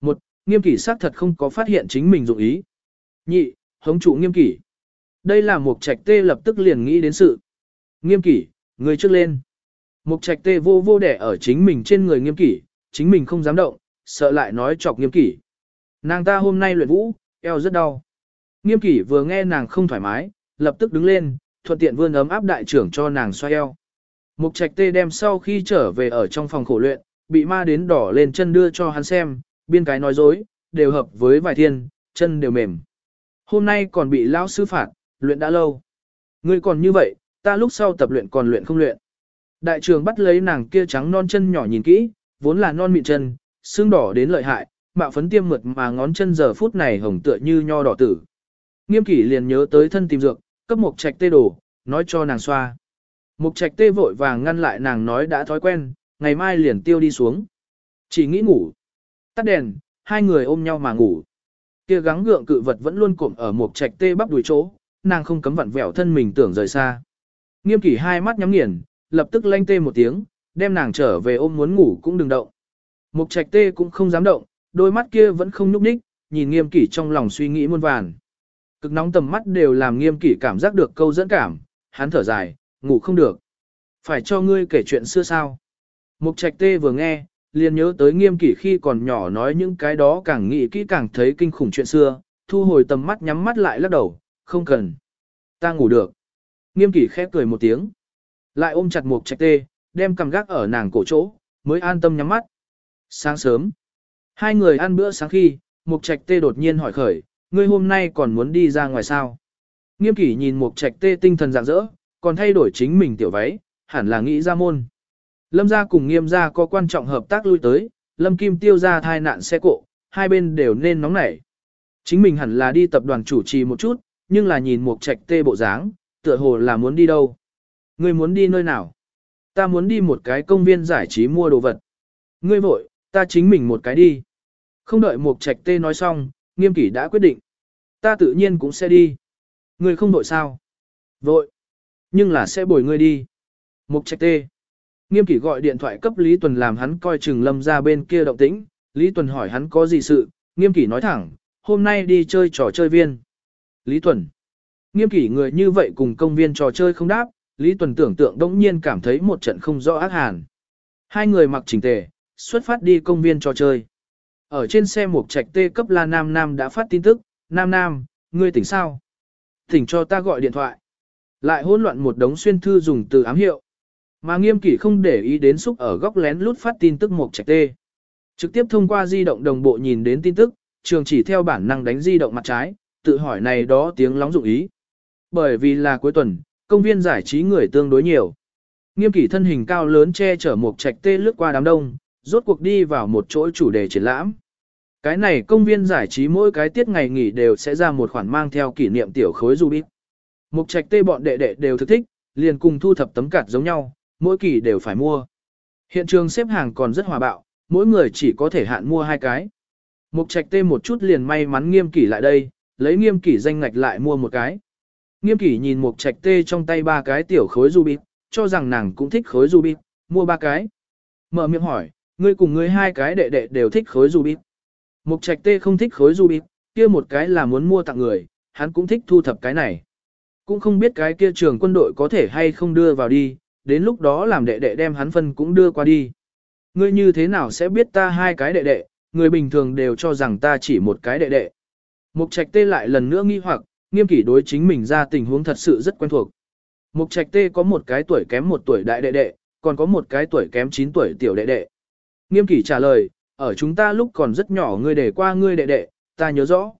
Một, nghiêm kỷ xác thật không có phát hiện chính mình dụng ý. Nhị, hống trụ nghiêm kỷ. Đây là một trạch tê lập tức liền nghĩ đến sự. Nghiêm kỷ, người trước lên. Một trạch tê vô vô đẻ ở chính mình trên người nghiêm kỷ, chính mình không dám động, sợ lại nói chọc nghiêm kỷ. Nàng ta hôm nay luyện vũ, eo rất đau. Nghiêm kỷ vừa nghe nàng không thoải mái, lập tức đứng lên, thuận tiện vươn ấm áp đại trưởng cho nàng xoay eo. Mục trạch tê đem sau khi trở về ở trong phòng khổ luyện, bị ma đến đỏ lên chân đưa cho hắn xem, biên cái nói dối, đều hợp với vài thiên, chân đều mềm. Hôm nay còn bị lão sư phạt, luyện đã lâu. Ngươi còn như vậy, ta lúc sau tập luyện còn luyện không luyện. Đại trường bắt lấy nàng kia trắng non chân nhỏ nhìn kỹ, vốn là non mịn chân, xương đỏ đến lợi hại, mạo phấn tiêm mượt mà ngón chân giờ phút này hồng tựa như nho đỏ tử. Nghiêm kỷ liền nhớ tới thân tìm dược, cấp một trạch tê đổ, nói cho nàng xoa. Mục trạch tê vội vàng ngăn lại nàng nói đã thói quen, ngày mai liền tiêu đi xuống. Chỉ nghĩ ngủ. Tắt đèn, hai người ôm nhau mà ngủ. Kia gắng gượng cự vật vẫn luôn cụm ở mục trạch tê bắp đuổi chỗ, nàng không cấm vặn vẹo thân mình tưởng rời xa. Nghiêm kỷ hai mắt nhắm nghiền, lập tức lanh tê một tiếng, đem nàng trở về ôm muốn ngủ cũng đừng động. Mục trạch tê cũng không dám động, đôi mắt kia vẫn không nhúc nhích, nhìn nghiêm kỷ trong lòng suy nghĩ muôn vàn. Cực nóng tầm mắt đều làm nghiêm kỷ cảm giác được câu dẫn cảm, hắn thở dài, ngủ không được. Phải cho ngươi kể chuyện xưa sao? Mục trạch tê vừa nghe, liền nhớ tới nghiêm kỷ khi còn nhỏ nói những cái đó càng nghĩ kỹ càng thấy kinh khủng chuyện xưa, thu hồi tầm mắt nhắm mắt lại lắc đầu, không cần. Ta ngủ được. Nghiêm kỷ khép cười một tiếng. Lại ôm chặt một trạch tê, đem cầm gác ở nàng cổ chỗ, mới an tâm nhắm mắt. Sáng sớm, hai người ăn bữa sáng khi, mục trạch tê đột nhiên hỏi khởi, ngươi hôm nay còn muốn đi ra ngoài sao? Nghiêm kỷ nhìn mục trạch tê tinh thần rạng rỡ, còn thay đổi chính mình tiểu váy, hẳn là nghĩ ra môn. Lâm gia cùng nghiêm gia có quan trọng hợp tác lui tới, Lâm Kim tiêu ra thai nạn xe cộ, hai bên đều nên nóng nảy. Chính mình hẳn là đi tập đoàn chủ trì một chút, nhưng là nhìn một trạch tê bộ dáng, tựa hồ là muốn đi đâu. Ngươi muốn đi nơi nào? Ta muốn đi một cái công viên giải trí mua đồ vật. Ngươi vội, ta chính mình một cái đi. Không đợi một trạch tê nói xong, nghiêm kỷ đã quyết định. Ta tự nhiên cũng sẽ đi. Ngươi không vội sao? Vội. Nhưng là sẽ bồi ngươi đi. Mục trạch tê. Nghiêm kỷ gọi điện thoại cấp Lý Tuần làm hắn coi chừng lâm ra bên kia động tĩnh. Lý Tuần hỏi hắn có gì sự, nghiêm kỷ nói thẳng, hôm nay đi chơi trò chơi viên. Lý Tuần. Nghiêm kỷ người như vậy cùng công viên trò chơi không đáp, Lý Tuần tưởng tượng đống nhiên cảm thấy một trận không rõ ác hàn. Hai người mặc chỉnh tề, xuất phát đi công viên trò chơi. Ở trên xe mục trạch tê cấp La Nam Nam đã phát tin tức, Nam Nam, ngươi tỉnh sao? Tỉnh cho ta gọi điện thoại. Lại hỗn loạn một đống xuyên thư dùng từ ám hiệu. Mà nghiêm kỷ không để ý đến xúc ở góc lén lút phát tin tức một trạch tê. Trực tiếp thông qua di động đồng bộ nhìn đến tin tức, trường chỉ theo bản năng đánh di động mặt trái, tự hỏi này đó tiếng lóng dụng ý. Bởi vì là cuối tuần, công viên giải trí người tương đối nhiều. Nghiêm kỷ thân hình cao lớn che chở một trạch tê lướt qua đám đông, rốt cuộc đi vào một chỗ chủ đề triển lãm. Cái này công viên giải trí mỗi cái tiết ngày nghỉ đều sẽ ra một khoản mang theo kỷ niệm tiểu khối du bít. Mục trạch tê bọn đệ đệ đều thực thích, liền cùng thu thập tấm cạt giống nhau, mỗi kỳ đều phải mua. Hiện trường xếp hàng còn rất hòa bạo, mỗi người chỉ có thể hạn mua hai cái. Mục trạch tê một chút liền may mắn nghiêm kỷ lại đây, lấy nghiêm kỷ danh ngạch lại mua một cái. Nghiêm kỷ nhìn mục trạch tê trong tay ba cái tiểu khối du cho rằng nàng cũng thích khối du mua ba cái. Mở miệng hỏi, ngươi cùng ngươi hai cái đệ đệ đều thích khối du. Mục trạch tê không thích khối du kia một cái là muốn mua tặng người, hắn cũng thích thu thập cái này. Cũng không biết cái kia trường quân đội có thể hay không đưa vào đi, đến lúc đó làm đệ đệ đem hắn phân cũng đưa qua đi. Ngươi như thế nào sẽ biết ta hai cái đệ đệ, người bình thường đều cho rằng ta chỉ một cái đệ đệ. Mục trạch tê lại lần nữa nghi hoặc, nghiêm kỷ đối chính mình ra tình huống thật sự rất quen thuộc. Mục trạch tê có một cái tuổi kém một tuổi đại đệ đệ, còn có một cái tuổi kém 9 tuổi tiểu đệ đệ. Nghiêm kỷ trả lời, ở chúng ta lúc còn rất nhỏ ngươi để qua ngươi đệ đệ, ta nhớ rõ.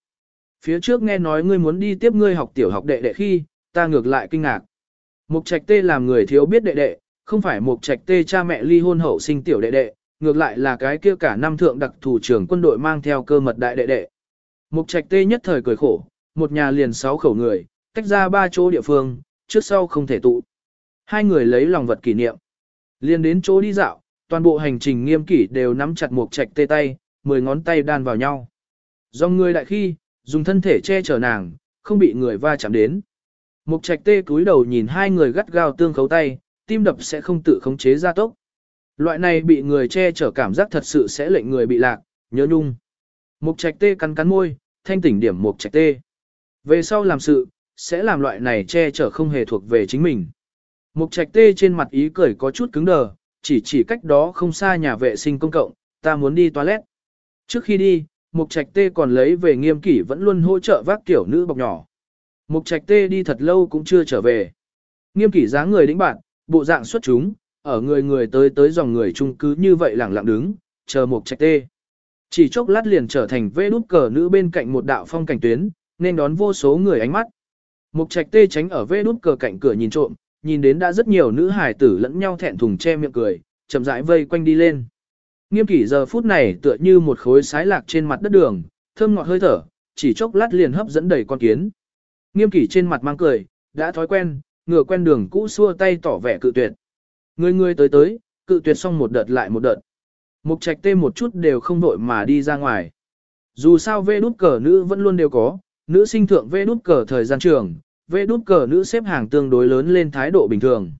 Phía trước nghe nói ngươi muốn đi tiếp ngươi học tiểu học đệ đệ khi, ta ngược lại kinh ngạc. Mục trạch tê làm người thiếu biết đệ đệ, không phải mục trạch tê cha mẹ ly hôn hậu sinh tiểu đệ đệ, ngược lại là cái kia cả năm thượng đặc thủ trưởng quân đội mang theo cơ mật đại đệ đệ. Mục trạch tê nhất thời cười khổ, một nhà liền sáu khẩu người, tách ra ba chỗ địa phương, trước sau không thể tụ. Hai người lấy lòng vật kỷ niệm. Liền đến chỗ đi dạo, toàn bộ hành trình nghiêm kỷ đều nắm chặt mục trạch tê tay, mười ngón tay đan vào nhau. Do người đại khi, dùng thân thể che chở nàng, không bị người va chạm đến. Mục trạch tê cúi đầu nhìn hai người gắt gao tương khấu tay, tim đập sẽ không tự khống chế ra tốc. Loại này bị người che chở cảm giác thật sự sẽ lệnh người bị lạc, nhớ nhung. Mục trạch tê cắn cắn môi, thanh tỉnh điểm mục trạch tê. Về sau làm sự, sẽ làm loại này che chở không hề thuộc về chính mình. Mục trạch tê trên mặt ý cười có chút cứng đờ, chỉ chỉ cách đó không xa nhà vệ sinh công cộng, ta muốn đi toilet. Trước khi đi, mục trạch tê còn lấy về nghiêm kỷ vẫn luôn hỗ trợ vác kiểu nữ bọc nhỏ. Mục trạch tê đi thật lâu cũng chưa trở về. Nghiêm kỷ dáng người đĩnh bạn, bộ dạng xuất chúng, ở người người tới tới dòng người chung cứ như vậy lẳng lặng đứng, chờ mục trạch tê. Chỉ chốc lát liền trở thành vê nút cờ nữ bên cạnh một đạo phong cảnh tuyến, nên đón vô số người ánh mắt. Mục trạch tê tránh ở vê nút cờ cạnh cửa nhìn trộm, nhìn đến đã rất nhiều nữ hài tử lẫn nhau thẹn thùng che miệng cười, chậm rãi vây quanh đi lên. Nghiêm kỷ giờ phút này tựa như một khối sái lạc trên mặt đất đường, thơm ngọt hơi thở, chỉ chốc lát liền hấp dẫn đầy con kiến. Nghiêm kỷ trên mặt mang cười, đã thói quen, ngựa quen đường cũ xua tay tỏ vẻ cự tuyệt. Người người tới tới, cự tuyệt xong một đợt lại một đợt. Mục trạch tê một chút đều không vội mà đi ra ngoài. Dù sao vê đút cờ nữ vẫn luôn đều có, nữ sinh thượng vê đút cờ thời gian trường, vê đút cờ nữ xếp hàng tương đối lớn lên thái độ bình thường.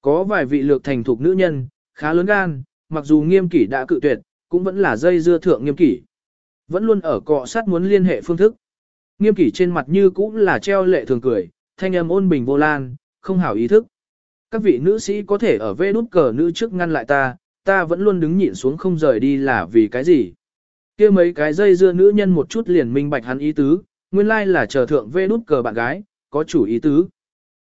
Có vài vị lược thành thục nữ nhân, khá lớn gan, mặc dù nghiêm kỷ đã cự tuyệt, cũng vẫn là dây dưa thượng nghiêm kỷ. Vẫn luôn ở cọ sát muốn liên hệ phương thức. Nghiêm kỷ trên mặt như cũng là treo lệ thường cười, thanh âm ôn bình vô lan, không hảo ý thức. Các vị nữ sĩ có thể ở vê nút cờ nữ trước ngăn lại ta, ta vẫn luôn đứng nhịn xuống không rời đi là vì cái gì. kia mấy cái dây dưa nữ nhân một chút liền minh bạch hắn ý tứ, nguyên lai là chờ thượng vê nút cờ bạn gái, có chủ ý tứ.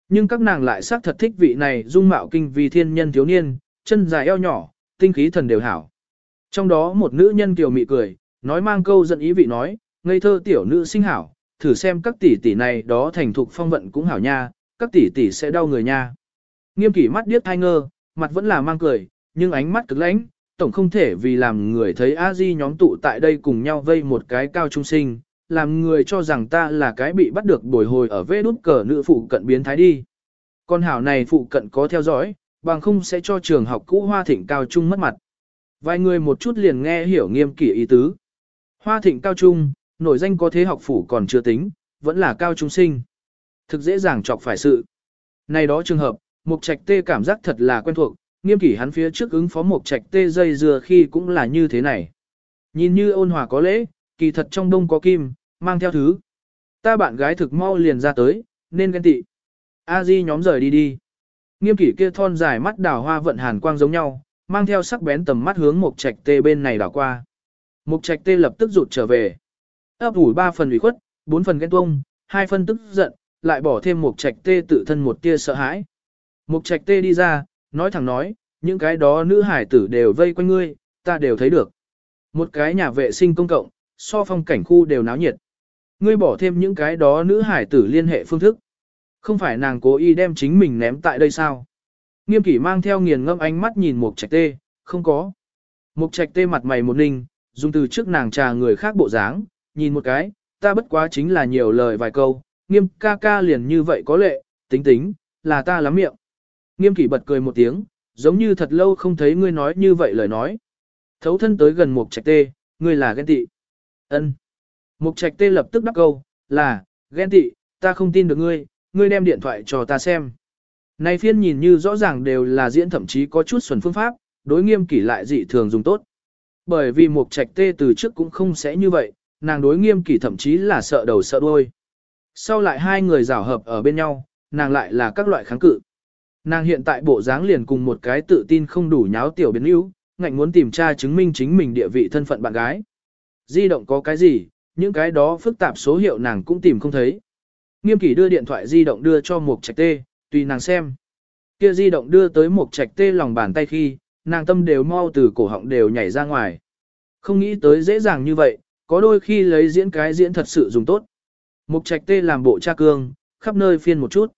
Nhưng các nàng lại xác thật thích vị này dung mạo kinh vì thiên nhân thiếu niên, chân dài eo nhỏ, tinh khí thần đều hảo. Trong đó một nữ nhân kiều mị cười, nói mang câu dẫn ý vị nói, ngây thơ tiểu nữ sinh hảo, thử xem các tỷ tỷ này đó thành thục phong vận cũng hảo nha, các tỷ tỷ sẽ đau người nha. Nghiêm kỷ mắt điếc thai ngơ, mặt vẫn là mang cười, nhưng ánh mắt cực lãnh, tổng không thể vì làm người thấy a di nhóm tụ tại đây cùng nhau vây một cái cao trung sinh, làm người cho rằng ta là cái bị bắt được bồi hồi ở vê đút cờ nữ phụ cận biến thái đi. Con hảo này phụ cận có theo dõi, bằng không sẽ cho trường học cũ hoa thịnh cao trung mất mặt. Vài người một chút liền nghe hiểu nghiêm kỷ ý tứ. Hoa thịnh cao trung, nổi danh có thế học phủ còn chưa tính, vẫn là cao trung sinh. Thực dễ dàng chọc phải sự. Này đó trường hợp, Mục Trạch Tê cảm giác thật là quen thuộc, nghiêm kỷ hắn phía trước ứng phó Mục Trạch Tê dây dừa khi cũng là như thế này. Nhìn như ôn hòa có lễ, kỳ thật trong đông có kim, mang theo thứ. Ta bạn gái thực mau liền ra tới, nên ghen tị. A Di nhóm rời đi đi. Nghiêm kỷ kia thon dài mắt đào hoa vận hàn quang giống nhau, mang theo sắc bén tầm mắt hướng Mục Trạch Tê bên này đảo qua. Mục Trạch Tê lập tức rụt trở về. Ấp ủi ba phần ủy khuất, bốn phần ghen tuông, hai phần tức giận, lại bỏ thêm một Trạch Tê tự thân một tia sợ hãi. Một Trạch Tê đi ra, nói thẳng nói, những cái đó nữ hải tử đều vây quanh ngươi, ta đều thấy được. Một cái nhà vệ sinh công cộng, so phong cảnh khu đều náo nhiệt. Ngươi bỏ thêm những cái đó nữ hải tử liên hệ phương thức. Không phải nàng cố ý đem chính mình ném tại đây sao? Nghiêm kỷ mang theo nghiền ngâm ánh mắt nhìn một Trạch Tê, không có. Mục Trạch Tê mặt mày một ninh, dùng từ trước nàng trà người khác bộ dáng, nhìn một cái, ta bất quá chính là nhiều lời vài câu, nghiêm ca ca liền như vậy có lệ, tính tính, là ta lắm miệng. Nghiêm kỷ bật cười một tiếng, giống như thật lâu không thấy ngươi nói như vậy lời nói. Thấu thân tới gần Mục Trạch Tê, ngươi là ghen tị. Ân. Mục Trạch Tê lập tức đáp câu, là, ghen tị, ta không tin được ngươi, ngươi đem điện thoại cho ta xem. Này phiên nhìn như rõ ràng đều là diễn thậm chí có chút xuẩn phương pháp, đối nghiêm kỷ lại dị thường dùng tốt. Bởi vì Mục Trạch Tê từ trước cũng không sẽ như vậy, nàng đối nghiêm kỷ thậm chí là sợ đầu sợ đuôi. Sau lại hai người rào hợp ở bên nhau, nàng lại là các loại kháng cự. Nàng hiện tại bộ dáng liền cùng một cái tự tin không đủ nháo tiểu biến yếu, ngạnh muốn tìm tra chứng minh chính mình địa vị thân phận bạn gái. Di động có cái gì, những cái đó phức tạp số hiệu nàng cũng tìm không thấy. Nghiêm kỷ đưa điện thoại di động đưa cho Mục Trạch Tê, tùy nàng xem. Kia di động đưa tới Mục Trạch Tê lòng bàn tay khi, nàng tâm đều mau từ cổ họng đều nhảy ra ngoài. Không nghĩ tới dễ dàng như vậy, có đôi khi lấy diễn cái diễn thật sự dùng tốt. Mục Trạch Tê làm bộ tra cương, khắp nơi phiên một chút.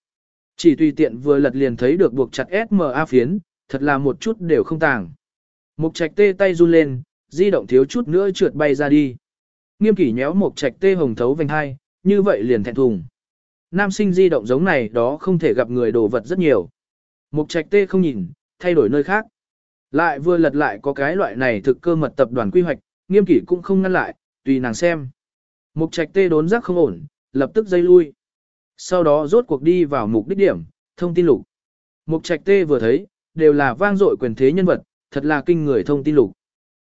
Chỉ tùy tiện vừa lật liền thấy được buộc chặt SMA phiến, thật là một chút đều không tàng. Mục trạch tê tay run lên, di động thiếu chút nữa trượt bay ra đi. Nghiêm kỷ nhéo mục trạch tê hồng thấu vành hai, như vậy liền thẹn thùng. Nam sinh di động giống này đó không thể gặp người đồ vật rất nhiều. Mục trạch tê không nhìn, thay đổi nơi khác. Lại vừa lật lại có cái loại này thực cơ mật tập đoàn quy hoạch, nghiêm kỷ cũng không ngăn lại, tùy nàng xem. Mục trạch tê đốn giác không ổn, lập tức dây lui sau đó rốt cuộc đi vào mục đích điểm, thông tin lục. Mục trạch tê vừa thấy, đều là vang dội quyền thế nhân vật, thật là kinh người thông tin lục.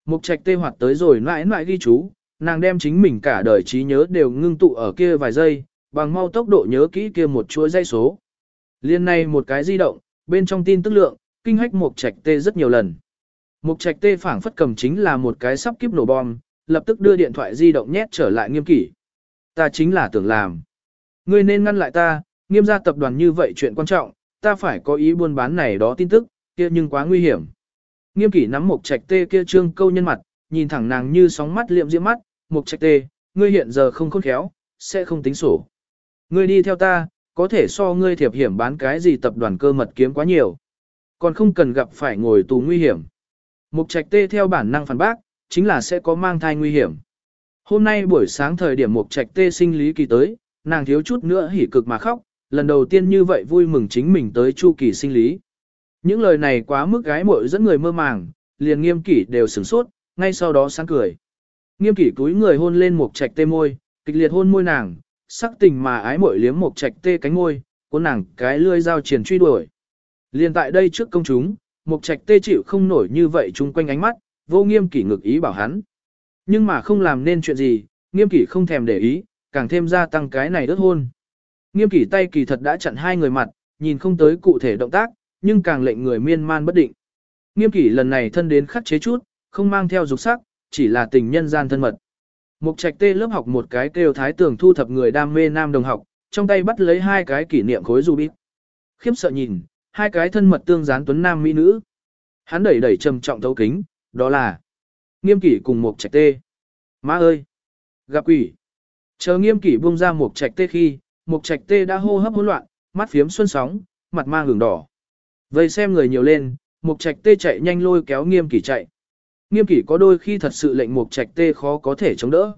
Mục trạch tê hoạt tới rồi mãi mãi ghi chú, Nàng đem chính mình cả đời trí nhớ đều ngưng tụ ở kia vài giây, bằng mau tốc độ nhớ kỹ kia một chuỗi dây số. Liên này một cái di động, bên trong tin tức lượng, kinh hách Mục Trạch Tê rất nhiều lần. Mục Trạch Tê phảng phất cầm chính là một cái sắp kiếp nổ bom, lập tức đưa điện thoại di động nhét trở lại nghiêm kỷ. Ta chính là tưởng làm. Ngươi nên ngăn lại ta, nghiêm gia tập đoàn như vậy chuyện quan trọng, ta phải có ý buôn bán này đó tin tức, kia nhưng quá nguy hiểm. Nghiêm kỷ nắm Mục Trạch Tê kia trương câu nhân mặt, nhìn thẳng nàng như sóng mắt liệm diễm mắt, Mục Trạch Tê, ngươi hiện giờ không khôn khéo, sẽ không tính sổ. Ngươi đi theo ta, có thể so ngươi thiệp hiểm bán cái gì tập đoàn cơ mật kiếm quá nhiều. Còn không cần gặp phải ngồi tù nguy hiểm. Mục trạch tê theo bản năng phản bác, chính là sẽ có mang thai nguy hiểm. Hôm nay buổi sáng thời điểm mục trạch tê sinh lý kỳ tới, nàng thiếu chút nữa hỉ cực mà khóc, lần đầu tiên như vậy vui mừng chính mình tới chu kỳ sinh lý. Những lời này quá mức gái muội dẫn người mơ màng, liền nghiêm kỷ đều sửng sốt, ngay sau đó sáng cười. Nghiêm kỷ túi người hôn lên mục trạch tê môi, kịch liệt hôn môi nàng, sắc tình mà ái muội liếm mục trạch tê cánh môi, cuốn nàng cái lươi dao triển truy đuổi. liền tại đây trước công chúng, Mục Trạch tê chịu không nổi như vậy chung quanh ánh mắt, vô nghiêm kỷ ngực ý bảo hắn. Nhưng mà không làm nên chuyện gì, nghiêm kỷ không thèm để ý, càng thêm gia tăng cái này đứt hôn. Nghiêm kỷ tay kỳ thật đã chặn hai người mặt, nhìn không tới cụ thể động tác, nhưng càng lệnh người miên man bất định. Nghiêm kỷ lần này thân đến khắc chế chút, không mang theo dục sắc, chỉ là tình nhân gian thân mật. Mục trạch tê lớp học một cái kêu thái tưởng thu thập người đam mê nam đồng học, trong tay bắt lấy hai cái kỷ niệm khối rubik. Khiếp sợ nhìn, hai cái thân mật tương gián tuấn nam mỹ nữ. Hắn đẩy đẩy trầm trọng thấu kính, đó là nghiêm kỷ cùng một trạch tê. Má ơi! Gặp quỷ! Chờ nghiêm kỷ buông ra một trạch tê khi, một trạch tê đã hô hấp hỗn loạn, mắt phiếm xuân sóng, mặt mang hưởng đỏ. Vậy xem người nhiều lên, một trạch tê chạy nhanh lôi kéo nghiêm kỷ chạy. Nghiêm kỷ có đôi khi thật sự lệnh một trạch tê khó có thể chống đỡ.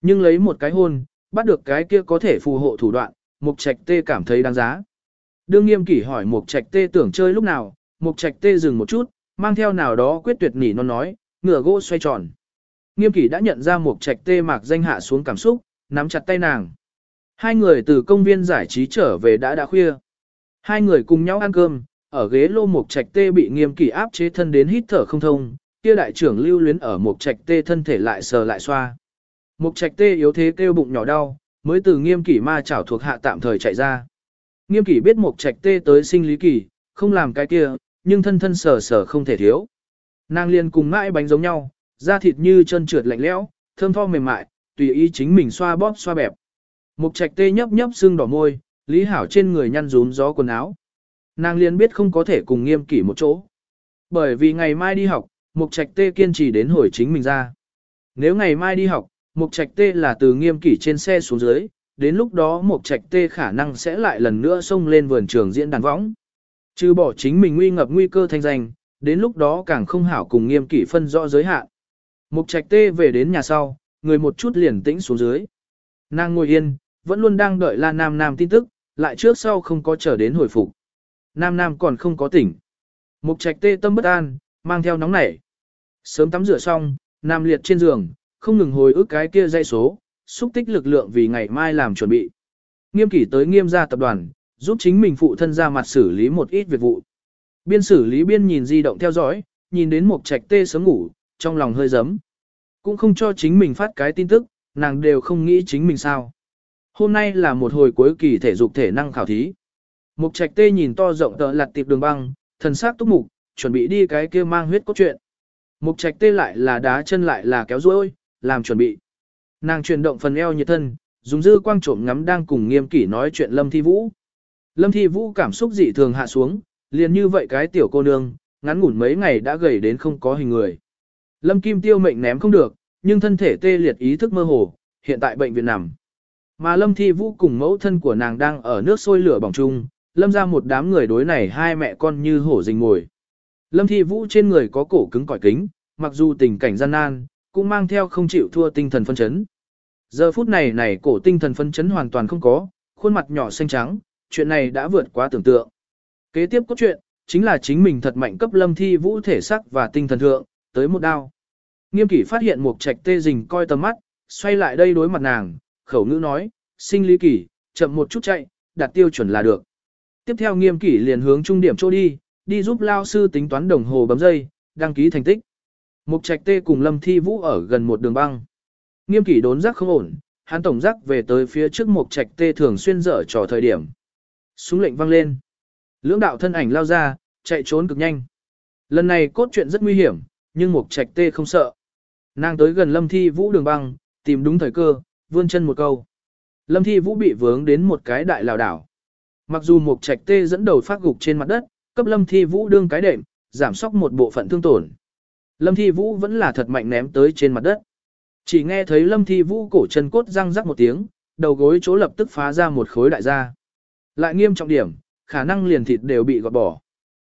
Nhưng lấy một cái hôn, bắt được cái kia có thể phù hộ thủ đoạn, một trạch tê cảm thấy đáng giá. Đương nghiêm kỷ hỏi Mục Trạch Tê tưởng chơi lúc nào, Mục Trạch Tê dừng một chút, mang theo nào đó quyết tuyệt nỉ non nói, ngựa gỗ xoay tròn. Nghiêm kỷ đã nhận ra Mục Trạch Tê mạc danh hạ xuống cảm xúc, nắm chặt tay nàng. Hai người từ công viên giải trí trở về đã đã khuya. Hai người cùng nhau ăn cơm, ở ghế lô Mục Trạch Tê bị nghiêm kỷ áp chế thân đến hít thở không thông, kia đại trưởng lưu luyến ở Mục Trạch Tê thân thể lại sờ lại xoa. Mục Trạch Tê yếu thế kêu bụng nhỏ đau, mới từ nghiêm kỷ ma chảo thuộc hạ tạm thời chạy ra. Nghiêm kỷ biết một trạch tê tới sinh lý kỳ, không làm cái kia, nhưng thân thân sở sở không thể thiếu. Nàng liền cùng ngãi bánh giống nhau, da thịt như chân trượt lạnh lẽo, thơm tho mềm mại, tùy ý chính mình xoa bóp xoa bẹp. Mục trạch tê nhấp nhấp xương đỏ môi, lý hảo trên người nhăn rún gió quần áo. Nàng liền biết không có thể cùng nghiêm kỷ một chỗ. Bởi vì ngày mai đi học, mục trạch tê kiên trì đến hồi chính mình ra. Nếu ngày mai đi học, mục trạch tê là từ nghiêm kỷ trên xe xuống dưới, đến lúc đó Mục trạch tê khả năng sẽ lại lần nữa xông lên vườn trường diễn đàn võng. Trừ bỏ chính mình nguy ngập nguy cơ thanh danh, đến lúc đó càng không hảo cùng nghiêm kỷ phân rõ giới hạn. Mục trạch tê về đến nhà sau, người một chút liền tĩnh xuống dưới. Nàng ngồi yên, vẫn luôn đang đợi La Nam Nam tin tức, lại trước sau không có chờ đến hồi phục. Nam Nam còn không có tỉnh. Mục trạch tê tâm bất an, mang theo nóng nảy. Sớm tắm rửa xong, Nam liệt trên giường, không ngừng hồi ức cái kia dây số, xúc tích lực lượng vì ngày mai làm chuẩn bị. Nghiêm kỷ tới nghiêm gia tập đoàn, giúp chính mình phụ thân ra mặt xử lý một ít việc vụ. Biên xử lý biên nhìn di động theo dõi, nhìn đến một trạch tê sớm ngủ, trong lòng hơi giấm. Cũng không cho chính mình phát cái tin tức, nàng đều không nghĩ chính mình sao. Hôm nay là một hồi cuối kỳ thể dục thể năng khảo thí. Mục trạch tê nhìn to rộng tờ lặt tiệp đường băng, thần sắc túc mục, chuẩn bị đi cái kia mang huyết cốt chuyện Mục trạch tê lại là đá chân lại là kéo rối, làm chuẩn bị. Nàng chuyển động phần eo nhiệt thân, dùng dư quang trộm ngắm đang cùng nghiêm kỷ nói chuyện Lâm Thi Vũ. Lâm Thi Vũ cảm xúc dị thường hạ xuống, liền như vậy cái tiểu cô nương, ngắn ngủn mấy ngày đã gầy đến không có hình người. Lâm Kim Tiêu mệnh ném không được, nhưng thân thể tê liệt ý thức mơ hồ, hiện tại bệnh viện nằm. Mà Lâm Thi Vũ cùng mẫu thân của nàng đang ở nước sôi lửa bỏng chung, lâm ra một đám người đối này hai mẹ con như hổ rình ngồi. Lâm Thi Vũ trên người có cổ cứng cỏi kính, mặc dù tình cảnh gian nan, cũng mang theo không chịu thua tinh thần phân chấn. Giờ phút này này cổ tinh thần phân chấn hoàn toàn không có, khuôn mặt nhỏ xanh trắng, chuyện này đã vượt quá tưởng tượng. Kế tiếp có chuyện, chính là chính mình thật mạnh cấp lâm thi vũ thể sắc và tinh thần thượng, tới một đao. Nghiêm kỷ phát hiện một trạch tê rình coi tầm mắt, xoay lại đây đối mặt nàng, khẩu ngữ nói, sinh lý kỷ, chậm một chút chạy, đạt tiêu chuẩn là được. Tiếp theo nghiêm kỷ liền hướng trung điểm chỗ đi, đi giúp lao sư tính toán đồng hồ bấm dây, đăng ký thành tích. Mục trạch tê cùng lâm thi vũ ở gần một đường băng. Nghiêm kỷ đốn giác không ổn, hắn tổng giác về tới phía trước Mục trạch tê thường xuyên dở trò thời điểm. Súng lệnh vang lên. Lưỡng đạo thân ảnh lao ra, chạy trốn cực nhanh. Lần này cốt truyện rất nguy hiểm, nhưng mục trạch tê không sợ. Nàng tới gần lâm thi vũ đường băng, tìm đúng thời cơ, vươn chân một câu. Lâm thi vũ bị vướng đến một cái đại lào đảo. Mặc dù mục trạch tê dẫn đầu phát gục trên mặt đất, cấp lâm thi vũ đương cái đệm, giảm sóc một bộ phận thương tổn. Lâm thi vũ vẫn là thật mạnh ném tới trên mặt đất. Chỉ nghe thấy lâm thi vũ cổ chân cốt răng rắc một tiếng, đầu gối chỗ lập tức phá ra một khối đại da. Lại nghiêm trọng điểm, khả năng liền thịt đều bị gọt bỏ.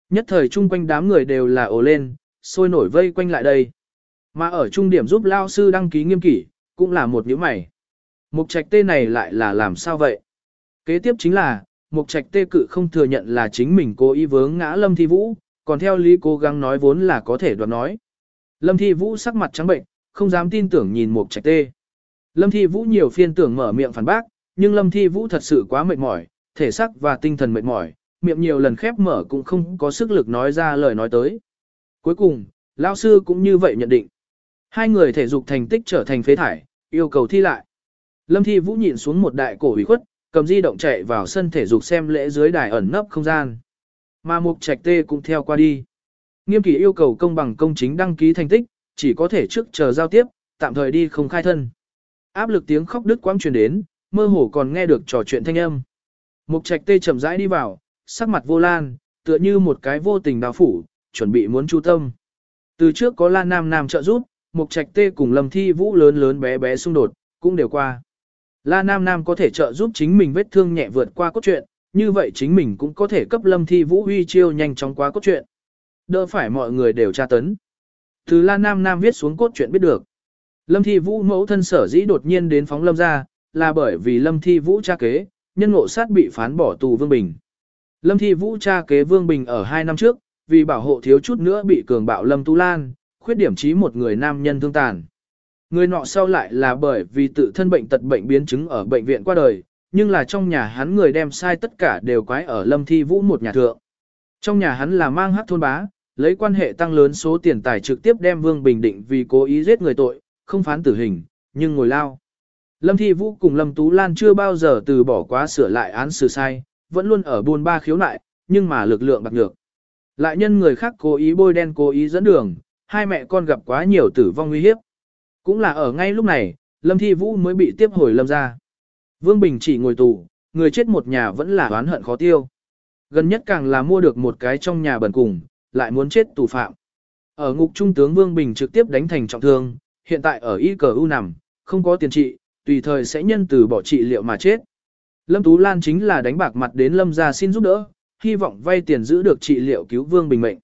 Nhất thời chung quanh đám người đều là ồ lên, sôi nổi vây quanh lại đây. Mà ở trung điểm giúp lao sư đăng ký nghiêm kỷ, cũng là một nhíu mày. Mục trạch tê này lại là làm sao vậy? Kế tiếp chính là, mục trạch tê cự không thừa nhận là chính mình cố ý vướng ngã lâm thi vũ, còn theo lý cố gắng nói vốn là có thể đoán nói. Lâm thi vũ sắc mặt trắng bệnh, không dám tin tưởng nhìn mục trạch tê. Lâm thi vũ nhiều phiên tưởng mở miệng phản bác, nhưng lâm thi vũ thật sự quá mệt mỏi, thể xác và tinh thần mệt mỏi, miệng nhiều lần khép mở cũng không có sức lực nói ra lời nói tới. Cuối cùng, lão sư cũng như vậy nhận định. Hai người thể dục thành tích trở thành phế thải, yêu cầu thi lại. Lâm Thi Vũ nhìn xuống một đại cổ ủy khuất, cầm di động chạy vào sân thể dục xem lễ dưới đài ẩn nấp không gian. Mà Mục Trạch Tê cũng theo qua đi. Nghiêm kỳ yêu cầu công bằng công chính đăng ký thành tích, chỉ có thể trước chờ giao tiếp, tạm thời đi không khai thân. Áp lực tiếng khóc đứt quãng truyền đến, mơ hồ còn nghe được trò chuyện thanh âm. Mục Trạch Tê chậm rãi đi vào, sắc mặt vô lan, tựa như một cái vô tình đào phủ, chuẩn bị muốn chu tâm. Từ trước có Lan Nam Nam trợ giúp, Mục Trạch Tê cùng Lâm Thi Vũ lớn lớn bé bé xung đột, cũng đều qua. La Nam Nam có thể trợ giúp chính mình vết thương nhẹ vượt qua cốt truyện, như vậy chính mình cũng có thể cấp Lâm Thi Vũ huy chiêu nhanh chóng qua cốt truyện. Đỡ phải mọi người đều tra tấn. Từ La Nam Nam viết xuống cốt truyện biết được. Lâm Thi Vũ mẫu thân sở dĩ đột nhiên đến phóng Lâm ra, là bởi vì Lâm Thi Vũ tra kế, nhân ngộ sát bị phán bỏ tù Vương Bình. Lâm Thi Vũ cha kế Vương Bình ở hai năm trước, vì bảo hộ thiếu chút nữa bị cường bạo Lâm Tu Lan, khuyết điểm trí một người nam nhân thương tàn. Người nọ sau lại là bởi vì tự thân bệnh tật bệnh biến chứng ở bệnh viện qua đời, nhưng là trong nhà hắn người đem sai tất cả đều quái ở Lâm Thi Vũ một nhà thượng. Trong nhà hắn là mang hát thôn bá, lấy quan hệ tăng lớn số tiền tài trực tiếp đem Vương Bình Định vì cố ý giết người tội, không phán tử hình, nhưng ngồi lao. Lâm Thi Vũ cùng Lâm Tú Lan chưa bao giờ từ bỏ quá sửa lại án xử sai, vẫn luôn ở buôn ba khiếu nại, nhưng mà lực lượng bạc nhược. Lại nhân người khác cố ý bôi đen cố ý dẫn đường, hai mẹ con gặp quá nhiều tử vong nguy hiếp. Cũng là ở ngay lúc này, Lâm Thi Vũ mới bị tiếp hồi Lâm ra. Vương Bình chỉ ngồi tù, người chết một nhà vẫn là oán hận khó tiêu. Gần nhất càng là mua được một cái trong nhà bẩn cùng, lại muốn chết tù phạm. Ở ngục trung tướng Vương Bình trực tiếp đánh thành trọng thương, hiện tại ở y cờ u nằm, không có tiền trị, tùy thời sẽ nhân từ bỏ trị liệu mà chết. Lâm Tú Lan chính là đánh bạc mặt đến Lâm gia xin giúp đỡ, hy vọng vay tiền giữ được trị liệu cứu Vương Bình mệnh.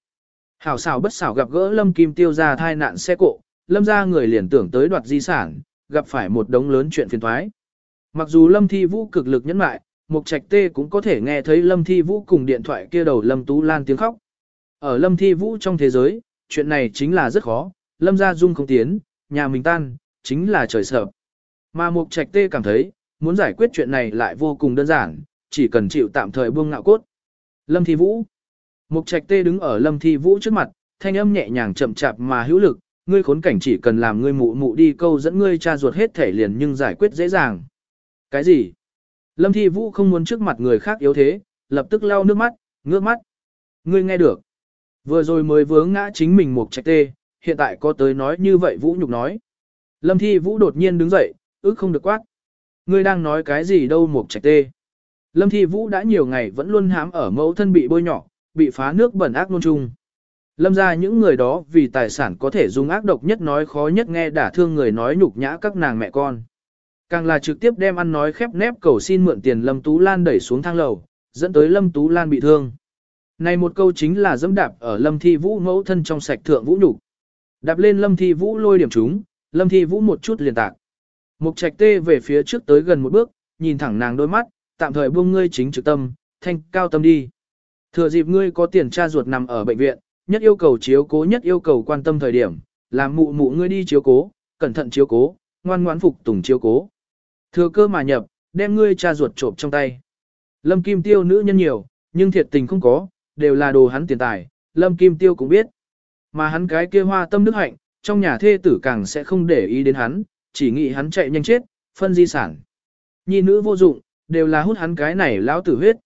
Hảo xảo bất xảo gặp gỡ Lâm Kim Tiêu ra thai nạn xe cộ, Lâm gia người liền tưởng tới đoạt di sản, gặp phải một đống lớn chuyện phiền toái Mặc dù Lâm Thi Vũ cực lực nhẫn mại, Mục Trạch Tê cũng có thể nghe thấy Lâm Thi Vũ cùng điện thoại kia đầu Lâm Tú Lan tiếng khóc. Ở Lâm Thi Vũ trong thế giới, chuyện này chính là rất khó, Lâm gia dung không tiến, nhà mình tan, chính là trời sợ. Mà Mục Trạch Tê cảm thấy, muốn giải quyết chuyện này lại vô cùng đơn giản, chỉ cần chịu tạm thời buông ngạo cốt. Lâm Thi Vũ Mục Trạch Tê đứng ở Lâm Thi Vũ trước mặt, thanh âm nhẹ nhàng chậm chạp mà hữu lực, ngươi khốn cảnh chỉ cần làm ngươi mụ mụ đi câu dẫn ngươi cha ruột hết thể liền nhưng giải quyết dễ dàng. Cái gì? Lâm Thi Vũ không muốn trước mặt người khác yếu thế, lập tức lau nước mắt, ngước mắt. Ngươi nghe được. Vừa rồi mới vướng ngã chính mình Mục Trạch Tê, hiện tại có tới nói như vậy Vũ nhục nói. Lâm Thi Vũ đột nhiên đứng dậy, ước không được quát. Ngươi đang nói cái gì đâu Mục Trạch Tê. Lâm Thi Vũ đã nhiều ngày vẫn luôn hám ở mẫu thân bị bôi nhỏ, bị phá nước bẩn ác nôn chung. Lâm ra những người đó vì tài sản có thể dùng ác độc nhất nói khó nhất nghe đả thương người nói nhục nhã các nàng mẹ con. Càng là trực tiếp đem ăn nói khép nép cầu xin mượn tiền Lâm Tú Lan đẩy xuống thang lầu, dẫn tới Lâm Tú Lan bị thương. Này một câu chính là dẫm đạp ở Lâm Thi Vũ mẫu thân trong sạch thượng vũ nhục. Đạp lên Lâm Thi Vũ lôi điểm chúng, Lâm Thi Vũ một chút liền tạc. Mục trạch tê về phía trước tới gần một bước, nhìn thẳng nàng đôi mắt, tạm thời buông ngươi chính trực tâm, thanh cao tâm đi. Thừa dịp ngươi có tiền cha ruột nằm ở bệnh viện, nhất yêu cầu chiếu cố nhất yêu cầu quan tâm thời điểm, làm mụ mụ ngươi đi chiếu cố, cẩn thận chiếu cố, ngoan ngoãn phục tùng chiếu cố. Thừa cơ mà nhập, đem ngươi cha ruột trộm trong tay. Lâm Kim Tiêu nữ nhân nhiều, nhưng thiệt tình không có, đều là đồ hắn tiền tài, Lâm Kim Tiêu cũng biết. Mà hắn cái kia hoa tâm đức hạnh, trong nhà thê tử càng sẽ không để ý đến hắn, chỉ nghĩ hắn chạy nhanh chết, phân di sản. Nhi nữ vô dụng, đều là hút hắn cái này lão tử huyết.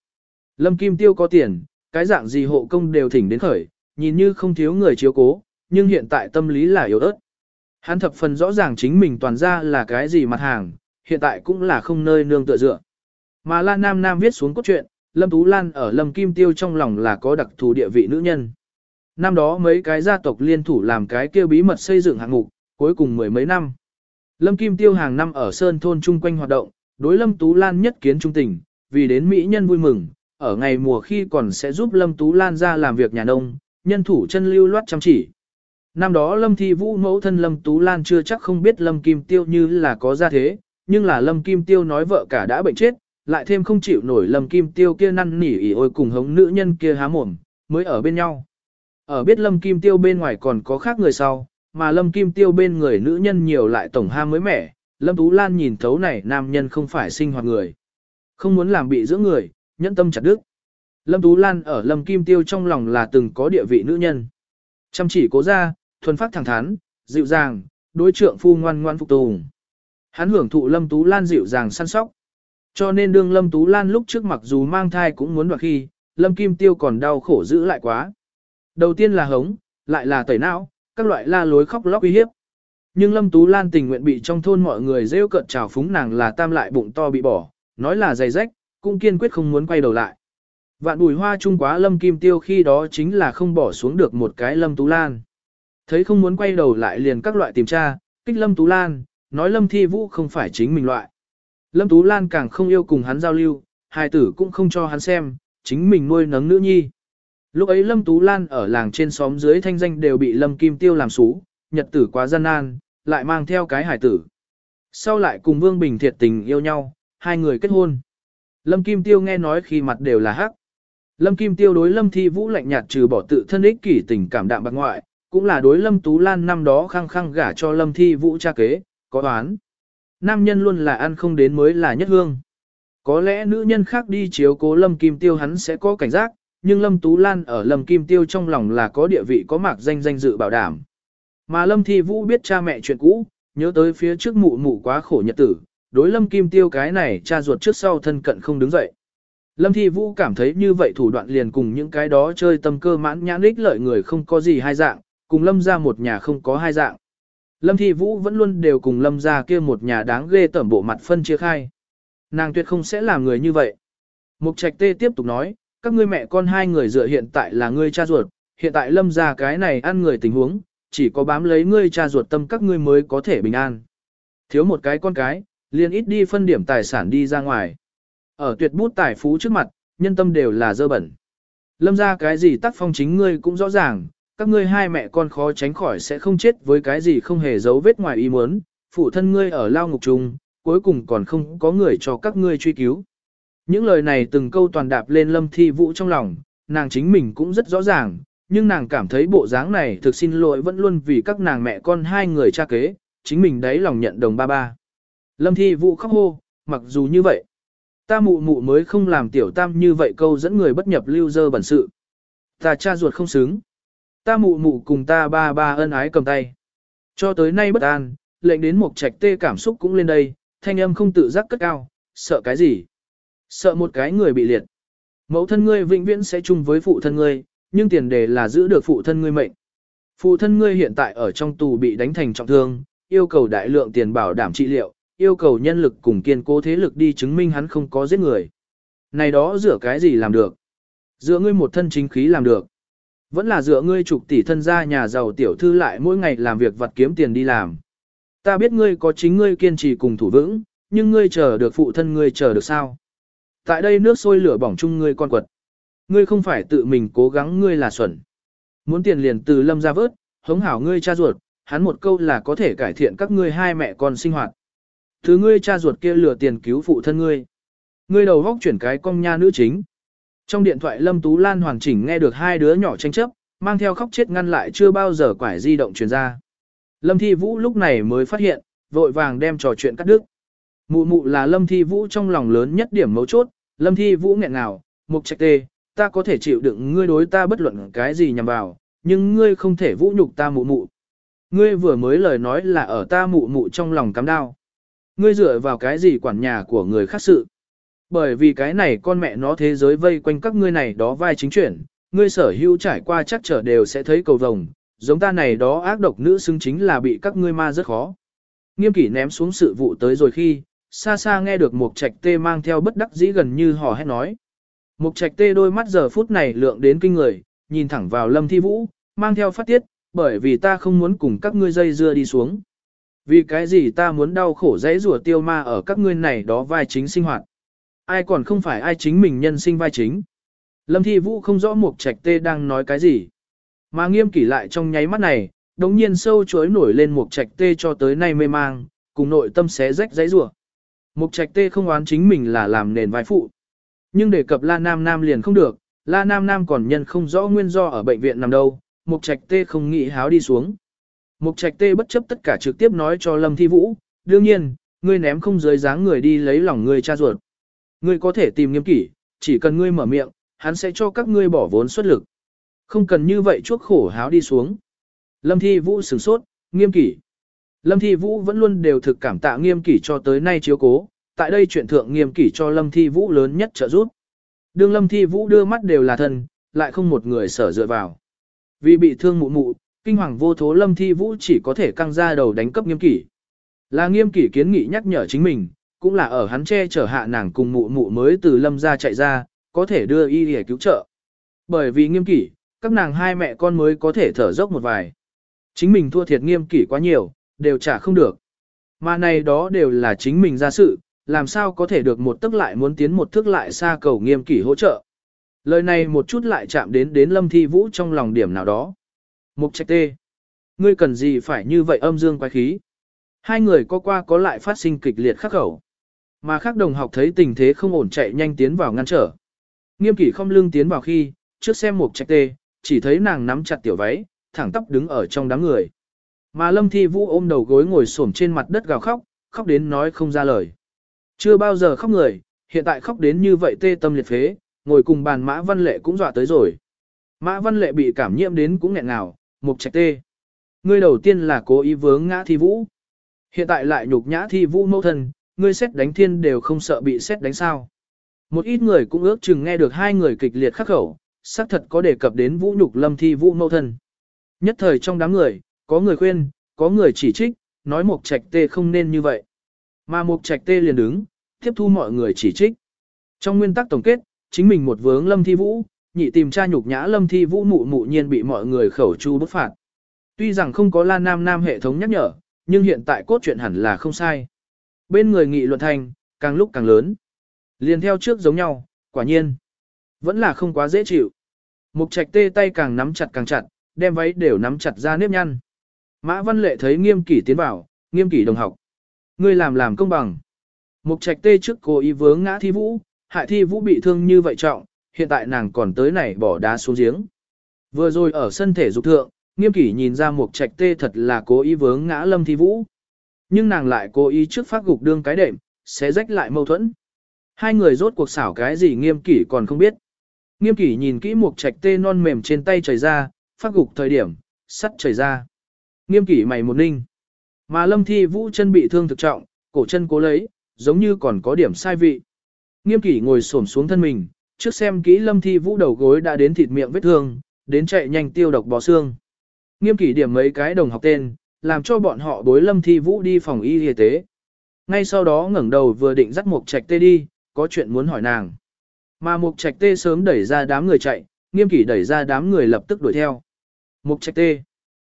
Lâm Kim Tiêu có tiền, cái dạng gì hộ công đều thỉnh đến khởi, nhìn như không thiếu người chiếu cố, nhưng hiện tại tâm lý là yếu ớt. Hắn thập phần rõ ràng chính mình toàn ra là cái gì mặt hàng, hiện tại cũng là không nơi nương tựa dựa. Mà Lan Nam Nam viết xuống cốt truyện, Lâm Tú Lan ở Lâm Kim Tiêu trong lòng là có đặc thù địa vị nữ nhân. Năm đó mấy cái gia tộc liên thủ làm cái kêu bí mật xây dựng hạng mục, cuối cùng mười mấy năm. Lâm Kim Tiêu hàng năm ở Sơn Thôn chung quanh hoạt động, đối Lâm Tú Lan nhất kiến trung tình, vì đến Mỹ nhân vui mừng, ở ngày mùa khi còn sẽ giúp Lâm Tú Lan ra làm việc nhà nông, nhân thủ chân lưu loát chăm chỉ. Năm đó Lâm Thi Vũ mẫu thân Lâm Tú Lan chưa chắc không biết Lâm Kim Tiêu như là có gia thế, nhưng là Lâm Kim Tiêu nói vợ cả đã bệnh chết, lại thêm không chịu nổi Lâm Kim Tiêu kia năn nỉ ỉ ôi cùng hống nữ nhân kia há mồm, mới ở bên nhau. Ở biết Lâm Kim Tiêu bên ngoài còn có khác người sau, mà Lâm Kim Tiêu bên người nữ nhân nhiều lại tổng ham mới mẻ, Lâm Tú Lan nhìn thấu này nam nhân không phải sinh hoạt người. Không muốn làm bị giữa người, nhẫn tâm chặt đức. Lâm Tú Lan ở Lâm Kim Tiêu trong lòng là từng có địa vị nữ nhân. Chăm chỉ cố ra, thuần phát thẳng thắn, dịu dàng, đối trượng phu ngoan ngoan phục tùng. Hắn hưởng thụ Lâm Tú Lan dịu dàng săn sóc. Cho nên đương Lâm Tú Lan lúc trước mặc dù mang thai cũng muốn đoạt khi, Lâm Kim Tiêu còn đau khổ giữ lại quá. Đầu tiên là hống, lại là tẩy não, các loại la lối khóc lóc uy hiếp. Nhưng Lâm Tú Lan tình nguyện bị trong thôn mọi người rêu cợt trào phúng nàng là tam lại bụng to bị bỏ, nói là dày rách, cũng kiên quyết không muốn quay đầu lại. Vạn bùi hoa trung quá Lâm Kim Tiêu khi đó chính là không bỏ xuống được một cái Lâm Tú Lan. Thấy không muốn quay đầu lại liền các loại tìm tra, kích Lâm Tú Lan, nói Lâm Thi Vũ không phải chính mình loại. Lâm Tú Lan càng không yêu cùng hắn giao lưu, hài tử cũng không cho hắn xem, chính mình nuôi nấng nữ nhi. Lúc ấy Lâm Tú Lan ở làng trên xóm dưới thanh danh đều bị Lâm Kim Tiêu làm xú, nhật tử quá gian nan, lại mang theo cái Hải tử. Sau lại cùng Vương Bình thiệt tình yêu nhau, hai người kết hôn. Lâm Kim Tiêu nghe nói khi mặt đều là hắc. Lâm Kim Tiêu đối Lâm Thi Vũ lạnh nhạt trừ bỏ tự thân ích kỷ tình cảm đạm bạc ngoại, cũng là đối Lâm Tú Lan năm đó khăng khăng gả cho Lâm Thi Vũ cha kế, có đoán. Nam nhân luôn là ăn không đến mới là nhất hương. Có lẽ nữ nhân khác đi chiếu cố Lâm Kim Tiêu hắn sẽ có cảnh giác, nhưng Lâm Tú Lan ở Lâm Kim Tiêu trong lòng là có địa vị có mạc danh danh dự bảo đảm. Mà Lâm Thi Vũ biết cha mẹ chuyện cũ, nhớ tới phía trước mụ mụ quá khổ nhật tử, đối Lâm Kim Tiêu cái này cha ruột trước sau thân cận không đứng dậy. Lâm Thi Vũ cảm thấy như vậy thủ đoạn liền cùng những cái đó chơi tâm cơ mãn nhãn ích lợi người không có gì hai dạng, cùng Lâm ra một nhà không có hai dạng. Lâm Thi Vũ vẫn luôn đều cùng Lâm ra kia một nhà đáng ghê tẩm bộ mặt phân chia khai. Nàng tuyệt không sẽ làm người như vậy. Mục Trạch Tê tiếp tục nói, các ngươi mẹ con hai người dựa hiện tại là ngươi cha ruột, hiện tại Lâm ra cái này ăn người tình huống, chỉ có bám lấy ngươi cha ruột tâm các ngươi mới có thể bình an. Thiếu một cái con cái, liền ít đi phân điểm tài sản đi ra ngoài. Ở tuyệt bút tài phú trước mặt, nhân tâm đều là dơ bẩn. Lâm ra cái gì tác phong chính ngươi cũng rõ ràng, các ngươi hai mẹ con khó tránh khỏi sẽ không chết với cái gì không hề giấu vết ngoài ý muốn, phụ thân ngươi ở lao ngục trùng, cuối cùng còn không có người cho các ngươi truy cứu. Những lời này từng câu toàn đạp lên lâm thi vũ trong lòng, nàng chính mình cũng rất rõ ràng, nhưng nàng cảm thấy bộ dáng này thực xin lỗi vẫn luôn vì các nàng mẹ con hai người cha kế, chính mình đấy lòng nhận đồng ba ba. Lâm thi vũ khóc hô, mặc dù như vậy, ta mụ mụ mới không làm tiểu tam như vậy câu dẫn người bất nhập lưu dơ bẩn sự. Ta cha ruột không xứng. Ta mụ mụ cùng ta ba ba ân ái cầm tay. Cho tới nay bất an, lệnh đến một trạch tê cảm xúc cũng lên đây, thanh âm không tự giác cất cao, sợ cái gì? Sợ một cái người bị liệt. Mẫu thân ngươi vĩnh viễn sẽ chung với phụ thân ngươi, nhưng tiền đề là giữ được phụ thân ngươi mệnh. Phụ thân ngươi hiện tại ở trong tù bị đánh thành trọng thương, yêu cầu đại lượng tiền bảo đảm trị liệu, yêu cầu nhân lực cùng kiên cố thế lực đi chứng minh hắn không có giết người. Này đó dựa cái gì làm được? Dựa ngươi một thân chính khí làm được. Vẫn là dựa ngươi trục tỷ thân gia nhà giàu tiểu thư lại mỗi ngày làm việc vặt kiếm tiền đi làm. Ta biết ngươi có chính ngươi kiên trì cùng thủ vững, nhưng ngươi chờ được phụ thân ngươi chờ được sao? Tại đây nước sôi lửa bỏng chung ngươi con quật. Ngươi không phải tự mình cố gắng ngươi là xuẩn. Muốn tiền liền từ lâm ra vớt, hống hảo ngươi cha ruột, hắn một câu là có thể cải thiện các ngươi hai mẹ con sinh hoạt. Thứ ngươi cha ruột kia lừa tiền cứu phụ thân ngươi. Ngươi đầu góc chuyển cái cong nha nữ chính. Trong điện thoại Lâm Tú Lan hoàn chỉnh nghe được hai đứa nhỏ tranh chấp, mang theo khóc chết ngăn lại chưa bao giờ quải di động truyền ra. Lâm Thi Vũ lúc này mới phát hiện, vội vàng đem trò chuyện cắt đứt. Mụ mụ là Lâm Thi Vũ trong lòng lớn nhất điểm mấu chốt, Lâm Thi Vũ nghẹn nào mục trạch tê, ta có thể chịu đựng ngươi đối ta bất luận cái gì nhằm vào, nhưng ngươi không thể vũ nhục ta mụ mụ. ngươi vừa mới lời nói là ở ta mụ mụ trong lòng cắm đau. Ngươi dựa vào cái gì quản nhà của người khác sự. Bởi vì cái này con mẹ nó thế giới vây quanh các ngươi này đó vai chính chuyển, ngươi sở hữu trải qua chắc trở đều sẽ thấy cầu vồng, giống ta này đó ác độc nữ xứng chính là bị các ngươi ma rất khó. Nghiêm kỷ ném xuống sự vụ tới rồi khi, xa xa nghe được một trạch tê mang theo bất đắc dĩ gần như hò hét nói. Một trạch tê đôi mắt giờ phút này lượng đến kinh người, nhìn thẳng vào lâm thi vũ, mang theo phát tiết, bởi vì ta không muốn cùng các ngươi dây dưa đi xuống. Vì cái gì ta muốn đau khổ dãy rủa tiêu ma ở các ngươi này đó vai chính sinh hoạt. Ai còn không phải ai chính mình nhân sinh vai chính. Lâm Thi Vũ không rõ Mục Trạch Tê đang nói cái gì. Mà nghiêm kỷ lại trong nháy mắt này, đống nhiên sâu chối nổi lên Mục Trạch Tê cho tới nay mê mang, cùng nội tâm xé rách giấy rủa. Mục Trạch Tê không oán chính mình là làm nền vai phụ. Nhưng đề cập La Nam Nam liền không được, La Nam Nam còn nhân không rõ nguyên do ở bệnh viện nằm đâu, Mục Trạch Tê không nghĩ háo đi xuống. Mục Trạch Tê bất chấp tất cả trực tiếp nói cho Lâm Thi Vũ, đương nhiên, ngươi ném không dưới dáng người đi lấy lòng ngươi cha ruột. Ngươi có thể tìm nghiêm kỷ, chỉ cần ngươi mở miệng, hắn sẽ cho các ngươi bỏ vốn xuất lực. Không cần như vậy chuốc khổ háo đi xuống. Lâm Thi Vũ sửng sốt, nghiêm kỷ. Lâm Thi Vũ vẫn luôn đều thực cảm tạ nghiêm kỷ cho tới nay chiếu cố, tại đây chuyện thượng nghiêm kỷ cho Lâm Thi Vũ lớn nhất trợ giúp. Đương Lâm Thi Vũ đưa mắt đều là thân, lại không một người sở dựa vào. Vì bị thương mụ mụ, kinh hoàng vô thố Lâm Thi Vũ chỉ có thể căng ra đầu đánh cấp nghiêm kỷ. Là nghiêm kỷ kiến nghị nhắc nhở chính mình, cũng là ở hắn che chở hạ nàng cùng mụ mụ mới từ Lâm ra chạy ra, có thể đưa y để cứu trợ. Bởi vì nghiêm kỷ, các nàng hai mẹ con mới có thể thở dốc một vài. Chính mình thua thiệt nghiêm kỷ quá nhiều, đều trả không được. Mà này đó đều là chính mình ra sự, làm sao có thể được một tức lại muốn tiến một thước lại xa cầu nghiêm kỷ hỗ trợ. Lời này một chút lại chạm đến đến lâm thi vũ trong lòng điểm nào đó. Mục trạch tê. Ngươi cần gì phải như vậy âm dương quái khí. Hai người có qua có lại phát sinh kịch liệt khắc khẩu. Mà khác đồng học thấy tình thế không ổn chạy nhanh tiến vào ngăn trở. Nghiêm kỷ không lưng tiến vào khi, trước xem mục trạch tê, chỉ thấy nàng nắm chặt tiểu váy, thẳng tóc đứng ở trong đám người. Mà lâm thi vũ ôm đầu gối ngồi xổm trên mặt đất gào khóc, khóc đến nói không ra lời. Chưa bao giờ khóc người, hiện tại khóc đến như vậy tê tâm liệt phế, ngồi cùng bàn Mã Văn Lệ cũng dọa tới rồi. Mã Văn Lệ bị cảm nhiễm đến cũng nghẹn ngào, mục trạch tê. Ngươi đầu tiên là cố ý vướng ngã thi vũ. Hiện tại lại nhục nhã thi vũ mẫu thân, ngươi xét đánh thiên đều không sợ bị xét đánh sao. Một ít người cũng ước chừng nghe được hai người kịch liệt khắc khẩu, xác thật có đề cập đến vũ nhục lâm thi vũ mâu thân. Nhất thời trong đám người, có người khuyên, có người chỉ trích, nói mục trạch tê không nên như vậy. Mà mục trạch tê liền đứng, tiếp thu mọi người chỉ trích. Trong nguyên tắc tổng kết, chính mình một vướng lâm thi vũ, nhị tìm tra nhục nhã lâm thi vũ mụ mụ nhiên bị mọi người khẩu chu bức phạt. Tuy rằng không có la nam nam hệ thống nhắc nhở, nhưng hiện tại cốt truyện hẳn là không sai. Bên người nghị luận thành, càng lúc càng lớn. Liền theo trước giống nhau, quả nhiên. Vẫn là không quá dễ chịu. Mục trạch tê tay càng nắm chặt càng chặt, đem váy đều nắm chặt ra nếp nhăn. Mã Văn Lệ thấy nghiêm kỷ tiến vào, nghiêm kỷ đồng học. Ngươi làm làm công bằng. Mục trạch tê trước cô ý vướng ngã thi vũ, hại thi vũ bị thương như vậy trọng, hiện tại nàng còn tới này bỏ đá xuống giếng. Vừa rồi ở sân thể dục thượng, nghiêm kỷ nhìn ra mục trạch tê thật là cố ý vướng ngã lâm thi vũ. Nhưng nàng lại cố ý trước phát gục đương cái đệm, sẽ rách lại mâu thuẫn. Hai người rốt cuộc xảo cái gì nghiêm kỷ còn không biết. Nghiêm kỷ nhìn kỹ mục trạch tê non mềm trên tay chảy ra, phát gục thời điểm, sắt chảy ra. Nghiêm kỷ mày một ninh. Mà lâm thi vũ chân bị thương thực trọng, cổ chân cố lấy, giống như còn có điểm sai vị. Nghiêm kỷ ngồi xổm xuống thân mình, trước xem kỹ lâm thi vũ đầu gối đã đến thịt miệng vết thương, đến chạy nhanh tiêu độc bò xương. Nghiêm kỷ điểm mấy cái đồng học tên, làm cho bọn họ bối lâm thi vũ đi phòng y y tế. Ngay sau đó ngẩng đầu vừa định dắt mục trạch tê đi, có chuyện muốn hỏi nàng. Mà mục trạch tê sớm đẩy ra đám người chạy, nghiêm kỷ đẩy ra đám người lập tức đuổi theo. Mục trạch tê.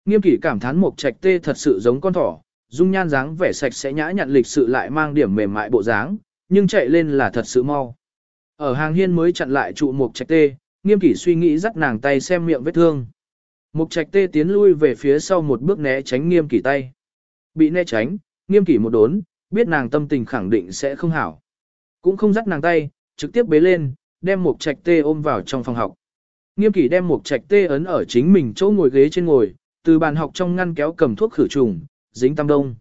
Nghiêm kỷ cảm thán mục trạch tê thật sự giống con thỏ, dung nhan dáng vẻ sạch sẽ nhã nhặn lịch sự lại mang điểm mềm mại bộ dáng, nhưng chạy lên là thật sự mau. Ở hàng hiên mới chặn lại trụ mục trạch tê, nghiêm kỷ suy nghĩ dắt nàng tay xem miệng vết thương. Mục trạch tê tiến lui về phía sau một bước né tránh nghiêm kỷ tay. Bị né tránh, nghiêm kỷ một đốn, biết nàng tâm tình khẳng định sẽ không hảo. Cũng không dắt nàng tay, trực tiếp bế lên, đem mục trạch tê ôm vào trong phòng học. Nghiêm kỷ đem mục trạch tê ấn ở chính mình chỗ ngồi ghế trên ngồi, từ bàn học trong ngăn kéo cầm thuốc khử trùng, dính tăm đông.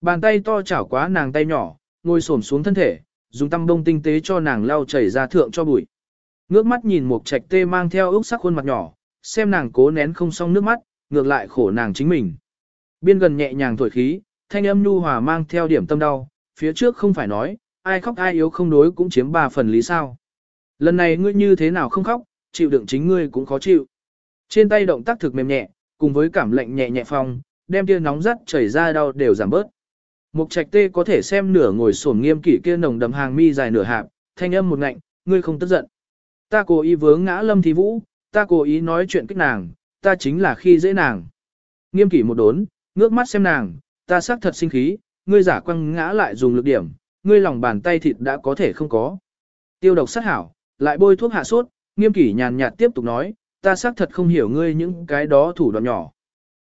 Bàn tay to chảo quá nàng tay nhỏ, ngồi xổm xuống thân thể, dùng tăm đông tinh tế cho nàng lau chảy ra thượng cho bụi. Ngước mắt nhìn một trạch tê mang theo ước sắc khuôn mặt nhỏ, xem nàng cố nén không xong nước mắt, ngược lại khổ nàng chính mình. Biên gần nhẹ nhàng thổi khí, thanh âm nhu hòa mang theo điểm tâm đau, phía trước không phải nói, ai khóc ai yếu không đối cũng chiếm ba phần lý sao. Lần này ngươi như thế nào không khóc, chịu đựng chính ngươi cũng khó chịu. Trên tay động tác thực mềm nhẹ, cùng với cảm lạnh nhẹ nhẹ phong, đem tia nóng rắt chảy ra đau đều giảm bớt. Mục trạch tê có thể xem nửa ngồi sổn nghiêm kỷ kia nồng đậm hàng mi dài nửa hạp, thanh âm một ngạnh, ngươi không tức giận. Ta cố ý vướng ngã lâm thi vũ, ta cố ý nói chuyện kích nàng, ta chính là khi dễ nàng. Nghiêm kỷ một đốn, ngước mắt xem nàng, ta xác thật sinh khí, ngươi giả quăng ngã lại dùng lực điểm, ngươi lòng bàn tay thịt đã có thể không có. Tiêu độc sát hảo, lại bôi thuốc hạ sốt, nghiêm kỷ nhàn nhạt tiếp tục nói, ta xác thật không hiểu ngươi những cái đó thủ đoạn nhỏ.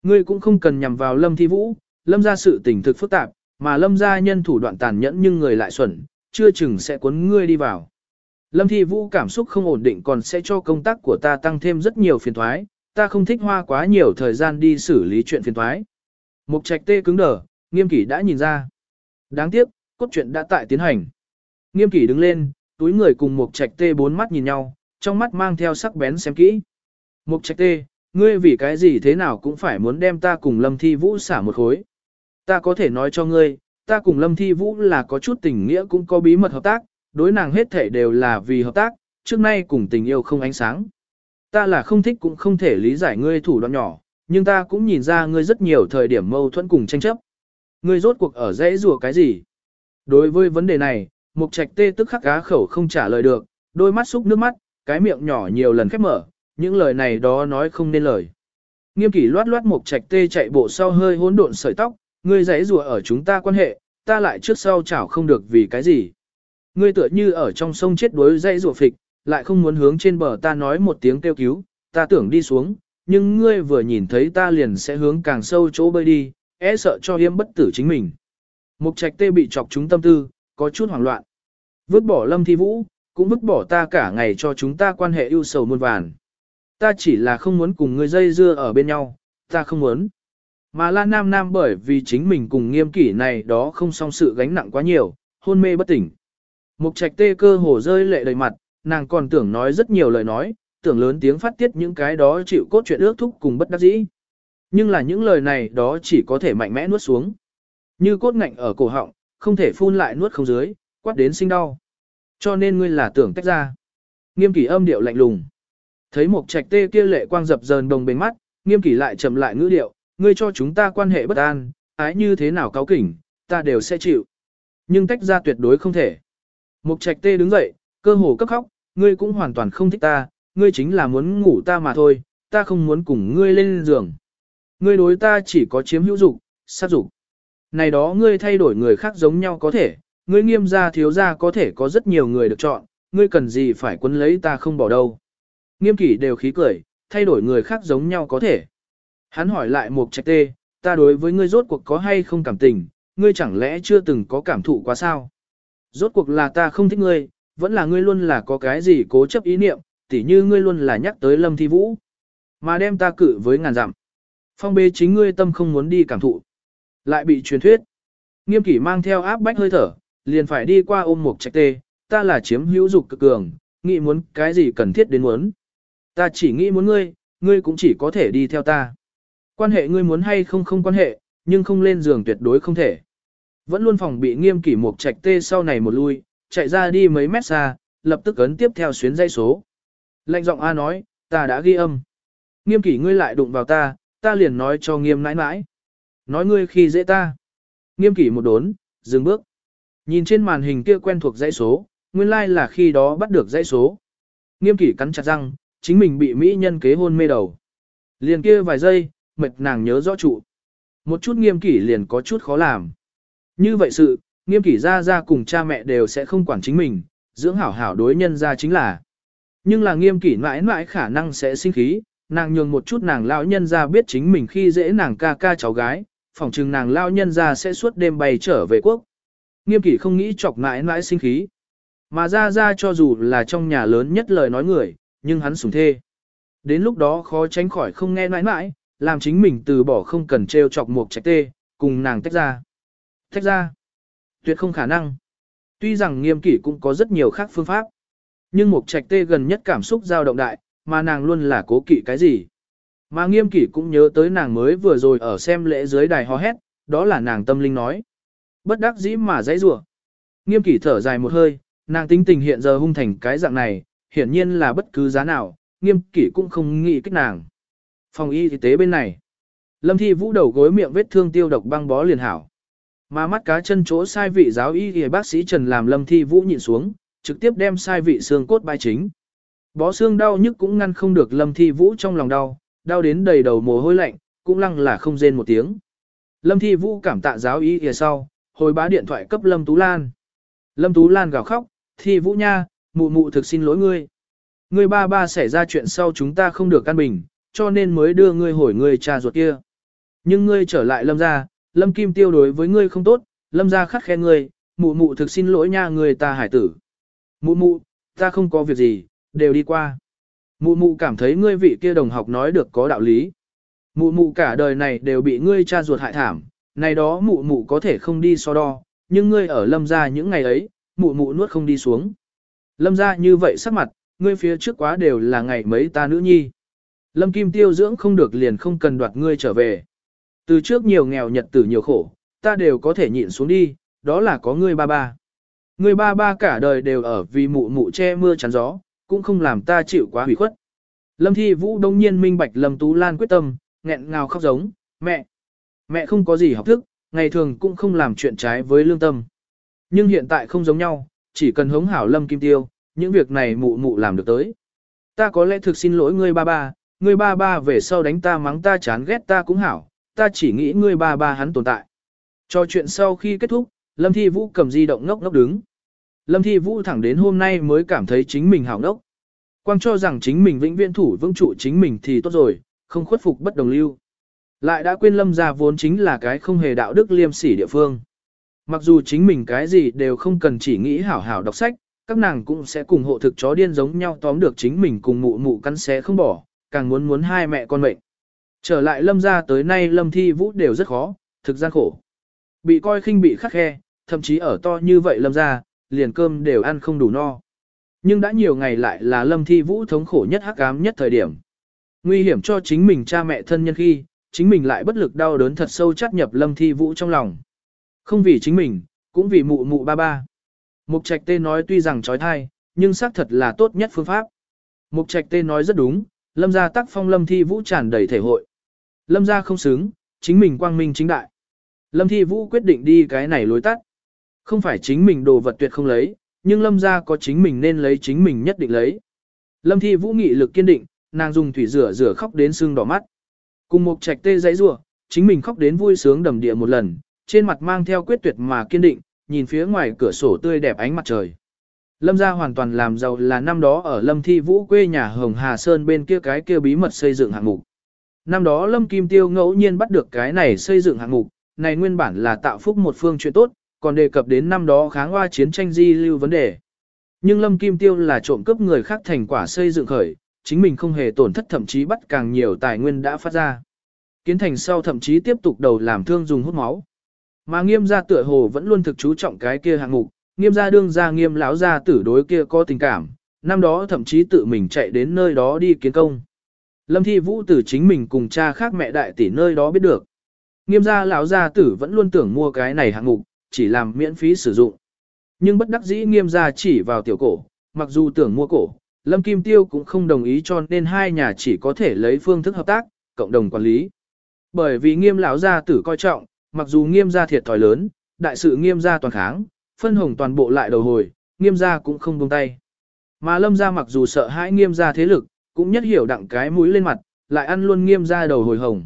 Ngươi cũng không cần nhằm vào lâm thi vũ, lâm ra sự tình thực phức tạp, mà lâm gia nhân thủ đoạn tàn nhẫn nhưng người lại xuẩn, chưa chừng sẽ cuốn ngươi đi vào. Lâm Thi Vũ cảm xúc không ổn định còn sẽ cho công tác của ta tăng thêm rất nhiều phiền thoái, ta không thích hoa quá nhiều thời gian đi xử lý chuyện phiền thoái. Mục trạch tê cứng đờ, nghiêm kỷ đã nhìn ra. Đáng tiếc, cốt truyện đã tại tiến hành. Nghiêm kỷ đứng lên, túi người cùng mục trạch tê bốn mắt nhìn nhau, trong mắt mang theo sắc bén xem kỹ. Mục trạch tê, ngươi vì cái gì thế nào cũng phải muốn đem ta cùng Lâm Thi Vũ xả một khối. Ta có thể nói cho ngươi, ta cùng Lâm Thi Vũ là có chút tình nghĩa cũng có bí mật hợp tác, đối nàng hết thể đều là vì hợp tác, trước nay cùng tình yêu không ánh sáng. Ta là không thích cũng không thể lý giải ngươi thủ đoạn nhỏ, nhưng ta cũng nhìn ra ngươi rất nhiều thời điểm mâu thuẫn cùng tranh chấp. Ngươi rốt cuộc ở dãy rùa cái gì? Đối với vấn đề này, Mục Trạch Tê tức khắc cá khẩu không trả lời được, đôi mắt xúc nước mắt, cái miệng nhỏ nhiều lần khép mở, những lời này đó nói không nên lời. Nghiêm kỷ loát loát Mục Trạch Tê chạy bộ sau hơi hỗn độn sợi tóc, ngươi dãy rùa ở chúng ta quan hệ, ta lại trước sau chảo không được vì cái gì. Ngươi tựa như ở trong sông chết đuối dãy rùa phịch, lại không muốn hướng trên bờ ta nói một tiếng kêu cứu, ta tưởng đi xuống, nhưng ngươi vừa nhìn thấy ta liền sẽ hướng càng sâu chỗ bơi đi, e sợ cho hiếm bất tử chính mình. Mục trạch tê bị chọc chúng tâm tư, có chút hoảng loạn. Vứt bỏ lâm thi vũ, cũng vứt bỏ ta cả ngày cho chúng ta quan hệ ưu sầu muôn vàn. Ta chỉ là không muốn cùng ngươi dây dưa ở bên nhau, ta không muốn. Mà La Nam Nam bởi vì chính mình cùng nghiêm kỷ này đó không song sự gánh nặng quá nhiều, hôn mê bất tỉnh. Mục trạch tê cơ hồ rơi lệ đầy mặt, nàng còn tưởng nói rất nhiều lời nói, tưởng lớn tiếng phát tiết những cái đó chịu cốt chuyện ước thúc cùng bất đắc dĩ. Nhưng là những lời này đó chỉ có thể mạnh mẽ nuốt xuống. Như cốt ngạnh ở cổ họng, không thể phun lại nuốt không dưới, quát đến sinh đau. Cho nên ngươi là tưởng tách ra. Nghiêm kỷ âm điệu lạnh lùng. Thấy một trạch tê kia lệ quang dập dờn đồng bền mắt, nghiêm kỷ lại chậm lại ngữ điệu, ngươi cho chúng ta quan hệ bất an, ái như thế nào cáo kỉnh, ta đều sẽ chịu. Nhưng tách ra tuyệt đối không thể. Mục trạch tê đứng dậy, cơ hồ cấp khóc, ngươi cũng hoàn toàn không thích ta, ngươi chính là muốn ngủ ta mà thôi, ta không muốn cùng ngươi lên giường. Ngươi đối ta chỉ có chiếm hữu dục, sát dục. Này đó ngươi thay đổi người khác giống nhau có thể, ngươi nghiêm gia thiếu gia có thể có rất nhiều người được chọn, ngươi cần gì phải quấn lấy ta không bỏ đâu. Nghiêm kỷ đều khí cười, thay đổi người khác giống nhau có thể. Hắn hỏi lại một trạch tê, ta đối với ngươi rốt cuộc có hay không cảm tình, ngươi chẳng lẽ chưa từng có cảm thụ quá sao? Rốt cuộc là ta không thích ngươi, vẫn là ngươi luôn là có cái gì cố chấp ý niệm, tỉ như ngươi luôn là nhắc tới lâm thi vũ. Mà đem ta cự với ngàn dặm. Phong Bê chính ngươi tâm không muốn đi cảm thụ. Lại bị truyền thuyết. Nghiêm kỷ mang theo áp bách hơi thở, liền phải đi qua ôm một trạch tê, ta là chiếm hữu dục cực cường, nghĩ muốn cái gì cần thiết đến muốn. Ta chỉ nghĩ muốn ngươi, ngươi cũng chỉ có thể đi theo ta. Quan hệ ngươi muốn hay không không quan hệ, nhưng không lên giường tuyệt đối không thể. Vẫn luôn phòng bị nghiêm kỷ một trạch tê sau này một lui, chạy ra đi mấy mét xa, lập tức ấn tiếp theo xuyến dây số. lạnh giọng A nói, ta đã ghi âm. Nghiêm kỷ ngươi lại đụng vào ta, ta liền nói cho nghiêm nãi nãi. Nói ngươi khi dễ ta. Nghiêm kỷ một đốn, dừng bước. Nhìn trên màn hình kia quen thuộc dãy số, nguyên lai like là khi đó bắt được dãy số. Nghiêm kỷ cắn chặt răng, chính mình bị mỹ nhân kế hôn mê đầu. Liền kia vài giây, mệt nàng nhớ rõ trụ. Một chút nghiêm kỷ liền có chút khó làm. Như vậy sự, nghiêm kỷ ra ra cùng cha mẹ đều sẽ không quản chính mình, dưỡng hảo hảo đối nhân ra chính là. Nhưng là nghiêm kỷ mãi mãi khả năng sẽ sinh khí, nàng nhường một chút nàng lão nhân ra biết chính mình khi dễ nàng ca ca cháu gái, phỏng chừng nàng lão nhân ra sẽ suốt đêm bay trở về quốc. Nghiêm kỷ không nghĩ chọc mãi mãi sinh khí. Mà ra ra cho dù là trong nhà lớn nhất lời nói người, nhưng hắn sùng thê. Đến lúc đó khó tránh khỏi không nghe mãi mãi, làm chính mình từ bỏ không cần treo chọc một trạch tê, cùng nàng tách ra. Tách ra. Tuyệt không khả năng. Tuy rằng nghiêm kỷ cũng có rất nhiều khác phương pháp. Nhưng một trạch tê gần nhất cảm xúc dao động đại, mà nàng luôn là cố kỵ cái gì. Mà nghiêm kỷ cũng nhớ tới nàng mới vừa rồi ở xem lễ dưới đài hò hét, đó là nàng tâm linh nói. Bất đắc dĩ mà dãy rủa. Nghiêm kỷ thở dài một hơi, nàng tính tình hiện giờ hung thành cái dạng này, hiển nhiên là bất cứ giá nào, nghiêm kỷ cũng không nghĩ kích nàng. Phòng y tế bên này. Lâm thi vũ đầu gối miệng vết thương tiêu độc băng bó liền hảo. Mà mắt cá chân chỗ sai vị giáo y thì bác sĩ Trần làm lâm thi vũ nhịn xuống, trực tiếp đem sai vị xương cốt bai chính. Bó xương đau nhức cũng ngăn không được lâm thi vũ trong lòng đau, đau đến đầy đầu mồ hôi lạnh, cũng lăng là không rên một tiếng. Lâm thi vũ cảm tạ giáo y thì sau, hồi bá điện thoại cấp Lâm Tú Lan. Lâm Tú Lan gào khóc, thi vũ nha, mụ mụ thực xin lỗi ngươi. Ngươi ba ba xảy ra chuyện sau chúng ta không được căn bình, cho nên mới đưa ngươi hồi ngươi cha ruột kia. Nhưng ngươi trở lại lâm gia, lâm kim tiêu đối với ngươi không tốt, lâm gia khắc khen ngươi, mụ mụ thực xin lỗi nha người ta hải tử. Mụ mụ, ta không có việc gì, đều đi qua. Mụ mụ cảm thấy ngươi vị kia đồng học nói được có đạo lý. Mụ mụ cả đời này đều bị ngươi cha ruột hại thảm, này đó mụ mụ có thể không đi so đo, nhưng ngươi ở lâm gia những ngày ấy, mụ mụ nuốt không đi xuống. Lâm gia như vậy sắc mặt, ngươi phía trước quá đều là ngày mấy ta nữ nhi. Lâm Kim Tiêu dưỡng không được liền không cần đoạt ngươi trở về. Từ trước nhiều nghèo nhật tử nhiều khổ, ta đều có thể nhịn xuống đi, đó là có ngươi ba ba. Ngươi ba ba cả đời đều ở vì mụ mụ che mưa chắn gió, cũng không làm ta chịu quá hủy khuất. Lâm Thi Vũ đông nhiên minh bạch Lâm Tú Lan quyết tâm, nghẹn ngào khóc giống, mẹ. Mẹ không có gì học thức, ngày thường cũng không làm chuyện trái với lương tâm. Nhưng hiện tại không giống nhau, chỉ cần hống hảo Lâm Kim Tiêu, những việc này mụ mụ làm được tới. Ta có lẽ thực xin lỗi ngươi ba ba, ngươi ba ba về sau đánh ta mắng ta chán ghét ta cũng hảo, ta chỉ nghĩ ngươi ba ba hắn tồn tại. Cho chuyện sau khi kết thúc, Lâm Thi Vũ cầm di động ngốc ngốc đứng. Lâm Thi Vũ thẳng đến hôm nay mới cảm thấy chính mình hảo ngốc. Quang cho rằng chính mình vĩnh viễn thủ vững trụ chính mình thì tốt rồi, không khuất phục bất đồng lưu. Lại đã quên Lâm gia vốn chính là cái không hề đạo đức liêm sỉ địa phương. Mặc dù chính mình cái gì đều không cần chỉ nghĩ hảo hảo đọc sách, các nàng cũng sẽ cùng hộ thực chó điên giống nhau tóm được chính mình cùng mụ mụ cắn xé không bỏ, càng muốn muốn hai mẹ con mệnh. Trở lại lâm ra tới nay lâm thi vũ đều rất khó, thực gian khổ. Bị coi khinh bị khắc khe, thậm chí ở to như vậy lâm ra, liền cơm đều ăn không đủ no. Nhưng đã nhiều ngày lại là lâm thi vũ thống khổ nhất hắc ám nhất thời điểm. Nguy hiểm cho chính mình cha mẹ thân nhân khi, chính mình lại bất lực đau đớn thật sâu chắt nhập lâm thi vũ trong lòng. Không vì chính mình, cũng vì mụ mụ ba ba. Mục trạch tê nói tuy rằng trói thai, nhưng xác thật là tốt nhất phương pháp. Mục trạch tê nói rất đúng, lâm gia tác phong lâm thi vũ tràn đầy thể hội. Lâm gia không xứng, chính mình quang minh chính đại. Lâm thi vũ quyết định đi cái này lối tắt. Không phải chính mình đồ vật tuyệt không lấy, nhưng lâm gia có chính mình nên lấy chính mình nhất định lấy. Lâm thi vũ nghị lực kiên định, nàng dùng thủy rửa rửa khóc đến sưng đỏ mắt. Cùng Mục trạch tê giấy rủa chính mình khóc đến vui sướng đầm địa một lần, trên mặt mang theo quyết tuyệt mà kiên định, nhìn phía ngoài cửa sổ tươi đẹp ánh mặt trời. Lâm gia hoàn toàn làm giàu là năm đó ở Lâm Thi Vũ quê nhà Hồng Hà Sơn bên kia cái kia bí mật xây dựng hạng mục. Năm đó Lâm Kim Tiêu ngẫu nhiên bắt được cái này xây dựng hạng mục, này nguyên bản là tạo phúc một phương chuyện tốt, còn đề cập đến năm đó kháng hoa chiến tranh di lưu vấn đề. Nhưng Lâm Kim Tiêu là trộm cướp người khác thành quả xây dựng khởi, chính mình không hề tổn thất thậm chí bắt càng nhiều tài nguyên đã phát ra. Kiến thành sau thậm chí tiếp tục đầu làm thương dùng hút máu. Mà nghiêm gia tựa hồ vẫn luôn thực chú trọng cái kia hạng mục, nghiêm gia đương gia nghiêm lão gia tử đối kia có tình cảm, năm đó thậm chí tự mình chạy đến nơi đó đi kiến công. Lâm Thi Vũ tử chính mình cùng cha khác mẹ đại tỷ nơi đó biết được. Nghiêm gia lão gia tử vẫn luôn tưởng mua cái này hạng mục, chỉ làm miễn phí sử dụng. Nhưng bất đắc dĩ nghiêm gia chỉ vào tiểu cổ, mặc dù tưởng mua cổ, Lâm Kim Tiêu cũng không đồng ý cho nên hai nhà chỉ có thể lấy phương thức hợp tác, cộng đồng quản lý. Bởi vì nghiêm lão gia tử coi trọng, mặc dù nghiêm gia thiệt thòi lớn, đại sự nghiêm gia toàn kháng, phân hồng toàn bộ lại đầu hồi, nghiêm gia cũng không buông tay. Mà lâm gia mặc dù sợ hãi nghiêm gia thế lực, cũng nhất hiểu đặng cái mũi lên mặt, lại ăn luôn nghiêm gia đầu hồi hồng.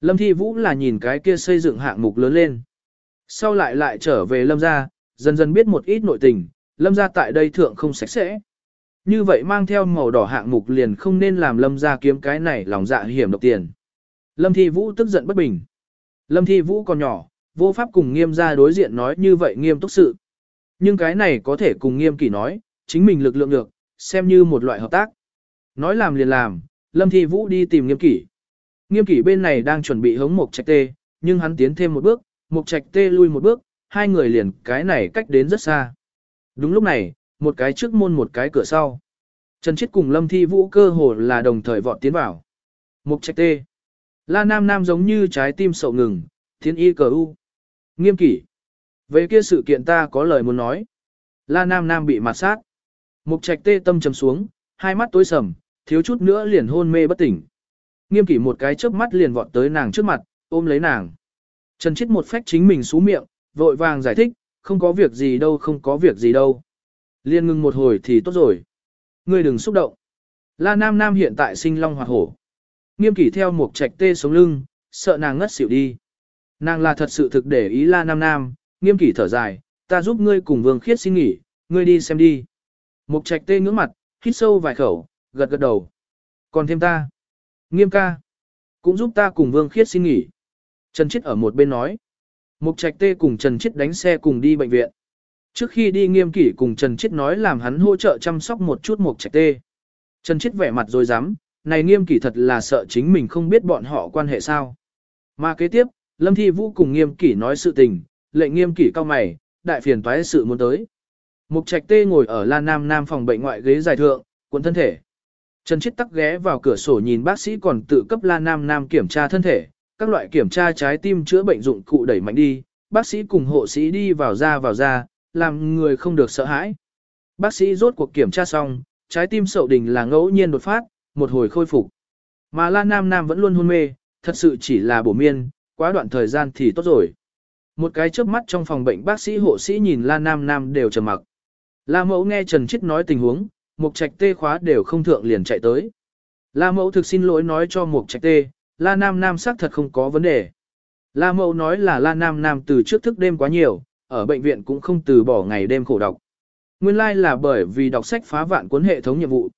Lâm thi vũ là nhìn cái kia xây dựng hạng mục lớn lên. Sau lại lại trở về lâm gia, dần dần biết một ít nội tình, lâm gia tại đây thượng không sạch sẽ. Như vậy mang theo màu đỏ hạng mục liền không nên làm lâm gia kiếm cái này lòng dạ hiểm độc tiền. Lâm thi vũ tức giận bất bình. Lâm Thi Vũ còn nhỏ, vô pháp cùng nghiêm gia đối diện nói như vậy nghiêm túc sự. Nhưng cái này có thể cùng nghiêm kỷ nói, chính mình lực lượng được, xem như một loại hợp tác. Nói làm liền làm, Lâm Thi Vũ đi tìm nghiêm kỷ. Nghiêm kỷ bên này đang chuẩn bị hống một trạch tê, nhưng hắn tiến thêm một bước, một trạch tê lui một bước, hai người liền cái này cách đến rất xa. Đúng lúc này, một cái trước môn một cái cửa sau. Trần Chiết cùng Lâm Thi Vũ cơ hồ là đồng thời vọt tiến vào. Mục trạch tê. La Nam Nam giống như trái tim sậu ngừng, thiên y cờ u. Nghiêm kỷ. Về kia sự kiện ta có lời muốn nói. La Nam Nam bị mặt sát. Mục trạch tê tâm trầm xuống, hai mắt tối sầm, thiếu chút nữa liền hôn mê bất tỉnh. Nghiêm kỷ một cái chớp mắt liền vọt tới nàng trước mặt, ôm lấy nàng. Trần chết một phách chính mình xuống miệng, vội vàng giải thích, không có việc gì đâu không có việc gì đâu. Liên ngừng một hồi thì tốt rồi. Ngươi đừng xúc động. La Nam Nam hiện tại sinh long hoạt hổ. Nghiêm kỷ theo một trạch tê sống lưng, sợ nàng ngất xỉu đi. Nàng là thật sự thực để ý La Nam Nam, nghiêm kỷ thở dài, ta giúp ngươi cùng Vương Khiết xin nghỉ, ngươi đi xem đi. Mục trạch tê ngưỡng mặt, hít sâu vài khẩu, gật gật đầu. Còn thêm ta. Nghiêm ca. Cũng giúp ta cùng Vương Khiết xin nghỉ. Trần Chiết ở một bên nói. Mục trạch tê cùng Trần Chiết đánh xe cùng đi bệnh viện. Trước khi đi nghiêm kỷ cùng Trần Chiết nói làm hắn hỗ trợ chăm sóc một chút mục trạch tê. Trần Chiết vẻ mặt rồi dám, này nghiêm kỷ thật là sợ chính mình không biết bọn họ quan hệ sao. Mà kế tiếp, Lâm Thi Vũ cùng nghiêm kỷ nói sự tình, lệnh nghiêm kỷ cao mày, đại phiền toái sự muốn tới. Mục trạch tê ngồi ở La Nam Nam phòng bệnh ngoại ghế dài thượng, cuộn thân thể. Trần Chiết tắc ghé vào cửa sổ nhìn bác sĩ còn tự cấp La Nam Nam kiểm tra thân thể, các loại kiểm tra trái tim chữa bệnh dụng cụ đẩy mạnh đi, bác sĩ cùng hộ sĩ đi vào ra vào ra, làm người không được sợ hãi. Bác sĩ rốt cuộc kiểm tra xong, trái tim sậu đình là ngẫu nhiên đột phát, một hồi khôi phục. Mà La Nam Nam vẫn luôn hôn mê, thật sự chỉ là bổ miên, quá đoạn thời gian thì tốt rồi. Một cái chớp mắt trong phòng bệnh bác sĩ hộ sĩ nhìn La Nam Nam đều trầm mặc. La Mẫu nghe Trần Chiết nói tình huống, Mục Trạch Tê khóa đều không thượng liền chạy tới. La Mẫu thực xin lỗi nói cho Mục Trạch Tê, La Nam Nam xác thật không có vấn đề. La Mẫu nói là La Nam Nam từ trước thức đêm quá nhiều, ở bệnh viện cũng không từ bỏ ngày đêm khổ đọc. Nguyên lai like là bởi vì đọc sách phá vạn cuốn hệ thống nhiệm vụ.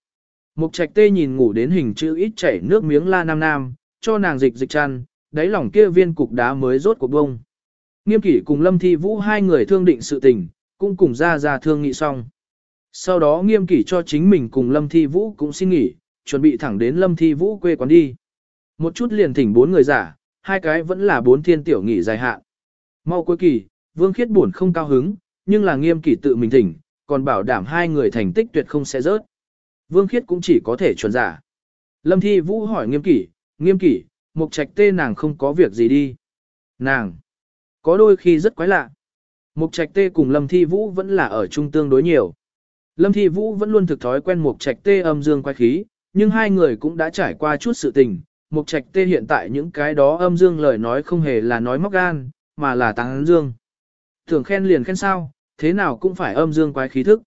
Mục Trạch Tê nhìn ngủ đến hình chữ ít chảy nước miếng La Nam Nam, cho nàng dịch dịch chăn, đáy lòng kia viên cục đá mới rốt cuộc bông. Nghiêm kỷ cùng Lâm Thi Vũ hai người thương định sự tình, cũng cùng ra ra thương nghị xong. Sau đó nghiêm kỷ cho chính mình cùng Lâm Thi Vũ cũng xin nghỉ, chuẩn bị thẳng đến Lâm Thi Vũ quê quán đi. Một chút liền thỉnh bốn người giả, hai cái vẫn là bốn thiên tiểu nghỉ dài hạn. Mau cuối kỳ, Vương Khiết buồn không cao hứng, nhưng là nghiêm kỷ tự mình thỉnh, còn bảo đảm hai người thành tích tuyệt không sẽ rớt. Vương Khiết cũng chỉ có thể chuẩn giả. Lâm Thi Vũ hỏi nghiêm kỷ, nghiêm kỷ, mục trạch tê nàng không có việc gì đi. Nàng, có đôi khi rất quái lạ. Mục trạch tê cùng Lâm Thi Vũ vẫn là ở chung tương đối nhiều. Lâm Thi Vũ vẫn luôn thực thói quen mục trạch tê âm dương quái khí, nhưng hai người cũng đã trải qua chút sự tình. Mục trạch tê hiện tại những cái đó âm dương lời nói không hề là nói móc gan, mà là tăng dương. Thường khen liền khen sao, thế nào cũng phải âm dương quái khí thức.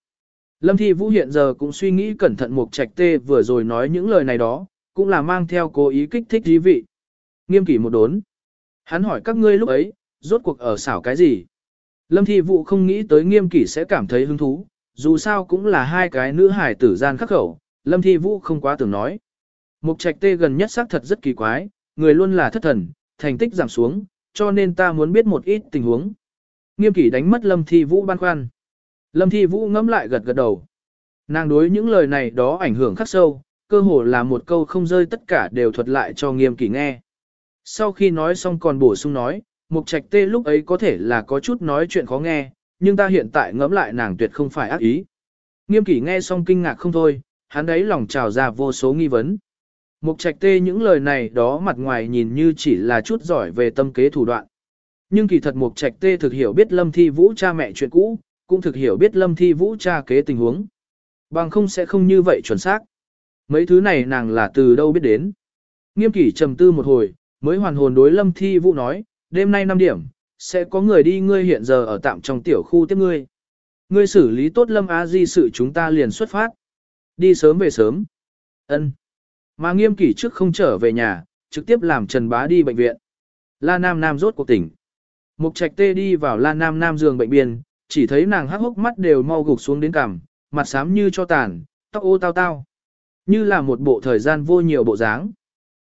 Lâm Thi Vũ hiện giờ cũng suy nghĩ cẩn thận Mục Trạch Tê vừa rồi nói những lời này đó, cũng là mang theo cố ý kích thích dí vị. Nghiêm kỷ một đốn. Hắn hỏi các ngươi lúc ấy, rốt cuộc ở xảo cái gì? Lâm Thi Vũ không nghĩ tới nghiêm kỷ sẽ cảm thấy hứng thú, dù sao cũng là hai cái nữ hải tử gian khắc khẩu, Lâm Thi Vũ không quá tưởng nói. Mục Trạch Tê gần nhất xác thật rất kỳ quái, người luôn là thất thần, thành tích giảm xuống, cho nên ta muốn biết một ít tình huống. Nghiêm kỷ đánh mất Lâm Thi Vũ băn khoăn. Lâm Thi Vũ ngẫm lại gật gật đầu. Nàng đối những lời này đó ảnh hưởng khắc sâu, cơ hồ là một câu không rơi tất cả đều thuật lại cho nghiêm kỷ nghe. Sau khi nói xong còn bổ sung nói, Mục Trạch Tê lúc ấy có thể là có chút nói chuyện khó nghe, nhưng ta hiện tại ngẫm lại nàng tuyệt không phải ác ý. Nghiêm kỷ nghe xong kinh ngạc không thôi, hắn ấy lòng trào ra vô số nghi vấn. Mục Trạch Tê những lời này đó mặt ngoài nhìn như chỉ là chút giỏi về tâm kế thủ đoạn. Nhưng kỳ thật Mục Trạch Tê thực hiểu biết Lâm Thi Vũ cha mẹ chuyện cũ, cũng thực hiểu biết Lâm Thi Vũ tra kế tình huống. Bằng không sẽ không như vậy chuẩn xác. Mấy thứ này nàng là từ đâu biết đến. Nghiêm kỷ trầm tư một hồi, mới hoàn hồn đối Lâm Thi Vũ nói, đêm nay 5 điểm, sẽ có người đi ngươi hiện giờ ở tạm trong tiểu khu tiếp ngươi. Ngươi xử lý tốt Lâm Á Di sự chúng ta liền xuất phát. Đi sớm về sớm. ân Mà nghiêm kỷ trước không trở về nhà, trực tiếp làm Trần Bá đi bệnh viện. La Nam Nam rốt cuộc tỉnh. Mục Trạch Tê đi vào La Nam Nam giường bệnh biên, chỉ thấy nàng hắc hốc mắt đều mau gục xuống đến cằm, mặt xám như cho tàn, tóc ô tao tao. Như là một bộ thời gian vô nhiều bộ dáng.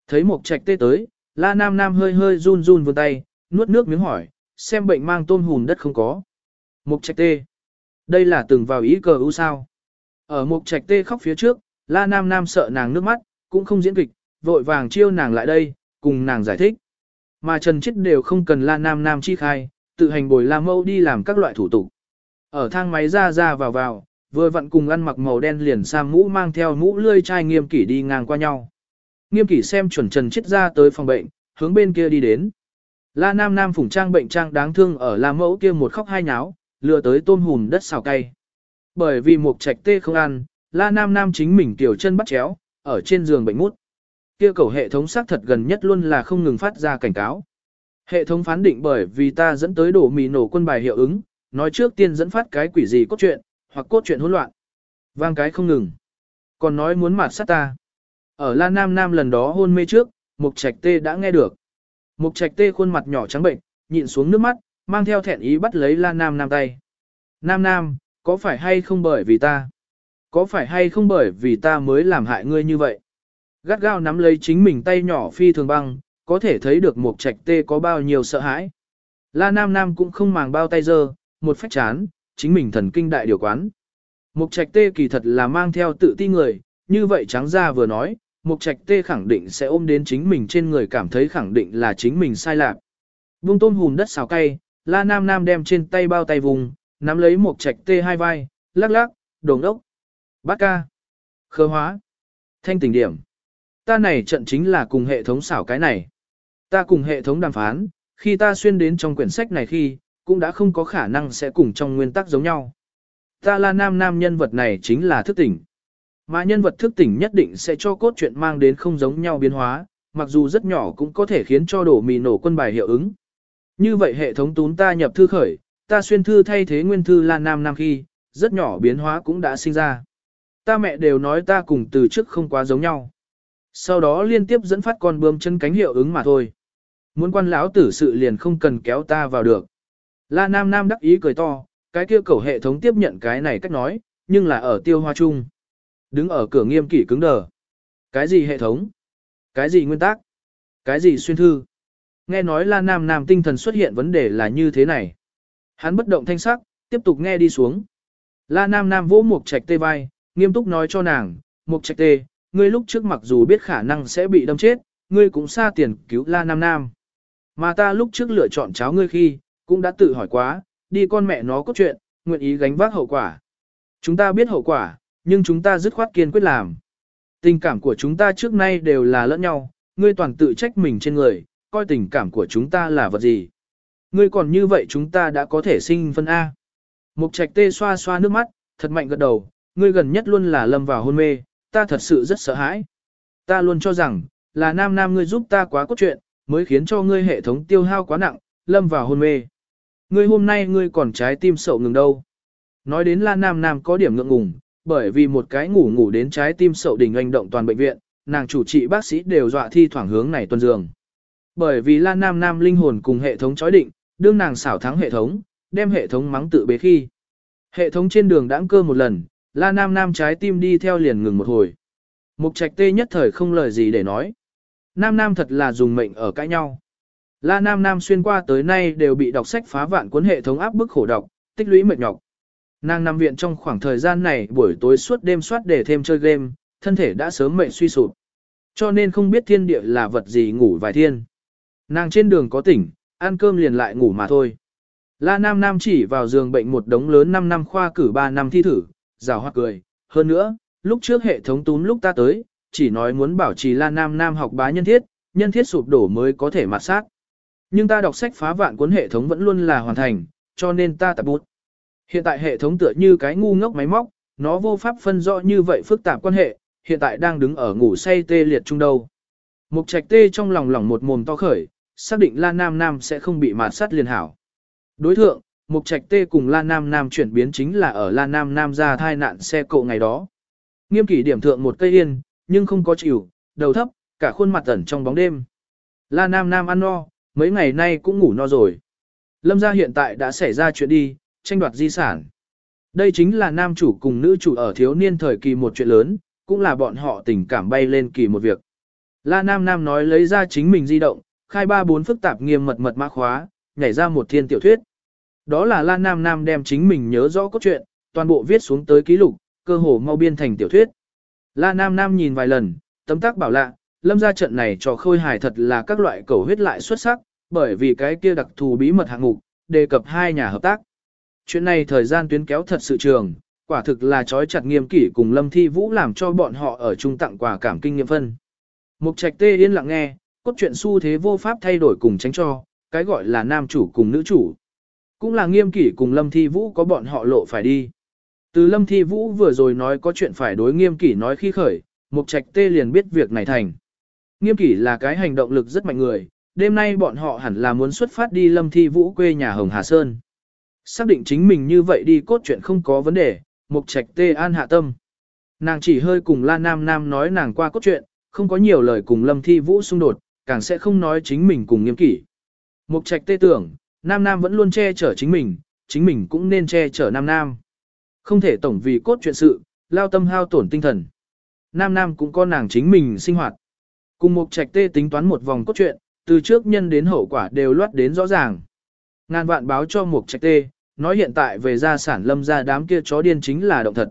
Thấy Mục Trạch Tê tới, La Nam Nam hơi hơi run run vươn tay, nuốt nước miếng hỏi, xem bệnh mang tôm hùn đất không có. Mục Trạch Tê. Đây là từng vào ý cờ u sao. Ở Mục Trạch Tê khóc phía trước, La Nam Nam sợ nàng nước mắt, cũng không diễn kịch, vội vàng chiêu nàng lại đây, cùng nàng giải thích. Mà Trần Chết đều không cần La Nam Nam chi khai, tự hành bồi La Mâu đi làm các loại thủ tục. Ở thang máy ra ra vào vào, vừa vặn cùng ăn mặc màu đen liền sang mũ mang theo mũ lươi chai nghiêm kỷ đi ngang qua nhau. Nghiêm kỷ xem chuẩn trần chết ra tới phòng bệnh, hướng bên kia đi đến. La Nam Nam phủng trang bệnh trang đáng thương ở La Mẫu kia một khóc hai nháo, lừa tới tôm hùm đất xào cay. Bởi vì một trạch tê không ăn, La Nam Nam chính mình tiểu chân bắt chéo, ở trên giường bệnh mút. Kia cầu hệ thống xác thật gần nhất luôn là không ngừng phát ra cảnh cáo. Hệ thống phán định bởi vì ta dẫn tới đổ mì nổ quân bài hiệu ứng, nói trước tiên dẫn phát cái quỷ gì cốt truyện, hoặc cốt truyện hỗn loạn. Vang cái không ngừng. Còn nói muốn mạt sát ta. Ở La Nam Nam lần đó hôn mê trước, Mục Trạch Tê đã nghe được. Mục Trạch Tê khuôn mặt nhỏ trắng bệnh, nhịn xuống nước mắt, mang theo thẹn ý bắt lấy La Nam Nam tay. Nam Nam, có phải hay không bởi vì ta? Có phải hay không bởi vì ta mới làm hại ngươi như vậy? Gắt gao nắm lấy chính mình tay nhỏ phi thường băng, có thể thấy được Mục Trạch Tê có bao nhiêu sợ hãi. La Nam Nam cũng không màng bao tay dơ, một phách chán, chính mình thần kinh đại điều quán. Mục Trạch Tê kỳ thật là mang theo tự ti người, như vậy trắng ra vừa nói, Mục Trạch Tê khẳng định sẽ ôm đến chính mình trên người cảm thấy khẳng định là chính mình sai lạc. Vung tôm hùm đất xào cay, La Nam Nam đem trên tay bao tay vùng, nắm lấy Mục Trạch Tê hai vai, lắc lắc, đồng đốc. Bát ca. Khơ hóa. Thanh tỉnh điểm. Ta này trận chính là cùng hệ thống xảo cái này. Ta cùng hệ thống đàm phán, khi ta xuyên đến trong quyển sách này khi, cũng đã không có khả năng sẽ cùng trong nguyên tắc giống nhau. Ta là nam nam nhân vật này chính là thức tỉnh. Mà nhân vật thức tỉnh nhất định sẽ cho cốt truyện mang đến không giống nhau biến hóa, mặc dù rất nhỏ cũng có thể khiến cho đổ mì nổ quân bài hiệu ứng. Như vậy hệ thống tún ta nhập thư khởi, ta xuyên thư thay thế nguyên thư là nam nam khi, rất nhỏ biến hóa cũng đã sinh ra. Ta mẹ đều nói ta cùng từ trước không quá giống nhau. Sau đó liên tiếp dẫn phát con bươm chân cánh hiệu ứng mà thôi. Muốn quan lão tử sự liền không cần kéo ta vào được. La Nam Nam đắc ý cười to, cái kia cầu hệ thống tiếp nhận cái này cách nói, nhưng là ở tiêu hoa chung. Đứng ở cửa nghiêm kỷ cứng đờ. Cái gì hệ thống? Cái gì nguyên tắc? Cái gì xuyên thư? Nghe nói La Nam Nam tinh thần xuất hiện vấn đề là như thế này. Hắn bất động thanh sắc, tiếp tục nghe đi xuống. La Nam Nam vỗ một trạch tê vai, nghiêm túc nói cho nàng, một trạch tê, ngươi lúc trước mặc dù biết khả năng sẽ bị đâm chết, ngươi cũng xa tiền cứu La Nam Nam. Mà ta lúc trước lựa chọn cháu ngươi khi, cũng đã tự hỏi quá, đi con mẹ nó có chuyện, nguyện ý gánh vác hậu quả. Chúng ta biết hậu quả, nhưng chúng ta dứt khoát kiên quyết làm. Tình cảm của chúng ta trước nay đều là lẫn nhau, ngươi toàn tự trách mình trên người, coi tình cảm của chúng ta là vật gì. Ngươi còn như vậy chúng ta đã có thể sinh phân A. Mục trạch tê xoa xoa nước mắt, thật mạnh gật đầu, ngươi gần nhất luôn là lâm vào hôn mê, ta thật sự rất sợ hãi. Ta luôn cho rằng, là nam nam ngươi giúp ta quá cốt chuyện mới khiến cho ngươi hệ thống tiêu hao quá nặng, lâm vào hôn mê. Ngươi hôm nay ngươi còn trái tim sậu ngừng đâu. Nói đến La Nam Nam có điểm ngượng ngùng, bởi vì một cái ngủ ngủ đến trái tim sậu đỉnh hành động toàn bệnh viện, nàng chủ trị bác sĩ đều dọa thi thoảng hướng này tuần giường. Bởi vì La Nam Nam linh hồn cùng hệ thống chói định, đương nàng xảo thắng hệ thống, đem hệ thống mắng tự bế khi. Hệ thống trên đường đãng cơ một lần, La Nam Nam trái tim đi theo liền ngừng một hồi. Mục trạch tê nhất thời không lời gì để nói. Nam Nam thật là dùng mệnh ở cãi nhau. La Nam Nam xuyên qua tới nay đều bị đọc sách phá vạn cuốn hệ thống áp bức khổ đọc, tích lũy mệt nhọc. Nàng nằm viện trong khoảng thời gian này buổi tối suốt đêm soát để thêm chơi game, thân thể đã sớm mệnh suy sụp. Cho nên không biết thiên địa là vật gì ngủ vài thiên. Nàng trên đường có tỉnh, ăn cơm liền lại ngủ mà thôi. La Nam Nam chỉ vào giường bệnh một đống lớn 5 năm khoa cử 3 năm thi thử, rào hoa cười. Hơn nữa, lúc trước hệ thống túm lúc ta tới, chỉ nói muốn bảo trì La Nam Nam học bá nhân thiết, nhân thiết sụp đổ mới có thể mặt sát. Nhưng ta đọc sách phá vạn cuốn hệ thống vẫn luôn là hoàn thành, cho nên ta tập bút. Hiện tại hệ thống tựa như cái ngu ngốc máy móc, nó vô pháp phân rõ như vậy phức tạp quan hệ, hiện tại đang đứng ở ngủ say tê liệt trung đâu. Mục trạch tê trong lòng lỏng một mồm to khởi, xác định La Nam Nam sẽ không bị mạt sát liền hảo. Đối thượng, Mục trạch tê cùng La Nam Nam chuyển biến chính là ở La Nam Nam ra thai nạn xe cộ ngày đó. Nghiêm kỷ điểm thượng một cây yên, nhưng không có chịu, đầu thấp, cả khuôn mặt ẩn trong bóng đêm. La Nam Nam ăn no, mấy ngày nay cũng ngủ no rồi. Lâm gia hiện tại đã xảy ra chuyện đi, tranh đoạt di sản. Đây chính là nam chủ cùng nữ chủ ở thiếu niên thời kỳ một chuyện lớn, cũng là bọn họ tình cảm bay lên kỳ một việc. La Nam Nam nói lấy ra chính mình di động, khai ba bốn phức tạp nghiêm mật mật mã khóa, nhảy ra một thiên tiểu thuyết. Đó là La Nam Nam đem chính mình nhớ rõ cốt truyện, toàn bộ viết xuống tới ký lục, cơ hồ mau biên thành tiểu thuyết. La Nam Nam nhìn vài lần, tấm tác bảo lạ, lâm ra trận này cho khôi hài thật là các loại cầu huyết lại xuất sắc, bởi vì cái kia đặc thù bí mật hạng mục, đề cập hai nhà hợp tác. Chuyện này thời gian tuyến kéo thật sự trường, quả thực là trói chặt nghiêm kỷ cùng lâm thi vũ làm cho bọn họ ở trung tặng quà cảm kinh nghiệm phân. Mục trạch tê yên lặng nghe, cốt truyện xu thế vô pháp thay đổi cùng tránh cho, cái gọi là nam chủ cùng nữ chủ. Cũng là nghiêm kỷ cùng Lâm Thi Vũ có bọn họ lộ phải đi. Từ Lâm Thi Vũ vừa rồi nói có chuyện phải đối nghiêm kỷ nói khi khởi, Mục Trạch Tê liền biết việc này thành. Nghiêm kỷ là cái hành động lực rất mạnh người, đêm nay bọn họ hẳn là muốn xuất phát đi Lâm Thi Vũ quê nhà Hồng Hà Sơn. Xác định chính mình như vậy đi cốt chuyện không có vấn đề, Mục Trạch Tê an hạ tâm. Nàng chỉ hơi cùng La Nam Nam nói nàng qua cốt chuyện, không có nhiều lời cùng Lâm Thi Vũ xung đột, càng sẽ không nói chính mình cùng nghiêm kỷ. Mục trạch tê tưởng, Nam Nam vẫn luôn che chở chính mình, chính mình cũng nên che chở Nam Nam. Không thể tổng vì cốt chuyện sự, lao tâm hao tổn tinh thần. Nam Nam cũng có nàng chính mình sinh hoạt. Cùng một trạch tê tính toán một vòng cốt truyện, từ trước nhân đến hậu quả đều loát đến rõ ràng. Ngàn vạn báo cho một trạch tê, nói hiện tại về gia sản lâm gia đám kia chó điên chính là động thật.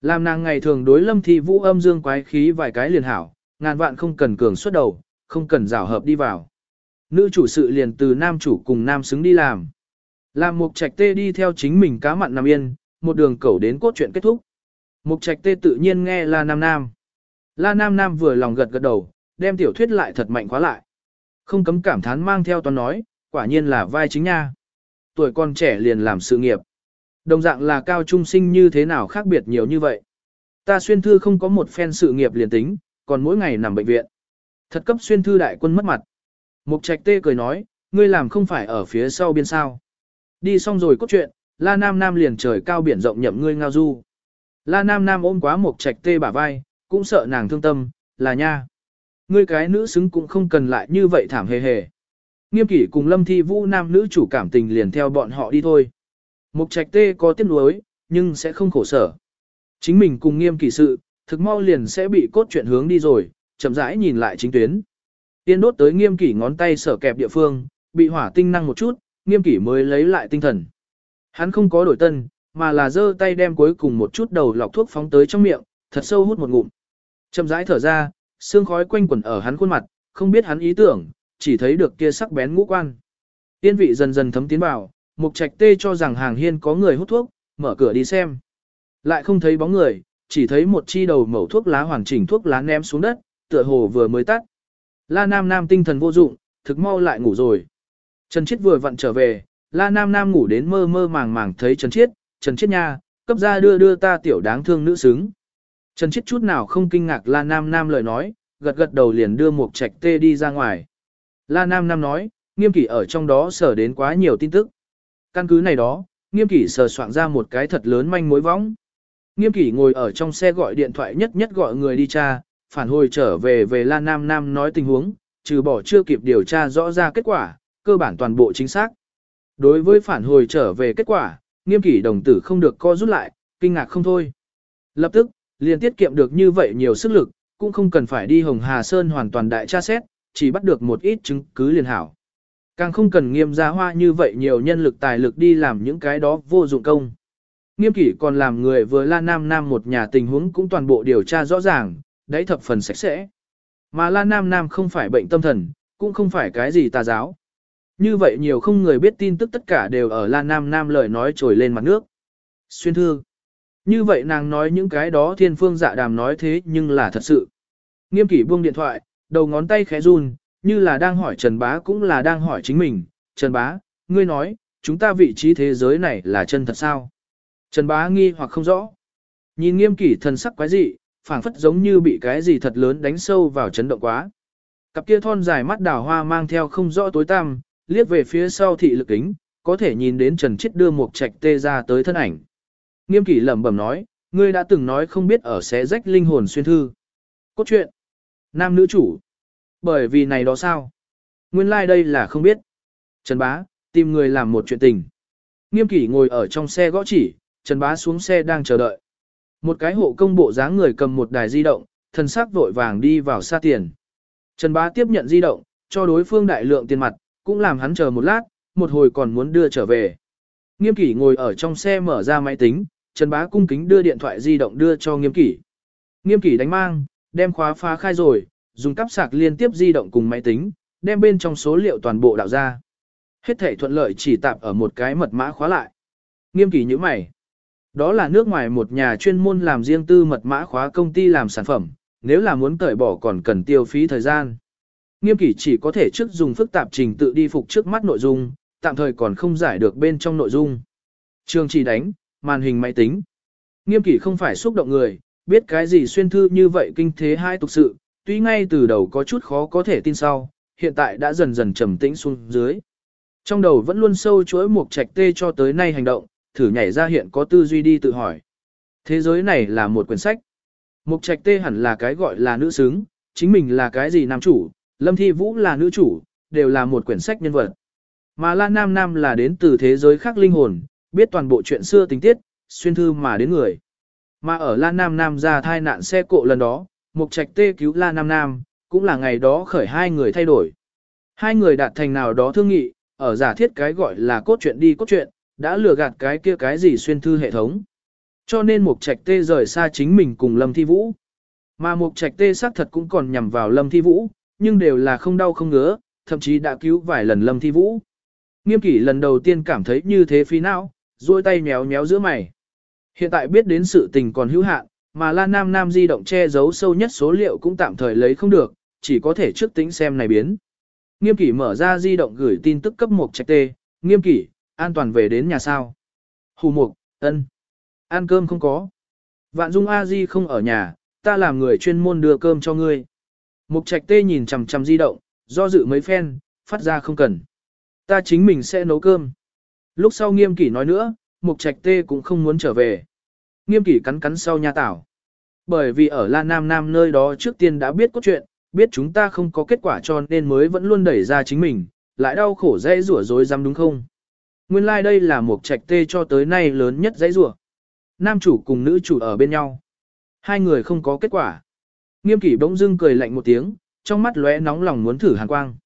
Làm nàng ngày thường đối lâm thi vũ âm dương quái khí vài cái liền hảo, ngàn vạn không cần cường xuất đầu, không cần rào hợp đi vào. Nữ chủ sự liền từ nam chủ cùng nam xứng đi làm. Làm một trạch tê đi theo chính mình cá mặn nằm yên, một đường cẩu đến cốt truyện kết thúc. Mục trạch tê tự nhiên nghe là nam nam. La Nam Nam vừa lòng gật gật đầu, đem tiểu thuyết lại thật mạnh khóa lại. Không cấm cảm thán mang theo toán nói, quả nhiên là vai chính nha. Tuổi còn trẻ liền làm sự nghiệp. Đồng dạng là cao trung sinh như thế nào khác biệt nhiều như vậy. Ta xuyên thư không có một phen sự nghiệp liền tính, còn mỗi ngày nằm bệnh viện. Thật cấp xuyên thư đại quân mất mặt. Mục trạch tê cười nói, ngươi làm không phải ở phía sau biên sao. Đi xong rồi cốt truyện, La Nam Nam liền trời cao biển rộng nhậm ngươi ngao du. La Nam Nam ôm quá mục trạch tê bả vai, cũng sợ nàng thương tâm, là nha. Ngươi cái nữ xứng cũng không cần lại như vậy thảm hề hề. Nghiêm kỷ cùng lâm thi vũ nam nữ chủ cảm tình liền theo bọn họ đi thôi. Mục trạch tê có tiếc nuối, nhưng sẽ không khổ sở. Chính mình cùng nghiêm kỷ sự, thực mau liền sẽ bị cốt chuyện hướng đi rồi, chậm rãi nhìn lại chính tuyến. Tiên đốt tới nghiêm kỷ ngón tay sở kẹp địa phương, bị hỏa tinh năng một chút, nghiêm kỷ mới lấy lại tinh thần. Hắn không có đổi tân, mà là giơ tay đem cuối cùng một chút đầu lọc thuốc phóng tới trong miệng, thật sâu hút một ngụm. Chậm rãi thở ra, xương khói quanh quẩn ở hắn khuôn mặt, không biết hắn ý tưởng, chỉ thấy được kia sắc bén ngũ quan. Tiên vị dần dần thấm tiến vào, mục trạch tê cho rằng hàng hiên có người hút thuốc, mở cửa đi xem. Lại không thấy bóng người, chỉ thấy một chi đầu mẩu thuốc lá hoàn chỉnh thuốc lá ném xuống đất, tựa hồ vừa mới tắt. La Nam Nam tinh thần vô dụng, thực mau lại ngủ rồi. Trần Chiết vừa vặn trở về, La Nam Nam ngủ đến mơ mơ màng màng thấy Trần Chiết, Trần Chiết nha, cấp ra đưa đưa ta tiểu đáng thương nữ xứng. Trần Chiết chút nào không kinh ngạc La Nam Nam lời nói, gật gật đầu liền đưa một trạch tê đi ra ngoài. La Nam Nam nói, nghiêm kỷ ở trong đó sở đến quá nhiều tin tức. Căn cứ này đó, nghiêm kỷ sờ soạn ra một cái thật lớn manh mối võng. Nghiêm kỷ ngồi ở trong xe gọi điện thoại nhất nhất gọi người đi tra, phản hồi trở về về La Nam Nam nói tình huống, trừ bỏ chưa kịp điều tra rõ ra kết quả, cơ bản toàn bộ chính xác. Đối với phản hồi trở về kết quả, nghiêm kỷ đồng tử không được co rút lại, kinh ngạc không thôi. Lập tức, liền tiết kiệm được như vậy nhiều sức lực, cũng không cần phải đi Hồng Hà Sơn hoàn toàn đại tra xét, chỉ bắt được một ít chứng cứ liền hảo. Càng không cần nghiêm gia hoa như vậy nhiều nhân lực tài lực đi làm những cái đó vô dụng công. Nghiêm kỷ còn làm người vừa la nam nam một nhà tình huống cũng toàn bộ điều tra rõ ràng, đấy thập phần sạch sẽ. Mà la nam nam không phải bệnh tâm thần, cũng không phải cái gì tà giáo. Như vậy nhiều không người biết tin tức tất cả đều ở la nam nam lời nói trồi lên mặt nước. Xuyên thư. Như vậy nàng nói những cái đó thiên phương dạ đàm nói thế nhưng là thật sự. Nghiêm kỷ buông điện thoại, đầu ngón tay khẽ run, như là đang hỏi Trần Bá cũng là đang hỏi chính mình. Trần Bá, ngươi nói, chúng ta vị trí thế giới này là chân thật sao? Trần Bá nghi hoặc không rõ. Nhìn nghiêm kỷ thần sắc quái dị, phảng phất giống như bị cái gì thật lớn đánh sâu vào chấn động quá. Cặp kia thon dài mắt đào hoa mang theo không rõ tối tăm, liếc về phía sau thị lực kính, có thể nhìn đến Trần Chiết đưa một trạch tê ra tới thân ảnh. Nghiêm kỷ lẩm bẩm nói, ngươi đã từng nói không biết ở xé rách linh hồn xuyên thư. Cốt truyện. Nam nữ chủ. Bởi vì này đó sao? Nguyên lai like đây là không biết. Trần Bá, tìm người làm một chuyện tình. Nghiêm kỷ ngồi ở trong xe gõ chỉ, Trần Bá xuống xe đang chờ đợi. Một cái hộ công bộ dáng người cầm một đài di động, thân sắc vội vàng đi vào xa tiền. Trần Bá tiếp nhận di động, cho đối phương đại lượng tiền mặt, cũng làm hắn chờ một lát, một hồi còn muốn đưa trở về. Nghiêm kỷ ngồi ở trong xe mở ra máy tính, Trần Bá cung kính đưa điện thoại di động đưa cho Nghiêm kỷ. Nghiêm kỷ đánh mang, đem khóa phá khai rồi, dùng cắp sạc liên tiếp di động cùng máy tính, đem bên trong số liệu toàn bộ đạo ra. Hết thể thuận lợi chỉ tạp ở một cái mật mã khóa lại. Nghiêm kỷ như mày. Đó là nước ngoài một nhà chuyên môn làm riêng tư mật mã khóa công ty làm sản phẩm, nếu là muốn cởi bỏ còn cần tiêu phí thời gian. Nghiêm kỷ chỉ có thể trước dùng phức tạp trình tự đi phục trước mắt nội dung, tạm thời còn không giải được bên trong nội dung. Trường chỉ đánh, màn hình máy tính. Nghiêm kỷ không phải xúc động người, biết cái gì xuyên thư như vậy kinh thế hai tục sự, tuy ngay từ đầu có chút khó có thể tin sau, hiện tại đã dần dần trầm tĩnh xuống dưới. Trong đầu vẫn luôn sâu chuỗi một trạch tê cho tới nay hành động, thử nhảy ra hiện có tư duy đi tự hỏi. Thế giới này là một quyển sách. Mục trạch tê hẳn là cái gọi là nữ xứng, chính mình là cái gì nam chủ, lâm thi vũ là nữ chủ, đều là một quyển sách nhân vật. Mà La Nam Nam là đến từ thế giới khác linh hồn, biết toàn bộ chuyện xưa tình tiết, xuyên thư mà đến người. Mà ở La Nam Nam ra thai nạn xe cộ lần đó, Mục Trạch Tê cứu La Nam Nam, cũng là ngày đó khởi hai người thay đổi. Hai người đạt thành nào đó thương nghị, ở giả thiết cái gọi là cốt truyện đi cốt truyện, đã lừa gạt cái kia cái gì xuyên thư hệ thống. Cho nên Mục Trạch Tê rời xa chính mình cùng Lâm Thi Vũ. Mà Mục Trạch Tê xác thật cũng còn nhằm vào Lâm Thi Vũ, nhưng đều là không đau không ngứa, thậm chí đã cứu vài lần Lâm Thi Vũ. Nghiêm kỷ lần đầu tiên cảm thấy như thế phi não, duỗi tay méo méo giữa mày. Hiện tại biết đến sự tình còn hữu hạn, mà La Nam Nam di động che giấu sâu nhất số liệu cũng tạm thời lấy không được, chỉ có thể trước tính xem này biến. Nghiêm kỷ mở ra di động gửi tin tức cấp một trạch tê, nghiêm kỷ, an toàn về đến nhà sao. Hù mục, ân, ăn cơm không có. Vạn Dung A Di không ở nhà, ta làm người chuyên môn đưa cơm cho ngươi. Mục trạch tê nhìn chằm chằm di động, do dự mấy phen, phát ra không cần. Ta chính mình sẽ nấu cơm. Lúc sau nghiêm kỷ nói nữa, mục trạch tê cũng không muốn trở về. Nghiêm kỷ cắn cắn sau nha tảo. Bởi vì ở La Nam Nam nơi đó trước tiên đã biết có chuyện, biết chúng ta không có kết quả cho nên mới vẫn luôn đẩy ra chính mình, lại đau khổ dễ rủa dối dám đúng không? Nguyên lai like đây là một trạch tê cho tới nay lớn nhất dãy rủa. Nam chủ cùng nữ chủ ở bên nhau. Hai người không có kết quả. Nghiêm kỷ bỗng dưng cười lạnh một tiếng, trong mắt lóe nóng lòng muốn thử hàn quang.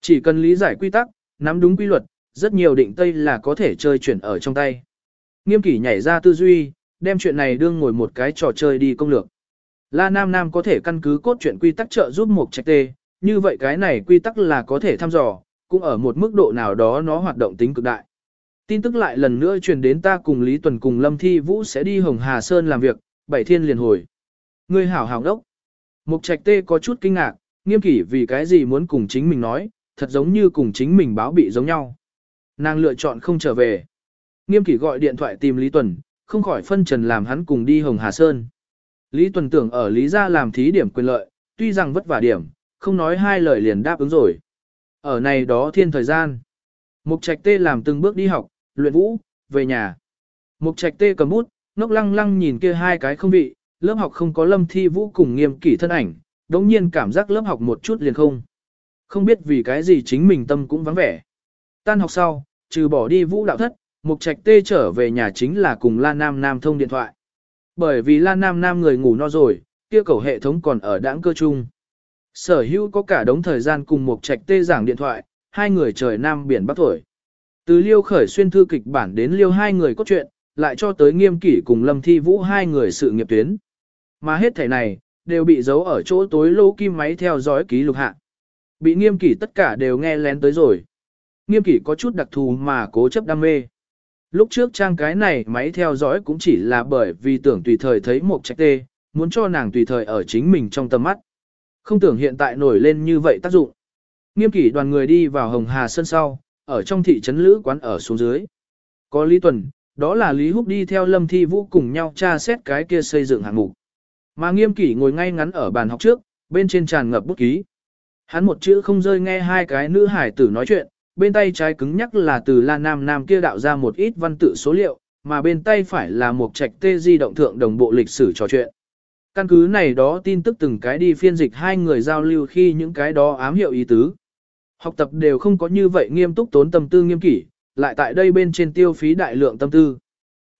Chỉ cần lý giải quy tắc, nắm đúng quy luật, rất nhiều định tây là có thể chơi chuyển ở trong tay. Nghiêm kỷ nhảy ra tư duy, đem chuyện này đương ngồi một cái trò chơi đi công lược. La Nam Nam có thể căn cứ cốt truyện quy tắc trợ giúp một trạch tê, như vậy cái này quy tắc là có thể thăm dò, cũng ở một mức độ nào đó nó hoạt động tính cực đại. Tin tức lại lần nữa truyền đến ta cùng Lý Tuần cùng Lâm Thi Vũ sẽ đi Hồng Hà Sơn làm việc, bảy thiên liền hồi. Ngươi hảo hảo đốc. Mục trạch tê có chút kinh ngạc, nghiêm kỷ vì cái gì muốn cùng chính mình nói, thật giống như cùng chính mình báo bị giống nhau. Nàng lựa chọn không trở về. Nghiêm kỷ gọi điện thoại tìm Lý Tuần, không khỏi phân trần làm hắn cùng đi Hồng Hà Sơn. Lý Tuần tưởng ở Lý gia làm thí điểm quyền lợi, tuy rằng vất vả điểm, không nói hai lời liền đáp ứng rồi. Ở này đó thiên thời gian. Mục Trạch Tê làm từng bước đi học, luyện vũ, về nhà. Mục Trạch Tê cầm bút, ngốc lăng lăng nhìn kia hai cái không vị, lớp học không có lâm thi vũ cùng nghiêm kỷ thân ảnh, đống nhiên cảm giác lớp học một chút liền không. Không biết vì cái gì chính mình tâm cũng vắng vẻ. Tan học sau, trừ bỏ đi vũ đạo thất, Mục Trạch Tê trở về nhà chính là cùng La Nam Nam thông điện thoại. Bởi vì La Nam Nam người ngủ no rồi, kia cầu hệ thống còn ở đãng cơ chung. Sở hữu có cả đống thời gian cùng Mục Trạch Tê giảng điện thoại, hai người trời Nam biển Bắc thổi. Từ liêu khởi xuyên thư kịch bản đến liêu hai người cốt truyện, lại cho tới nghiêm kỷ cùng Lâm Thi Vũ hai người sự nghiệp tuyến. Mà hết thể này, đều bị giấu ở chỗ tối lô kim máy theo dõi ký lục hạ. Bị nghiêm kỷ tất cả đều nghe lén tới rồi. Nghiêm kỷ có chút đặc thù mà cố chấp đam mê. Lúc trước trang cái này máy theo dõi cũng chỉ là bởi vì tưởng tùy thời thấy một trạch tê, muốn cho nàng tùy thời ở chính mình trong tầm mắt. Không tưởng hiện tại nổi lên như vậy tác dụng. Nghiêm kỷ đoàn người đi vào Hồng Hà Sân sau, ở trong thị trấn Lữ quán ở xuống dưới. Có Lý Tuần, đó là Lý Húc đi theo Lâm Thi Vũ cùng nhau tra xét cái kia xây dựng hạng mục. Mà nghiêm kỷ ngồi ngay ngắn ở bàn học trước, bên trên tràn ngập bút ký. Hắn một chữ không rơi nghe hai cái nữ hải tử nói chuyện, bên tay trái cứng nhắc là từ La Nam Nam kia đạo ra một ít văn tự số liệu, mà bên tay phải là một trạch tê di động thượng đồng bộ lịch sử trò chuyện. Căn cứ này đó tin tức từng cái đi phiên dịch hai người giao lưu khi những cái đó ám hiệu ý tứ. Học tập đều không có như vậy nghiêm túc tốn tâm tư nghiêm kỷ, lại tại đây bên trên tiêu phí đại lượng tâm tư.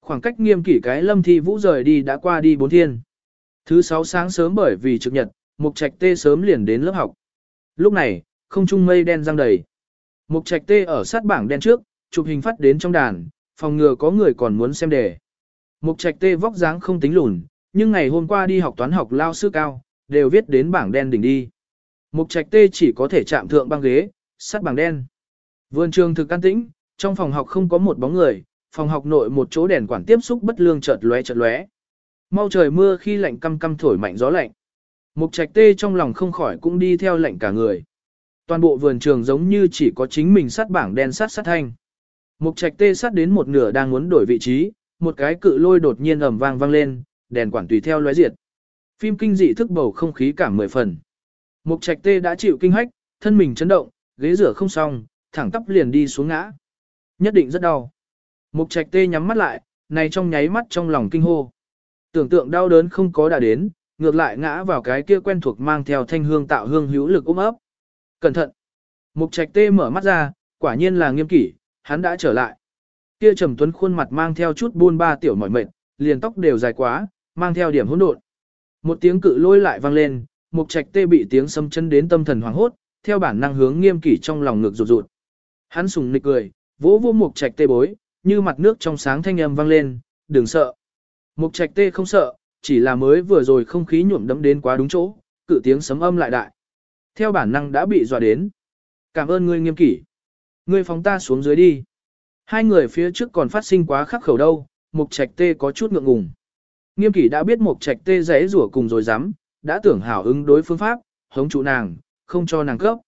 Khoảng cách nghiêm kỷ cái lâm thi vũ rời đi đã qua đi bốn thiên. Thứ sáu sáng sớm bởi vì trực nhật, mục trạch tê sớm liền đến lớp học. Lúc này, không trung mây đen răng đầy. Mục trạch tê ở sát bảng đen trước, chụp hình phát đến trong đàn, phòng ngừa có người còn muốn xem đề. Mục trạch tê vóc dáng không tính lùn, nhưng ngày hôm qua đi học toán học lao sư cao, đều viết đến bảng đen đỉnh đi. Mục trạch tê chỉ có thể chạm thượng băng ghế, sát bảng đen. Vườn trường thực an tĩnh, trong phòng học không có một bóng người, phòng học nội một chỗ đèn quản tiếp xúc bất lương chợt lóe chợt lóe. Mau trời mưa khi lạnh căm căm thổi mạnh gió lạnh. Mục trạch tê trong lòng không khỏi cũng đi theo lạnh cả người. Toàn bộ vườn trường giống như chỉ có chính mình sát bảng đen sát sát thanh. Mục trạch tê sát đến một nửa đang muốn đổi vị trí, một cái cự lôi đột nhiên ầm vang vang lên, đèn quản tùy theo lóe diệt. Phim kinh dị thức bầu không khí cả mười phần. Mục trạch tê đã chịu kinh hách, thân mình chấn động, ghế rửa không xong, thẳng tắp liền đi xuống ngã. Nhất định rất đau. Mục trạch tê nhắm mắt lại, này trong nháy mắt trong lòng kinh hô. Tưởng tượng đau đớn không có đã đến, ngược lại ngã vào cái kia quen thuộc mang theo thanh hương tạo hương hữu lực ôm ấp. Cẩn thận. Mục trạch tê mở mắt ra, quả nhiên là nghiêm kỷ, hắn đã trở lại. Kia trầm tuấn khuôn mặt mang theo chút buôn ba tiểu mỏi mệt, liền tóc đều dài quá, mang theo điểm hỗn độn. Một tiếng cự lôi lại vang lên, mục trạch tê bị tiếng xâm chân đến tâm thần hoảng hốt, theo bản năng hướng nghiêm kỷ trong lòng ngực rụt rụt. Hắn sùng nịch cười, vỗ vỗ mục trạch tê bối, như mặt nước trong sáng thanh âm vang lên, đừng sợ. Mục trạch tê không sợ, chỉ là mới vừa rồi không khí nhuộm đấm đến quá đúng chỗ, cự tiếng sấm âm lại đại. Theo bản năng đã bị dọa đến. Cảm ơn ngươi nghiêm kỷ. Ngươi phóng ta xuống dưới đi. Hai người phía trước còn phát sinh quá khắc khẩu đâu, mục trạch tê có chút ngượng ngùng. Nghiêm kỷ đã biết mục trạch tê rẽ rủa cùng rồi dám, đã tưởng hảo ứng đối phương pháp, hống trụ nàng, không cho nàng cấp.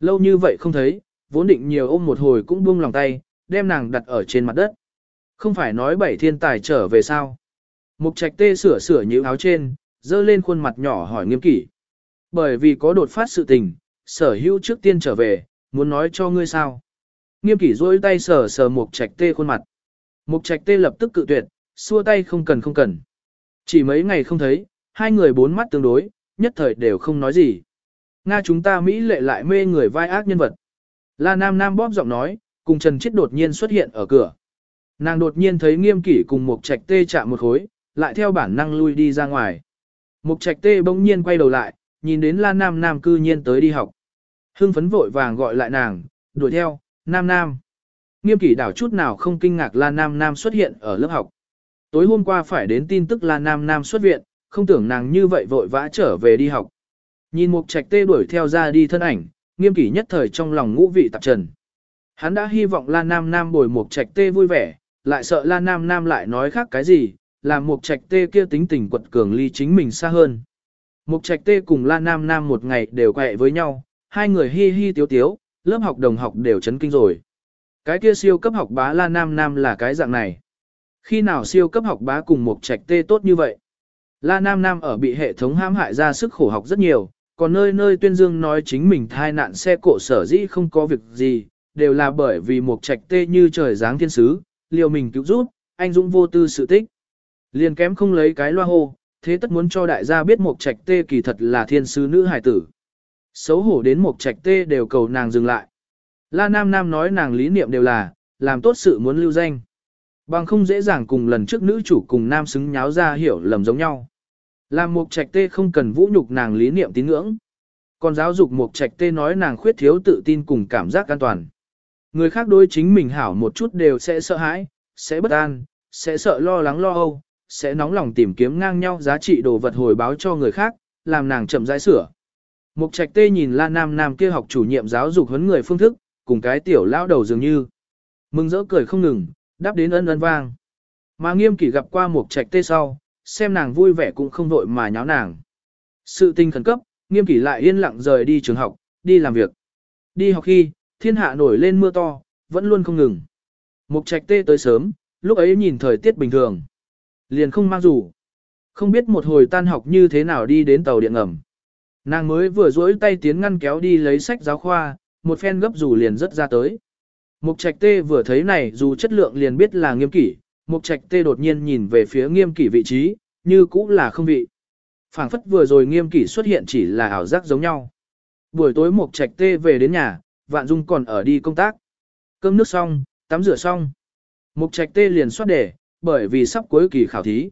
Lâu như vậy không thấy, vốn định nhiều ôm một hồi cũng buông lòng tay, đem nàng đặt ở trên mặt đất. Không phải nói bảy thiên tài trở về sao. Mục trạch tê sửa sửa nhíu áo trên, dơ lên khuôn mặt nhỏ hỏi nghiêm kỷ. Bởi vì có đột phát sự tình, sở hữu trước tiên trở về, muốn nói cho ngươi sao. Nghiêm kỷ rôi tay sờ sờ mục trạch tê khuôn mặt. Mục trạch tê lập tức cự tuyệt, xua tay không cần không cần. Chỉ mấy ngày không thấy, hai người bốn mắt tương đối, nhất thời đều không nói gì. Nga chúng ta Mỹ lệ lại mê người vai ác nhân vật. La Nam Nam bóp giọng nói, cùng Trần Chiết đột nhiên xuất hiện ở cửa. Nàng đột nhiên thấy nghiêm kỷ cùng một trạch tê chạm một khối, lại theo bản năng lui đi ra ngoài. Mục trạch tê bỗng nhiên quay đầu lại, nhìn đến La Nam Nam cư nhiên tới đi học. Hưng phấn vội vàng gọi lại nàng, đuổi theo, Nam Nam. Nghiêm kỷ đảo chút nào không kinh ngạc La Nam Nam xuất hiện ở lớp học. Tối hôm qua phải đến tin tức La Nam Nam xuất viện, không tưởng nàng như vậy vội vã trở về đi học. Nhìn mục trạch tê đuổi theo ra đi thân ảnh, nghiêm kỷ nhất thời trong lòng ngũ vị tạp trần. Hắn đã hy vọng La Nam Nam bồi mục trạch tê vui vẻ, lại sợ La Nam Nam lại nói khác cái gì, làm mục trạch tê kia tính tình quật cường ly chính mình xa hơn. Mục trạch tê cùng La Nam Nam một ngày đều quẹ với nhau, hai người hi hi tiếu tiếu, lớp học đồng học đều chấn kinh rồi. Cái kia siêu cấp học bá La Nam Nam là cái dạng này. Khi nào siêu cấp học bá cùng mục trạch tê tốt như vậy? La Nam Nam ở bị hệ thống hãm hại ra sức khổ học rất nhiều, còn nơi nơi tuyên dương nói chính mình thai nạn xe cộ sở dĩ không có việc gì, đều là bởi vì mục trạch tê như trời giáng thiên sứ, liều mình cứu giúp, anh dũng vô tư sự tích. Liền kém không lấy cái loa hô, thế tất muốn cho đại gia biết mục trạch tê kỳ thật là thiên sứ nữ hải tử. Xấu hổ đến mục trạch tê đều cầu nàng dừng lại. La Nam Nam nói nàng lý niệm đều là, làm tốt sự muốn lưu danh. Bằng không dễ dàng cùng lần trước nữ chủ cùng nam xứng nháo ra hiểu lầm giống nhau. Làm mục trạch tê không cần vũ nhục nàng lý niệm tín ngưỡng. Còn giáo dục mục trạch tê nói nàng khuyết thiếu tự tin cùng cảm giác an toàn. Người khác đối chính mình hảo một chút đều sẽ sợ hãi, sẽ bất an, sẽ sợ lo lắng lo âu, sẽ nóng lòng tìm kiếm ngang nhau giá trị đồ vật hồi báo cho người khác, làm nàng chậm rãi sửa. Mục trạch tê nhìn la nam nam kia học chủ nhiệm giáo dục huấn người phương thức, cùng cái tiểu lão đầu dường như. Mừng rỡ cười không ngừng, đáp đến ân ân vang. Mà nghiêm kỷ gặp qua mục trạch tê sau, xem nàng vui vẻ cũng không vội mà nháo nàng. Sự tình khẩn cấp, nghiêm kỷ lại yên lặng rời đi trường học, đi làm việc. Đi học khi, thiên hạ nổi lên mưa to, vẫn luôn không ngừng. Mục trạch tê tới sớm, lúc ấy nhìn thời tiết bình thường. Liền không mang dù. Không biết một hồi tan học như thế nào đi đến tàu điện ngầm. Nàng mới vừa duỗi tay tiến ngăn kéo đi lấy sách giáo khoa, một phen gấp dù liền rất ra tới. Mục trạch tê vừa thấy này dù chất lượng liền biết là nghiêm kỷ, mục trạch tê đột nhiên nhìn về phía nghiêm kỷ vị trí, như cũ là không vị. phảng phất vừa rồi nghiêm kỷ xuất hiện chỉ là ảo giác giống nhau. Buổi tối mục trạch tê về đến nhà, vạn dung còn ở đi công tác. Cơm nước xong, tắm rửa xong. Mục trạch tê liền soát để bởi vì sắp cuối kỳ khảo thí.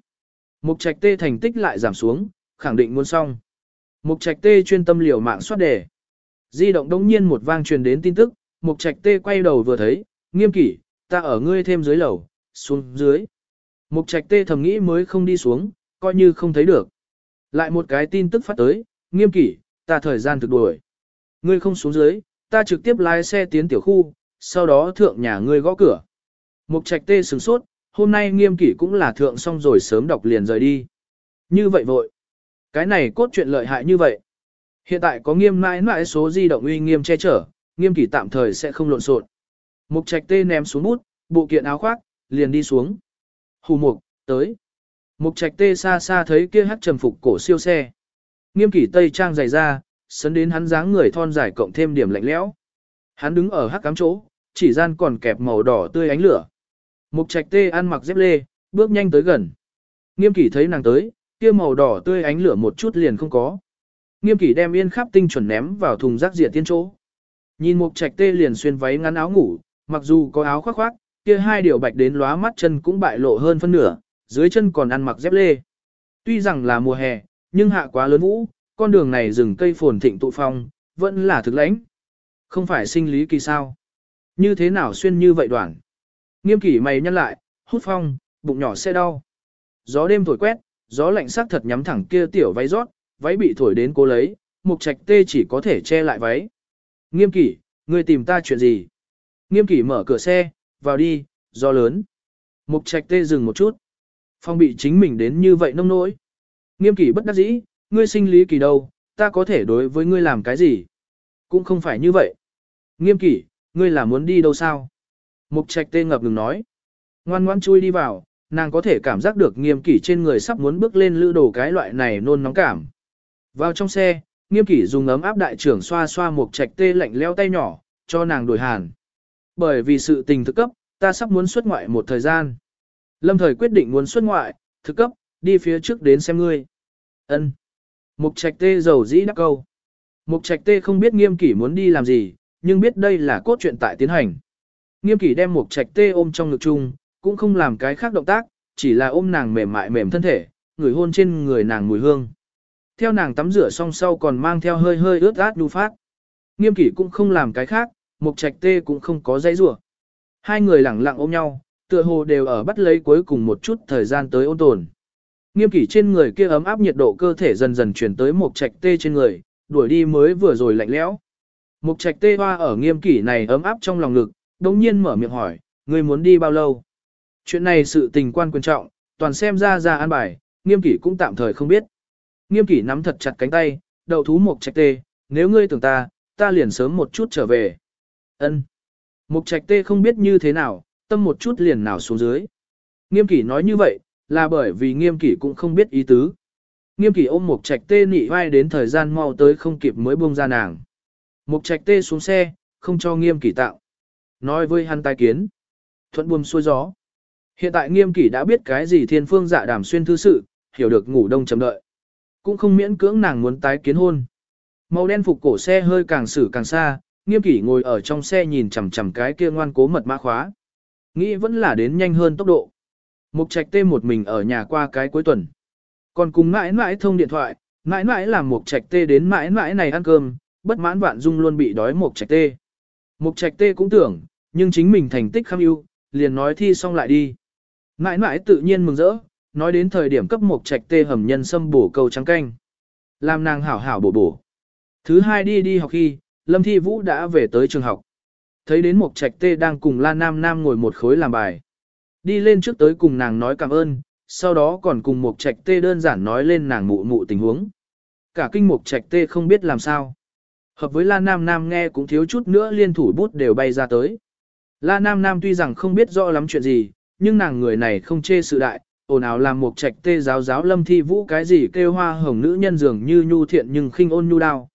Mục trạch tê thành tích lại giảm xuống, khẳng định muốn xong. Mục trạch tê chuyên tâm liều mạng soát đề. Di động đống nhiên một vang truyền đến tin tức, mục trạch tê quay đầu vừa thấy, nghiêm kỷ, ta ở ngươi thêm dưới lầu, xuống dưới. Mục trạch tê thầm nghĩ mới không đi xuống, coi như không thấy được. Lại một cái tin tức phát tới, nghiêm kỷ, ta thời gian thực đuổi. Ngươi không xuống dưới, ta trực tiếp lái xe tiến tiểu khu, sau đó thượng nhà ngươi gõ cửa. Mục trạch tê sửng sốt, hôm nay nghiêm kỷ cũng là thượng xong rồi sớm đọc liền rời đi. Như vậy vội. Cái này cốt truyện lợi hại như vậy. Hiện tại có nghiêm mãi mãi số di động uy nghiêm che chở, nghiêm kỷ tạm thời sẽ không lộn xộn. Mục trạch tê ném xuống bút, bộ kiện áo khoác, liền đi xuống. Hù mục, tới. Mục trạch tê xa xa thấy kia hắc trầm phục cổ siêu xe. Nghiêm kỷ tây trang dày ra, sấn đến hắn dáng người thon dài cộng thêm điểm lạnh lẽo. Hắn đứng ở hắc cám chỗ, chỉ gian còn kẹp màu đỏ tươi ánh lửa. Mục trạch tê ăn mặc dép lê, bước nhanh tới gần. Nghiêm kỷ thấy nàng tới, kia màu đỏ tươi ánh lửa một chút liền không có. Nghiêm kỷ đem yên khắp tinh chuẩn ném vào thùng rác diệt tiên chỗ. Nhìn mục trạch tê liền xuyên váy ngắn áo ngủ, mặc dù có áo khoác khoác, kia hai điều bạch đến lóa mắt chân cũng bại lộ hơn phân nửa, dưới chân còn ăn mặc dép lê. Tuy rằng là mùa hè, nhưng hạ quá lớn vũ, con đường này rừng cây phồn thịnh tụ phong, vẫn là thực lãnh. Không phải sinh lý kỳ sao. Như thế nào xuyên như vậy đoạn? Nghiêm kỷ mày nhăn lại, hút phong, bụng nhỏ sẽ đau. Gió đêm thổi quét, gió lạnh sắc thật nhắm thẳng kia tiểu váy rót, váy bị thổi đến cố lấy, mục trạch tê chỉ có thể che lại váy. Nghiêm kỷ, ngươi tìm ta chuyện gì? Nghiêm kỷ mở cửa xe, vào đi, gió lớn. Mục trạch tê dừng một chút. Phong bị chính mình đến như vậy nông nỗi. Nghiêm kỷ bất đắc dĩ, ngươi sinh lý kỳ đâu, ta có thể đối với ngươi làm cái gì? Cũng không phải như vậy. Nghiêm kỷ, ngươi là muốn đi đâu sao? Mục trạch tê ngập ngừng nói. Ngoan ngoan chui đi vào, nàng có thể cảm giác được nghiêm kỷ trên người sắp muốn bước lên lữ đồ cái loại này nôn nóng cảm. Vào trong xe, nghiêm kỷ dùng ấm áp đại trưởng xoa xoa mục trạch tê lạnh leo tay nhỏ, cho nàng đổi hàn. Bởi vì sự tình thực cấp, ta sắp muốn xuất ngoại một thời gian. Lâm thời quyết định muốn xuất ngoại, thực cấp, đi phía trước đến xem ngươi. Ân. Mục trạch tê giàu dĩ đắc câu. Mục trạch tê không biết nghiêm kỷ muốn đi làm gì, nhưng biết đây là cốt truyện tại tiến hành. Nghiêm kỷ đem một trạch tê ôm trong ngực chung, cũng không làm cái khác động tác, chỉ là ôm nàng mềm mại mềm thân thể, người hôn trên người nàng mùi hương. Theo nàng tắm rửa xong sau còn mang theo hơi hơi ướt át đu phát. Nghiêm kỷ cũng không làm cái khác, một trạch tê cũng không có dây rủa Hai người lẳng lặng ôm nhau, tựa hồ đều ở bắt lấy cuối cùng một chút thời gian tới ôn tồn. Nghiêm kỷ trên người kia ấm áp nhiệt độ cơ thể dần dần chuyển tới một trạch tê trên người, đuổi đi mới vừa rồi lạnh lẽo. Một trạch tê hoa ở nghiêm kỷ này ấm áp trong lòng ngực, đồng nhiên mở miệng hỏi, ngươi muốn đi bao lâu? Chuyện này sự tình quan quan trọng, toàn xem ra ra an bài, nghiêm kỷ cũng tạm thời không biết. Nghiêm kỷ nắm thật chặt cánh tay, đậu thú mục trạch tê, nếu ngươi tưởng ta, ta liền sớm một chút trở về. Ân. Mục trạch tê không biết như thế nào, tâm một chút liền nào xuống dưới. Nghiêm kỷ nói như vậy, là bởi vì nghiêm kỷ cũng không biết ý tứ. Nghiêm kỷ ôm mục trạch tê nị vai đến thời gian mau tới không kịp mới buông ra nàng. Mục trạch tê xuống xe, không cho nghiêm kỷ tạo. Nói với hắn tai kiến. Thuận buồm xuôi gió. Hiện tại nghiêm kỷ đã biết cái gì thiên phương dạ đàm xuyên thư sự, hiểu được ngủ đông chấm đợi. Cũng không miễn cưỡng nàng muốn tái kiến hôn. Màu đen phục cổ xe hơi càng xử càng xa, nghiêm kỷ ngồi ở trong xe nhìn chằm chằm cái kia ngoan cố mật mã khóa. Nghĩ vẫn là đến nhanh hơn tốc độ. Mục trạch tê một mình ở nhà qua cái cuối tuần. Còn cùng mãi mãi thông điện thoại, mãi mãi làm mục trạch tê đến mãi mãi này ăn cơm, bất mãn vạn dung luôn bị đói mục trạch tê. Mục trạch tê cũng tưởng, nhưng chính mình thành tích kham ưu, liền nói thi xong lại đi. Mãi mãi tự nhiên mừng rỡ, nói đến thời điểm cấp một trạch tê hầm nhân sâm bổ cầu trắng canh. Làm nàng hảo hảo bổ bổ. Thứ hai đi đi học khi, Lâm Thi Vũ đã về tới trường học. Thấy đến Mục Trạch Tê đang cùng La Nam Nam ngồi một khối làm bài. Đi lên trước tới cùng nàng nói cảm ơn, sau đó còn cùng Mục Trạch Tê đơn giản nói lên nàng mụ mụ tình huống. Cả kinh Mục Trạch Tê không biết làm sao. Hợp với La Nam Nam nghe cũng thiếu chút nữa liên thủ bút đều bay ra tới. La Nam Nam tuy rằng không biết rõ lắm chuyện gì, nhưng nàng người này không chê sự đại, ồn ào làm Mục Trạch Tê giáo giáo Lâm Thi Vũ cái gì kêu hoa hồng nữ nhân dường như nhu thiện nhưng khinh ôn nhu đao.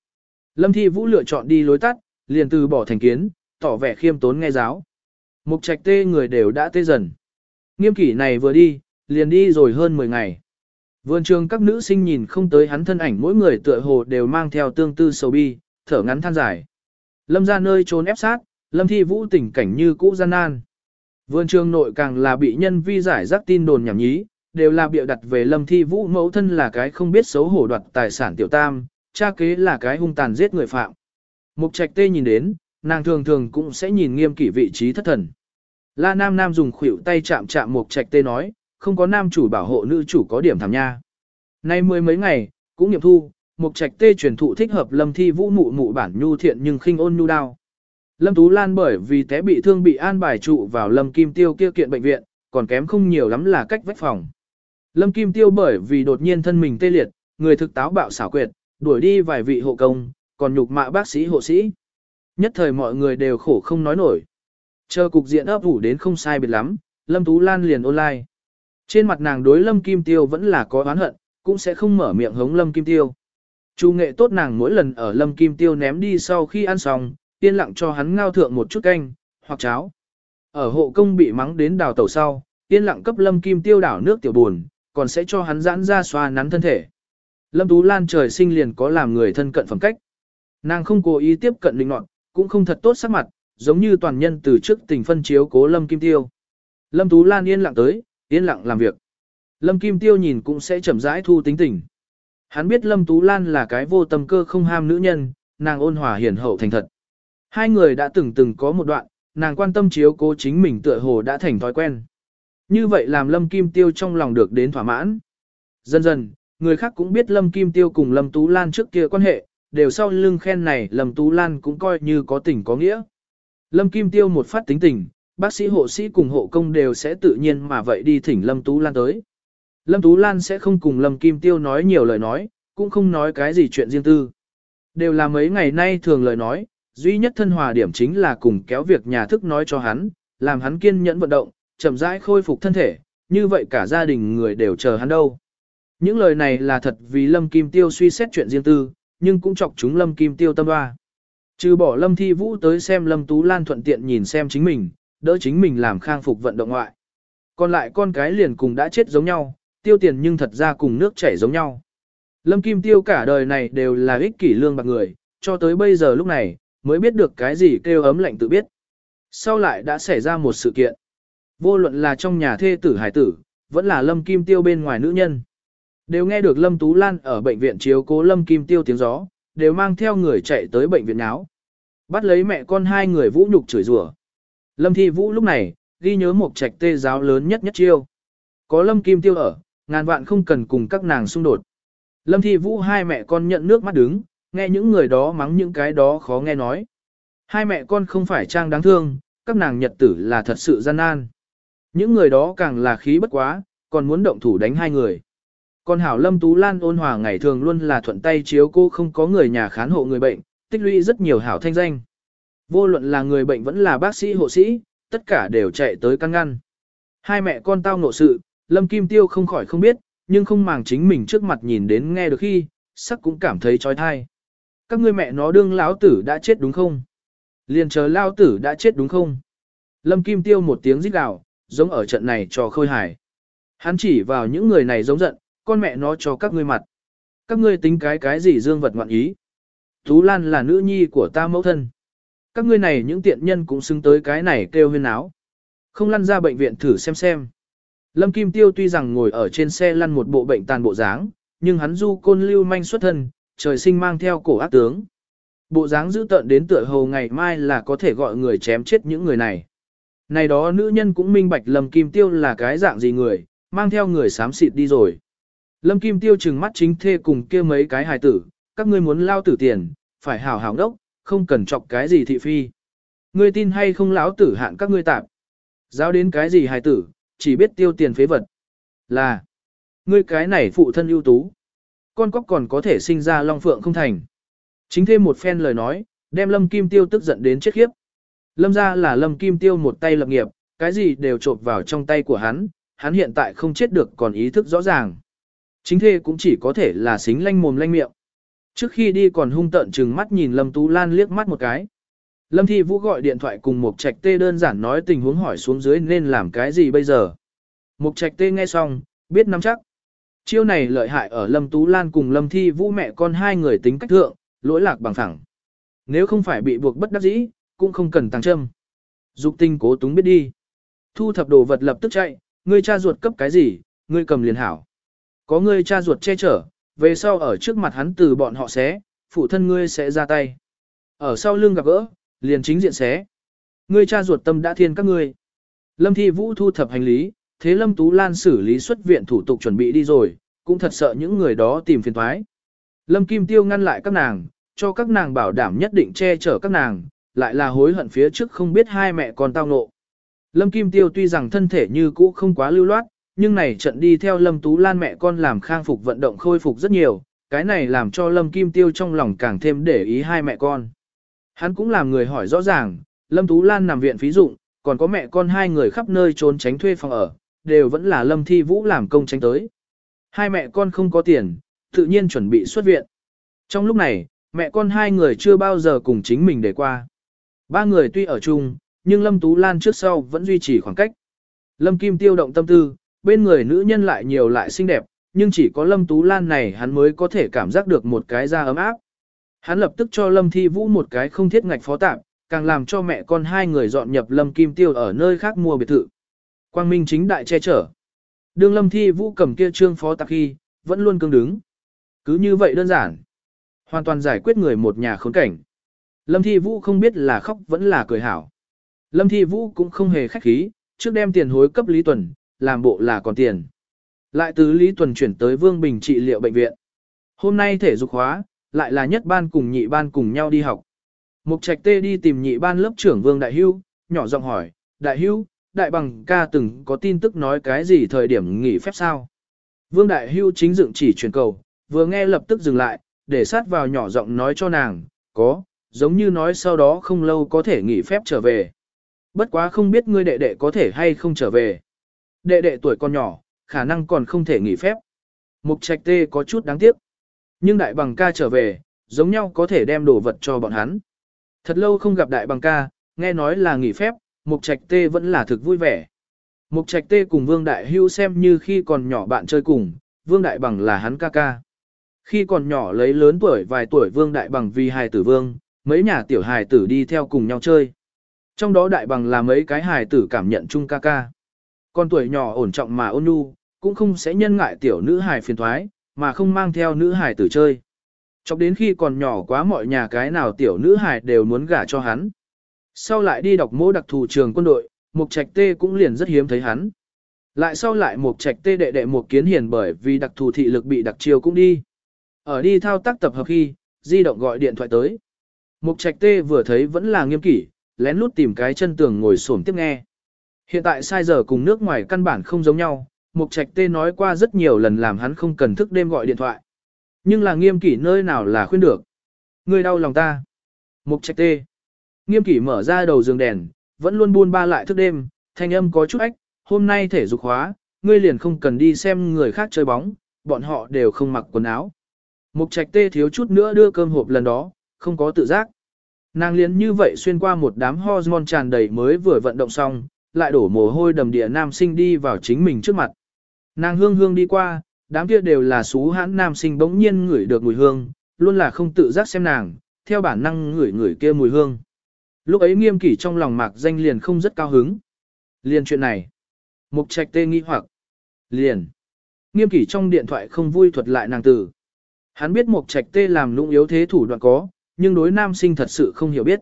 Lâm Thi Vũ lựa chọn đi lối tắt, liền từ bỏ thành kiến, tỏ vẻ khiêm tốn nghe giáo. Mục trạch tê người đều đã tê dần. Nghiêm kỷ này vừa đi, liền đi rồi hơn 10 ngày. Vườn trường các nữ sinh nhìn không tới hắn thân ảnh mỗi người tựa hồ đều mang theo tương tư sầu bi, thở ngắn than dài. Lâm ra nơi trốn ép sát, lâm thi vũ tình cảnh như cũ gian nan. Vườn trường nội càng là bị nhân vi giải rắc tin đồn nhảm nhí, đều là bịa đặt về lâm thi vũ mẫu thân là cái không biết xấu hổ đoạt tài sản tiểu tam, cha kế là cái hung tàn giết người phạm. Mục trạch tê nhìn đến, nàng thường thường cũng sẽ nhìn nghiêm kỷ vị trí thất thần. La Nam Nam dùng khuỷu tay chạm chạm mục trạch tê nói, không có nam chủ bảo hộ nữ chủ có điểm thảm nha. Nay mười mấy ngày, cũng nghiệm thu, mục trạch tê truyền thụ thích hợp lâm thi vũ mụ mụ bản nhu thiện nhưng khinh ôn nhu đao. Lâm Tú Lan bởi vì té bị thương bị an bài trụ vào Lâm Kim Tiêu kia kiện bệnh viện, còn kém không nhiều lắm là cách vách phòng. Lâm Kim Tiêu bởi vì đột nhiên thân mình tê liệt, người thực táo bạo xảo quyệt, đuổi đi vài vị hộ công, còn nhục mạ bác sĩ hộ sĩ. Nhất thời mọi người đều khổ không nói nổi. Chờ cục diện ấp ủ đến không sai biệt lắm, Lâm Tú Lan liền online. Trên mặt nàng đối Lâm Kim Tiêu vẫn là có oán hận, cũng sẽ không mở miệng hống Lâm Kim Tiêu. Chu nghệ tốt nàng mỗi lần ở Lâm Kim Tiêu ném đi sau khi ăn xong, yên lặng cho hắn ngao thượng một chút canh, hoặc cháo. Ở hộ công bị mắng đến đào tẩu sau, yên lặng cấp Lâm Kim Tiêu đảo nước tiểu buồn, còn sẽ cho hắn giãn ra xoa nắn thân thể. Lâm Tú Lan trời sinh liền có làm người thân cận phẩm cách. Nàng không cố ý tiếp cận linh nọt, cũng không thật tốt sắc mặt, giống như toàn nhân từ trước tình phân chiếu cố Lâm Kim Tiêu. Lâm Tú Lan yên lặng tới, yên lặng làm việc. Lâm Kim Tiêu nhìn cũng sẽ chậm rãi thu tính tình. Hắn biết Lâm Tú Lan là cái vô tâm cơ không ham nữ nhân, nàng ôn hòa hiền hậu thành thật. Hai người đã từng từng có một đoạn, nàng quan tâm chiếu cố chính mình tựa hồ đã thành thói quen. Như vậy làm Lâm Kim Tiêu trong lòng được đến thỏa mãn. Dần dần, người khác cũng biết Lâm Kim Tiêu cùng Lâm Tú Lan trước kia quan hệ, đều sau lưng khen này Lâm Tú Lan cũng coi như có tình có nghĩa. Lâm Kim Tiêu một phát tính tình, bác sĩ hộ sĩ cùng hộ công đều sẽ tự nhiên mà vậy đi thỉnh Lâm Tú Lan tới. Lâm Tú Lan sẽ không cùng Lâm Kim Tiêu nói nhiều lời nói, cũng không nói cái gì chuyện riêng tư. Đều là mấy ngày nay thường lời nói, duy nhất thân hòa điểm chính là cùng kéo việc nhà thức nói cho hắn, làm hắn kiên nhẫn vận động, chậm rãi khôi phục thân thể, như vậy cả gia đình người đều chờ hắn đâu. Những lời này là thật vì Lâm Kim Tiêu suy xét chuyện riêng tư, nhưng cũng chọc chúng Lâm Kim Tiêu tâm hoa. Trừ bỏ Lâm Thi Vũ tới xem Lâm Tú Lan thuận tiện nhìn xem chính mình, đỡ chính mình làm khang phục vận động ngoại. Còn lại con cái liền cùng đã chết giống nhau, tiêu tiền nhưng thật ra cùng nước chảy giống nhau. Lâm Kim Tiêu cả đời này đều là ích kỷ lương bạc người, cho tới bây giờ lúc này, mới biết được cái gì kêu ấm lạnh tự biết. Sau lại đã xảy ra một sự kiện. Vô luận là trong nhà thê tử hải tử, vẫn là Lâm Kim Tiêu bên ngoài nữ nhân. Đều nghe được Lâm Tú Lan ở bệnh viện chiếu cố Lâm Kim Tiêu tiếng gió, đều mang theo người chạy tới bệnh viện áo. Bắt lấy mẹ con hai người vũ nhục chửi rủa. Lâm Thi Vũ lúc này, ghi nhớ một trạch tê giáo lớn nhất nhất chiêu. Có Lâm Kim Tiêu ở, ngàn vạn không cần cùng các nàng xung đột. Lâm Thi Vũ hai mẹ con nhận nước mắt đứng, nghe những người đó mắng những cái đó khó nghe nói. Hai mẹ con không phải trang đáng thương, các nàng nhật tử là thật sự gian nan. Những người đó càng là khí bất quá, còn muốn động thủ đánh hai người. Còn hảo Lâm Tú Lan ôn hòa ngày thường luôn là thuận tay chiếu cô không có người nhà khán hộ người bệnh, tích lũy rất nhiều hảo thanh danh. Vô luận là người bệnh vẫn là bác sĩ hộ sĩ, tất cả đều chạy tới căn ngăn. Hai mẹ con tao ngộ sự, Lâm Kim Tiêu không khỏi không biết, nhưng không màng chính mình trước mặt nhìn đến nghe được khi, sắc cũng cảm thấy trói thai. Các ngươi mẹ nó đương lão tử đã chết đúng không? Liền chờ lão tử đã chết đúng không? Lâm Kim Tiêu một tiếng rít gào, giống ở trận này cho khôi hài. Hắn chỉ vào những người này giống giận, con mẹ nó cho các ngươi mặt. Các ngươi tính cái cái gì dương vật ngoạn ý. Tú Lan là nữ nhi của ta mẫu thân. Các ngươi này những tiện nhân cũng xứng tới cái này kêu huyên áo. Không lăn ra bệnh viện thử xem xem. Lâm Kim Tiêu tuy rằng ngồi ở trên xe lăn một bộ bệnh tàn bộ dáng, nhưng hắn du côn lưu manh xuất thân, trời sinh mang theo cổ ác tướng. Bộ dáng giữ tợn đến tựa hồ ngày mai là có thể gọi người chém chết những người này. Này đó nữ nhân cũng minh bạch Lâm Kim Tiêu là cái dạng gì người, mang theo người xám xịt đi rồi. Lâm Kim Tiêu trừng mắt chính thê cùng kia mấy cái hài tử, các ngươi muốn lao tử tiền, phải hảo hảo đốc, không cần chọc cái gì thị phi. Ngươi tin hay không lão tử hạn các ngươi tạp. giao đến cái gì hài tử, chỉ biết tiêu tiền phế vật. Là, ngươi cái này phụ thân ưu tú. Con cóc còn có thể sinh ra long phượng không thành. Chính thêm một phen lời nói, đem Lâm Kim Tiêu tức giận đến chết khiếp. Lâm ra là Lâm Kim Tiêu một tay lập nghiệp, cái gì đều trộp vào trong tay của hắn, hắn hiện tại không chết được còn ý thức rõ ràng. Chính thê cũng chỉ có thể là xính lanh mồm lanh miệng. Trước khi đi còn hung tợn trừng mắt nhìn Lâm Tú Lan liếc mắt một cái. Lâm Thi Vũ gọi điện thoại cùng Mục Trạch Tê đơn giản nói tình huống hỏi xuống dưới nên làm cái gì bây giờ. Mục Trạch Tê nghe xong, biết nắm chắc. Chiêu này lợi hại ở Lâm Tú Lan cùng Lâm Thi Vũ mẹ con hai người tính cách thượng, lỗi lạc bằng phẳng. Nếu không phải bị buộc bất đắc dĩ, cũng không cần tăng châm. Dục tinh cố túng biết đi. Thu thập đồ vật lập tức chạy, ngươi cha ruột cấp cái gì, ngươi cầm liền hảo. Có ngươi cha ruột che chở, về sau ở trước mặt hắn từ bọn họ xé, phụ thân ngươi sẽ ra tay. Ở sau lưng gặp gỡ, liền chính diện xé. Ngươi cha ruột tâm đã thiên các ngươi. Lâm Thi Vũ thu thập hành lý, thế Lâm Tú Lan xử lý xuất viện thủ tục chuẩn bị đi rồi, cũng thật sợ những người đó tìm phiền thoái. Lâm Kim Tiêu ngăn lại các nàng, cho các nàng bảo đảm nhất định che chở các nàng, lại là hối hận phía trước không biết hai mẹ con tao ngộ. Lâm Kim Tiêu tuy rằng thân thể như cũ không quá lưu loát, nhưng này trận đi theo Lâm Tú Lan mẹ con làm khang phục vận động khôi phục rất nhiều, cái này làm cho Lâm Kim Tiêu trong lòng càng thêm để ý hai mẹ con. Hắn cũng làm người hỏi rõ ràng, Lâm Tú Lan nằm viện phí dụng, còn có mẹ con hai người khắp nơi trốn tránh thuê phòng ở, đều vẫn là Lâm Thi Vũ làm công tránh tới. Hai mẹ con không có tiền, tự nhiên chuẩn bị xuất viện. Trong lúc này, mẹ con hai người chưa bao giờ cùng chính mình để qua. Ba người tuy ở chung, nhưng Lâm Tú Lan trước sau vẫn duy trì khoảng cách. Lâm Kim tiêu động tâm tư, bên người nữ nhân lại nhiều lại xinh đẹp, nhưng chỉ có Lâm Tú Lan này hắn mới có thể cảm giác được một cái da ấm áp. Hắn lập tức cho Lâm Thi Vũ một cái không thiết ngạch phó tạm, càng làm cho mẹ con hai người dọn nhập Lâm Kim Tiêu ở nơi khác mua biệt thự. Quang Minh chính đại che chở. Đường Lâm Thi Vũ cầm kia trương phó tạc khi, vẫn luôn cứng đứng. Cứ như vậy đơn giản. Hoàn toàn giải quyết người một nhà khốn cảnh. Lâm Thi Vũ không biết là khóc vẫn là cười hảo. Lâm Thi Vũ cũng không hề khách khí, trước đem tiền hối cấp Lý Tuần, làm bộ là còn tiền. Lại từ Lý Tuần chuyển tới Vương Bình trị liệu bệnh viện. Hôm nay thể dục hóa, lại là nhất ban cùng nhị ban cùng nhau đi học. Mục trạch tê đi tìm nhị ban lớp trưởng Vương Đại Hưu, nhỏ giọng hỏi, Đại Hưu, Đại Bằng ca từng có tin tức nói cái gì thời điểm nghỉ phép sao? Vương Đại Hưu chính dựng chỉ truyền cầu, vừa nghe lập tức dừng lại, để sát vào nhỏ giọng nói cho nàng, có, giống như nói sau đó không lâu có thể nghỉ phép trở về. Bất quá không biết ngươi đệ đệ có thể hay không trở về. Đệ đệ tuổi còn nhỏ, khả năng còn không thể nghỉ phép. Mục trạch tê có chút đáng tiếc. Nhưng đại bằng ca trở về, giống nhau có thể đem đồ vật cho bọn hắn. Thật lâu không gặp đại bằng ca, nghe nói là nghỉ phép, mục trạch tê vẫn là thực vui vẻ. Mục trạch tê cùng vương đại hưu xem như khi còn nhỏ bạn chơi cùng, vương đại bằng là hắn ca ca. Khi còn nhỏ lấy lớn tuổi vài tuổi vương đại bằng vì hài tử vương, mấy nhà tiểu hài tử đi theo cùng nhau chơi. Trong đó đại bằng là mấy cái hài tử cảm nhận chung ca ca. Con tuổi nhỏ ổn trọng mà ôn nhu, cũng không sẽ nhân ngại tiểu nữ hài phiền thoái, mà không mang theo nữ hài tử chơi. Chọc đến khi còn nhỏ quá mọi nhà cái nào tiểu nữ hài đều muốn gả cho hắn. Sau lại đi đọc mô đặc thù trường quân đội, Mục Trạch Tê cũng liền rất hiếm thấy hắn. Lại sau lại Mục Trạch Tê đệ đệ mục kiến hiền bởi vì đặc thù thị lực bị đặc chiêu cũng đi. Ở đi thao tác tập hợp khi, di động gọi điện thoại tới. Mục Trạch Tê vừa thấy vẫn là nghiêm kỷ, lén lút tìm cái chân tường ngồi xổm tiếp nghe. Hiện tại sai giờ cùng nước ngoài căn bản không giống nhau, Mục Trạch Tê nói qua rất nhiều lần làm hắn không cần thức đêm gọi điện thoại. Nhưng là nghiêm kỷ nơi nào là khuyên được. Người đau lòng ta. Mục Trạch Tê. Nghiêm kỷ mở ra đầu giường đèn, vẫn luôn buôn ba lại thức đêm, thanh âm có chút ách, hôm nay thể dục hóa, ngươi liền không cần đi xem người khác chơi bóng, bọn họ đều không mặc quần áo. Mục Trạch Tê thiếu chút nữa đưa cơm hộp lần đó, không có tự giác. Nàng liền như vậy xuyên qua một đám hormone tràn đầy mới vừa vận động xong, lại đổ mồ hôi đầm địa nam sinh đi vào chính mình trước mặt. Nàng hương hương đi qua, đám kia đều là xú hãn nam sinh bỗng nhiên ngửi được mùi hương, luôn là không tự giác xem nàng, theo bản năng ngửi ngửi kia mùi hương. Lúc ấy nghiêm kỷ trong lòng mạc danh liền không rất cao hứng. Liền chuyện này. Mục trạch tê nghi hoặc. Liền. Nghiêm kỷ trong điện thoại không vui thuật lại nàng tử. Hắn biết mục trạch tê làm lũng yếu thế thủ đoạn có, nhưng đối nam sinh thật sự không hiểu biết.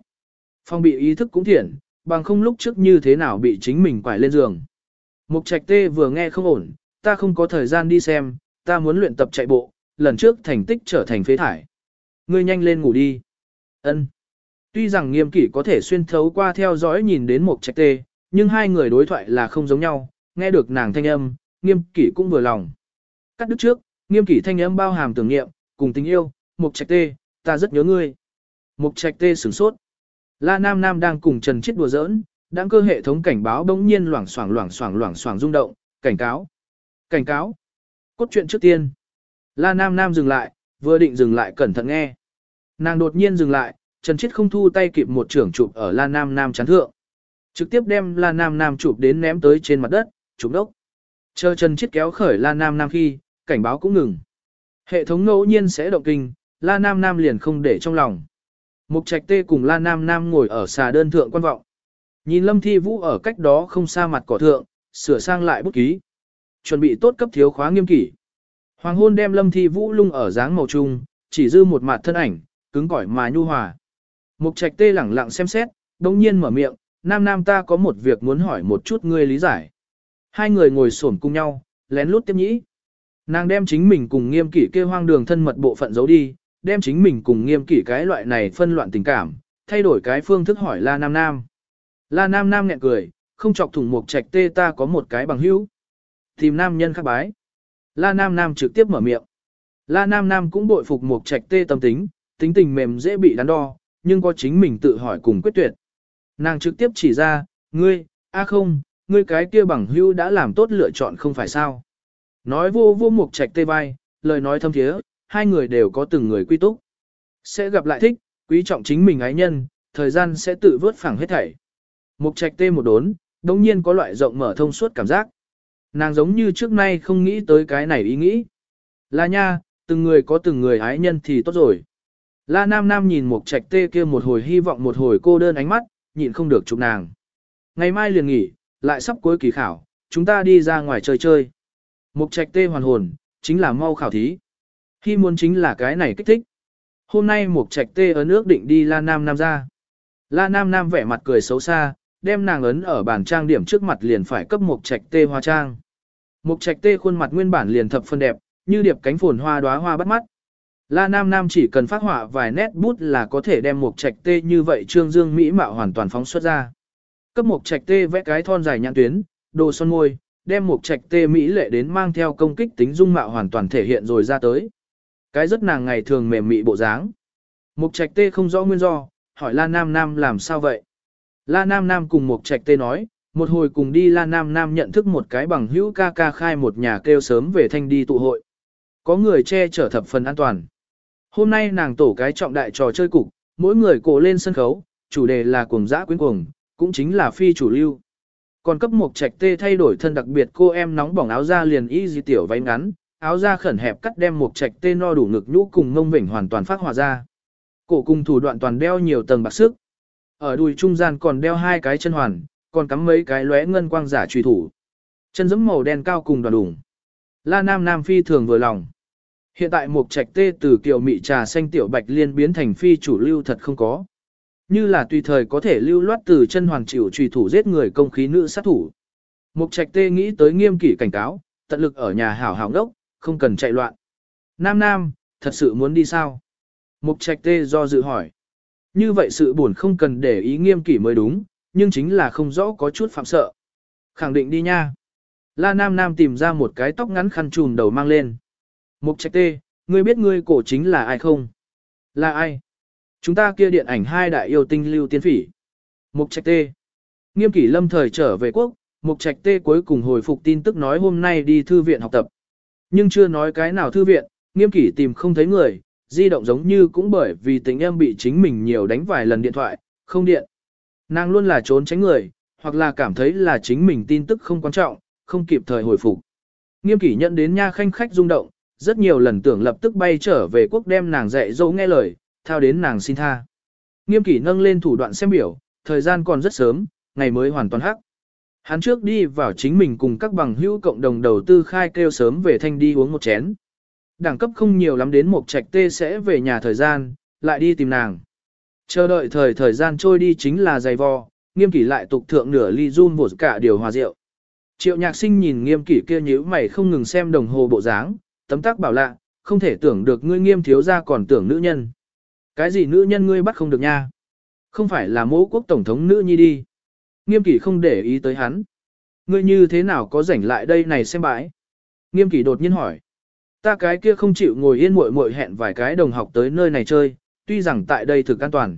Phong bị ý thức cũng thiện, bằng không lúc trước như thế nào bị chính mình quải lên giường. Mục trạch tê vừa nghe không ổn, ta không có thời gian đi xem, ta muốn luyện tập chạy bộ, lần trước thành tích trở thành phế thải. Ngươi nhanh lên ngủ đi. Ân. Tuy rằng nghiêm kỷ có thể xuyên thấu qua theo dõi nhìn đến một trạch tê, nhưng hai người đối thoại là không giống nhau, nghe được nàng thanh âm, nghiêm kỷ cũng vừa lòng. Cắt đứt trước, nghiêm kỷ thanh âm bao hàm tưởng niệm, cùng tình yêu, một trạch tê, ta rất nhớ ngươi. Một trạch tê sửng sốt. La Nam Nam đang cùng Trần Chiết đùa giỡn, đang cơ hệ thống cảnh báo bỗng nhiên loảng xoảng loảng xoảng loảng xoảng rung động, cảnh cáo. Cảnh cáo. Cốt truyện trước tiên. La Nam Nam dừng lại, vừa định dừng lại cẩn thận nghe. Nàng đột nhiên dừng lại, Trần Chiết không thu tay kịp một trưởng chụp ở La Nam Nam chán thượng. Trực tiếp đem La Nam Nam chụp đến ném tới trên mặt đất, chụp đốc. Chờ Trần Chiết kéo khởi La Nam Nam khi, cảnh báo cũng ngừng. Hệ thống ngẫu nhiên sẽ động kinh, La Nam Nam liền không để trong lòng. Mục Trạch Tê cùng La Nam Nam ngồi ở xà đơn thượng quan vọng. Nhìn Lâm Thi Vũ ở cách đó không xa mặt cỏ thượng, sửa sang lại bút ký. Chuẩn bị tốt cấp thiếu khóa nghiêm kỷ. Hoàng hôn đem Lâm Thi Vũ lung ở dáng màu trung, chỉ dư một mặt thân ảnh, cứng cỏi mà nhu hòa. Mục trạch tê lẳng lặng xem xét, đồng nhiên mở miệng, nam nam ta có một việc muốn hỏi một chút ngươi lý giải. Hai người ngồi xổm cùng nhau, lén lút tiếp nhĩ. Nàng đem chính mình cùng nghiêm kỷ kêu hoang đường thân mật bộ phận giấu đi, đem chính mình cùng nghiêm kỷ cái loại này phân loạn tình cảm, thay đổi cái phương thức hỏi la nam nam. La nam nam nhẹ cười, không chọc thủng mục trạch tê ta có một cái bằng hữu. Tìm nam nhân khác bái. La nam nam trực tiếp mở miệng. La Nam Nam cũng bội phục Mục trạch tê tâm tính, tính tình mềm dễ bị đắn đo, nhưng có chính mình tự hỏi cùng quyết tuyệt. Nàng trực tiếp chỉ ra, ngươi, a không, ngươi cái kia bằng hưu đã làm tốt lựa chọn không phải sao. Nói vô vô mục trạch tê vai, lời nói thâm thiế, hai người đều có từng người quy túc. Sẽ gặp lại thích, quý trọng chính mình ái nhân, thời gian sẽ tự vớt phẳng hết thảy. Mục trạch tê một đốn, đồng nhiên có loại rộng mở thông suốt cảm giác. Nàng giống như trước nay không nghĩ tới cái này ý nghĩ. Là nha, từng người có từng người ái nhân thì tốt rồi. La Nam Nam nhìn Mục Trạch Tê kia một hồi hy vọng một hồi cô đơn ánh mắt, nhịn không được chụp nàng. Ngày mai liền nghỉ, lại sắp cuối kỳ khảo, chúng ta đi ra ngoài chơi chơi. Mục Trạch Tê hoàn hồn, chính là mau khảo thí. Khi muốn chính là cái này kích thích. Hôm nay Mục Trạch Tê ở nước định đi La Nam Nam ra. La Nam Nam vẻ mặt cười xấu xa, đem nàng ấn ở bàn trang điểm trước mặt liền phải cấp Mục Trạch Tê hoa trang. Mục Trạch Tê khuôn mặt nguyên bản liền thập phân đẹp, như điệp cánh phồn hoa đóa hoa bắt mắt. La Nam Nam chỉ cần phát họa vài nét bút là có thể đem một Trạch Tê như vậy trương dương mỹ mạo hoàn toàn phóng xuất ra. Cấp một Trạch Tê vẽ cái thon dài nhãn tuyến, đồ son môi, đem một Trạch Tê mỹ lệ đến mang theo công kích tính dung mạo hoàn toàn thể hiện rồi ra tới. Cái rất nàng ngày thường mềm mị bộ dáng. một Trạch Tê không rõ nguyên do, hỏi La Nam Nam làm sao vậy? La Nam Nam cùng một Trạch Tê nói, một hồi cùng đi La Nam Nam nhận thức một cái bằng hữu ca ca khai một nhà kêu sớm về thanh đi tụ hội. Có người che chở thập phần an toàn. Hôm nay nàng tổ cái trọng đại trò chơi cục, mỗi người cổ lên sân khấu, chủ đề là cuồng dã quyến cuồng, cũng chính là phi chủ lưu. Còn cấp một trạch tê thay đổi thân đặc biệt cô em nóng bỏng áo da liền y di tiểu váy ngắn, áo da khẩn hẹp cắt đem một trạch tê no đủ ngực nhũ cùng ngông vỉnh hoàn toàn phát hòa ra. Cổ cùng thủ đoạn toàn đeo nhiều tầng bạc sức. Ở đùi trung gian còn đeo hai cái chân hoàn, còn cắm mấy cái lóe ngân quang giả truy thủ. Chân giẫm màu đen cao cùng đoàn đủng. La Nam Nam phi thường vừa lòng. Hiện tại một trạch tê từ kiểu mị trà xanh tiểu bạch liên biến thành phi chủ lưu thật không có. Như là tùy thời có thể lưu loát từ chân hoàng chịu trùy thủ giết người công khí nữ sát thủ. Mục trạch tê nghĩ tới nghiêm kỷ cảnh cáo, tận lực ở nhà hảo hảo đốc, không cần chạy loạn. Nam Nam, thật sự muốn đi sao? Mục trạch tê do dự hỏi. Như vậy sự buồn không cần để ý nghiêm kỷ mới đúng, nhưng chính là không rõ có chút phạm sợ. Khẳng định đi nha. La Nam Nam tìm ra một cái tóc ngắn khăn trùm đầu mang lên. Mục trạch tê, ngươi biết ngươi cổ chính là ai không? Là ai? Chúng ta kia điện ảnh hai đại yêu tinh lưu tiên phỉ. Mục trạch tê. Nghiêm kỷ lâm thời trở về quốc, mục trạch tê cuối cùng hồi phục tin tức nói hôm nay đi thư viện học tập. Nhưng chưa nói cái nào thư viện, nghiêm kỷ tìm không thấy người, di động giống như cũng bởi vì tính em bị chính mình nhiều đánh vài lần điện thoại, không điện. Nàng luôn là trốn tránh người, hoặc là cảm thấy là chính mình tin tức không quan trọng, không kịp thời hồi phục. Nghiêm kỷ nhận đến nha khanh khách rung động, rất nhiều lần tưởng lập tức bay trở về quốc đem nàng dạy dỗ nghe lời, thao đến nàng xin tha. Nghiêm kỷ nâng lên thủ đoạn xem biểu, thời gian còn rất sớm, ngày mới hoàn toàn hắc. Hắn trước đi vào chính mình cùng các bằng hữu cộng đồng đầu tư khai kêu sớm về thanh đi uống một chén. Đẳng cấp không nhiều lắm đến một trạch tê sẽ về nhà thời gian, lại đi tìm nàng. Chờ đợi thời thời gian trôi đi chính là giày vò, nghiêm kỷ lại tục thượng nửa ly run vột cả điều hòa rượu. Triệu nhạc sinh nhìn nghiêm kỷ kia nhíu mày không ngừng xem đồng hồ bộ dáng, tấm tác bảo lạ, không thể tưởng được ngươi nghiêm thiếu ra còn tưởng nữ nhân. Cái gì nữ nhân ngươi bắt không được nha? Không phải là mẫu quốc tổng thống nữ nhi đi. Nghiêm kỷ không để ý tới hắn. Ngươi như thế nào có rảnh lại đây này xem bãi? Nghiêm kỷ đột nhiên hỏi. Ta cái kia không chịu ngồi yên muội muội hẹn vài cái đồng học tới nơi này chơi, tuy rằng tại đây thực an toàn.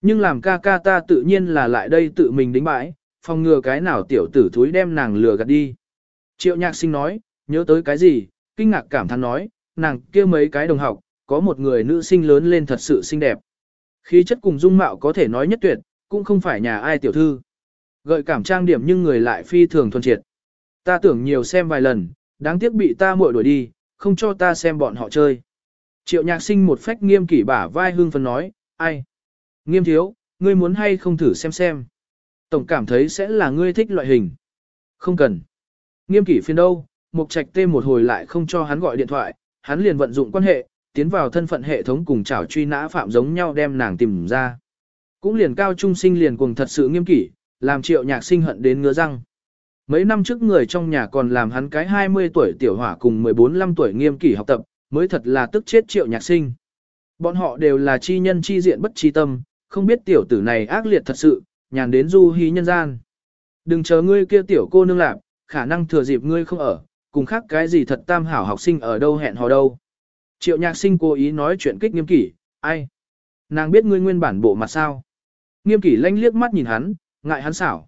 Nhưng làm ca ca ta tự nhiên là lại đây tự mình đính bãi, phòng ngừa cái nào tiểu tử thúi đem nàng lừa gạt đi. Triệu nhạc sinh nói, nhớ tới cái gì, kinh ngạc cảm thán nói, nàng kia mấy cái đồng học, có một người nữ sinh lớn lên thật sự xinh đẹp. Khí chất cùng dung mạo có thể nói nhất tuyệt, cũng không phải nhà ai tiểu thư. Gợi cảm trang điểm nhưng người lại phi thường thuần triệt. Ta tưởng nhiều xem vài lần, đáng tiếc bị ta muội đuổi đi, không cho ta xem bọn họ chơi. Triệu nhạc sinh một phách nghiêm kỷ bả vai hương phấn nói, ai? Nghiêm thiếu, ngươi muốn hay không thử xem xem. Tổng cảm thấy sẽ là ngươi thích loại hình. Không cần. Nghiêm kỷ phiên đâu, Mục Trạch tê một hồi lại không cho hắn gọi điện thoại, hắn liền vận dụng quan hệ, tiến vào thân phận hệ thống cùng chảo truy nã phạm giống nhau đem nàng tìm ra. Cũng liền cao trung sinh liền cùng thật sự nghiêm kỷ, làm triệu nhạc sinh hận đến ngứa răng. Mấy năm trước người trong nhà còn làm hắn cái 20 tuổi tiểu hỏa cùng 14-15 tuổi nghiêm kỷ học tập, mới thật là tức chết triệu nhạc sinh. Bọn họ đều là chi nhân chi diện bất chi tâm, không biết tiểu tử này ác liệt thật sự, nhàn đến du hí nhân gian. Đừng chờ ngươi kia tiểu cô nương lạc, khả năng thừa dịp ngươi không ở, cùng khác cái gì thật tam hảo học sinh ở đâu hẹn hò đâu. Triệu nhạc sinh cố ý nói chuyện kích nghiêm kỷ, ai? Nàng biết ngươi nguyên bản bộ mặt sao? Nghiêm kỷ lanh liếc mắt nhìn hắn, ngại hắn xảo.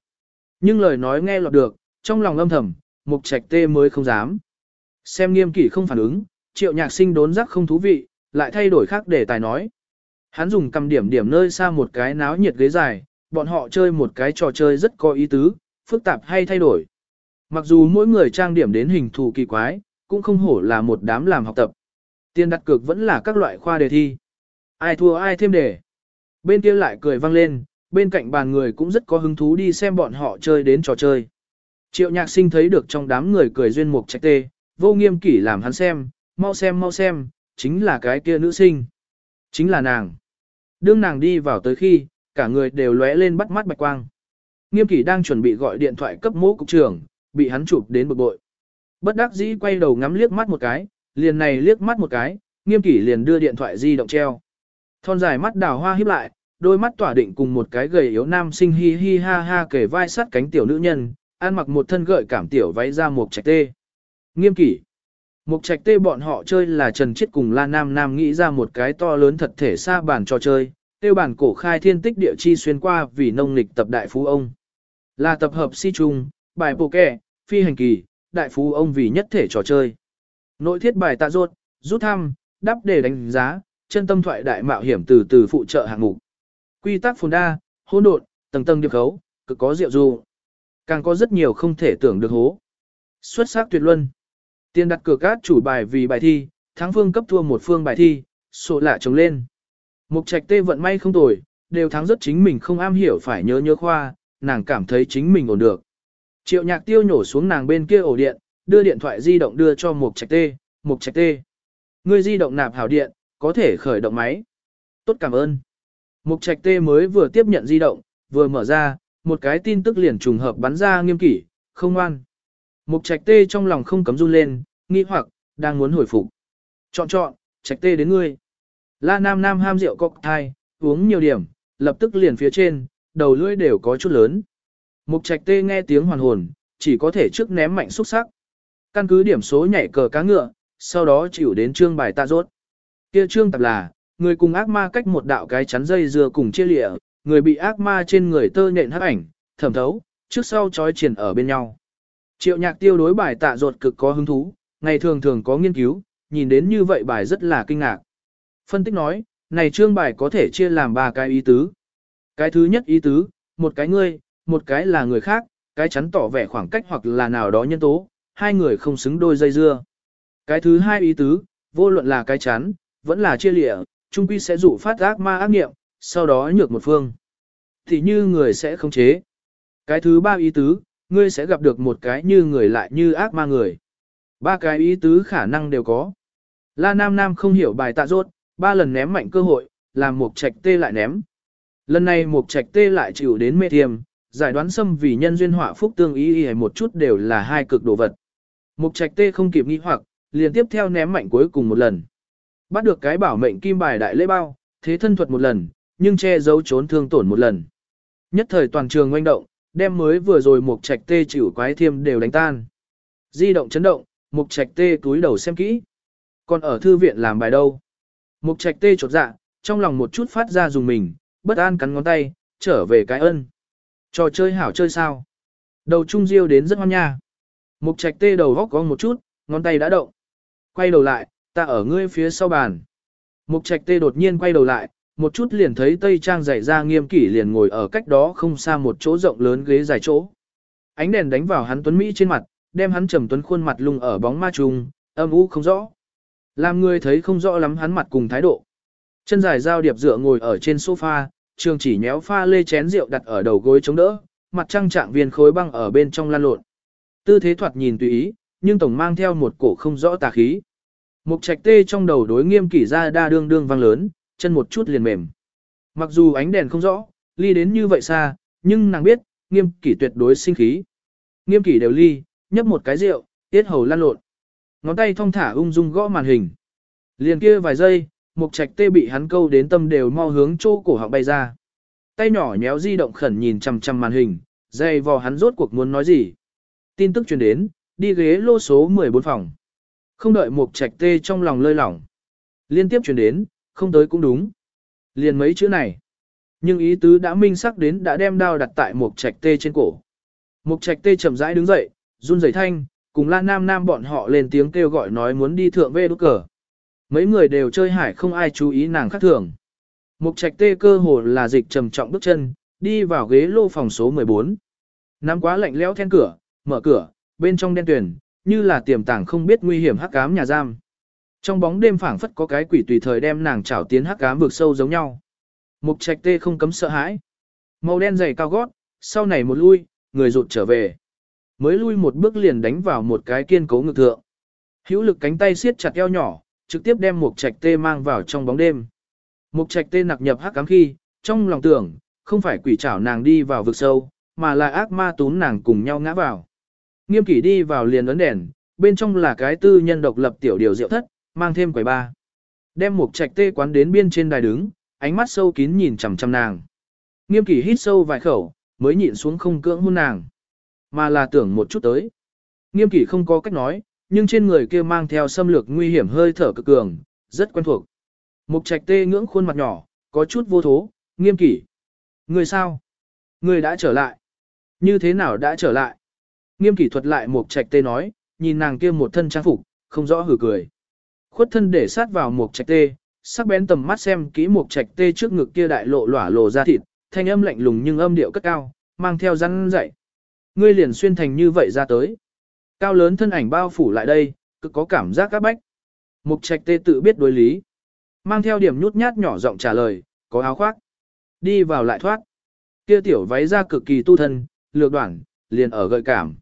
Nhưng lời nói nghe lọt được, trong lòng âm thầm, mục trạch tê mới không dám. Xem nghiêm kỷ không phản ứng, triệu nhạc sinh đốn giác không thú vị, lại thay đổi khác để tài nói. Hắn dùng cầm điểm điểm nơi xa một cái náo nhiệt ghế dài, bọn họ chơi một cái trò chơi rất có ý tứ, phức tạp hay thay đổi. Mặc dù mỗi người trang điểm đến hình thù kỳ quái, cũng không hổ là một đám làm học tập. Tiền đặt cược vẫn là các loại khoa đề thi. Ai thua ai thêm đề. Bên kia lại cười vang lên, bên cạnh bàn người cũng rất có hứng thú đi xem bọn họ chơi đến trò chơi. Triệu nhạc sinh thấy được trong đám người cười duyên mục trạch tê, vô nghiêm kỷ làm hắn xem, mau xem mau xem, chính là cái kia nữ sinh. Chính là nàng. Đương nàng đi vào tới khi, cả người đều lóe lên bắt mắt bạch quang. Nghiêm kỷ đang chuẩn bị gọi điện thoại cấp mô cục trưởng, bị hắn chụp đến bực bội. Bất đắc dĩ quay đầu ngắm liếc mắt một cái, liền này liếc mắt một cái, nghiêm kỷ liền đưa điện thoại di động treo. Thon dài mắt đào hoa híp lại, đôi mắt tỏa định cùng một cái gầy yếu nam sinh hi hi ha ha kể vai sát cánh tiểu nữ nhân, ăn mặc một thân gợi cảm tiểu váy ra một trạch tê. Nghiêm kỷ. Mục trạch tê bọn họ chơi là Trần Chiết cùng La Nam Nam nghĩ ra một cái to lớn thật thể xa bản trò chơi, tiêu bản cổ khai thiên tích địa chi xuyên qua vì nông lịch tập đại phú ông. Là tập hợp si trung, bài bộ kẻ, phi hành kỳ, đại phú ông vì nhất thể trò chơi. Nội thiết bài tạ ruột, rút thăm, đáp để đánh giá, chân tâm thoại đại mạo hiểm từ từ phụ trợ hạng mục. Quy tắc phồn đa, hỗn độn, tầng tầng điệp khấu, cực có diệu du. Càng có rất nhiều không thể tưởng được hố. Xuất sắc tuyệt luân. Tiền đặt cược cát chủ bài vì bài thi, thắng phương cấp thua một phương bài thi, sổ lạ trồng lên. Mục trạch tê vận may không tồi, đều thắng rất chính mình không am hiểu phải nhớ nhớ khoa, nàng cảm thấy chính mình ổn được. Triệu nhạc tiêu nhổ xuống nàng bên kia ổ điện, đưa điện thoại di động đưa cho mục trạch tê, mục trạch tê. Người di động nạp hảo điện, có thể khởi động máy. Tốt cảm ơn. Mục trạch tê mới vừa tiếp nhận di động, vừa mở ra, một cái tin tức liền trùng hợp bắn ra nghiêm kỷ, không ngoan. Mục trạch tê trong lòng không cấm run lên, nghi hoặc, đang muốn hồi phục. Chọn chọn, trạch tê đến ngươi. La Nam Nam ham rượu cocktail, uống nhiều điểm, lập tức liền phía trên, đầu lưỡi đều có chút lớn. Mục trạch tê nghe tiếng hoàn hồn, chỉ có thể trước ném mạnh xúc sắc. Căn cứ điểm số nhảy cờ cá ngựa, sau đó chịu đến trương bài tạ rốt. Kia trương tập là, người cùng ác ma cách một đạo cái chắn dây dưa cùng chia lịa, người bị ác ma trên người tơ nhện hấp ảnh, thẩm thấu, trước sau trói triển ở bên nhau. Triệu nhạc tiêu đối bài tạ ruột cực có hứng thú, ngày thường thường có nghiên cứu, nhìn đến như vậy bài rất là kinh ngạc. Phân tích nói, này trương bài có thể chia làm ba cái ý tứ. Cái thứ nhất ý tứ, một cái ngươi, một cái là người khác, cái chắn tỏ vẻ khoảng cách hoặc là nào đó nhân tố, hai người không xứng đôi dây dưa. Cái thứ hai ý tứ, vô luận là cái chắn, vẫn là chia lịa, trung quy sẽ dụ phát ác ma ác nghiệm, sau đó nhược một phương. Thì như người sẽ không chế. Cái thứ ba ý tứ, ngươi sẽ gặp được một cái như người lại như ác ma người. Ba cái ý tứ khả năng đều có. La Nam Nam không hiểu bài tạ rốt, ba lần ném mạnh cơ hội, làm một trạch tê lại ném. Lần này một trạch tê lại chịu đến mê thiềm, giải đoán xâm vì nhân duyên họa phúc tương ý y một chút đều là hai cực đồ vật. Mục trạch tê không kịp nghĩ hoặc, liền tiếp theo ném mạnh cuối cùng một lần. Bắt được cái bảo mệnh kim bài đại lễ bao, thế thân thuật một lần, nhưng che giấu trốn thương tổn một lần. Nhất thời toàn trường ngoanh động, đem mới vừa rồi mục trạch tê chịu quái thiêm đều đánh tan. Di động chấn động, mục trạch tê túi đầu xem kỹ. Còn ở thư viện làm bài đâu? Mục trạch tê chột dạ, trong lòng một chút phát ra dùng mình, bất an cắn ngón tay, trở về cái ân. Trò chơi hảo chơi sao? Đầu trung diêu đến rất hoan nha. Mục trạch tê đầu góc có một chút, ngón tay đã động. Quay đầu lại, ta ở ngươi phía sau bàn. Mục trạch tê đột nhiên quay đầu lại, một chút liền thấy Tây Trang dày ra nghiêm kỷ liền ngồi ở cách đó không xa một chỗ rộng lớn ghế dài chỗ. Ánh đèn đánh vào hắn tuấn Mỹ trên mặt, đem hắn trầm tuấn khuôn mặt lung ở bóng ma trùng, âm u không rõ. Làm người thấy không rõ lắm hắn mặt cùng thái độ. Chân dài dao điệp dựa ngồi ở trên sofa, trường chỉ nhéo pha lê chén rượu đặt ở đầu gối chống đỡ, mặt trăng trạng viên khối băng ở bên trong lan lộn. Tư thế thoạt nhìn tùy ý, nhưng tổng mang theo một cổ không rõ tà khí. Mục trạch tê trong đầu đối nghiêm kỷ ra đa đương đương vang lớn, chân một chút liền mềm. Mặc dù ánh đèn không rõ, ly đến như vậy xa, nhưng nàng biết, nghiêm kỷ tuyệt đối sinh khí. Nghiêm kỷ đều ly, nhấp một cái rượu, tiết hầu lan lộn. Ngón tay thong thả ung dung gõ màn hình. Liền kia vài giây, mục trạch tê bị hắn câu đến tâm đều mau hướng chỗ cổ họng bay ra. Tay nhỏ nhéo di động khẩn nhìn chằm chằm màn hình, dây vò hắn rốt cuộc muốn nói gì. Tin tức truyền đến, đi ghế lô số 14 phòng. Không đợi mục trạch tê trong lòng lơi lỏng. Liên tiếp truyền đến, không tới cũng đúng. Liền mấy chữ này. Nhưng ý tứ đã minh sắc đến đã đem đao đặt tại một trạch tê trên cổ. Một trạch tê chậm rãi đứng dậy, run rẩy thanh, cùng Lan Nam Nam bọn họ lên tiếng kêu gọi nói muốn đi thượng về đốt cờ. Mấy người đều chơi hải không ai chú ý nàng khác thường. Mục trạch tê cơ hồ là dịch trầm trọng bước chân, đi vào ghế lô phòng số 14. Nắm quá lạnh lẽo then cửa, mở cửa, bên trong đen tuyển, như là tiềm tàng không biết nguy hiểm hắc ám nhà giam. Trong bóng đêm phảng phất có cái quỷ tùy thời đem nàng chảo tiến hắc ám vực sâu giống nhau. Mục trạch tê không cấm sợ hãi. Màu đen dày cao gót, sau này một lui, người rụt trở về. Mới lui một bước liền đánh vào một cái kiên cố ngực thượng. Hữu lực cánh tay siết chặt eo nhỏ, trực tiếp đem mục trạch tê mang vào trong bóng đêm. Mục trạch tê nặc nhập hắc cám khi, trong lòng tưởng, không phải quỷ chảo nàng đi vào vực sâu, mà là ác ma tún nàng cùng nhau ngã vào. Nghiêm kỷ đi vào liền ấn đèn, bên trong là cái tư nhân độc lập tiểu điều rượu thất, mang thêm quầy ba. Đem một trạch tê quán đến biên trên đài đứng, ánh mắt sâu kín nhìn chằm chằm nàng. Nghiêm kỷ hít sâu vài khẩu, mới nhịn xuống không cưỡng hôn nàng. Mà là tưởng một chút tới. Nghiêm kỷ không có cách nói, nhưng trên người kia mang theo xâm lược nguy hiểm hơi thở cực cường, rất quen thuộc. Mục trạch tê ngưỡng khuôn mặt nhỏ, có chút vô thố, nghiêm kỷ. Người sao? Người đã trở lại. Như thế nào đã trở lại? Nghiêm kỷ thuật lại mục trạch tê nói, nhìn nàng kia một thân trang phục, không rõ hử cười. Khuất thân để sát vào mục trạch tê, sắc bén tầm mắt xem kỹ mục trạch tê trước ngực kia đại lộ lỏa lộ ra thịt, thanh âm lạnh lùng nhưng âm điệu cất cao, mang theo răn dậy. Ngươi liền xuyên thành như vậy ra tới. Cao lớn thân ảnh bao phủ lại đây, cực có cảm giác các bách. Mục trạch tê tự biết đối lý. Mang theo điểm nhút nhát nhỏ giọng trả lời, có áo khoác. Đi vào lại thoát. Kia tiểu váy ra cực kỳ tu thân, lược đoạn, liền ở gợi cảm.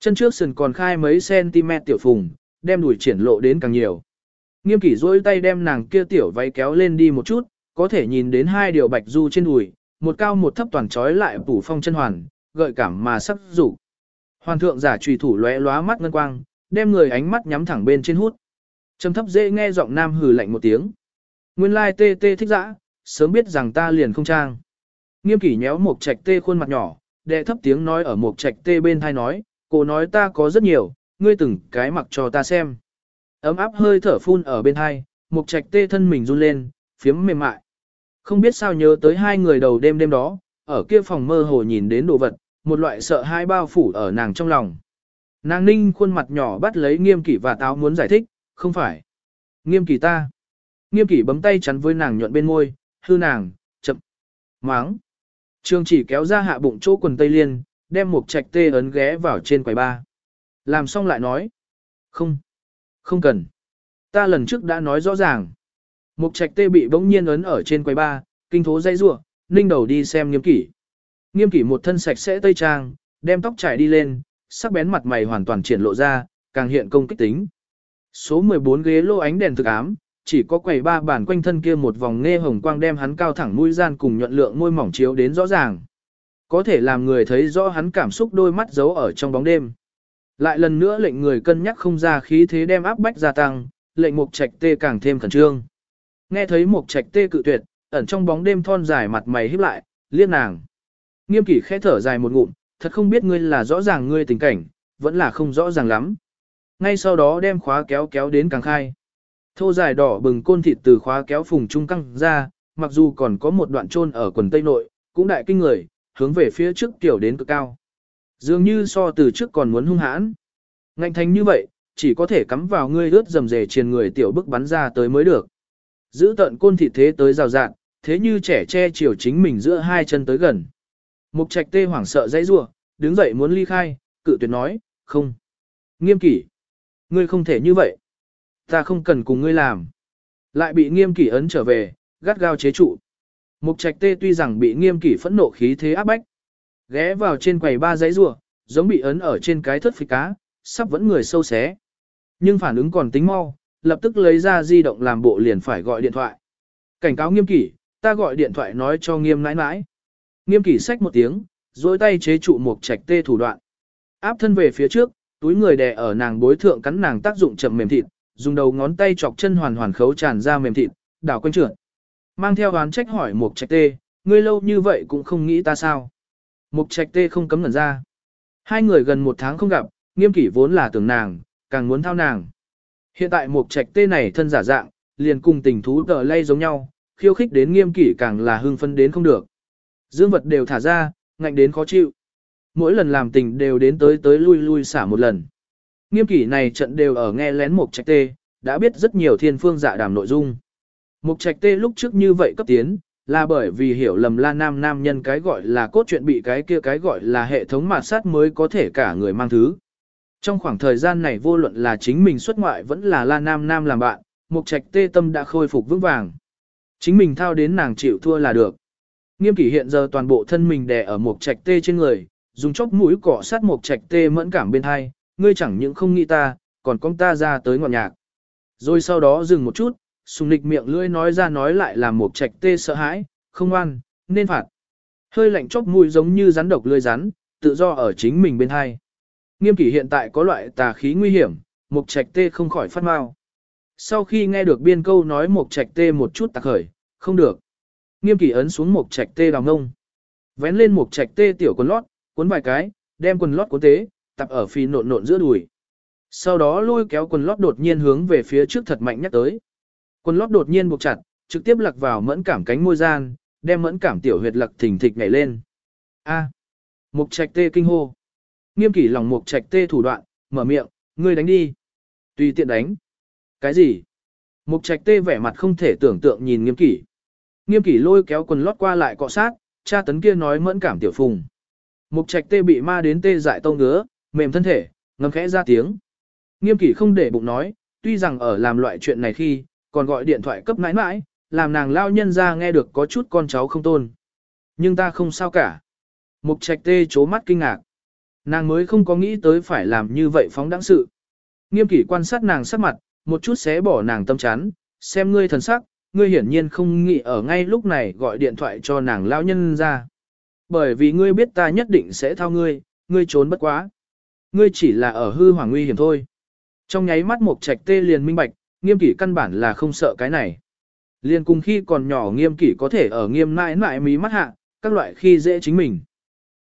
Chân trước sườn còn khai mấy cm tiểu phùng, đem đùi triển lộ đến càng nhiều. Nghiêm kỷ dối tay đem nàng kia tiểu váy kéo lên đi một chút, có thể nhìn đến hai điều bạch du trên đùi, một cao một thấp toàn trói lại phủ phong chân hoàn, gợi cảm mà sắc rủ. Hoàn thượng giả trùy thủ lóe lóa mắt ngân quang, đem người ánh mắt nhắm thẳng bên trên hút. Trầm thấp dễ nghe giọng nam hừ lạnh một tiếng. Nguyên lai tê tê thích dã, sớm biết rằng ta liền không trang. Nghiêm kỷ nhéo một trạch tê khuôn mặt nhỏ, đệ thấp tiếng nói ở một trạch tê bên thai nói, cô nói ta có rất nhiều, ngươi từng cái mặc cho ta xem. Ấm áp hơi thở phun ở bên thai, một trạch tê thân mình run lên, phiếm mềm mại. Không biết sao nhớ tới hai người đầu đêm đêm đó, ở kia phòng mơ hồ nhìn đến đồ vật, một loại sợ hai bao phủ ở nàng trong lòng. Nàng ninh khuôn mặt nhỏ bắt lấy nghiêm kỷ và táo muốn giải thích, không phải. Nghiêm kỷ ta. Nghiêm kỷ bấm tay chắn với nàng nhuận bên môi, hư nàng, chậm, máng. Trường chỉ kéo ra hạ bụng chỗ quần tây liên, đem một trạch tê ấn ghé vào trên quầy ba. Làm xong lại nói. Không, không cần. Ta lần trước đã nói rõ ràng. Mục trạch tê bị bỗng nhiên ấn ở trên quầy ba, kinh thố dây rủa ninh đầu đi xem nghiêm kỷ. Nghiêm kỷ một thân sạch sẽ tây trang, đem tóc trải đi lên, sắc bén mặt mày hoàn toàn triển lộ ra, càng hiện công kích tính. Số 14 ghế lô ánh đèn thực ám, chỉ có quầy ba bản quanh thân kia một vòng nghe hồng quang đem hắn cao thẳng mũi gian cùng nhuận lượng môi mỏng chiếu đến rõ ràng. Có thể làm người thấy rõ hắn cảm xúc đôi mắt giấu ở trong bóng đêm. Lại lần nữa lệnh người cân nhắc không ra khí thế đem áp bách gia tăng, lệnh mục trạch tê càng thêm khẩn trương. Nghe thấy mục trạch tê cự tuyệt, ẩn trong bóng đêm thon dài mặt mày híp lại, liếc nàng. Nghiêm kỷ khẽ thở dài một ngụm, thật không biết ngươi là rõ ràng ngươi tình cảnh, vẫn là không rõ ràng lắm. Ngay sau đó đem khóa kéo kéo đến càng khai. Thô dài đỏ bừng côn thịt từ khóa kéo phùng trung căng ra, mặc dù còn có một đoạn trôn ở quần tây nội, cũng đại kinh người, hướng về phía trước tiểu đến cực cao. Dường như so từ trước còn muốn hung hãn. Ngạnh thành như vậy, chỉ có thể cắm vào ngươi ướt dầm dề trên người tiểu bức bắn ra tới mới được. Giữ tận côn thịt thế tới rào rạn, thế như trẻ che chiều chính mình giữa hai chân tới gần. Mục trạch tê hoảng sợ dãy rủa, đứng dậy muốn ly khai, cự tuyệt nói, không. Nghiêm kỷ. Ngươi không thể như vậy. Ta không cần cùng ngươi làm. Lại bị nghiêm kỷ ấn trở về, gắt gao chế trụ. Mục trạch tê tuy rằng bị nghiêm kỷ phẫn nộ khí thế áp bách. Ghé vào trên quầy ba giấy rùa, giống bị ấn ở trên cái thất phịch cá, sắp vẫn người sâu xé. Nhưng phản ứng còn tính mau, lập tức lấy ra di động làm bộ liền phải gọi điện thoại. Cảnh cáo nghiêm kỷ, ta gọi điện thoại nói cho nghiêm nãi nãi. Nghiêm kỷ sách một tiếng, dối tay chế trụ một trạch tê thủ đoạn. Áp thân về phía trước, túi người đè ở nàng bối thượng cắn nàng tác dụng chậm mềm thịt, dùng đầu ngón tay chọc chân hoàn hoàn khấu tràn ra mềm thịt, đảo quanh trượt. Mang theo oán trách hỏi một trạch tê, ngươi lâu như vậy cũng không nghĩ ta sao. Mục trạch tê không cấm ngẩn ra. Hai người gần một tháng không gặp, nghiêm kỷ vốn là tưởng nàng, càng muốn thao nàng. Hiện tại mục trạch tê này thân giả dạng, liền cùng tình thú tờ lay giống nhau, khiêu khích đến nghiêm kỷ càng là hưng phân đến không được. Dương vật đều thả ra, ngạnh đến khó chịu. Mỗi lần làm tình đều đến tới tới lui lui xả một lần. Nghiêm kỷ này trận đều ở nghe lén một trạch tê, đã biết rất nhiều thiên phương dạ đàm nội dung. Mục trạch tê lúc trước như vậy cấp tiến, là bởi vì hiểu lầm la nam nam nhân cái gọi là cốt truyện bị cái kia cái gọi là hệ thống mạt sát mới có thể cả người mang thứ. Trong khoảng thời gian này vô luận là chính mình xuất ngoại vẫn là la nam nam làm bạn, mục trạch tê tâm đã khôi phục vững vàng. Chính mình thao đến nàng chịu thua là được. Nghiêm kỷ hiện giờ toàn bộ thân mình đè ở một trạch tê trên người, dùng chóc mũi cọ sát một trạch tê mẫn cảm bên hai, ngươi chẳng những không nghĩ ta, còn con ta ra tới ngọn nhạc. Rồi sau đó dừng một chút, sùng nịch miệng lưỡi nói ra nói lại làm một trạch tê sợ hãi, không ăn, nên phạt. Hơi lạnh chóc mũi giống như rắn độc lưỡi rắn, tự do ở chính mình bên hai. Nghiêm kỷ hiện tại có loại tà khí nguy hiểm, một trạch tê không khỏi phát mau. Sau khi nghe được biên câu nói một trạch tê một chút tạc khởi, không được. Nghiêm kỷ ấn xuống một trạch tê đào ngông. Vén lên một trạch tê tiểu quần lót, cuốn vài cái, đem quần lót cuốn tế, tập ở phi nộn nộn giữa đùi. Sau đó lôi kéo quần lót đột nhiên hướng về phía trước thật mạnh nhắc tới. Quần lót đột nhiên buộc chặt, trực tiếp lặc vào mẫn cảm cánh môi gian, đem mẫn cảm tiểu huyệt lặc thình thịch nhảy lên. A. Mục trạch tê kinh hô. Nghiêm kỷ lòng mục trạch tê thủ đoạn, mở miệng, ngươi đánh đi. Tùy tiện đánh. Cái gì? Mục trạch tê vẻ mặt không thể tưởng tượng nhìn nghiêm kỷ. Nghiêm kỷ lôi kéo quần lót qua lại cọ sát, cha tấn kia nói mẫn cảm tiểu phùng. Mục trạch tê bị ma đến tê dại tông ngứa, mềm thân thể, ngâm khẽ ra tiếng. Nghiêm kỷ không để bụng nói, tuy rằng ở làm loại chuyện này khi, còn gọi điện thoại cấp mãi mãi, làm nàng lao nhân ra nghe được có chút con cháu không tôn. Nhưng ta không sao cả. Mục trạch tê chố mắt kinh ngạc. Nàng mới không có nghĩ tới phải làm như vậy phóng đẳng sự. Nghiêm kỷ quan sát nàng sắc mặt, một chút xé bỏ nàng tâm chán, xem ngươi thần sắc, ngươi hiển nhiên không nghĩ ở ngay lúc này gọi điện thoại cho nàng lao nhân ra. Bởi vì ngươi biết ta nhất định sẽ thao ngươi, ngươi trốn bất quá. Ngươi chỉ là ở hư hoàng nguy hiểm thôi. Trong nháy mắt một trạch tê liền minh bạch, nghiêm kỷ căn bản là không sợ cái này. Liền cùng khi còn nhỏ nghiêm kỷ có thể ở nghiêm nãi nãi mí mắt hạ, các loại khi dễ chính mình.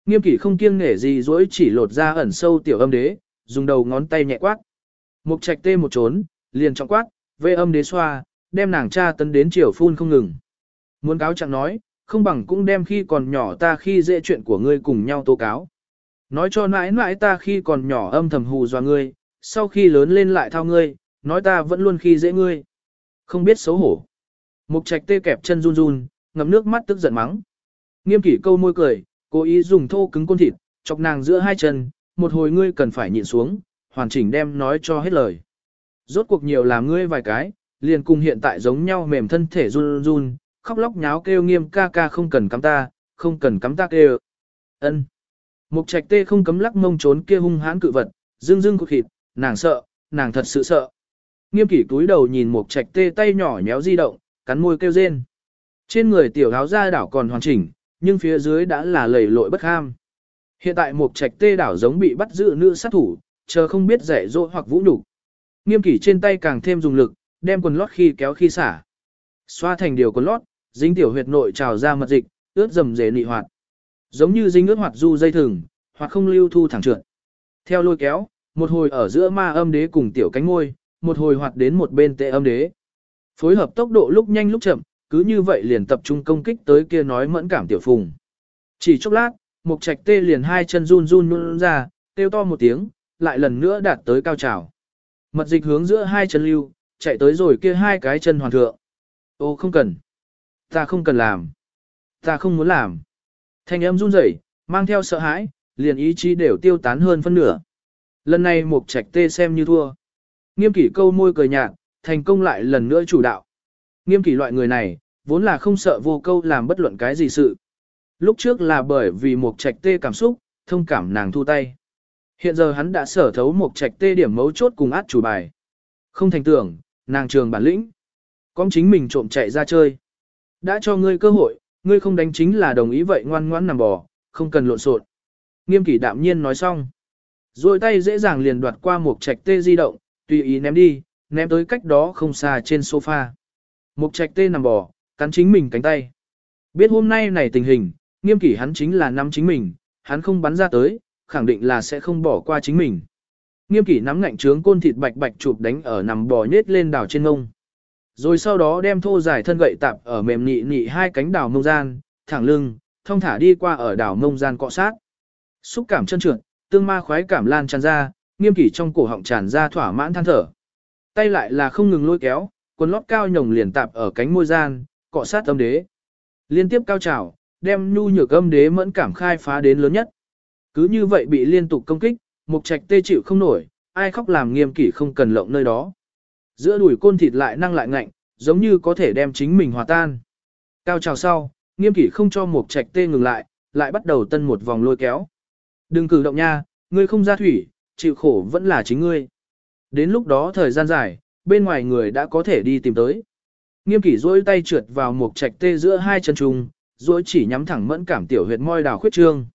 Nghiêm kỷ không kiêng nể gì dối chỉ lột ra ẩn sâu tiểu âm đế, dùng đầu ngón tay nhẹ quát. Mục trạch tê một trốn, liền trọng quát, vê âm đế xoa, đem nàng cha tấn đến chiều phun không ngừng. Muốn cáo chẳng nói, không bằng cũng đem khi còn nhỏ ta khi dễ chuyện của ngươi cùng nhau tố cáo. Nói cho nãi nãi ta khi còn nhỏ âm thầm hù dọa ngươi, sau khi lớn lên lại thao ngươi, nói ta vẫn luôn khi dễ ngươi. Không biết xấu hổ. Mục trạch tê kẹp chân run run, ngầm nước mắt tức giận mắng. Nghiêm kỷ câu môi cười, cố ý dùng thô cứng côn thịt, chọc nàng giữa hai chân, một hồi ngươi cần phải nhịn xuống, hoàn chỉnh đem nói cho hết lời. Rốt cuộc nhiều làm ngươi vài cái, liền cùng hiện tại giống nhau mềm thân thể run run, khóc lóc nháo kêu nghiêm ca ca không cần cắm ta, không cần cắm ta kêu. ân Mục trạch tê không cấm lắc mông trốn kia hung hãn cự vật, dưng dưng cục thịt, nàng sợ, nàng thật sự sợ. Nghiêm kỷ túi đầu nhìn mục trạch tê tay nhỏ nhéo di động, cắn môi kêu rên. Trên người tiểu áo da đảo còn hoàn chỉnh, nhưng phía dưới đã là lầy lội bất ham. Hiện tại mục trạch tê đảo giống bị bắt giữ nữ sát thủ, chờ không biết rẻ rỗ hoặc vũ nhục Nghiêm kỷ trên tay càng thêm dùng lực, đem quần lót khi kéo khi xả. Xoa thành điều quần lót, dính tiểu huyệt nội trào ra mật dịch, ướt dầm dề nị hoạt. Giống như dính ướt hoạt du dây thừng, hoặc không lưu thu thẳng trượt. Theo lôi kéo, một hồi ở giữa ma âm đế cùng tiểu cánh ngôi, một hồi hoạt đến một bên tệ âm đế. Phối hợp tốc độ lúc nhanh lúc chậm, cứ như vậy liền tập trung công kích tới kia nói mẫn cảm tiểu phùng. Chỉ chốc lát, một trạch tê liền hai chân run run run ra, kêu to một tiếng, lại lần nữa đạt tới cao trào. Mật dịch hướng giữa hai chân lưu, chạy tới rồi kia hai cái chân hoàn thượng. Ô không cần. Ta không cần làm. Ta không muốn làm. Thanh âm run rẩy, mang theo sợ hãi, liền ý chí đều tiêu tán hơn phân nửa. Lần này mục trạch tê xem như thua. Nghiêm kỷ câu môi cười nhạt, thành công lại lần nữa chủ đạo. Nghiêm kỷ loại người này, vốn là không sợ vô câu làm bất luận cái gì sự. Lúc trước là bởi vì mục trạch tê cảm xúc, thông cảm nàng thu tay. Hiện giờ hắn đã sở thấu mục trạch tê điểm mấu chốt cùng át chủ bài. Không thành tưởng, nàng trường bản lĩnh. Con chính mình trộm chạy ra chơi. Đã cho ngươi cơ hội, ngươi không đánh chính là đồng ý vậy ngoan ngoãn nằm bò, không cần lộn xộn. Nghiêm kỷ đạm nhiên nói xong. Rồi tay dễ dàng liền đoạt qua một trạch tê di động, tùy ý ném đi, ném tới cách đó không xa trên sofa. Một trạch tê nằm bò, cắn chính mình cánh tay. Biết hôm nay này tình hình, nghiêm kỷ hắn chính là nắm chính mình, hắn không bắn ra tới, khẳng định là sẽ không bỏ qua chính mình. Nghiêm kỷ nắm ngạnh trướng côn thịt bạch bạch chụp đánh ở nằm bò nhết lên đảo trên ngông. rồi sau đó đem thô dài thân gậy tạp ở mềm nị nị hai cánh đảo mông gian, thẳng lưng, thông thả đi qua ở đảo mông gian cọ sát. Xúc cảm chân trượt, tương ma khoái cảm lan tràn ra, nghiêm kỷ trong cổ họng tràn ra thỏa mãn than thở. Tay lại là không ngừng lôi kéo, quần lót cao nhồng liền tạp ở cánh môi gian, cọ sát âm đế. Liên tiếp cao trào, đem nhu nhược âm đế mẫn cảm khai phá đến lớn nhất. Cứ như vậy bị liên tục công kích, mục trạch tê chịu không nổi, ai khóc làm nghiêm kỷ không cần lộng nơi đó. Giữa đùi côn thịt lại năng lại ngạnh, giống như có thể đem chính mình hòa tan. Cao trào sau, nghiêm kỷ không cho mục trạch tê ngừng lại, lại bắt đầu tân một vòng lôi kéo. Đừng cử động nha, ngươi không ra thủy, chịu khổ vẫn là chính ngươi. Đến lúc đó thời gian dài, bên ngoài người đã có thể đi tìm tới. Nghiêm kỷ duỗi tay trượt vào mục trạch tê giữa hai chân trùng, duỗi chỉ nhắm thẳng mẫn cảm tiểu huyệt môi đào khuyết trương.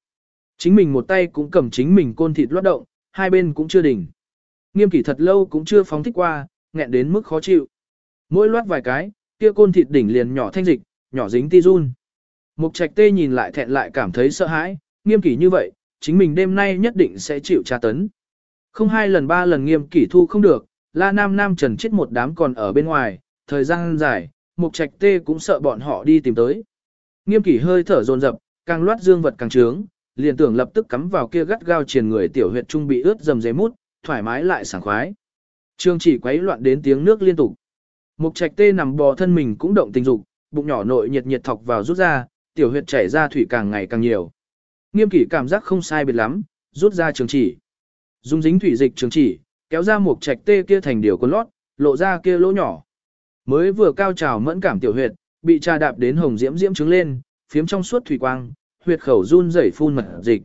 Chính mình một tay cũng cầm chính mình côn thịt loát động, hai bên cũng chưa đỉnh. Nghiêm kỷ thật lâu cũng chưa phóng thích qua, nghẹn đến mức khó chịu. Mỗi loát vài cái, kia côn thịt đỉnh liền nhỏ thanh dịch, nhỏ dính ti run. Mục trạch tê nhìn lại thẹn lại cảm thấy sợ hãi, nghiêm kỷ như vậy, chính mình đêm nay nhất định sẽ chịu tra tấn. Không hai lần ba lần nghiêm kỷ thu không được, la nam nam trần chết một đám còn ở bên ngoài, thời gian dài, mục trạch tê cũng sợ bọn họ đi tìm tới. Nghiêm kỷ hơi thở dồn dập, càng loát dương vật càng trướng, liền tưởng lập tức cắm vào kia gắt gao triền người tiểu huyệt trung bị ướt dầm dế mút, thoải mái lại sảng khoái. Trương chỉ quấy loạn đến tiếng nước liên tục. Mục trạch tê nằm bò thân mình cũng động tình dục, bụng nhỏ nội nhiệt nhiệt thọc vào rút ra, tiểu huyệt chảy ra thủy càng ngày càng nhiều. Nghiêm kỷ cảm giác không sai biệt lắm, rút ra trường chỉ. Dùng dính thủy dịch trường chỉ, kéo ra mục trạch tê kia thành điều con lót, lộ ra kia lỗ nhỏ. Mới vừa cao trào mẫn cảm tiểu huyệt, bị trà đạp đến hồng diễm diễm trứng lên, phiếm trong suốt thủy quang, huyệt khẩu run rẩy phun mật dịch.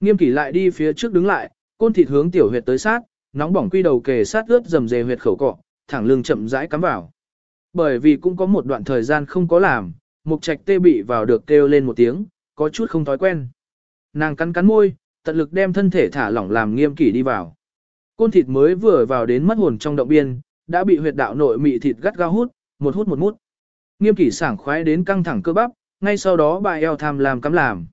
Nghiêm kỷ lại đi phía trước đứng lại, côn thịt hướng tiểu huyệt tới sát, nóng bỏng quy đầu kề sát ướt dầm dề huyệt khẩu cọ, thẳng lưng chậm rãi cắm vào. Bởi vì cũng có một đoạn thời gian không có làm, mục trạch tê bị vào được kêu lên một tiếng, có chút không thói quen. Nàng cắn cắn môi, tận lực đem thân thể thả lỏng làm nghiêm kỷ đi vào. Côn thịt mới vừa vào đến mất hồn trong động biên, đã bị huyệt đạo nội mị thịt gắt gao hút, một hút một mút. Nghiêm kỷ sảng khoái đến căng thẳng cơ bắp, ngay sau đó bà eo tham làm cắm làm.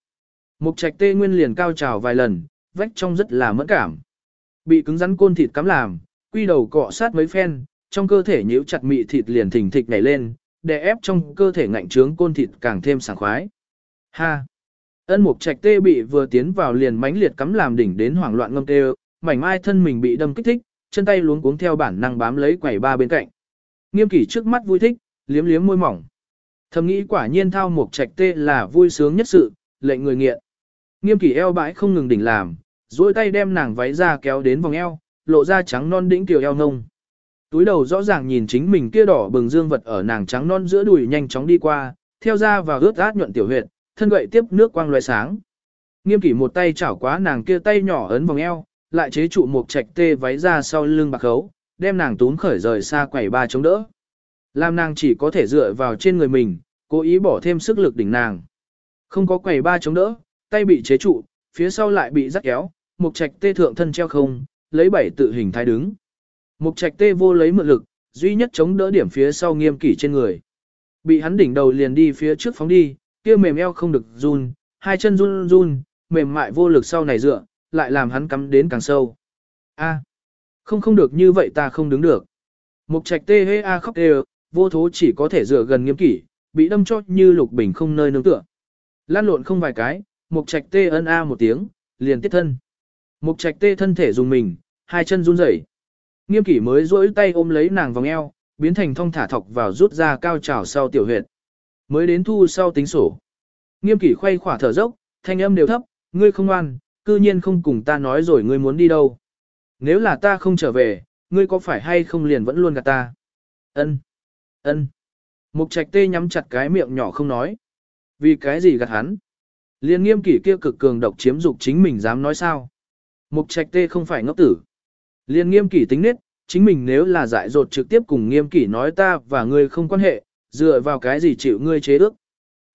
Mục trạch tê nguyên liền cao trào vài lần, vách trong rất là mẫn cảm. Bị cứng rắn côn thịt cắm làm, quy đầu cọ sát mấy phen, trong cơ thể nhíu chặt mị thịt liền thình thịch nhảy lên, để ép trong cơ thể ngạnh trướng côn thịt càng thêm sảng khoái. Ha! Ân mục trạch tê bị vừa tiến vào liền mãnh liệt cắm làm đỉnh đến hoảng loạn ngâm tê, mảnh mai thân mình bị đâm kích thích, chân tay luống cuống theo bản năng bám lấy quầy ba bên cạnh. Nghiêm kỷ trước mắt vui thích, liếm liếm môi mỏng. Thầm nghĩ quả nhiên thao mục trạch tê là vui sướng nhất sự, lệnh người nghiện. Nghiêm kỷ eo bãi không ngừng đỉnh làm, duỗi tay đem nàng váy ra kéo đến vòng eo, lộ ra trắng non đĩnh tiểu eo ngông. Túi đầu rõ ràng nhìn chính mình kia đỏ bừng dương vật ở nàng trắng non giữa đùi nhanh chóng đi qua, theo ra và ướt át nhuận tiểu huyệt, thân gậy tiếp nước quang loài sáng. Nghiêm kỷ một tay chảo quá nàng kia tay nhỏ ấn vòng eo, lại chế trụ một trạch tê váy ra sau lưng bạc khấu, đem nàng tún khởi rời xa quẩy ba chống đỡ. Làm nàng chỉ có thể dựa vào trên người mình, cố ý bỏ thêm sức lực đỉnh nàng. Không có quầy ba chống đỡ, tay bị chế trụ, phía sau lại bị rắc kéo, mục trạch tê thượng thân treo không, lấy bảy tự hình thái đứng. mục trạch tê vô lấy mượn lực, duy nhất chống đỡ điểm phía sau nghiêm kỷ trên người. Bị hắn đỉnh đầu liền đi phía trước phóng đi, kia mềm eo không được run, hai chân run run, mềm mại vô lực sau này dựa, lại làm hắn cắm đến càng sâu. A, không không được như vậy ta không đứng được. Mục trạch tê hê a khóc đều, vô thố chỉ có thể dựa gần nghiêm kỷ, bị đâm chót như lục bình không nơi nương tựa. Lan lộn không vài cái, mục trạch tê ân a một tiếng, liền tiết thân. Mục trạch tê thân thể dùng mình, hai chân run rẩy. Nghiêm kỷ mới duỗi tay ôm lấy nàng vòng eo, biến thành thong thả thọc vào rút ra cao trào sau tiểu huyệt. Mới đến thu sau tính sổ. Nghiêm kỷ khoay khỏa thở dốc, thanh âm đều thấp, ngươi không ngoan, cư nhiên không cùng ta nói rồi ngươi muốn đi đâu. Nếu là ta không trở về, ngươi có phải hay không liền vẫn luôn gạt ta? Ân, ân. Mục trạch tê nhắm chặt cái miệng nhỏ không nói. Vì cái gì gạt hắn? Liên nghiêm kỷ kia cực cường độc chiếm dục chính mình dám nói sao? Mục trạch tê không phải ngốc tử. Liên nghiêm kỷ tính nết, chính mình nếu là dại dột trực tiếp cùng nghiêm kỷ nói ta và ngươi không quan hệ, dựa vào cái gì chịu ngươi chế ước.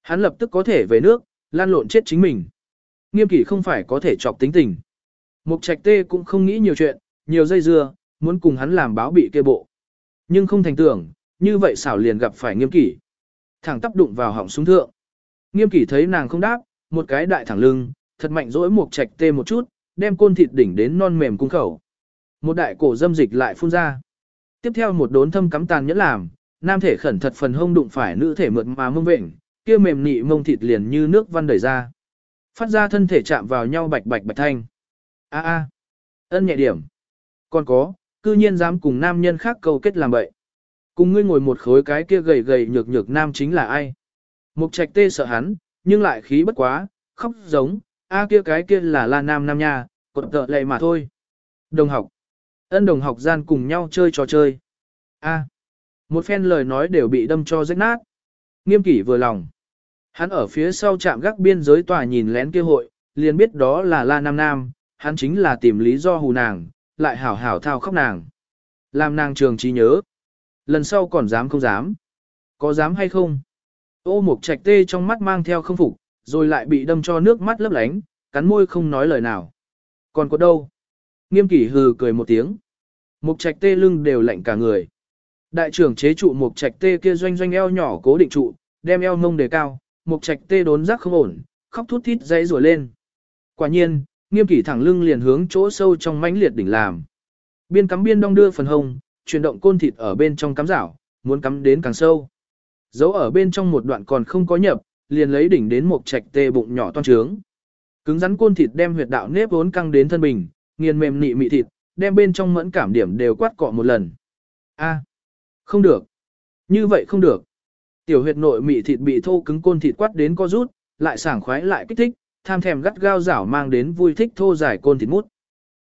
Hắn lập tức có thể về nước, lan lộn chết chính mình. Nghiêm kỷ không phải có thể chọc tính tình. Mục trạch tê cũng không nghĩ nhiều chuyện, nhiều dây dưa, muốn cùng hắn làm báo bị kê bộ. Nhưng không thành tưởng, như vậy xảo liền gặp phải nghiêm kỷ. Thẳng tắp đụng vào họng súng thượng. Nghiêm kỷ thấy nàng không đáp, một cái đại thẳng lưng, thật mạnh dỗi mục trạch tê một chút, đem côn thịt đỉnh đến non mềm cung khẩu. Một đại cổ dâm dịch lại phun ra. Tiếp theo một đốn thâm cắm tàn nhẫn làm, nam thể khẩn thật phần hông đụng phải nữ thể mượt mà mông vệnh, kia mềm nị mông thịt liền như nước văn đẩy ra. Phát ra thân thể chạm vào nhau bạch bạch bạch thanh. A a, ân nhẹ điểm. Còn có, cư nhiên dám cùng nam nhân khác câu kết làm bậy. Cùng ngươi ngồi một khối cái kia gầy gầy nhược nhược nam chính là ai? Mục trạch tê sợ hắn, nhưng lại khí bất quá, khóc giống, a kia cái kia là la nam nam nha, cột tợ lệ mà thôi. Đồng học. Ân đồng học gian cùng nhau chơi trò chơi. A. Một phen lời nói đều bị đâm cho rách nát. Nghiêm kỷ vừa lòng. Hắn ở phía sau trạm gác biên giới tòa nhìn lén kia hội, liền biết đó là La Nam Nam, hắn chính là tìm lý do hù nàng, lại hảo hảo thao khóc nàng. Làm nàng trường trí nhớ. Lần sau còn dám không dám. Có dám hay không? Ô mục trạch tê trong mắt mang theo không phục, rồi lại bị đâm cho nước mắt lấp lánh, cắn môi không nói lời nào. Còn có đâu? Nghiêm kỷ hừ cười một tiếng. Mục trạch tê lưng đều lạnh cả người. Đại trưởng chế trụ mục trạch tê kia doanh doanh eo nhỏ cố định trụ, đem eo mông đề cao, mục trạch tê đốn giác không ổn, khóc thút thít dãy rủa lên. Quả nhiên, nghiêm kỷ thẳng lưng liền hướng chỗ sâu trong mãnh liệt đỉnh làm. Biên cắm biên đong đưa phần hông, chuyển động côn thịt ở bên trong cắm rảo, muốn cắm đến càng sâu. Giấu ở bên trong một đoạn còn không có nhập, liền lấy đỉnh đến một trạch tê bụng nhỏ toan trướng. Cứng rắn côn thịt đem huyệt đạo nếp vốn căng đến thân bình, nghiền mềm nị mị thịt, đem bên trong mẫn cảm điểm đều quát cọ một lần. A, không được. Như vậy không được. Tiểu huyệt nội mị thịt bị thô cứng côn thịt quát đến co rút, lại sảng khoái lại kích thích, tham thèm gắt gao rảo mang đến vui thích thô giải côn thịt mút.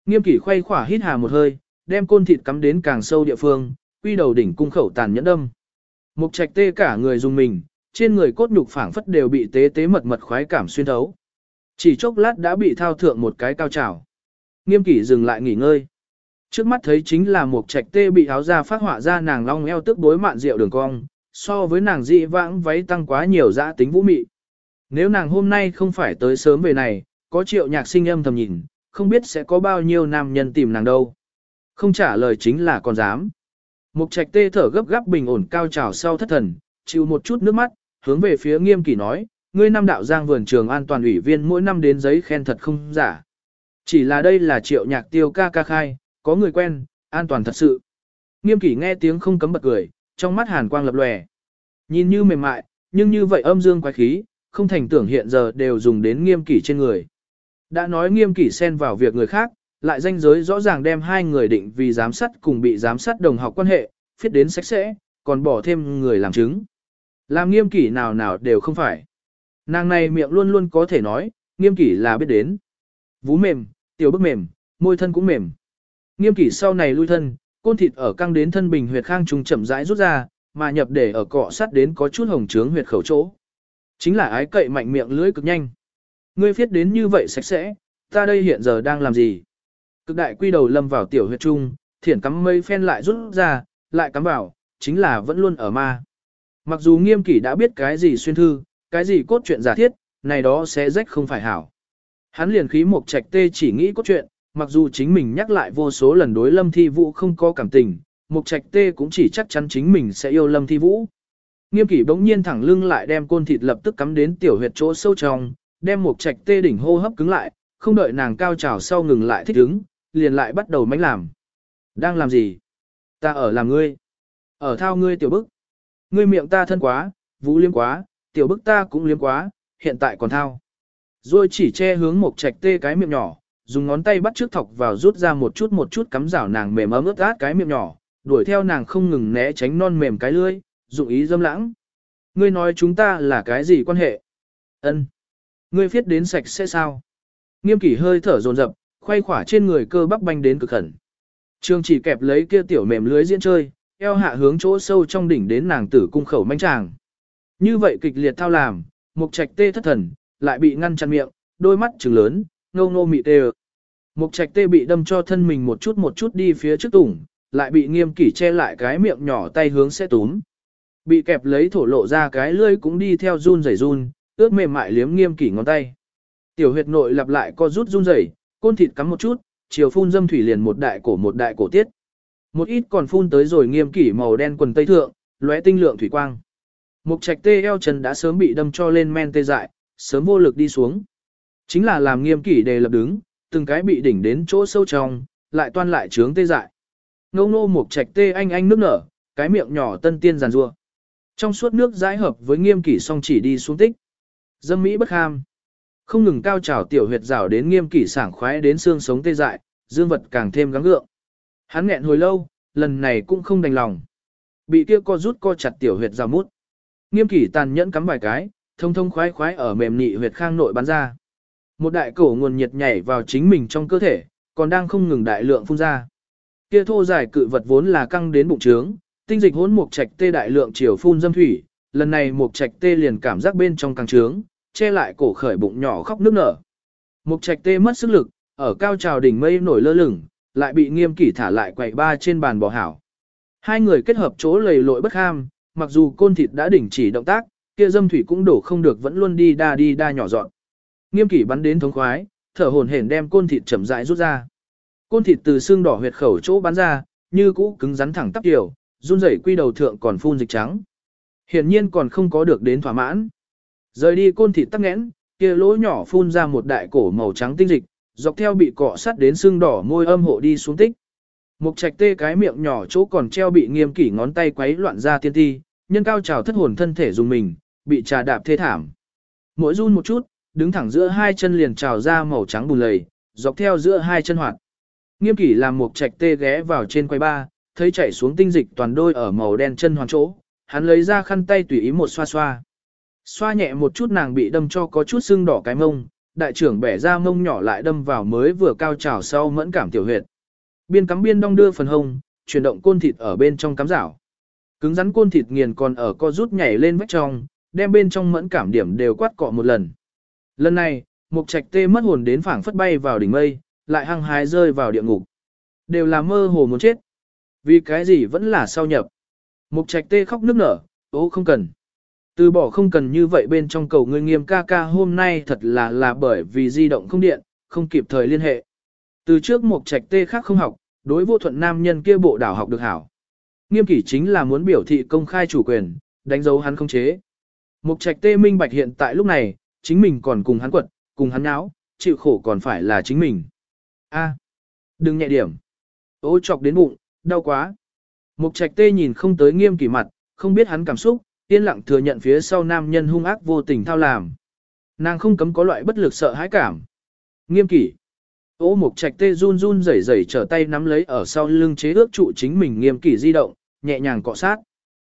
Nghiêm kỷ khoay khỏa hít hà một hơi, đem côn thịt cắm đến càng sâu địa phương, quy đầu đỉnh cung khẩu tàn nhẫn đâm. Mục trạch tê cả người dùng mình, trên người cốt nhục phảng phất đều bị tế tế mật mật khoái cảm xuyên thấu. Chỉ chốc lát đã bị thao thượng một cái cao trào. Nghiêm kỷ dừng lại nghỉ ngơi. Trước mắt thấy chính là một trạch tê bị áo ra phát họa ra nàng long eo tức bối mạn rượu đường cong, so với nàng dị vãng váy tăng quá nhiều dã tính vũ mị. Nếu nàng hôm nay không phải tới sớm về này, có triệu nhạc sinh âm thầm nhìn, không biết sẽ có bao nhiêu nam nhân tìm nàng đâu. Không trả lời chính là còn dám. Mục trạch tê thở gấp gáp bình ổn cao trào sau thất thần, chịu một chút nước mắt, hướng về phía nghiêm kỷ nói, ngươi năm đạo giang vườn trường an toàn ủy viên mỗi năm đến giấy khen thật không giả. Chỉ là đây là triệu nhạc tiêu ca ca khai, có người quen, an toàn thật sự. Nghiêm kỷ nghe tiếng không cấm bật cười, trong mắt hàn quang lập lòe. Nhìn như mềm mại, nhưng như vậy âm dương quái khí, không thành tưởng hiện giờ đều dùng đến nghiêm kỷ trên người. Đã nói nghiêm kỷ xen vào việc người khác, lại danh giới rõ ràng đem hai người định vì giám sát cùng bị giám sát đồng học quan hệ, phiết đến sạch sẽ, còn bỏ thêm người làm chứng. Làm nghiêm kỷ nào nào đều không phải. Nàng này miệng luôn luôn có thể nói, nghiêm kỷ là biết đến. Vú mềm, tiểu bức mềm, môi thân cũng mềm. Nghiêm kỷ sau này lui thân, côn thịt ở căng đến thân bình huyệt khang trùng chậm rãi rút ra, mà nhập để ở cọ sắt đến có chút hồng trướng huyệt khẩu chỗ. Chính là ái cậy mạnh miệng lưỡi cực nhanh. Ngươi viết đến như vậy sạch sẽ, ta đây hiện giờ đang làm gì? Cực đại quy đầu lâm vào tiểu huyệt trung, thiển cắm mây phen lại rút ra, lại cắm vào, chính là vẫn luôn ở ma. Mặc dù nghiêm kỷ đã biết cái gì xuyên thư, cái gì cốt truyện giả thiết, này đó sẽ rách không phải hảo. Hắn liền khí một trạch tê chỉ nghĩ cốt truyện, mặc dù chính mình nhắc lại vô số lần đối lâm thi vũ không có cảm tình, một trạch tê cũng chỉ chắc chắn chính mình sẽ yêu lâm thi vũ. Nghiêm kỷ bỗng nhiên thẳng lưng lại đem côn thịt lập tức cắm đến tiểu huyệt chỗ sâu trong, đem một trạch tê đỉnh hô hấp cứng lại, không đợi nàng cao trào sau ngừng lại thích ứng, liền lại bắt đầu mánh làm. Đang làm gì? Ta ở làm ngươi. Ở thao ngươi tiểu bức. Ngươi miệng ta thân quá, vũ liêm quá, tiểu bức ta cũng liêm quá, hiện tại còn thao. Rồi chỉ che hướng một trạch tê cái miệng nhỏ, dùng ngón tay bắt trước thọc vào rút ra một chút một chút cắm rảo nàng mềm ấm ướt át cái miệng nhỏ, đuổi theo nàng không ngừng né tránh non mềm cái lưỡi, dụng ý dâm lãng. Ngươi nói chúng ta là cái gì quan hệ? Ân. Ngươi viết đến sạch sẽ sao? Nghiêm kỷ hơi thở dồn dập, khoay khỏa trên người cơ bắp banh đến cực khẩn. Trương chỉ kẹp lấy kia tiểu mềm lưới diễn chơi, eo hạ hướng chỗ sâu trong đỉnh đến nàng tử cung khẩu manh tràng. Như vậy kịch liệt thao làm, mục trạch tê thất thần, lại bị ngăn chặn miệng, đôi mắt trừng lớn, ngâu ngô mị tê Mục trạch tê bị đâm cho thân mình một chút một chút đi phía trước tủng, lại bị nghiêm kỷ che lại cái miệng nhỏ tay hướng sẽ túm. Bị kẹp lấy thổ lộ ra cái lưỡi cũng đi theo run rẩy run, ướt mềm mại liếm nghiêm kỷ ngón tay. Tiểu huyệt nội lặp lại co rút run rẩy, côn thịt cắm một chút, chiều phun dâm thủy liền một đại cổ một đại cổ tiết. Một ít còn phun tới rồi nghiêm kỷ màu đen quần tây thượng, lóe tinh lượng thủy quang. Mục trạch tê eo chân đã sớm bị đâm cho lên men tê dại, sớm vô lực đi xuống. Chính là làm nghiêm kỷ đề lập đứng, từng cái bị đỉnh đến chỗ sâu trong, lại toan lại trướng tê dại. Ngô ngô mục trạch tê anh anh nước nở, cái miệng nhỏ tân tiên giàn rua. Trong suốt nước dãi hợp với nghiêm kỷ song chỉ đi xuống tích. Dâm mỹ bất ham. Không ngừng cao trào tiểu huyệt rào đến nghiêm kỷ sảng khoái đến xương sống tê dại, dương vật càng thêm gắng gượng. Hắn nghẹn hồi lâu, lần này cũng không đành lòng. Bị kia co rút co chặt tiểu huyệt rào mút. Nghiêm kỷ tàn nhẫn cắm vài cái, thông thông khoái khoái ở mềm nị huyệt khang nội bắn ra. Một đại cổ nguồn nhiệt nhảy vào chính mình trong cơ thể, còn đang không ngừng đại lượng phun ra. Kia thô dài cự vật vốn là căng đến bụng trướng, tinh dịch hỗn mục trạch tê đại lượng chiều phun dâm thủy, lần này mục trạch tê liền cảm giác bên trong căng trướng, che lại cổ khởi bụng nhỏ khóc nước nở. Mục trạch tê mất sức lực, ở cao trào đỉnh mây nổi lơ lửng, lại bị nghiêm kỷ thả lại quậy ba trên bàn bò hảo. Hai người kết hợp chỗ lầy lội bất ham, mặc dù côn thịt đã đỉnh chỉ động tác, kia dâm thủy cũng đổ không được vẫn luôn đi đa đi đa nhỏ dọn. Nghiêm kỷ bắn đến thống khoái, thở hổn hển đem côn thịt chậm rãi rút ra. Côn thịt từ xương đỏ huyệt khẩu chỗ bắn ra, như cũ cứng rắn thẳng tắp tiểu, run rẩy quy đầu thượng còn phun dịch trắng. Hiển nhiên còn không có được đến thỏa mãn. Rời đi côn thịt tắc nghẽn, kia lỗ nhỏ phun ra một đại cổ màu trắng tinh dịch, dọc theo bị cọ sắt đến xương đỏ môi âm hộ đi xuống tích. Mục trạch tê cái miệng nhỏ chỗ còn treo bị nghiêm kỷ ngón tay quấy loạn ra tiên ti, nhân cao trào thất hồn thân thể dùng mình, bị trà đạp thê thảm. Mỗi run một chút, đứng thẳng giữa hai chân liền trào ra màu trắng bùn lầy, dọc theo giữa hai chân hoạt. Nghiêm kỷ làm mục trạch tê ghé vào trên quay ba, thấy chảy xuống tinh dịch toàn đôi ở màu đen chân hoàn chỗ, hắn lấy ra khăn tay tùy ý một xoa xoa. Xoa nhẹ một chút nàng bị đâm cho có chút sưng đỏ cái mông, đại trưởng bẻ ra mông nhỏ lại đâm vào mới vừa cao trào sau mẫn cảm tiểu huyệt. Biên cắm biên đong đưa phần hông, chuyển động côn thịt ở bên trong cắm rảo. Cứng rắn côn thịt nghiền còn ở co rút nhảy lên vách trong, đem bên trong mẫn cảm điểm đều quát cọ một lần. Lần này, mục trạch tê mất hồn đến phảng phất bay vào đỉnh mây, lại hăng hái rơi vào địa ngục. Đều là mơ hồ muốn chết. Vì cái gì vẫn là sao nhập. Mục trạch tê khóc nức nở, ô không cần. Từ bỏ không cần như vậy bên trong cầu ngươi nghiêm ca ca hôm nay thật là là bởi vì di động không điện, không kịp thời liên hệ. Từ trước mục trạch tê khác không học, đối vô thuận nam nhân kia bộ đảo học được hảo. Nghiêm kỷ chính là muốn biểu thị công khai chủ quyền, đánh dấu hắn không chế. Mục trạch tê minh bạch hiện tại lúc này, chính mình còn cùng hắn quật, cùng hắn áo, chịu khổ còn phải là chính mình. A, đừng nhẹ điểm. Ô chọc đến bụng, đau quá. Mục trạch tê nhìn không tới nghiêm kỷ mặt, không biết hắn cảm xúc, yên lặng thừa nhận phía sau nam nhân hung ác vô tình thao làm. Nàng không cấm có loại bất lực sợ hãi cảm. Nghiêm kỷ. Ô mục trạch tê run run rẩy rẩy trở tay nắm lấy ở sau lưng chế ước trụ chính mình nghiêm kỷ di động, nhẹ nhàng cọ sát.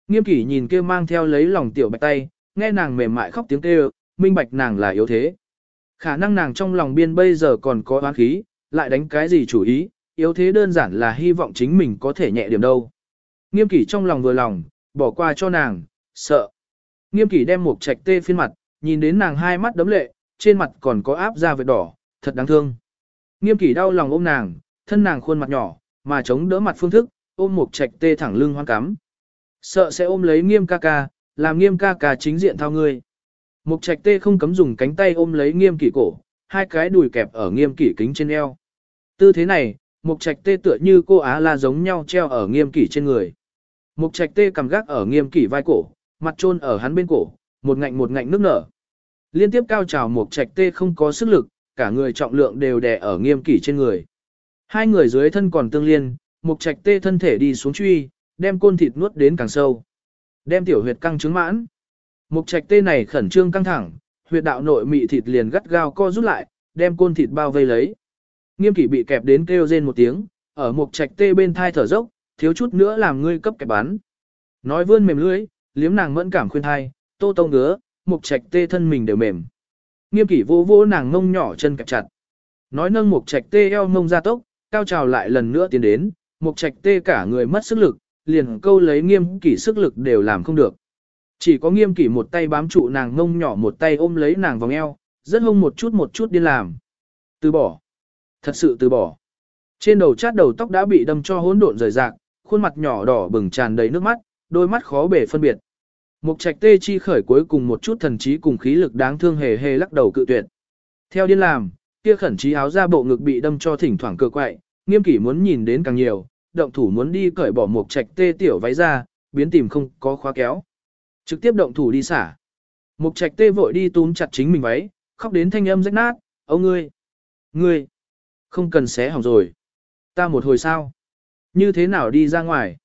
Nghiêm kỷ nhìn kia mang theo lấy lòng tiểu bạch tay, nghe nàng mềm mại khóc tiếng kêu, minh bạch nàng là yếu thế. Khả năng nàng trong lòng biên bây giờ còn có oán khí, lại đánh cái gì chủ ý, yếu thế đơn giản là hy vọng chính mình có thể nhẹ điểm đâu. Nghiêm kỷ trong lòng vừa lòng, bỏ qua cho nàng, sợ. Nghiêm kỷ đem một trạch tê phiên mặt, nhìn đến nàng hai mắt đấm lệ, trên mặt còn có áp da vệt đỏ, thật đáng thương. Nghiêm kỷ đau lòng ôm nàng, thân nàng khuôn mặt nhỏ, mà chống đỡ mặt phương thức, ôm một trạch tê thẳng lưng hoang cắm. Sợ sẽ ôm lấy nghiêm ca ca, làm nghiêm ca ca chính diện thao ngươi. Mục trạch tê không cấm dùng cánh tay ôm lấy nghiêm kỷ cổ, hai cái đùi kẹp ở nghiêm kỷ kính trên eo. Tư thế này, mục trạch tê tựa như cô Á la giống nhau treo ở nghiêm kỷ trên người. Mục trạch tê cầm gác ở nghiêm kỷ vai cổ, mặt trôn ở hắn bên cổ, một ngạnh một ngạnh nước nở. Liên tiếp cao trào mục trạch tê không có sức lực, cả người trọng lượng đều đè ở nghiêm kỷ trên người. Hai người dưới thân còn tương liên, mục trạch tê thân thể đi xuống truy, đem côn thịt nuốt đến càng sâu. Đem tiểu huyệt căng trứng mãn. Mục trạch tê này khẩn trương căng thẳng, huyệt đạo nội mị thịt liền gắt gao co rút lại, đem côn thịt bao vây lấy. Nghiêm kỷ bị kẹp đến kêu rên một tiếng, ở mục trạch tê bên thai thở dốc, thiếu chút nữa làm ngươi cấp kẹp bắn. Nói vươn mềm lưỡi, liếm nàng mẫn cảm khuyên thai, tô tông ngứa, mục trạch tê thân mình đều mềm. Nghiêm kỷ vô vô nàng ngông nhỏ chân kẹp chặt. Nói nâng mục trạch tê eo ngông ra tốc, cao trào lại lần nữa tiến đến, mục trạch tê cả người mất sức lực, liền câu lấy nghiêm kỷ sức lực đều làm không được. Chỉ có nghiêm kỷ một tay bám trụ nàng ngông nhỏ một tay ôm lấy nàng vòng eo, rất hông một chút một chút đi làm. Từ bỏ. Thật sự từ bỏ. Trên đầu chát đầu tóc đã bị đâm cho hỗn độn rời rạc, khuôn mặt nhỏ đỏ bừng tràn đầy nước mắt, đôi mắt khó bể phân biệt. Mục trạch tê chi khởi cuối cùng một chút thần trí cùng khí lực đáng thương hề hề lắc đầu cự tuyệt. Theo điên làm, kia khẩn trí áo ra bộ ngực bị đâm cho thỉnh thoảng cơ quậy, nghiêm kỷ muốn nhìn đến càng nhiều, động thủ muốn đi cởi bỏ mục trạch tê tiểu váy ra, biến tìm không có khóa kéo. Trực tiếp động thủ đi xả. Mục trạch tê vội đi túm chặt chính mình váy, khóc đến thanh âm rách nát, ông ngươi, ngươi, không cần xé hỏng rồi. Ta một hồi sao? Như thế nào đi ra ngoài?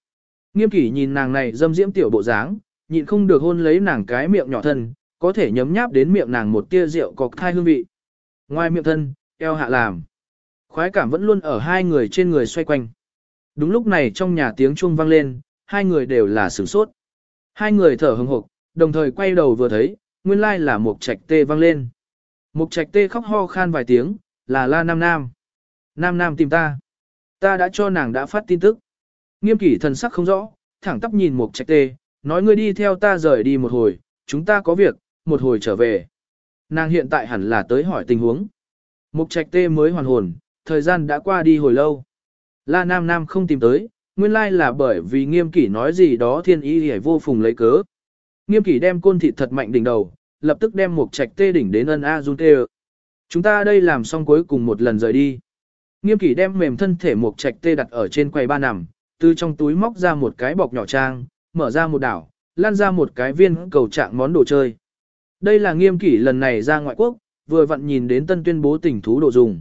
Nghiêm kỷ nhìn nàng này dâm diễm tiểu bộ dáng, nhịn không được hôn lấy nàng cái miệng nhỏ thân, có thể nhấm nháp đến miệng nàng một tia rượu cọc thai hương vị. Ngoài miệng thân, eo hạ làm. Khoái cảm vẫn luôn ở hai người trên người xoay quanh. Đúng lúc này trong nhà tiếng chuông vang lên, hai người đều là sửng sốt. Hai người thở hừng hực, đồng thời quay đầu vừa thấy, nguyên lai là một trạch tê vang lên. Một trạch tê khóc ho khan vài tiếng, là la nam nam. Nam nam tìm ta. Ta đã cho nàng đã phát tin tức. Nghiêm kỷ thần sắc không rõ, thẳng tắp nhìn một trạch tê, nói ngươi đi theo ta rời đi một hồi, chúng ta có việc, một hồi trở về. Nàng hiện tại hẳn là tới hỏi tình huống. Mục trạch tê mới hoàn hồn, thời gian đã qua đi hồi lâu. La Nam Nam không tìm tới, nguyên lai là bởi vì nghiêm kỷ nói gì đó thiên ý hề vô phùng lấy cớ. Nghiêm kỷ đem côn thịt thật mạnh đỉnh đầu, lập tức đem mục trạch tê đỉnh đến ân A Dung Tê Chúng ta đây làm xong cuối cùng một lần rời đi. Nghiêm kỷ đem mềm thân thể mục trạch tê đặt ở trên quầy ba nằm, từ trong túi móc ra một cái bọc nhỏ trang, mở ra một đảo, lan ra một cái viên cầu trạng món đồ chơi. Đây là nghiêm kỷ lần này ra ngoại quốc, vừa vặn nhìn đến tân tuyên bố tình thú đồ dùng.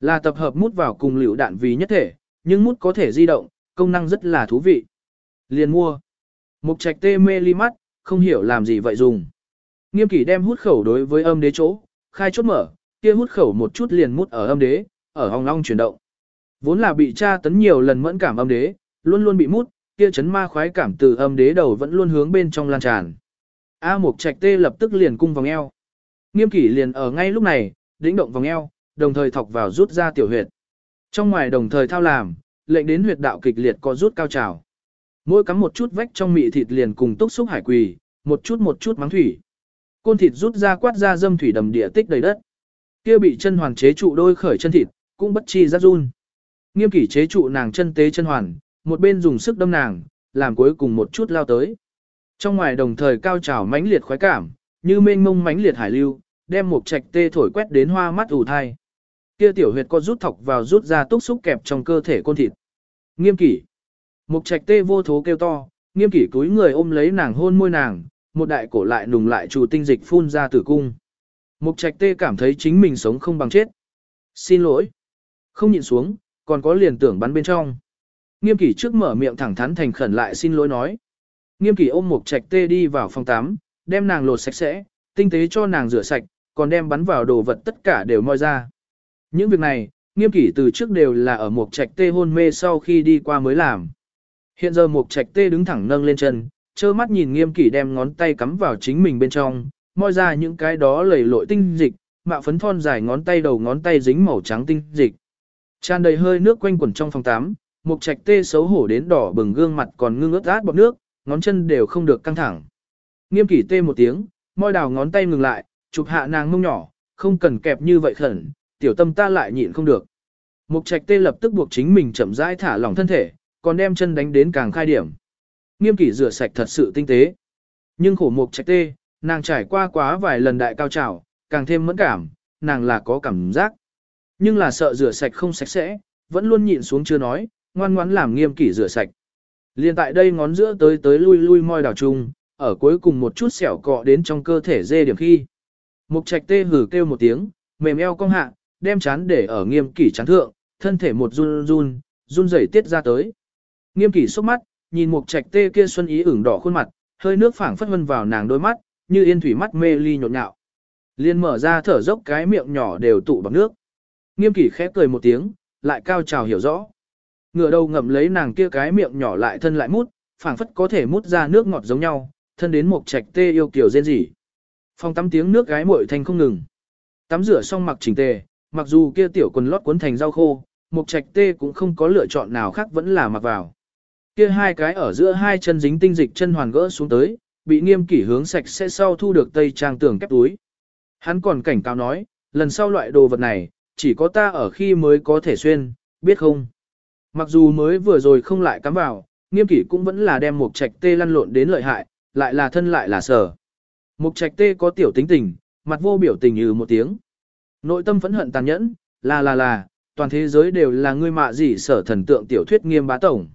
Là tập hợp mút vào cùng liều đạn vì nhất thể, nhưng mút có thể di động, công năng rất là thú vị. Liền mua. Mục trạch tê mê ly mắt, không hiểu làm gì vậy dùng. Nghiêm kỷ đem hút khẩu đối với âm đế chỗ, khai chốt mở, kia hút khẩu một chút liền mút ở âm đế, ở hòng long chuyển động. Vốn là bị tra tấn nhiều lần mẫn cảm âm đế, luôn luôn bị mút, kia chấn ma khoái cảm từ âm đế đầu vẫn luôn hướng bên trong lan tràn. A Mục Trạch Tê lập tức liền cung vòng eo. Nghiêm kỷ liền ở ngay lúc này, đĩnh động vòng eo, đồng thời thọc vào rút ra tiểu huyệt. Trong ngoài đồng thời thao làm, lệnh đến huyệt đạo kịch liệt có rút cao trào. Mỗi cắm một chút vách trong mị thịt liền cùng túc xúc hải quỳ, một chút một chút mắng thủy. Côn thịt rút ra quát ra dâm thủy đầm địa tích đầy đất. Kia bị chân hoàn chế trụ đôi khởi chân thịt, cũng bất chi rát run. Nghiêm kỷ chế trụ nàng chân tế chân hoàn, một bên dùng sức đâm nàng, làm cuối cùng một chút lao tới. Trong ngoài đồng thời cao trào mãnh liệt khoái cảm, như mênh mông mãnh liệt hải lưu, đem một trạch tê thổi quét đến hoa mắt ủ thai. Kia tiểu huyệt có rút thọc vào rút ra túc xúc kẹp trong cơ thể côn thịt. Nghiêm kỷ. Một trạch tê vô thố kêu to, nghiêm kỷ cúi người ôm lấy nàng hôn môi nàng, một đại cổ lại nùng lại chủ tinh dịch phun ra tử cung. Mục trạch tê cảm thấy chính mình sống không bằng chết. Xin lỗi. Không nhịn xuống, còn có liền tưởng bắn bên trong. Nghiêm kỷ trước mở miệng thẳng thắn thành khẩn lại xin lỗi nói. Nghiêm kỷ ôm một trạch tê đi vào phòng tắm, đem nàng lột sạch sẽ, tinh tế cho nàng rửa sạch, còn đem bắn vào đồ vật tất cả đều moi ra. Những việc này, nghiêm kỷ từ trước đều là ở một trạch tê hôn mê sau khi đi qua mới làm. Hiện giờ một trạch tê đứng thẳng nâng lên chân, trơ mắt nhìn nghiêm kỷ đem ngón tay cắm vào chính mình bên trong, moi ra những cái đó lầy lội tinh dịch, mạ phấn thon dài ngón tay đầu ngón tay dính màu trắng tinh dịch. Tràn đầy hơi nước quanh quẩn trong phòng tắm, một trạch tê xấu hổ đến đỏ bừng gương mặt còn ngưng ướt át bọt nước, ngón chân đều không được căng thẳng. Nghiêm kỷ tê một tiếng, môi đào ngón tay ngừng lại, chụp hạ nàng mông nhỏ, không cần kẹp như vậy khẩn, tiểu tâm ta lại nhịn không được. Mục trạch tê lập tức buộc chính mình chậm rãi thả lỏng thân thể, còn đem chân đánh đến càng khai điểm. Nghiêm kỷ rửa sạch thật sự tinh tế. Nhưng khổ mục trạch tê, nàng trải qua quá vài lần đại cao trào, càng thêm mẫn cảm, nàng là có cảm giác. Nhưng là sợ rửa sạch không sạch sẽ, vẫn luôn nhịn xuống chưa nói, ngoan ngoãn làm nghiêm kỷ rửa sạch. Liên tại đây ngón giữa tới tới lui lui môi đào trùng, ở cuối cùng một chút sẹo cọ đến trong cơ thể dê điểm khi. Mục trạch tê hử kêu một tiếng, mềm eo cong hạ, đem chán để ở nghiêm kỷ chán thượng, thân thể một run run, run rẩy tiết ra tới. Nghiêm kỷ sốc mắt, nhìn mục trạch tê kia xuân ý ửng đỏ khuôn mặt, hơi nước phảng phất vân vào nàng đôi mắt, như yên thủy mắt mê ly nhộn nhạo. Liên mở ra thở dốc cái miệng nhỏ đều tụ bằng nước. Nghiêm kỷ khép cười một tiếng, lại cao trào hiểu rõ ngựa đầu ngậm lấy nàng kia cái miệng nhỏ lại thân lại mút, phảng phất có thể mút ra nước ngọt giống nhau, thân đến một trạch tê yêu kiểu dên dỉ. Phòng tắm tiếng nước gái muội thanh không ngừng. Tắm rửa xong mặc chỉnh tề, mặc dù kia tiểu quần lót cuốn thành rau khô, một trạch tê cũng không có lựa chọn nào khác vẫn là mặc vào. Kia hai cái ở giữa hai chân dính tinh dịch chân hoàn gỡ xuống tới, bị nghiêm kỷ hướng sạch sẽ sau thu được tây trang tường kép túi. Hắn còn cảnh cáo nói, lần sau loại đồ vật này, chỉ có ta ở khi mới có thể xuyên, biết không? Mặc dù mới vừa rồi không lại cắm vào, nghiêm kỷ cũng vẫn là đem một trạch tê lăn lộn đến lợi hại, lại là thân lại là sở. Một trạch tê có tiểu tính tình, mặt vô biểu tình như một tiếng. Nội tâm phẫn hận tàn nhẫn, là là là, toàn thế giới đều là ngươi mạ gì sở thần tượng tiểu thuyết nghiêm bá tổng.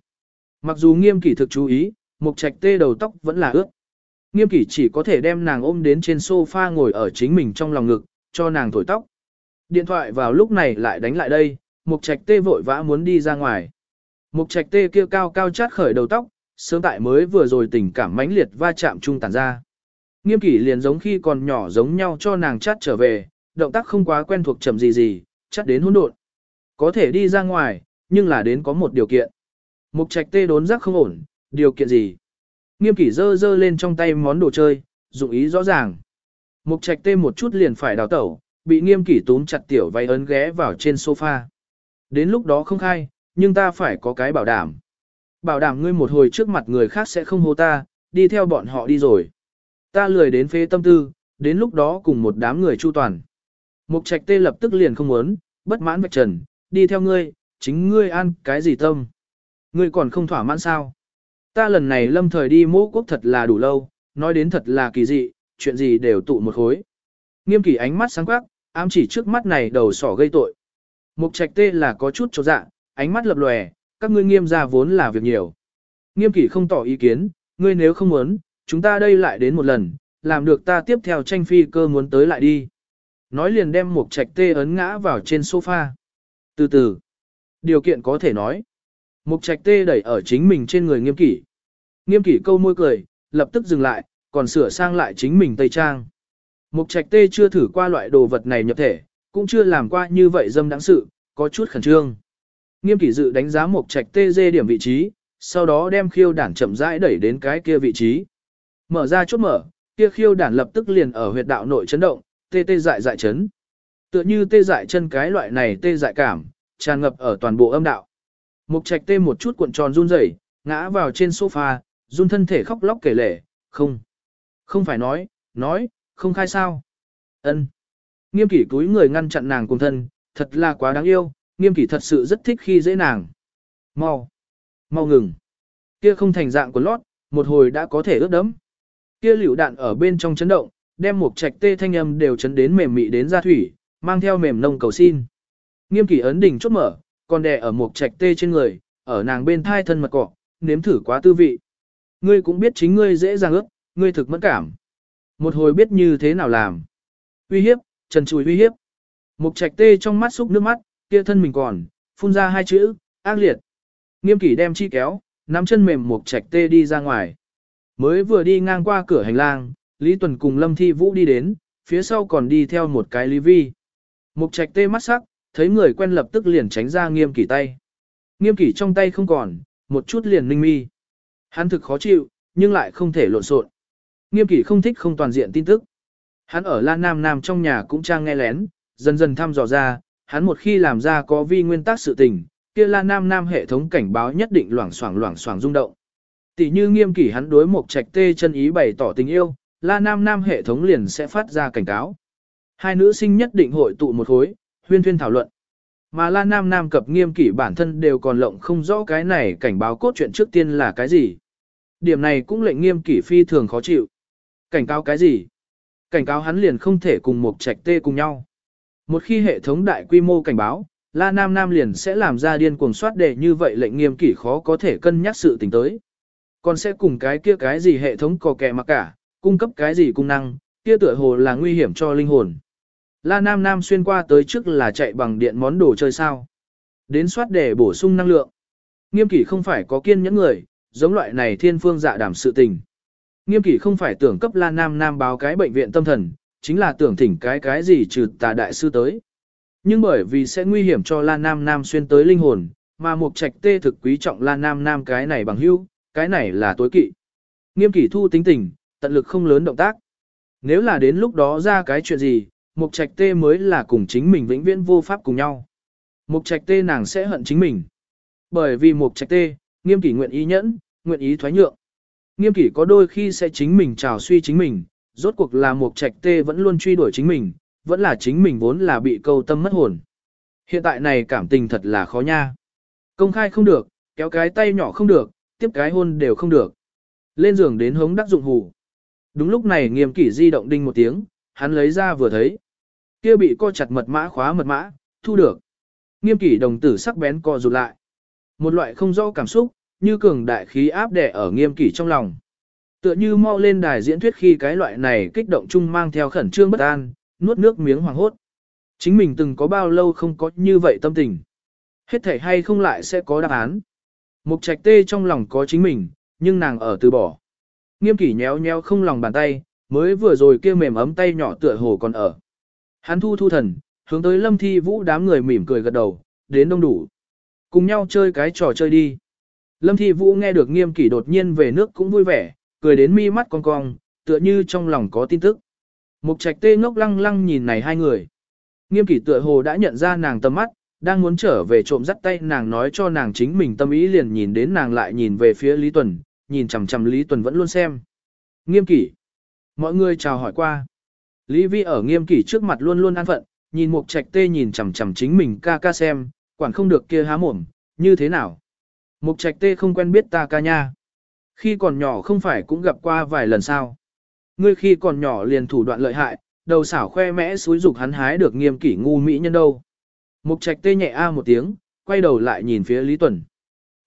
Mặc dù nghiêm kỷ thực chú ý, một trạch tê đầu tóc vẫn là ướt. Nghiêm kỷ chỉ có thể đem nàng ôm đến trên sofa ngồi ở chính mình trong lòng ngực, cho nàng thổi tóc. Điện thoại vào lúc này lại đánh lại đây, Mục Trạch Tê vội vã muốn đi ra ngoài. Mục Trạch Tê kia cao cao chát khởi đầu tóc, sớm tại mới vừa rồi tình cảm mãnh liệt va chạm chung tàn ra. Nghiêm kỷ liền giống khi còn nhỏ giống nhau cho nàng chát trở về, động tác không quá quen thuộc chậm gì gì, chát đến hỗn độn. Có thể đi ra ngoài, nhưng là đến có một điều kiện. Mục trạch tê đốn giác không ổn, điều kiện gì? Nghiêm kỷ dơ dơ lên trong tay món đồ chơi, dụng ý rõ ràng. Mục trạch tê một chút liền phải đào tẩu, bị nghiêm kỷ túm chặt tiểu váy ấn ghé vào trên sofa. Đến lúc đó không khai, nhưng ta phải có cái bảo đảm. Bảo đảm ngươi một hồi trước mặt người khác sẽ không hô ta, đi theo bọn họ đi rồi. Ta lười đến phê tâm tư, đến lúc đó cùng một đám người chu toàn. Mục trạch tê lập tức liền không muốn, bất mãn vạch trần, đi theo ngươi, chính ngươi ăn cái gì tâm. Ngươi còn không thỏa mãn sao. Ta lần này lâm thời đi mô quốc thật là đủ lâu, nói đến thật là kỳ dị, chuyện gì đều tụ một khối. Nghiêm kỷ ánh mắt sáng quắc, ám chỉ trước mắt này đầu sỏ gây tội. Mục trạch tê là có chút chỗ dạ, ánh mắt lập lòe, các ngươi nghiêm ra vốn là việc nhiều. Nghiêm kỷ không tỏ ý kiến, ngươi nếu không muốn, chúng ta đây lại đến một lần, làm được ta tiếp theo tranh phi cơ muốn tới lại đi. Nói liền đem mục trạch tê ấn ngã vào trên sofa. Từ từ, điều kiện có thể nói. Mục trạch tê đẩy ở chính mình trên người nghiêm kỷ. Nghiêm kỷ câu môi cười, lập tức dừng lại, còn sửa sang lại chính mình tây trang. Mục trạch tê chưa thử qua loại đồ vật này nhập thể, cũng chưa làm qua như vậy dâm đáng sự, có chút khẩn trương. Nghiêm kỷ dự đánh giá mục trạch tê dê điểm vị trí, sau đó đem khiêu đản chậm rãi đẩy đến cái kia vị trí. Mở ra chốt mở, kia khiêu đản lập tức liền ở huyệt đạo nội chấn động, tê tê dại dại chấn. Tựa như tê dại chân cái loại này tê dại cảm, tràn ngập ở toàn bộ âm đạo. Mục trạch tê một chút cuộn tròn run rẩy, ngã vào trên sofa, run thân thể khóc lóc kể lể, không. Không phải nói, nói, không khai sao. ân Nghiêm kỷ túi người ngăn chặn nàng cùng thân, thật là quá đáng yêu, nghiêm kỷ thật sự rất thích khi dễ nàng. Mau, mau ngừng. Kia không thành dạng của lót, một hồi đã có thể ướt đẫm, Kia liều đạn ở bên trong chấn động, đem một trạch tê thanh âm đều chấn đến mềm mị đến ra thủy, mang theo mềm nông cầu xin. Nghiêm kỷ ấn đỉnh chốt mở, còn đè ở một trạch tê trên người, ở nàng bên thai thân mật cọ, nếm thử quá tư vị. Ngươi cũng biết chính ngươi dễ dàng ướt, ngươi thực mẫn cảm. Một hồi biết như thế nào làm. Uy hiếp, trần chùi uy hiếp. Mục trạch tê trong mắt xúc nước mắt, kia thân mình còn, phun ra hai chữ, ác liệt. Nghiêm kỷ đem chi kéo, nắm chân mềm mục trạch tê đi ra ngoài. Mới vừa đi ngang qua cửa hành lang, Lý Tuần cùng Lâm Thi Vũ đi đến, phía sau còn đi theo một cái Lý Vi. Mục trạch tê mắt sắc, thấy người quen lập tức liền tránh ra nghiêm kỷ tay. Nghiêm kỷ trong tay không còn, một chút liền ninh mi. Hắn thực khó chịu, nhưng lại không thể lộn xộn. Nghiêm kỷ không thích không toàn diện tin tức. Hắn ở La Nam Nam trong nhà cũng trang nghe lén, dần dần thăm dò ra, hắn một khi làm ra có vi nguyên tắc sự tình, kia La Nam Nam hệ thống cảnh báo nhất định loảng xoảng loảng xoảng rung động. Tỷ như nghiêm kỷ hắn đối một trạch tê chân ý bày tỏ tình yêu, La Nam Nam hệ thống liền sẽ phát ra cảnh cáo. Hai nữ sinh nhất định hội tụ một khối, huyên thuyên thảo luận. Mà La Nam Nam cập nghiêm kỷ bản thân đều còn lộng không rõ cái này cảnh báo cốt truyện trước tiên là cái gì. Điểm này cũng lệnh nghiêm kỷ phi thường khó chịu. Cảnh cáo cái gì? Cảnh cáo hắn liền không thể cùng một trạch tê cùng nhau. Một khi hệ thống đại quy mô cảnh báo, La Nam Nam liền sẽ làm ra điên cuồng soát đề như vậy lệnh nghiêm kỷ khó có thể cân nhắc sự tình tới. Còn sẽ cùng cái kia cái gì hệ thống có kẻ mặc cả, cung cấp cái gì cung năng, kia tựa hồ là nguy hiểm cho linh hồn. La Nam Nam xuyên qua tới trước là chạy bằng điện món đồ chơi sao. Đến soát để bổ sung năng lượng. Nghiêm kỷ không phải có kiên nhẫn người, giống loại này thiên phương dạ đảm sự tình. Nghiêm kỷ không phải tưởng cấp La Nam Nam báo cái bệnh viện tâm thần, chính là tưởng thỉnh cái cái gì trừ tà đại sư tới. Nhưng bởi vì sẽ nguy hiểm cho La Nam Nam xuyên tới linh hồn, mà mục trạch tê thực quý trọng La Nam Nam cái này bằng hữu, cái này là tối kỵ. Nghiêm kỷ thu tính tình, tận lực không lớn động tác. Nếu là đến lúc đó ra cái chuyện gì, mục trạch tê mới là cùng chính mình vĩnh viễn vô pháp cùng nhau. Mục trạch tê nàng sẽ hận chính mình. Bởi vì mục trạch tê, nghiêm kỷ nguyện ý nhẫn, nguyện ý thoái nhượng. Nghiêm kỷ có đôi khi sẽ chính mình trào suy chính mình, rốt cuộc là một trạch tê vẫn luôn truy đuổi chính mình, vẫn là chính mình vốn là bị câu tâm mất hồn. Hiện tại này cảm tình thật là khó nha. Công khai không được, kéo cái tay nhỏ không được, tiếp cái hôn đều không được. Lên giường đến hống đắc dụng hủ. Đúng lúc này nghiêm kỷ di động đinh một tiếng, hắn lấy ra vừa thấy. kia bị co chặt mật mã khóa mật mã, thu được. Nghiêm kỷ đồng tử sắc bén co rụt lại. Một loại không rõ cảm xúc, như cường đại khí áp đè ở nghiêm kỷ trong lòng. Tựa như mau lên đài diễn thuyết khi cái loại này kích động chung mang theo khẩn trương bất an, nuốt nước miếng hoàng hốt. Chính mình từng có bao lâu không có như vậy tâm tình. Hết thể hay không lại sẽ có đáp án. Mục trạch tê trong lòng có chính mình, nhưng nàng ở từ bỏ. Nghiêm kỷ nhéo nhéo không lòng bàn tay, mới vừa rồi kia mềm ấm tay nhỏ tựa hồ còn ở. Hắn thu thu thần, hướng tới lâm thi vũ đám người mỉm cười gật đầu, đến đông đủ. Cùng nhau chơi cái trò chơi đi. Lâm thi vũ nghe được nghiêm kỷ đột nhiên về nước cũng vui vẻ, cười đến mi mắt cong cong, tựa như trong lòng có tin tức. Mục trạch tê ngốc lăng lăng nhìn này hai người. Nghiêm kỷ tựa hồ đã nhận ra nàng tâm mắt, đang muốn trở về trộm dắt tay nàng nói cho nàng chính mình tâm ý liền nhìn đến nàng lại nhìn về phía Lý Tuần, nhìn chằm chằm Lý Tuần vẫn luôn xem. Nghiêm kỷ. Mọi người chào hỏi qua. Lý Vi ở nghiêm kỷ trước mặt luôn luôn an phận, nhìn mục trạch tê nhìn chằm chằm chính mình ca ca xem, quản không được kia há mồm, như thế nào. Mục trạch tê không quen biết ta ca nha. Khi còn nhỏ không phải cũng gặp qua vài lần sao. Ngươi khi còn nhỏ liền thủ đoạn lợi hại, đầu xảo khoe mẽ xúi dục hắn hái được nghiêm kỷ ngu mỹ nhân đâu. Mục trạch tê nhẹ a một tiếng, quay đầu lại nhìn phía Lý Tuần.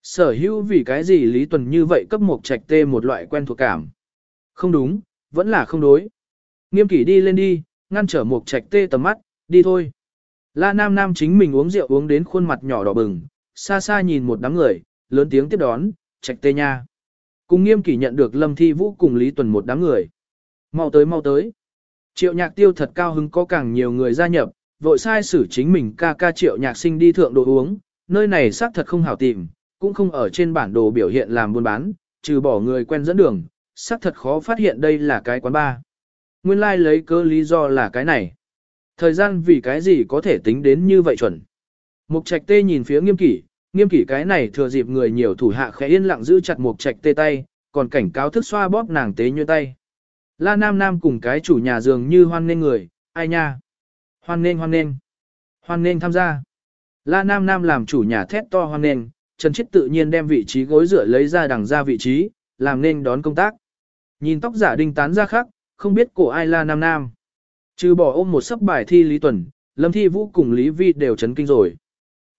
Sở hữu vì cái gì Lý Tuần như vậy cấp mục trạch tê một loại quen thuộc cảm. Không đúng, vẫn là không đối. Nghiêm kỷ đi lên đi, ngăn trở mục trạch tê tầm mắt, đi thôi. La Nam Nam chính mình uống rượu uống đến khuôn mặt nhỏ đỏ bừng, xa xa nhìn một đám người, lớn tiếng tiếp đón, trạch tê nha. Cùng nghiêm kỷ nhận được Lâm Thi Vũ cùng Lý Tuần một đám người. Mau tới mau tới. Triệu nhạc tiêu thật cao hứng có càng nhiều người gia nhập, vội sai xử chính mình ca ca triệu nhạc sinh đi thượng đồ uống, nơi này xác thật không hảo tìm, cũng không ở trên bản đồ biểu hiện làm buôn bán, trừ bỏ người quen dẫn đường, xác thật khó phát hiện đây là cái quán bar. Nguyên lai like lấy cơ lý do là cái này. Thời gian vì cái gì có thể tính đến như vậy chuẩn. Mục trạch tê nhìn phía nghiêm kỷ, nghiêm kỷ cái này thừa dịp người nhiều thủ hạ khẽ yên lặng giữ chặt một trạch tê tay, còn cảnh cáo thức xoa bóp nàng tế như tay. La Nam Nam cùng cái chủ nhà dường như hoan nên người, ai nha. Hoan nên hoan nên. Hoan nên tham gia. La Nam Nam làm chủ nhà thét to hoan nên, Trần Chiết tự nhiên đem vị trí gối rửa lấy ra đằng ra vị trí, làm nên đón công tác. Nhìn tóc giả đinh tán ra khác, không biết cổ ai La Nam Nam. Trừ bỏ ôm một sấp bài thi Lý Tuần, Lâm Thi Vũ cùng Lý Vi đều chấn kinh rồi.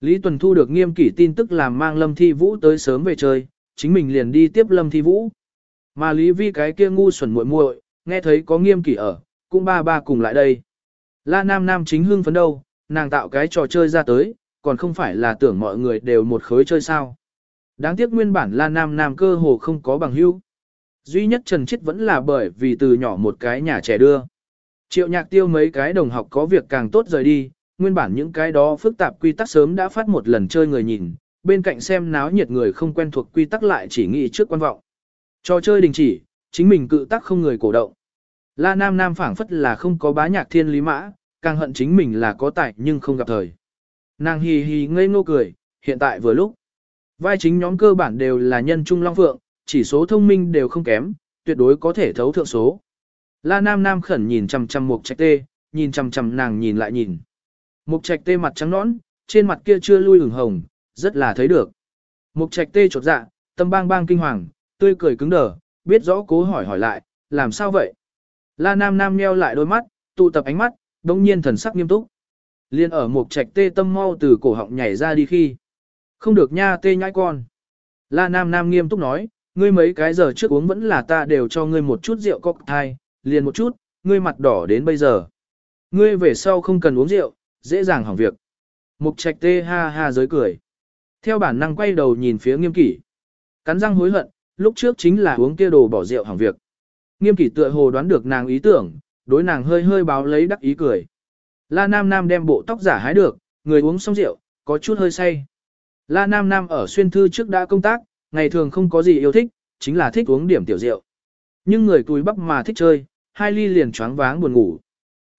Lý Tuần thu được nghiêm kỷ tin tức làm mang Lâm Thi Vũ tới sớm về chơi, chính mình liền đi tiếp Lâm Thi Vũ. Mà Lý Vi cái kia ngu xuẩn muội muội, nghe thấy có nghiêm kỷ ở, cũng ba ba cùng lại đây. La Nam Nam chính hưng phấn đâu, nàng tạo cái trò chơi ra tới, còn không phải là tưởng mọi người đều một khối chơi sao. Đáng tiếc nguyên bản La Nam Nam cơ hồ không có bằng hữu. Duy nhất Trần Chiết vẫn là bởi vì từ nhỏ một cái nhà trẻ đưa. Triệu nhạc tiêu mấy cái đồng học có việc càng tốt rời đi, nguyên bản những cái đó phức tạp quy tắc sớm đã phát một lần chơi người nhìn, bên cạnh xem náo nhiệt người không quen thuộc quy tắc lại chỉ nghĩ trước quan vọng. Trò chơi đình chỉ, chính mình cự tắc không người cổ động. La Nam Nam phảng phất là không có bá nhạc thiên lý mã, càng hận chính mình là có tài nhưng không gặp thời. Nàng hì hì ngây ngô cười, hiện tại vừa lúc. Vai chính nhóm cơ bản đều là nhân trung long phượng, chỉ số thông minh đều không kém, tuyệt đối có thể thấu thượng số. La Nam Nam khẩn nhìn chằm chằm Mục Trạch Tê, nhìn chằm chằm nàng nhìn lại nhìn. Mục Trạch Tê mặt trắng nõn, trên mặt kia chưa lui ửng hồng, rất là thấy được. Mục Trạch Tê chột dạ, tâm bang bang kinh hoàng, tươi cười cứng đờ, biết rõ cố hỏi hỏi lại, làm sao vậy? La Nam Nam nheo lại đôi mắt, tụ tập ánh mắt, đồng nhiên thần sắc nghiêm túc. Liên ở Mục Trạch Tê tâm mau từ cổ họng nhảy ra đi khi. Không được nha tê nhãi con. La Nam Nam nghiêm túc nói, ngươi mấy cái giờ trước uống vẫn là ta đều cho ngươi một chút rượu cocktail, liền một chút, ngươi mặt đỏ đến bây giờ. Ngươi về sau không cần uống rượu, dễ dàng hỏng việc. Mục trạch tê ha ha giới cười. Theo bản năng quay đầu nhìn phía nghiêm kỷ. Cắn răng hối hận, lúc trước chính là uống kia đồ bỏ rượu hỏng việc. Nghiêm kỷ tựa hồ đoán được nàng ý tưởng, đối nàng hơi hơi báo lấy đắc ý cười. La Nam Nam đem bộ tóc giả hái được, người uống xong rượu, có chút hơi say. La Nam Nam ở xuyên thư trước đã công tác, ngày thường không có gì yêu thích, chính là thích uống điểm tiểu rượu. Nhưng người túi bắp mà thích chơi, hai ly liền choáng váng buồn ngủ.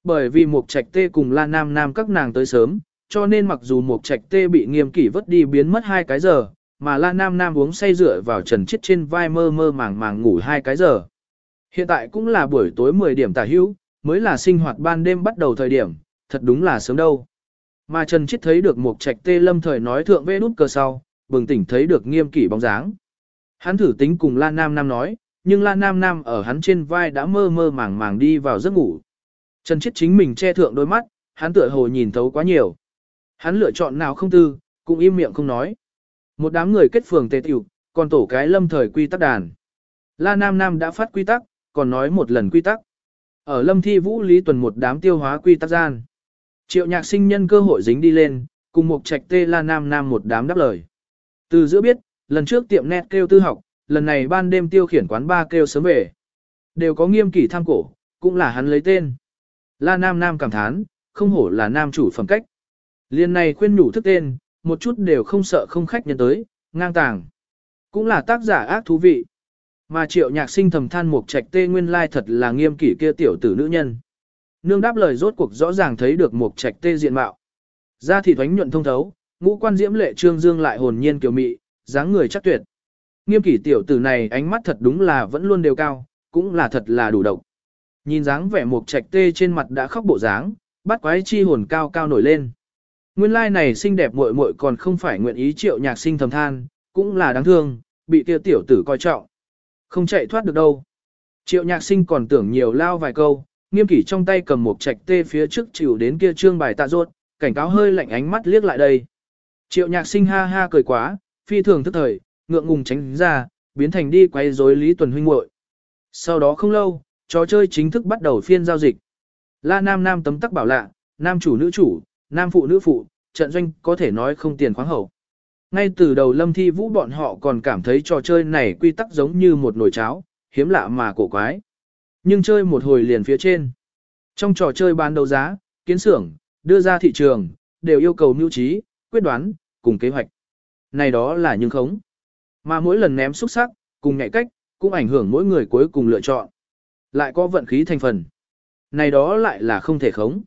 Bởi vì Mục Trạch Tê cùng La Nam Nam các nàng tới sớm, cho nên mặc dù Mục Trạch Tê bị nghiêm kỷ vất đi biến mất hai cái giờ, mà La Nam Nam uống say rửa vào trần chết trên vai mơ mơ màng màng ngủ hai cái giờ. Hiện tại cũng là buổi tối 10 điểm tả hữu, mới là sinh hoạt ban đêm bắt đầu thời điểm, thật đúng là sớm đâu. Mà Trần Chiết thấy được Mục Trạch Tê Lâm thời nói thượng vê nút cơ sau, bừng tỉnh thấy được nghiêm kỷ bóng dáng. Hắn thử tính cùng La Nam Nam nói, nhưng La Nam Nam ở hắn trên vai đã mơ mơ màng màng đi vào giấc ngủ. Trần Chiết chính mình che thượng đôi mắt, hắn tựa hồ nhìn thấu quá nhiều. Hắn lựa chọn nào không tư, cũng im miệng không nói. Một đám người kết phường tề tiểu, còn tổ cái lâm thời quy tắc đàn. La Nam Nam đã phát quy tắc, còn nói một lần quy tắc. Ở lâm thi vũ lý tuần một đám tiêu hóa quy tắc gian. Triệu nhạc sinh nhân cơ hội dính đi lên, cùng một trạch tê La Nam Nam một đám đáp lời. Từ giữa biết, lần trước tiệm net kêu tư học, lần này ban đêm tiêu khiển quán ba kêu sớm về. Đều có nghiêm kỷ tham cổ, cũng là hắn lấy tên. La Nam Nam cảm thán, không hổ là nam chủ phẩm cách. Liên này khuyên nhủ thức tên, một chút đều không sợ không khách nhân tới, ngang tàng. Cũng là tác giả ác thú vị. Mà triệu nhạc sinh thầm than một trạch tê nguyên lai thật là nghiêm kỷ kia tiểu tử nữ nhân. Nương đáp lời rốt cuộc rõ ràng thấy được một trạch tê diện mạo. Da thì thoánh nhuận thông thấu, ngũ quan diễm lệ trương dương lại hồn nhiên kiều mị, dáng người chắc tuyệt. Nghiêm kỷ tiểu tử này ánh mắt thật đúng là vẫn luôn đều cao, cũng là thật là đủ độc. Nhìn dáng vẻ mục trạch tê trên mặt đã khóc bộ dáng, bắt quái chi hồn cao cao nổi lên. Nguyên lai này xinh đẹp muội muội còn không phải nguyện ý triệu nhạc sinh thầm than, cũng là đáng thương, bị kia tiểu tử coi trọng. Không chạy thoát được đâu. Triệu nhạc sinh còn tưởng nhiều lao vài câu, nghiêm kỷ trong tay cầm một trạch tê phía trước chịu đến kia trương bài tạ rốt, cảnh cáo hơi lạnh ánh mắt liếc lại đây. Triệu nhạc sinh ha ha cười quá, phi thường thức thời, ngượng ngùng tránh ra, biến thành đi quay rối Lý Tuần huynh muội. Sau đó không lâu, trò chơi chính thức bắt đầu phiên giao dịch. La Nam Nam tấm tắc bảo lạ, nam chủ nữ chủ, nam phụ nữ phụ, trận doanh có thể nói không tiền khoáng hậu. Ngay từ đầu lâm thi vũ bọn họ còn cảm thấy trò chơi này quy tắc giống như một nồi cháo, hiếm lạ mà cổ quái. Nhưng chơi một hồi liền phía trên. Trong trò chơi bán đấu giá, kiến xưởng, đưa ra thị trường, đều yêu cầu mưu trí, quyết đoán, cùng kế hoạch. Này đó là những khống. Mà mỗi lần ném xúc sắc, cùng ngại cách, cũng ảnh hưởng mỗi người cuối cùng lựa chọn. Lại có vận khí thành phần. Này đó lại là không thể khống.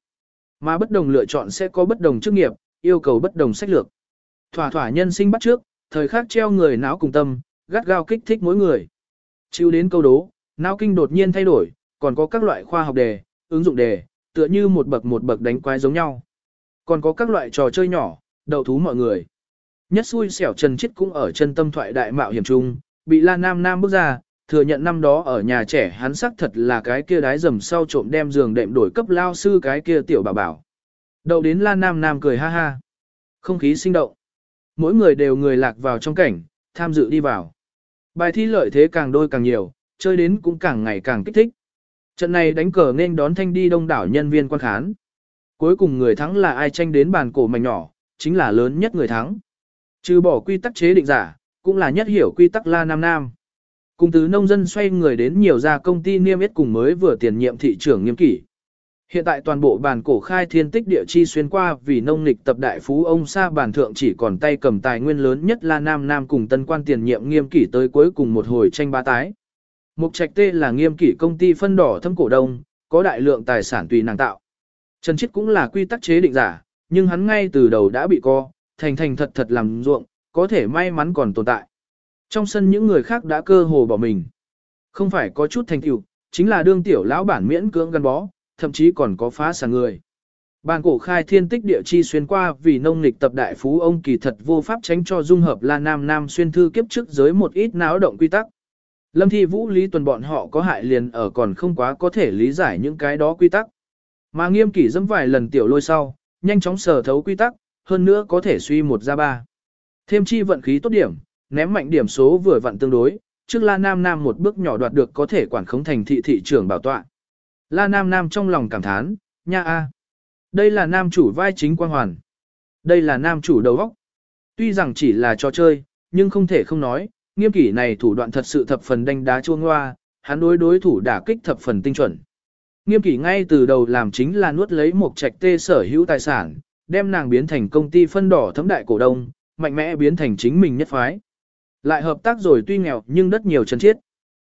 Mà bất đồng lựa chọn sẽ có bất đồng chức nghiệp, yêu cầu bất đồng sách lược. Thỏa thỏa nhân sinh bắt trước, thời khắc treo người não cùng tâm, gắt gao kích thích mỗi người. Chịu đến câu đố, não kinh đột nhiên thay đổi, còn có các loại khoa học đề, ứng dụng đề, tựa như một bậc một bậc đánh quái giống nhau. Còn có các loại trò chơi nhỏ, đầu thú mọi người. Nhất xui xẻo Trần chết cũng ở chân tâm thoại đại mạo hiểm chung, bị La Nam Nam bước ra, thừa nhận năm đó ở nhà trẻ hắn xác thật là cái kia đái dầm sau trộm đem giường đệm đổi cấp lao sư cái kia tiểu bà bảo. Đậu đến La Nam Nam cười ha ha. Không khí sinh động. Mỗi người đều người lạc vào trong cảnh, tham dự đi vào. Bài thi lợi thế càng đôi càng nhiều, chơi đến cũng càng ngày càng kích thích. Trận này đánh cờ nên đón thanh đi đông đảo nhân viên quan khán. Cuối cùng người thắng là ai tranh đến bàn cổ mảnh nhỏ, chính là lớn nhất người thắng. Trừ bỏ quy tắc chế định giả, cũng là nhất hiểu quy tắc La Nam Nam. Cùng tứ nông dân xoay người đến nhiều gia công ty niêm yết cùng mới vừa tiền nhiệm thị trưởng nghiêm kỷ. Hiện tại toàn bộ bản cổ khai thiên tích địa chi xuyên qua vì nông lịch tập đại phú ông xa bản thượng chỉ còn tay cầm tài nguyên lớn nhất là Nam Nam cùng tân quan tiền nhiệm nghiêm kỷ tới cuối cùng một hồi tranh ba tái. Mục trạch tê là nghiêm kỷ công ty phân đỏ thâm cổ đông, có đại lượng tài sản tùy nàng tạo. Trần Chiết cũng là quy tắc chế định giả, nhưng hắn ngay từ đầu đã bị co, thành thành thật thật làm ruộng, có thể may mắn còn tồn tại. Trong sân những người khác đã cơ hồ bỏ mình. Không phải có chút thành tựu, chính là đương tiểu lão bản miễn cưỡng gắn bó, thậm chí còn có phá sản người. Bàn cổ khai thiên tích địa chi xuyên qua vì nông lịch tập đại phú ông kỳ thật vô pháp tránh cho dung hợp la nam nam xuyên thư kiếp trước giới một ít náo động quy tắc. Lâm thi vũ lý tuần bọn họ có hại liền ở còn không quá có thể lý giải những cái đó quy tắc. Mà nghiêm kỷ dẫm vài lần tiểu lôi sau, nhanh chóng sở thấu quy tắc, hơn nữa có thể suy một ra ba. Thêm chi vận khí tốt điểm, ném mạnh điểm số vừa vặn tương đối, trước La Nam Nam một bước nhỏ đoạt được có thể quản khống thành thị thị trưởng bảo tọa. La Nam Nam trong lòng cảm thán, nha a, Đây là nam chủ vai chính quang hoàn. Đây là nam chủ đầu óc. Tuy rằng chỉ là trò chơi, nhưng không thể không nói, nghiêm kỷ này thủ đoạn thật sự thập phần đánh đá chuông hoa, hắn đối đối thủ đả kích thập phần tinh chuẩn. Nghiêm kỷ ngay từ đầu làm chính là nuốt lấy một trạch tê sở hữu tài sản, đem nàng biến thành công ty phân đỏ thấm đại cổ đông, mạnh mẽ biến thành chính mình nhất phái. Lại hợp tác rồi tuy nghèo nhưng đất nhiều chân chiết.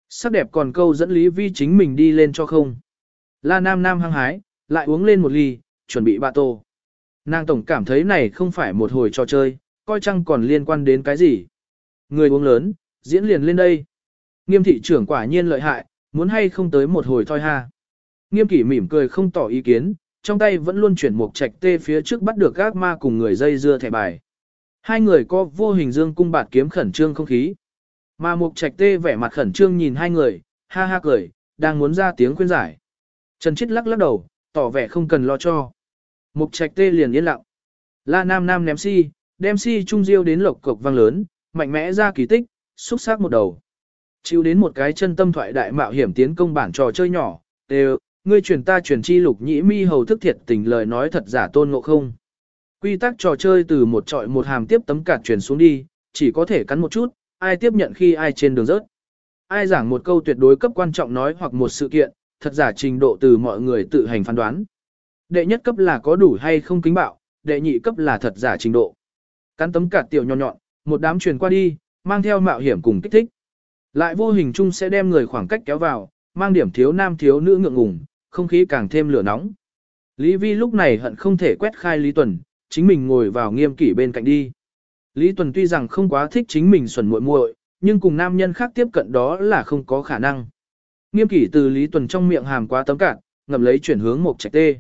Sắc đẹp còn câu dẫn Lý Vi chính mình đi lên cho không. La Nam Nam hăng hái, lại uống lên một ly, chuẩn bị bạ tô. Nàng tổng cảm thấy này không phải một hồi trò chơi, coi chăng còn liên quan đến cái gì. Người uống lớn, diễn liền lên đây. Nghiêm thị trưởng quả nhiên lợi hại, muốn hay không tới một hồi thôi ha. Nghiêm kỷ mỉm cười không tỏ ý kiến, trong tay vẫn luôn chuyển một trạch tê phía trước bắt được gác ma cùng người dây dưa thẻ bài. Hai người có vô hình dương cung bạt kiếm khẩn trương không khí. Mà mục trạch tê vẻ mặt khẩn trương nhìn hai người, ha ha cười, đang muốn ra tiếng khuyên giải. Trần Chiết lắc lắc đầu, tỏ vẻ không cần lo cho. Mục trạch tê liền yên lặng. La Nam Nam ném si, đem si trung diêu đến lộc cộc vang lớn, mạnh mẽ ra kỳ tích, xúc sắc một đầu. Chịu đến một cái chân tâm thoại đại mạo hiểm tiến công bản trò chơi nhỏ, đều, ngươi truyền ta truyền chi lục nhĩ mi hầu thức thiệt tình lời nói thật giả tôn ngộ không. Quy tắc trò chơi từ một trọi một hàm tiếp tấm cạt truyền xuống đi, chỉ có thể cắn một chút, ai tiếp nhận khi ai trên đường rớt. Ai giảng một câu tuyệt đối cấp quan trọng nói hoặc một sự kiện, thật giả trình độ từ mọi người tự hành phán đoán. Đệ nhất cấp là có đủ hay không kính bạo, đệ nhị cấp là thật giả trình độ. Cắn tấm cạt tiểu nhọn nhọn, một đám truyền qua đi, mang theo mạo hiểm cùng kích thích. Lại vô hình chung sẽ đem người khoảng cách kéo vào, mang điểm thiếu nam thiếu nữ ngượng ngùng, không khí càng thêm lửa nóng. Lý Vi lúc này hận không thể quét khai Lý Tuần, chính mình ngồi vào nghiêm kỷ bên cạnh đi. Lý Tuần tuy rằng không quá thích chính mình xuẩn muội muội, nhưng cùng nam nhân khác tiếp cận đó là không có khả năng. Nghiêm kỷ từ Lý Tuần trong miệng hàm quá tấm cạn, ngậm lấy chuyển hướng một trạch tê.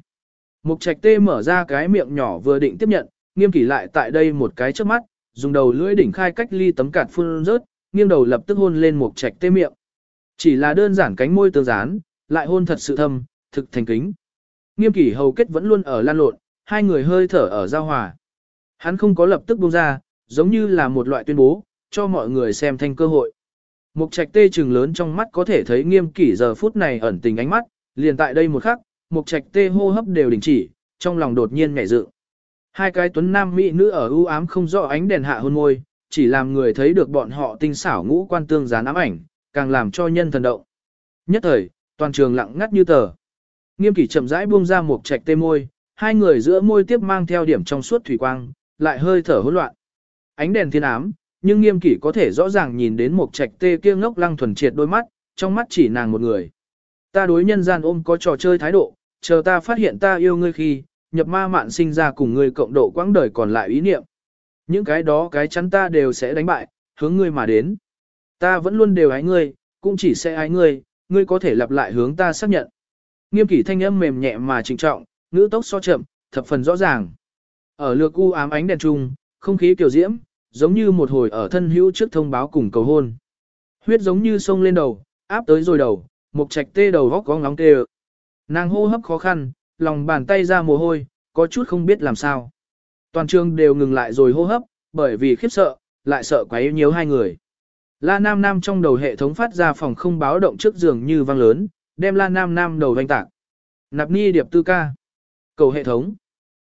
Một trạch tê mở ra cái miệng nhỏ vừa định tiếp nhận, nghiêm kỷ lại tại đây một cái trước mắt, dùng đầu lưỡi đỉnh khai cách ly tấm cạn phun rớt, nghiêng đầu lập tức hôn lên một trạch tê miệng. Chỉ là đơn giản cánh môi tương dán, lại hôn thật sự thâm, thực thành kính. Nghiêm kỷ hầu kết vẫn luôn ở lan lộn, hai người hơi thở ở giao hòa. Hắn không có lập tức buông ra, giống như là một loại tuyên bố, cho mọi người xem thanh cơ hội. Mục trạch tê trừng lớn trong mắt có thể thấy nghiêm kỷ giờ phút này ẩn tình ánh mắt, liền tại đây một khắc, mục trạch tê hô hấp đều đình chỉ, trong lòng đột nhiên nhảy dựng. Hai cái tuấn nam mỹ nữ ở ưu ám không rõ ánh đèn hạ hôn môi, chỉ làm người thấy được bọn họ tinh xảo ngũ quan tương gián ám ảnh, càng làm cho nhân thần động. Nhất thời, toàn trường lặng ngắt như tờ. Nghiêm kỷ chậm rãi buông ra một trạch tê môi, hai người giữa môi tiếp mang theo điểm trong suốt thủy quang, lại hơi thở hỗn loạn. Ánh đèn thiên ám, nhưng nghiêm kỷ có thể rõ ràng nhìn đến một trạch tê kia ngốc lăng thuần triệt đôi mắt, trong mắt chỉ nàng một người. Ta đối nhân gian ôm có trò chơi thái độ, chờ ta phát hiện ta yêu ngươi khi, nhập ma mạn sinh ra cùng ngươi cộng độ quãng đời còn lại ý niệm. Những cái đó cái chắn ta đều sẽ đánh bại, hướng ngươi mà đến. Ta vẫn luôn đều ái ngươi, cũng chỉ sẽ ái ngươi, ngươi có thể lặp lại hướng ta xác nhận. Nghiêm kỷ thanh âm mềm nhẹ mà trịnh trọng, ngữ tốc so chậm, thập phần rõ ràng. Ở lược u ám ánh đèn trung, không khí kiểu diễm, giống như một hồi ở thân hữu trước thông báo cùng cầu hôn. Huyết giống như sông lên đầu, áp tới rồi đầu, một trạch tê đầu góc có ngóng tê Nàng hô hấp khó khăn, lòng bàn tay ra mồ hôi, có chút không biết làm sao. Toàn trường đều ngừng lại rồi hô hấp, bởi vì khiếp sợ, lại sợ quá yếu nhiều hai người. La Nam Nam trong đầu hệ thống phát ra phòng không báo động trước giường như vang lớn, đem La Nam Nam đầu vanh tạc. Nạp ni điệp tư ca. Cầu hệ thống.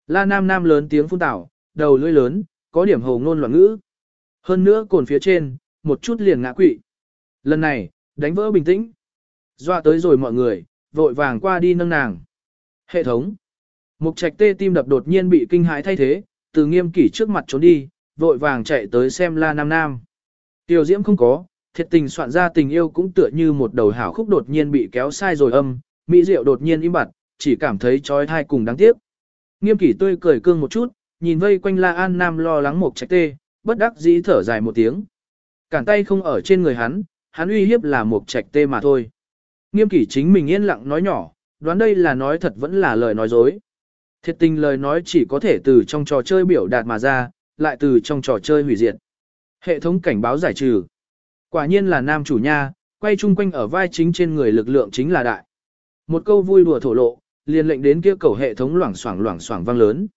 La Nam Nam lớn tiếng phun tảo, đầu lưỡi lớn, có điểm hồ ngôn loạn ngữ. Hơn nữa cồn phía trên, một chút liền ngã quỵ. Lần này, đánh vỡ bình tĩnh. Doa tới rồi mọi người, vội vàng qua đi nâng nàng. Hệ thống. Mục trạch tê tim đập đột nhiên bị kinh hãi thay thế, từ nghiêm kỷ trước mặt trốn đi, vội vàng chạy tới xem la nam nam. Tiểu diễm không có, thiệt tình soạn ra tình yêu cũng tựa như một đầu hảo khúc đột nhiên bị kéo sai rồi âm, mỹ diệu đột nhiên im bặt, chỉ cảm thấy trói thai cùng đáng tiếc. Nghiêm kỷ tươi cười cương một chút, nhìn vây quanh La An Nam lo lắng một trạch tê, bất đắc dĩ thở dài một tiếng. Cản tay không ở trên người hắn, hắn uy hiếp là một trạch tê mà thôi. Nghiêm kỷ chính mình yên lặng nói nhỏ, đoán đây là nói thật vẫn là lời nói dối. Thiệt tình lời nói chỉ có thể từ trong trò chơi biểu đạt mà ra, lại từ trong trò chơi hủy diệt. Hệ thống cảnh báo giải trừ. Quả nhiên là nam chủ nha, quay chung quanh ở vai chính trên người lực lượng chính là đại. Một câu vui đùa thổ lộ, liền lệnh đến kia cầu hệ thống loảng xoảng loảng xoảng vang lớn.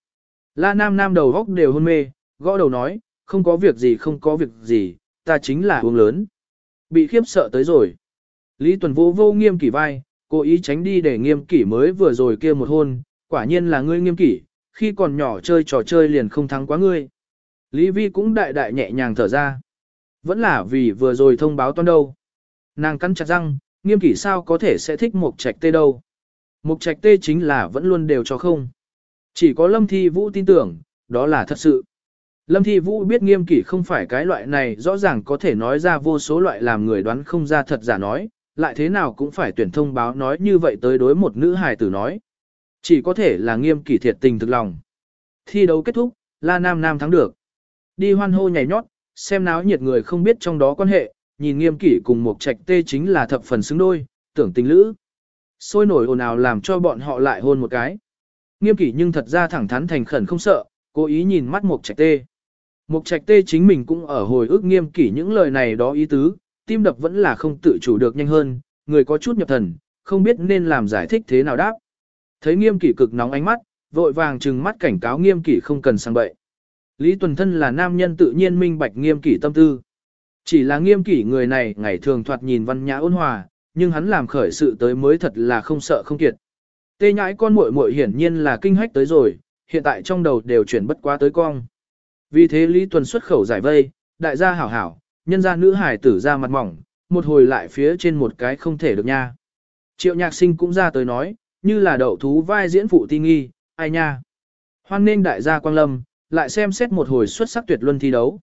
La Nam Nam đầu góc đều hôn mê, gõ đầu nói, không có việc gì không có việc gì, ta chính là uống lớn. Bị khiếp sợ tới rồi. Lý Tuần vũ vô nghiêm kỷ vai, cố ý tránh đi để nghiêm kỷ mới vừa rồi kia một hôn, quả nhiên là ngươi nghiêm kỷ, khi còn nhỏ chơi trò chơi liền không thắng quá ngươi. Lý Vi cũng đại đại nhẹ nhàng thở ra. Vẫn là vì vừa rồi thông báo toan đâu. Nàng cắn chặt răng, nghiêm kỷ sao có thể sẽ thích một trạch tê đâu. Một trạch tê chính là vẫn luôn đều cho không. Chỉ có Lâm Thi Vũ tin tưởng, đó là thật sự. Lâm Thi Vũ biết nghiêm kỷ không phải cái loại này rõ ràng có thể nói ra vô số loại làm người đoán không ra thật giả nói, lại thế nào cũng phải tuyển thông báo nói như vậy tới đối một nữ hài tử nói. Chỉ có thể là nghiêm kỷ thiệt tình thực lòng. Thi đấu kết thúc, La Nam Nam thắng được. Đi hoan hô nhảy nhót, xem náo nhiệt người không biết trong đó quan hệ, nhìn nghiêm kỷ cùng một trạch tê chính là thập phần xứng đôi, tưởng tình lữ. Sôi nổi ồn ào làm cho bọn họ lại hôn một cái. Nghiêm kỷ nhưng thật ra thẳng thắn thành khẩn không sợ, cố ý nhìn mắt mục trạch tê. mục trạch tê chính mình cũng ở hồi ức nghiêm kỷ những lời này đó ý tứ, tim đập vẫn là không tự chủ được nhanh hơn, người có chút nhập thần, không biết nên làm giải thích thế nào đáp. Thấy nghiêm kỷ cực nóng ánh mắt, vội vàng trừng mắt cảnh cáo nghiêm kỷ không cần sang bậy. Lý Tuần Thân là nam nhân tự nhiên minh bạch nghiêm kỷ tâm tư. Chỉ là nghiêm kỷ người này ngày thường thoạt nhìn văn nhã ôn hòa, nhưng hắn làm khởi sự tới mới thật là không sợ không kiệt. Tê nhãi con muội muội hiển nhiên là kinh hách tới rồi, hiện tại trong đầu đều chuyển bất quá tới cong. Vì thế Lý Tuần xuất khẩu giải vây, đại gia hảo hảo, Nhân gia nữ hải tử ra mặt mỏng, một hồi lại phía trên một cái không thể được nha. Triệu nhạc sinh cũng ra tới nói, như là đậu thú vai diễn phụ ti nghi, ai nha. Hoan nên đại gia Quang Lâm, lại xem xét một hồi xuất sắc tuyệt luân thi đấu.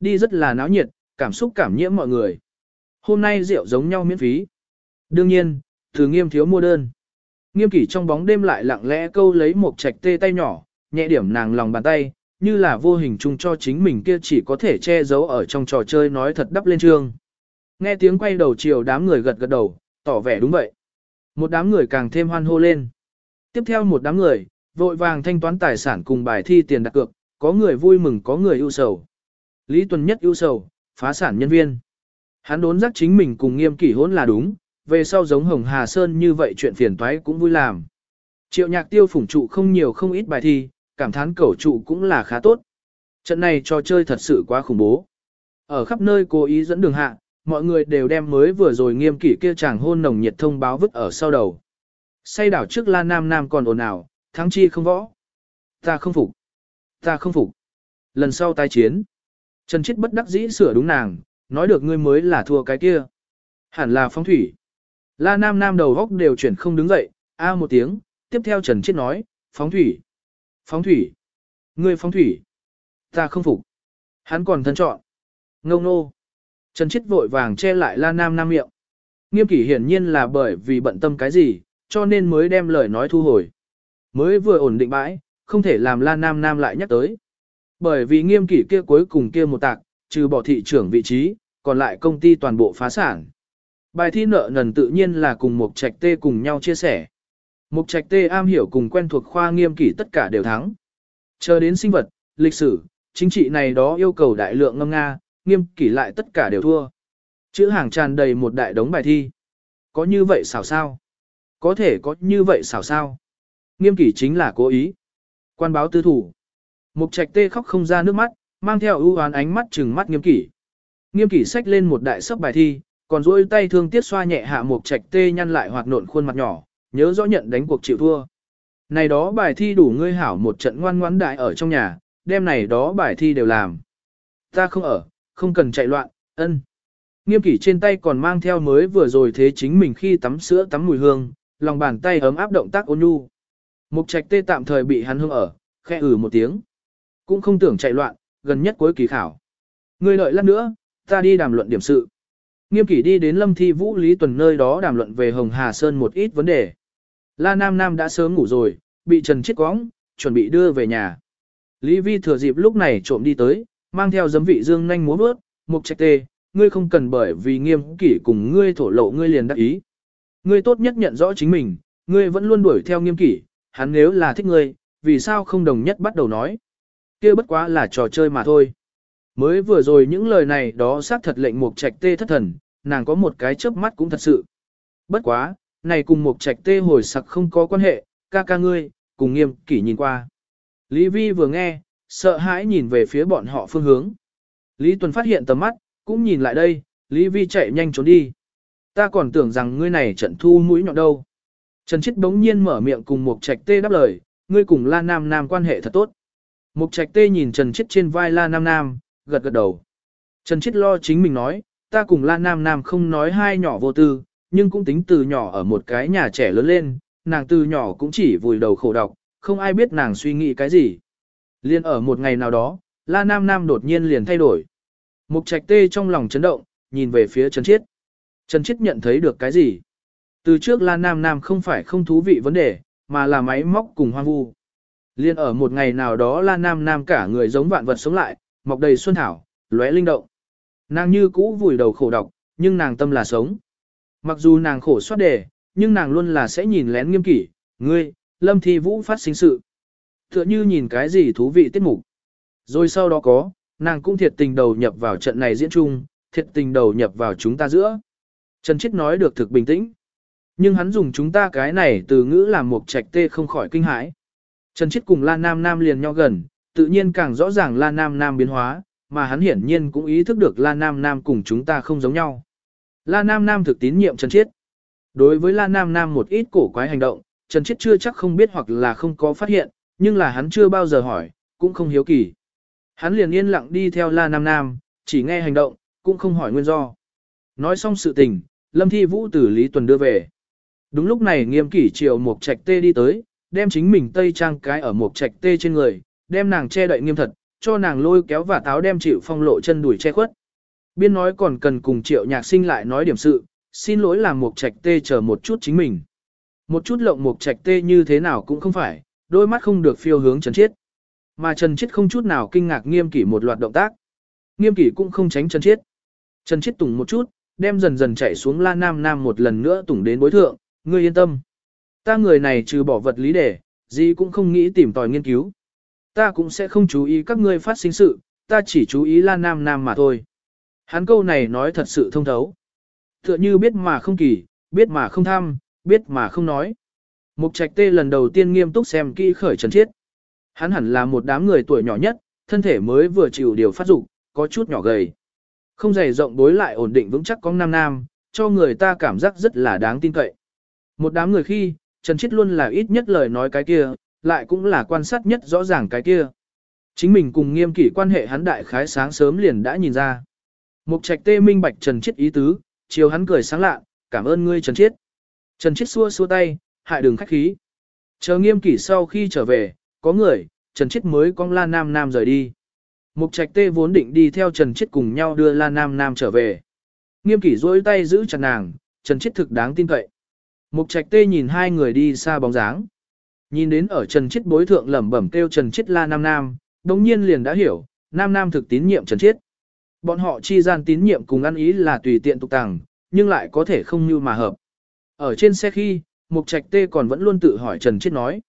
Đi rất là náo nhiệt, cảm xúc cảm nhiễm mọi người. Hôm nay rượu giống nhau miễn phí. Đương nhiên, từ nghiêm thiếu mua đơn. Nghiêm kỷ trong bóng đêm lại lặng lẽ câu lấy một trạch tê tay nhỏ, nhẹ điểm nàng lòng bàn tay, như là vô hình chung cho chính mình kia chỉ có thể che giấu ở trong trò chơi nói thật đắp lên trương. Nghe tiếng quay đầu chiều đám người gật gật đầu, tỏ vẻ đúng vậy. Một đám người càng thêm hoan hô lên. Tiếp theo một đám người, vội vàng thanh toán tài sản cùng bài thi tiền đặt cược, có người vui mừng có người ưu sầu. Lý Tuần nhất ưu sầu, phá sản nhân viên. Hắn đốn giác chính mình cùng nghiêm kỷ hỗn là đúng, về sau giống Hồng Hà Sơn như vậy chuyện phiền toái cũng vui làm. Triệu nhạc tiêu phủng trụ không nhiều không ít bài thi, cảm thán cẩu trụ cũng là khá tốt. Trận này trò chơi thật sự quá khủng bố. Ở khắp nơi cố ý dẫn đường hạ, mọi người đều đem mới vừa rồi nghiêm kỷ kia chàng hôn nồng nhiệt thông báo vứt ở sau đầu. Say đảo trước la nam nam còn ồn ào, thắng chi không võ. Ta không phục. Ta không phục. Lần sau tái chiến. Trần Chiết bất đắc dĩ sửa đúng nàng, nói được ngươi mới là thua cái kia. Hẳn là phong thủy. La Nam Nam đầu góc đều chuyển không đứng dậy, a một tiếng, tiếp theo Trần Chiết nói, phóng thủy. Phóng thủy. Ngươi phóng thủy. Ta không phục. Hắn còn thân chọn. Ngông nô. Trần Chiết vội vàng che lại La Nam Nam miệng. Nghiêm kỷ hiển nhiên là bởi vì bận tâm cái gì, cho nên mới đem lời nói thu hồi. Mới vừa ổn định bãi, không thể làm La Nam Nam lại nhắc tới. Bởi vì nghiêm kỷ kia cuối cùng kia một tạc, trừ bỏ thị trưởng vị trí, còn lại công ty toàn bộ phá sản. Bài thi nợ nần tự nhiên là cùng một trạch tê cùng nhau chia sẻ. Mục trạch tê am hiểu cùng quen thuộc khoa nghiêm kỷ tất cả đều thắng. Chờ đến sinh vật, lịch sử, chính trị này đó yêu cầu đại lượng ngâm nga, nghiêm kỷ lại tất cả đều thua. Chữ hàng tràn đầy một đại đống bài thi. Có như vậy xảo sao? Có thể có như vậy xảo sao? Nghiêm kỷ chính là cố ý. Quan báo tư thủ. Mục trạch tê khóc không ra nước mắt, mang theo ưu oán ánh mắt trừng mắt nghiêm kỷ. Nghiêm kỷ xách lên một đại sấp bài thi, còn duỗi tay thương tiếc xoa nhẹ hạ mục trạch tê nhăn lại hoạt nộn khuôn mặt nhỏ, nhớ rõ nhận đánh cuộc chịu thua. Này đó bài thi đủ ngươi hảo một trận ngoan ngoãn đại ở trong nhà, đêm này đó bài thi đều làm. Ta không ở, không cần chạy loạn, ân. Nghiêm kỷ trên tay còn mang theo mới vừa rồi thế chính mình khi tắm sữa tắm mùi hương, lòng bàn tay ấm áp động tác ôn nhu. Mục trạch tê tạm thời bị hắn hương ở, khẽ ử một tiếng. Cũng không tưởng chạy loạn, gần nhất cuối kỳ khảo. Ngươi đợi lát nữa, ta đi đàm luận điểm sự. Nghiêm kỷ đi đến lâm thi vũ lý tuần nơi đó đàm luận về Hồng Hà Sơn một ít vấn đề. La Nam Nam đã sớm ngủ rồi, bị Trần chết quóng, chuẩn bị đưa về nhà. Lý Vi thừa dịp lúc này trộm đi tới, mang theo giấm vị dương nhanh múa bước, mục trạch tê, ngươi không cần bởi vì nghiêm kỷ cùng ngươi thổ lộ ngươi liền đắc ý. Ngươi tốt nhất nhận rõ chính mình, ngươi vẫn luôn đuổi theo nghiêm kỷ, hắn nếu là thích ngươi, vì sao không đồng nhất bắt đầu nói. kia bất quá là trò chơi mà thôi. Mới vừa rồi những lời này đó xác thật lệnh mục trạch tê thất thần, nàng có một cái chớp mắt cũng thật sự. Bất quá, này cùng một trạch tê hồi sặc không có quan hệ, ca ca ngươi, cùng nghiêm kỷ nhìn qua. Lý Vi vừa nghe, sợ hãi nhìn về phía bọn họ phương hướng. Lý Tuần phát hiện tầm mắt, cũng nhìn lại đây, Lý Vi chạy nhanh trốn đi. Ta còn tưởng rằng ngươi này trận thu mũi nhọn đâu. Trần Chiết bỗng nhiên mở miệng cùng một trạch tê đáp lời, ngươi cùng La Nam Nam quan hệ thật tốt. Mục trạch tê nhìn Trần Chiết trên vai La Nam Nam, gật gật đầu. Trần Chiết lo chính mình nói, ta cùng La Nam Nam không nói hai nhỏ vô tư, nhưng cũng tính từ nhỏ ở một cái nhà trẻ lớn lên, nàng từ nhỏ cũng chỉ vùi đầu khổ đọc, không ai biết nàng suy nghĩ cái gì. Liên ở một ngày nào đó, La Nam Nam đột nhiên liền thay đổi. Mục trạch tê trong lòng chấn động, nhìn về phía Trần Chiết. Trần Chiết nhận thấy được cái gì? Từ trước La Nam Nam không phải không thú vị vấn đề, mà là máy móc cùng hoang vu. Liên ở một ngày nào đó La Nam Nam cả người giống vạn vật sống lại, mọc đầy xuân thảo, lóe linh động. Nàng như cũ vùi đầu khổ độc, nhưng nàng tâm là sống. Mặc dù nàng khổ soát đề, nhưng nàng luôn là sẽ nhìn lén nghiêm kỷ, ngươi, lâm thi vũ phát sinh sự. Tựa như nhìn cái gì thú vị tiết mục. Rồi sau đó có, nàng cũng thiệt tình đầu nhập vào trận này diễn chung, thiệt tình đầu nhập vào chúng ta giữa. Trần Chiết nói được thực bình tĩnh. Nhưng hắn dùng chúng ta cái này từ ngữ làm một trạch tê không khỏi kinh hãi. Trần Chiết cùng La Nam Nam liền nhau gần, tự nhiên càng rõ ràng La Nam Nam biến hóa, mà hắn hiển nhiên cũng ý thức được La Nam Nam cùng chúng ta không giống nhau. La Nam Nam thực tín nhiệm Trần Chiết. Đối với La Nam Nam một ít cổ quái hành động, Trần Chiết chưa chắc không biết hoặc là không có phát hiện, nhưng là hắn chưa bao giờ hỏi, cũng không hiếu kỳ. Hắn liền yên lặng đi theo La Nam Nam, chỉ nghe hành động, cũng không hỏi nguyên do. Nói xong sự tình, Lâm Thi Vũ từ Lý Tuần đưa về. Đúng lúc này nghiêm kỷ triều một trạch tê đi tới, đem chính mình tây trang cái ở một trạch tê trên người, đem nàng che đậy nghiêm thật, cho nàng lôi kéo và táo đem chịu phong lộ chân đuổi che khuất. Biên nói còn cần cùng triệu nhạc sinh lại nói điểm sự, xin lỗi làm một trạch tê chờ một chút chính mình. Một chút lộng một trạch tê như thế nào cũng không phải, đôi mắt không được phiêu hướng Trần Chiết. Mà Trần Chiết không chút nào kinh ngạc nghiêm kỷ một loạt động tác. Nghiêm kỷ cũng không tránh Trần Chiết. Trần Chiết tùng một chút, đem dần dần chạy xuống la nam nam một lần nữa tùng đến bối thượng, ngươi yên tâm. Ta người này trừ bỏ vật lý để, gì cũng không nghĩ tìm tòi nghiên cứu. Ta cũng sẽ không chú ý các ngươi phát sinh sự, ta chỉ chú ý lan nam nam mà thôi. Hắn câu này nói thật sự thông thấu. Tựa như biết mà không kỳ, biết mà không tham, biết mà không nói. Mục trạch tê lần đầu tiên nghiêm túc xem kỹ khởi trần chiết. Hắn hẳn là một đám người tuổi nhỏ nhất, thân thể mới vừa chịu điều phát dục, có chút nhỏ gầy. Không dày rộng đối lại ổn định vững chắc có nam nam, cho người ta cảm giác rất là đáng tin cậy. Một đám người khi, Trần Chiết luôn là ít nhất lời nói cái kia, lại cũng là quan sát nhất rõ ràng cái kia. Chính mình cùng nghiêm kỷ quan hệ hắn đại khái sáng sớm liền đã nhìn ra. Mục trạch tê minh bạch Trần Chiết ý tứ, chiều hắn cười sáng lạ, cảm ơn ngươi Trần Chiết. Trần Chiết xua xua tay, hại đường khách khí. Chờ nghiêm kỷ sau khi trở về, có người, Trần Chiết mới con La Nam Nam rời đi. Mục trạch tê vốn định đi theo Trần Chiết cùng nhau đưa La Nam Nam trở về. Nghiêm kỷ duỗi tay giữ chặt nàng, Trần Chiết thực đáng tin cậy. Mục trạch tê nhìn hai người đi xa bóng dáng. Nhìn đến ở Trần Chiết bối thượng lẩm bẩm kêu Trần Chiết La Nam Nam, đồng nhiên liền đã hiểu, Nam Nam thực tín nhiệm Trần Chiết. Bọn họ chi gian tín nhiệm cùng ăn ý là tùy tiện tục tàng, nhưng lại có thể không như mà hợp. Ở trên xe khi, Mục Trạch Tê còn vẫn luôn tự hỏi Trần Chiết nói.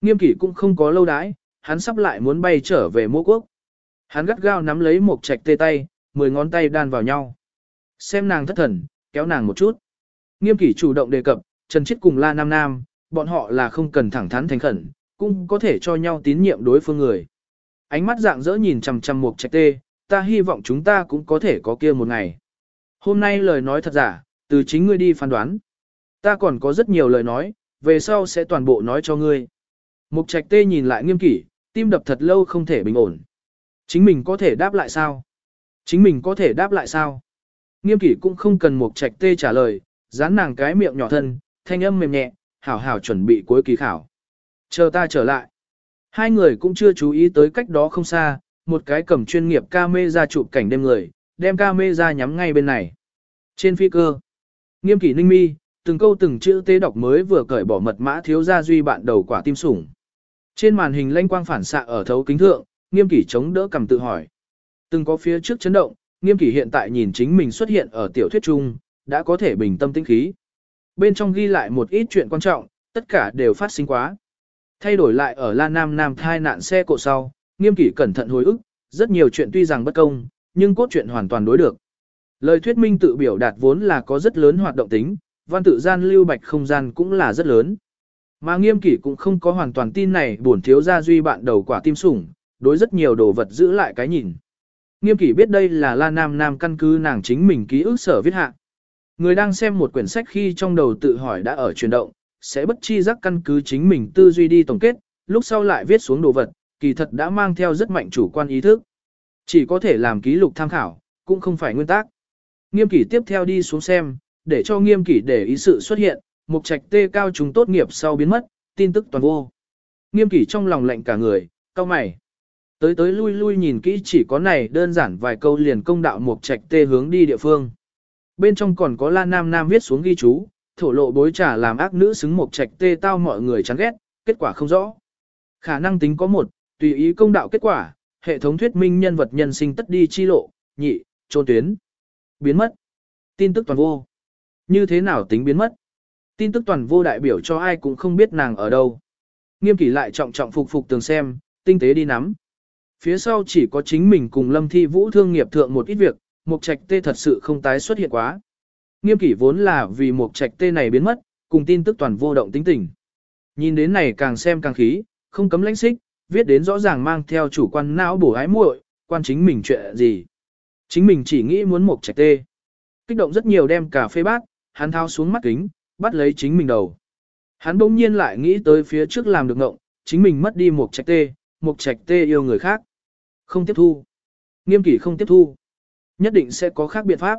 Nghiêm kỷ cũng không có lâu đãi, hắn sắp lại muốn bay trở về mô quốc. Hắn gắt gao nắm lấy Mục Trạch Tê tay, mười ngón tay đan vào nhau. Xem nàng thất thần, kéo nàng một chút. Nghiêm kỷ chủ động đề cập, Trần Chiết cùng La Nam Nam, bọn họ là không cần thẳng thắn thành khẩn, cũng có thể cho nhau tín nhiệm đối phương người. Ánh mắt dạng dỡ nhìn chằm chằm Mục Trạch Tê, ta hy vọng chúng ta cũng có thể có kia một ngày. Hôm nay lời nói thật giả, từ chính ngươi đi phán đoán. Ta còn có rất nhiều lời nói, về sau sẽ toàn bộ nói cho ngươi. Mục trạch tê nhìn lại nghiêm kỷ, tim đập thật lâu không thể bình ổn. Chính mình có thể đáp lại sao? Chính mình có thể đáp lại sao? Nghiêm kỷ cũng không cần mục trạch tê trả lời, dán nàng cái miệng nhỏ thân, thanh âm mềm nhẹ, hảo hảo chuẩn bị cuối kỳ khảo. Chờ ta trở lại. Hai người cũng chưa chú ý tới cách đó không xa, một cái cầm chuyên nghiệp camera chụp cảnh đêm người, đem camera nhắm ngay bên này. Trên phi cơ, nghiêm kỷ ninh mi, từng câu từng chữ tế đọc mới vừa cởi bỏ mật mã thiếu gia duy bạn đầu quả tim sủng. Trên màn hình lanh quang phản xạ ở thấu kính thượng, nghiêm kỷ chống đỡ cầm tự hỏi. Từng có phía trước chấn động, nghiêm kỷ hiện tại nhìn chính mình xuất hiện ở tiểu thuyết trung, đã có thể bình tâm tĩnh khí. Bên trong ghi lại một ít chuyện quan trọng, tất cả đều phát sinh quá. Thay đổi lại ở La Nam Nam thai nạn xe cộ sau, nghiêm kỷ cẩn thận hồi ức, rất nhiều chuyện tuy rằng bất công, nhưng cốt truyện hoàn toàn đối được. Lời thuyết minh tự biểu đạt vốn là có rất lớn hoạt động tính, văn tự gian lưu bạch không gian cũng là rất lớn. Mà nghiêm kỷ cũng không có hoàn toàn tin này buồn thiếu gia duy bạn đầu quả tim sủng, đối rất nhiều đồ vật giữ lại cái nhìn. Nghiêm kỷ biết đây là La Nam Nam căn cứ nàng chính mình ký ức sở viết hạ. Người đang xem một quyển sách khi trong đầu tự hỏi đã ở chuyển động, sẽ bất chi giác căn cứ chính mình tư duy đi tổng kết, lúc sau lại viết xuống đồ vật, kỳ thật đã mang theo rất mạnh chủ quan ý thức. Chỉ có thể làm ký lục tham khảo, cũng không phải nguyên tắc. Nghiêm kỷ tiếp theo đi xuống xem, để cho nghiêm kỷ để ý sự xuất hiện, mục trạch tê cao chúng tốt nghiệp sau biến mất, tin tức toàn vô. Nghiêm kỷ trong lòng lạnh cả người, cao mày. Tới tới lui lui nhìn kỹ chỉ có này đơn giản vài câu liền công đạo mục trạch tê hướng đi địa phương. Bên trong còn có la nam nam viết xuống ghi chú, thổ lộ bối trả làm ác nữ xứng một trạch tê tao mọi người chán ghét, kết quả không rõ. Khả năng tính có một, tùy ý công đạo kết quả, hệ thống thuyết minh nhân vật nhân sinh tất đi chi lộ, nhị, trôn tuyến, biến mất, tin tức toàn vô. Như thế nào tính biến mất? Tin tức toàn vô đại biểu cho ai cũng không biết nàng ở đâu. Nghiêm kỷ lại trọng trọng phục phục tường xem, tinh tế đi nắm. Phía sau chỉ có chính mình cùng lâm thi vũ thương nghiệp thượng một ít việc, mục trạch tê thật sự không tái xuất hiện quá. Nghiêm kỷ vốn là vì mục trạch tê này biến mất, cùng tin tức toàn vô động tính tình. Nhìn đến này càng xem càng khí, không cấm lãnh xích, viết đến rõ ràng mang theo chủ quan não bổ ái muội, quan chính mình chuyện gì. Chính mình chỉ nghĩ muốn mục trạch tê. Kích động rất nhiều đem cà phê bát, hắn thao xuống mắt kính, bắt lấy chính mình đầu. Hắn bỗng nhiên lại nghĩ tới phía trước làm được ngộng, chính mình mất đi mục trạch tê, mục trạch tê yêu người khác. Không tiếp thu. Nghiêm kỷ không tiếp thu nhất định sẽ có khác biện pháp.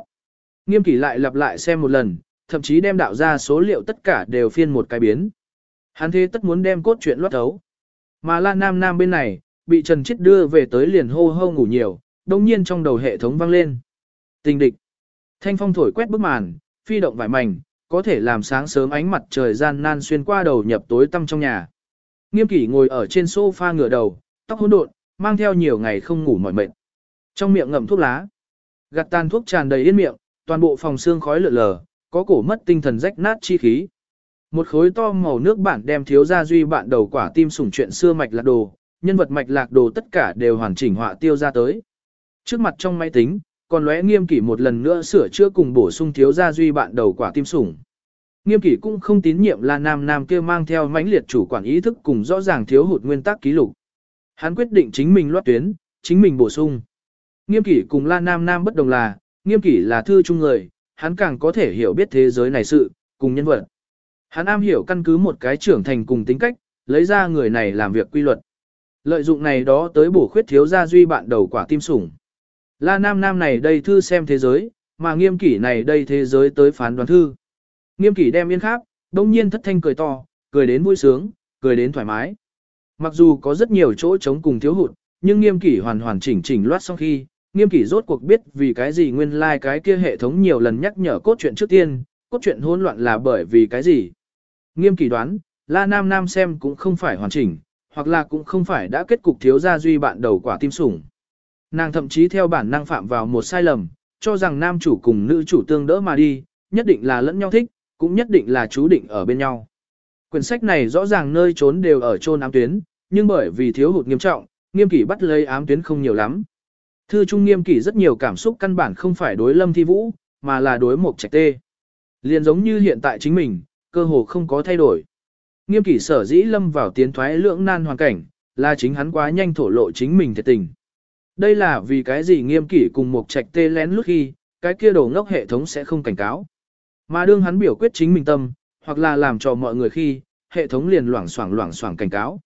Nghiêm kỷ lại lặp lại xem một lần, thậm chí đem đạo ra số liệu tất cả đều phiên một cái biến. Hắn thế tất muốn đem cốt truyện loát thấu. Mà La Nam Nam bên này, bị Trần Chiết đưa về tới liền hô hô ngủ nhiều, đồng nhiên trong đầu hệ thống vang lên. Tình địch. Thanh phong thổi quét bức màn, phi động vải mảnh, có thể làm sáng sớm ánh mặt trời gian nan xuyên qua đầu nhập tối tăm trong nhà. Nghiêm kỷ ngồi ở trên sofa ngửa đầu, tóc hỗn độn, mang theo nhiều ngày không ngủ mỏi mệt. Trong miệng ngậm thuốc lá. Gạt tàn thuốc tràn đầy yên miệng, toàn bộ phòng xương khói lượn lờ, có cổ mất tinh thần rách nát chi khí. Một khối to màu nước bản đem thiếu gia duy bạn đầu quả tim sủng chuyện xưa mạch lạc đồ, nhân vật mạch lạc đồ tất cả đều hoàn chỉnh họa tiêu ra tới. Trước mặt trong máy tính, còn lóe nghiêm kỷ một lần nữa sửa chữa cùng bổ sung thiếu gia duy bạn đầu quả tim sủng. Nghiêm kỷ cũng không tín nhiệm là nam nam kia mang theo mãnh liệt chủ quản ý thức cùng rõ ràng thiếu hụt nguyên tắc ký lục. Hắn quyết định chính mình loát tuyến, chính mình bổ sung. Nghiêm kỷ cùng La Nam Nam bất đồng là, nghiêm kỷ là thư trung người, hắn càng có thể hiểu biết thế giới này sự, cùng nhân vật. Hắn am hiểu căn cứ một cái trưởng thành cùng tính cách, lấy ra người này làm việc quy luật. Lợi dụng này đó tới bổ khuyết thiếu gia duy bạn đầu quả tim sủng. La Nam Nam này đây thư xem thế giới, mà nghiêm kỷ này đây thế giới tới phán đoán thư. Nghiêm kỷ đem yên khác, đông nhiên thất thanh cười to, cười đến vui sướng, cười đến thoải mái. Mặc dù có rất nhiều chỗ trống cùng thiếu hụt, nhưng nghiêm kỷ hoàn hoàn chỉnh chỉnh loát xong khi, nghiêm kỷ rốt cuộc biết vì cái gì nguyên lai like cái kia hệ thống nhiều lần nhắc nhở cốt truyện trước tiên, cốt truyện hỗn loạn là bởi vì cái gì. Nghiêm kỷ đoán, La Nam Nam xem cũng không phải hoàn chỉnh, hoặc là cũng không phải đã kết cục thiếu gia duy bạn đầu quả tim sủng. Nàng thậm chí theo bản năng phạm vào một sai lầm, cho rằng nam chủ cùng nữ chủ tương đỡ mà đi, nhất định là lẫn nhau thích, cũng nhất định là chú định ở bên nhau. Quyển sách này rõ ràng nơi trốn đều ở chôn ám tuyến, nhưng bởi vì thiếu hụt nghiêm trọng, nghiêm kỷ bắt lấy ám tuyến không nhiều lắm. Thư trung nghiêm kỷ rất nhiều cảm xúc căn bản không phải đối lâm thi vũ, mà là đối một trạch tê. Liền giống như hiện tại chính mình, cơ hồ không có thay đổi. Nghiêm kỷ sở dĩ lâm vào tiến thoái lưỡng nan hoàn cảnh, là chính hắn quá nhanh thổ lộ chính mình thiệt tình. Đây là vì cái gì nghiêm kỷ cùng một trạch tê lén lút khi, cái kia đổ ngốc hệ thống sẽ không cảnh cáo. Mà đương hắn biểu quyết chính mình tâm, hoặc là làm cho mọi người khi, hệ thống liền loảng xoảng loảng xoảng cảnh cáo.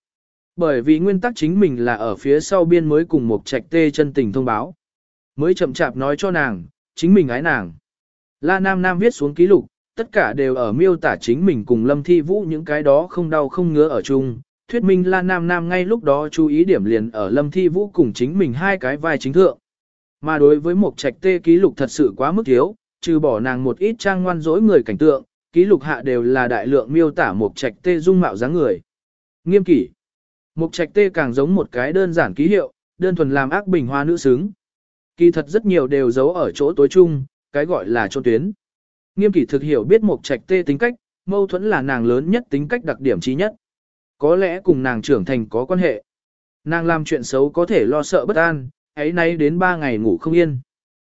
Bởi vì nguyên tắc chính mình là ở phía sau biên mới cùng một trạch tê chân tình thông báo. Mới chậm chạp nói cho nàng, chính mình ái nàng. La Nam Nam viết xuống ký lục, tất cả đều ở miêu tả chính mình cùng Lâm Thi Vũ những cái đó không đau không ngứa ở chung. Thuyết minh La Nam Nam ngay lúc đó chú ý điểm liền ở Lâm Thi Vũ cùng chính mình hai cái vai chính thượng. Mà đối với một trạch tê ký lục thật sự quá mức thiếu, trừ bỏ nàng một ít trang ngoan dối người cảnh tượng, ký lục hạ đều là đại lượng miêu tả một trạch tê dung mạo dáng người. Nghiêm kỷ. Mục trạch tê càng giống một cái đơn giản ký hiệu, đơn thuần làm ác bình hoa nữ xứng. Kỳ thật rất nhiều đều giấu ở chỗ tối chung, cái gọi là trôn tuyến. Nghiêm kỷ thực hiểu biết mục trạch tê tính cách, mâu thuẫn là nàng lớn nhất tính cách đặc điểm trí nhất. Có lẽ cùng nàng trưởng thành có quan hệ. Nàng làm chuyện xấu có thể lo sợ bất an, ấy nay đến ba ngày ngủ không yên.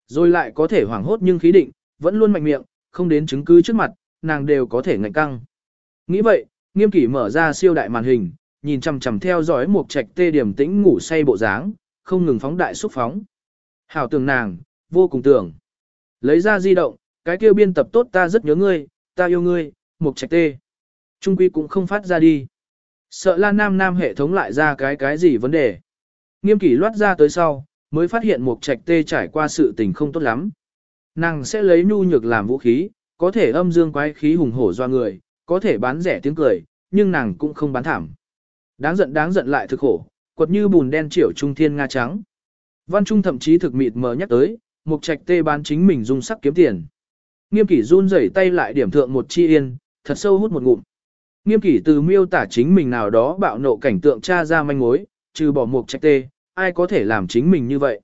Rồi lại có thể hoảng hốt nhưng khí định, vẫn luôn mạnh miệng, không đến chứng cứ trước mặt, nàng đều có thể ngạnh căng. Nghĩ vậy, nghiêm kỷ mở ra siêu đại màn hình, nhìn chằm chằm theo dõi một trạch tê điểm tĩnh ngủ say bộ dáng, không ngừng phóng đại xúc phóng. Hảo tưởng nàng, vô cùng tưởng. Lấy ra di động, cái kêu biên tập tốt ta rất nhớ ngươi, ta yêu ngươi, một trạch tê. Trung quy cũng không phát ra đi. Sợ lan nam nam hệ thống lại ra cái cái gì vấn đề. Nghiêm kỷ loát ra tới sau, mới phát hiện một trạch tê trải qua sự tình không tốt lắm. Nàng sẽ lấy nhu nhược làm vũ khí, có thể âm dương quái khí hùng hổ doa người, có thể bán rẻ tiếng cười, nhưng nàng cũng không bán thảm. Đáng giận đáng giận lại thực khổ, quật như bùn đen triểu trung thiên nga trắng. Văn Trung thậm chí thực mịt mờ nhắc tới, mục trạch tê bán chính mình dung sắc kiếm tiền. Nghiêm kỷ run rẩy tay lại điểm thượng một chi yên, thật sâu hút một ngụm. Nghiêm kỷ từ miêu tả chính mình nào đó bạo nộ cảnh tượng tra ra manh mối, trừ bỏ mục trạch tê, ai có thể làm chính mình như vậy.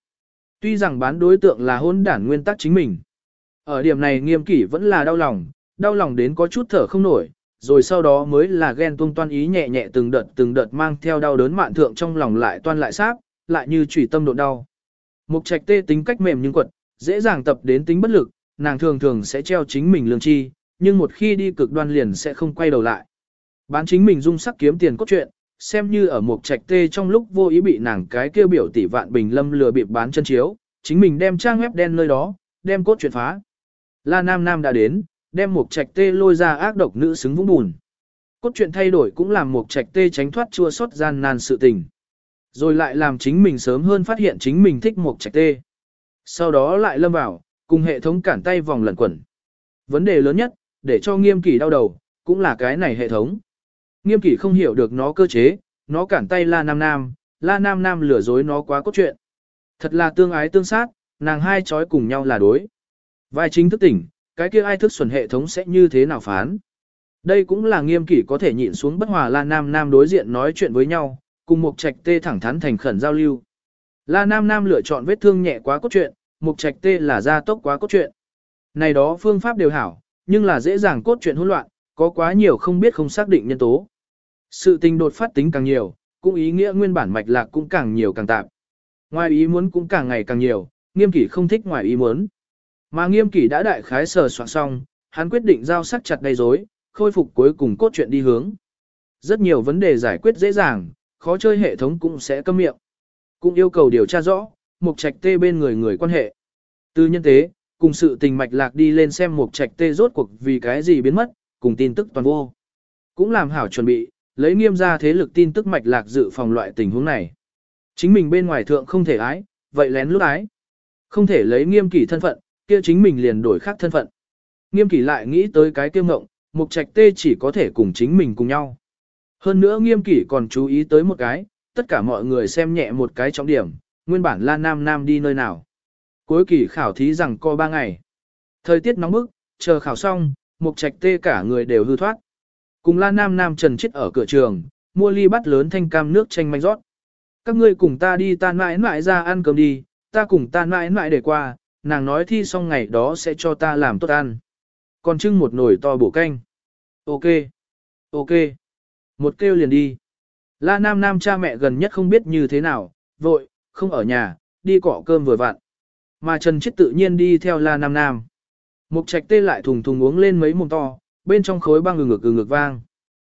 Tuy rằng bán đối tượng là hôn đản nguyên tắc chính mình. Ở điểm này nghiêm kỷ vẫn là đau lòng, đau lòng đến có chút thở không nổi, rồi sau đó mới là ghen tuông toan ý nhẹ nhẹ từng đợt từng đợt mang theo đau đớn mạn thượng trong lòng lại toan lại sáp, lại như chủy tâm độ đau. Mục trạch tê tính cách mềm nhưng quật, dễ dàng tập đến tính bất lực, nàng thường thường sẽ treo chính mình lương chi, nhưng một khi đi cực đoan liền sẽ không quay đầu lại. Bán chính mình dung sắc kiếm tiền cốt truyện, xem như ở Mục trạch tê trong lúc vô ý bị nàng cái kêu biểu tỷ vạn bình lâm lừa bịp bán chân chiếu, chính mình đem trang web đen nơi đó, đem cốt truyện phá. La Nam Nam đã đến, đem một trạch tê lôi ra ác độc nữ xứng vũng bùn. Cốt truyện thay đổi cũng làm một trạch tê tránh thoát chua xót gian nan sự tình. Rồi lại làm chính mình sớm hơn phát hiện chính mình thích một trạch tê. Sau đó lại lâm vào, cùng hệ thống cản tay vòng lẩn quẩn. Vấn đề lớn nhất, để cho nghiêm kỷ đau đầu, cũng là cái này hệ thống. Nghiêm kỷ không hiểu được nó cơ chế, nó cản tay La Nam Nam, La Nam Nam lừa dối nó quá cốt truyện. Thật là tương ái tương sát, nàng hai chói cùng nhau là đối. Vai chính thức tỉnh, cái kia ai thức xuẩn hệ thống sẽ như thế nào phán. Đây cũng là nghiêm kỷ có thể nhịn xuống bất hòa La Nam Nam đối diện nói chuyện với nhau, cùng mục trạch tê thẳng thắn thành khẩn giao lưu. La Nam Nam lựa chọn vết thương nhẹ quá cốt truyện, mục trạch tê là gia tốc quá cốt truyện. Này đó phương pháp đều hảo, nhưng là dễ dàng cốt truyện hỗn loạn, có quá nhiều không biết không xác định nhân tố. Sự tình đột phát tính càng nhiều, cũng ý nghĩa nguyên bản mạch lạc cũng càng nhiều càng tạp. Ngoài ý muốn cũng càng ngày càng nhiều, nghiêm kỷ không thích ngoài ý muốn. Mà nghiêm kỷ đã đại khái sờ soạn xong, hắn quyết định giao sắc chặt đầy rối, khôi phục cuối cùng cốt truyện đi hướng. Rất nhiều vấn đề giải quyết dễ dàng, khó chơi hệ thống cũng sẽ câm miệng. Cũng yêu cầu điều tra rõ, mục trạch tê bên người người quan hệ. Từ nhân tế, cùng sự tình mạch lạc đi lên xem mục trạch tê rốt cuộc vì cái gì biến mất, cùng tin tức toàn vô. Cũng làm hảo chuẩn bị, lấy nghiêm ra thế lực tin tức mạch lạc dự phòng loại tình huống này. Chính mình bên ngoài thượng không thể ái, vậy lén lút ái. Không thể lấy nghiêm kỷ thân phận, kia chính mình liền đổi khác thân phận. Nghiêm kỷ lại nghĩ tới cái kiêm ngộng, mục trạch tê chỉ có thể cùng chính mình cùng nhau. Hơn nữa nghiêm kỷ còn chú ý tới một cái, tất cả mọi người xem nhẹ một cái trọng điểm, nguyên bản la Nam Nam đi nơi nào. Cuối kỳ khảo thí rằng co ba ngày. Thời tiết nóng bức, chờ khảo xong, mục trạch tê cả người đều hư thoát. Cùng La Nam Nam trần chết ở cửa trường, mua ly bắt lớn thanh cam nước chanh manh rót. Các ngươi cùng ta đi tan mãi mãi ra ăn cơm đi, ta cùng tan mãi mãi để qua, nàng nói thi xong ngày đó sẽ cho ta làm tốt ăn. Còn trưng một nồi to bổ canh. Ok. Ok. Một kêu liền đi. La Nam Nam cha mẹ gần nhất không biết như thế nào, vội, không ở nhà, đi cỏ cơm vừa vặn. Mà Trần Chết tự nhiên đi theo La Nam Nam. Mục trạch tê lại thùng thùng uống lên mấy mồm to, bên trong khối băng ngực ngừng ngực vang.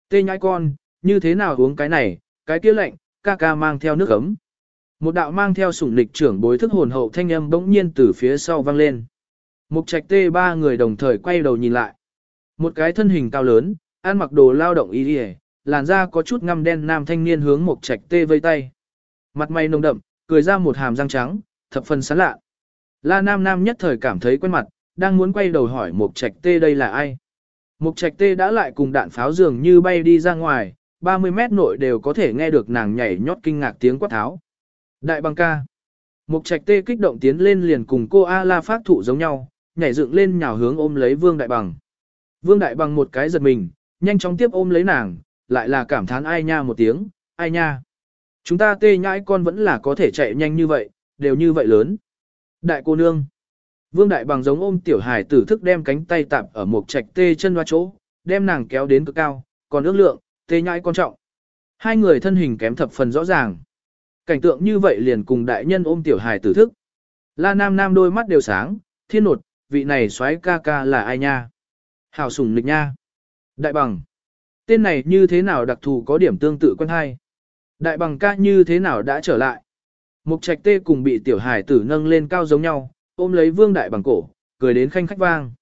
Tê nhãi con, như thế nào uống cái này, cái kia lạnh, ca ca mang theo nước ấm. Một đạo mang theo sủng lịch trưởng bối thức hồn hậu thanh âm bỗng nhiên từ phía sau vang lên. Mục trạch tê ba người đồng thời quay đầu nhìn lại. Một cái thân hình cao lớn, ăn mặc đồ lao động y y, làn da có chút ngăm đen nam thanh niên hướng mục trạch tê vây tay. Mặt mày nồng đậm, cười ra một hàm răng trắng, thập phần sán lạ. La nam nam nhất thời cảm thấy quen mặt, đang muốn quay đầu hỏi mục trạch tê đây là ai. Mục trạch tê đã lại cùng đạn pháo dường như bay đi ra ngoài, 30 mét nội đều có thể nghe được nàng nhảy nhót kinh ngạc tiếng quát tháo. Đại băng ca. Mục trạch tê kích động tiến lên liền cùng cô A-la phát thụ giống nhau, nhảy dựng lên nhào hướng ôm lấy vương đại bằng. Vương đại bằng một cái giật mình, nhanh chóng tiếp ôm lấy nàng, lại là cảm thán ai nha một tiếng, ai nha. Chúng ta tê nhãi con vẫn là có thể chạy nhanh như vậy, đều như vậy lớn. Đại cô nương. Vương đại bằng giống ôm tiểu hải tử thức đem cánh tay tạp ở một trạch tê chân hoa chỗ, đem nàng kéo đến cực cao, còn ước lượng, tê nhãi con trọng. Hai người thân hình kém thập phần rõ ràng. Cảnh tượng như vậy liền cùng đại nhân ôm tiểu hải tử thức. La Nam Nam đôi mắt đều sáng, thiên nột, vị này xoáy ca ca là ai nha? Hảo sùng lịch nha. Đại bằng. Tên này như thế nào đặc thù có điểm tương tự quen hay? Đại bằng ca như thế nào đã trở lại? Mục trạch tê cùng bị tiểu hải tử nâng lên cao giống nhau, ôm lấy vương đại bằng cổ, cười đến khanh khách vang.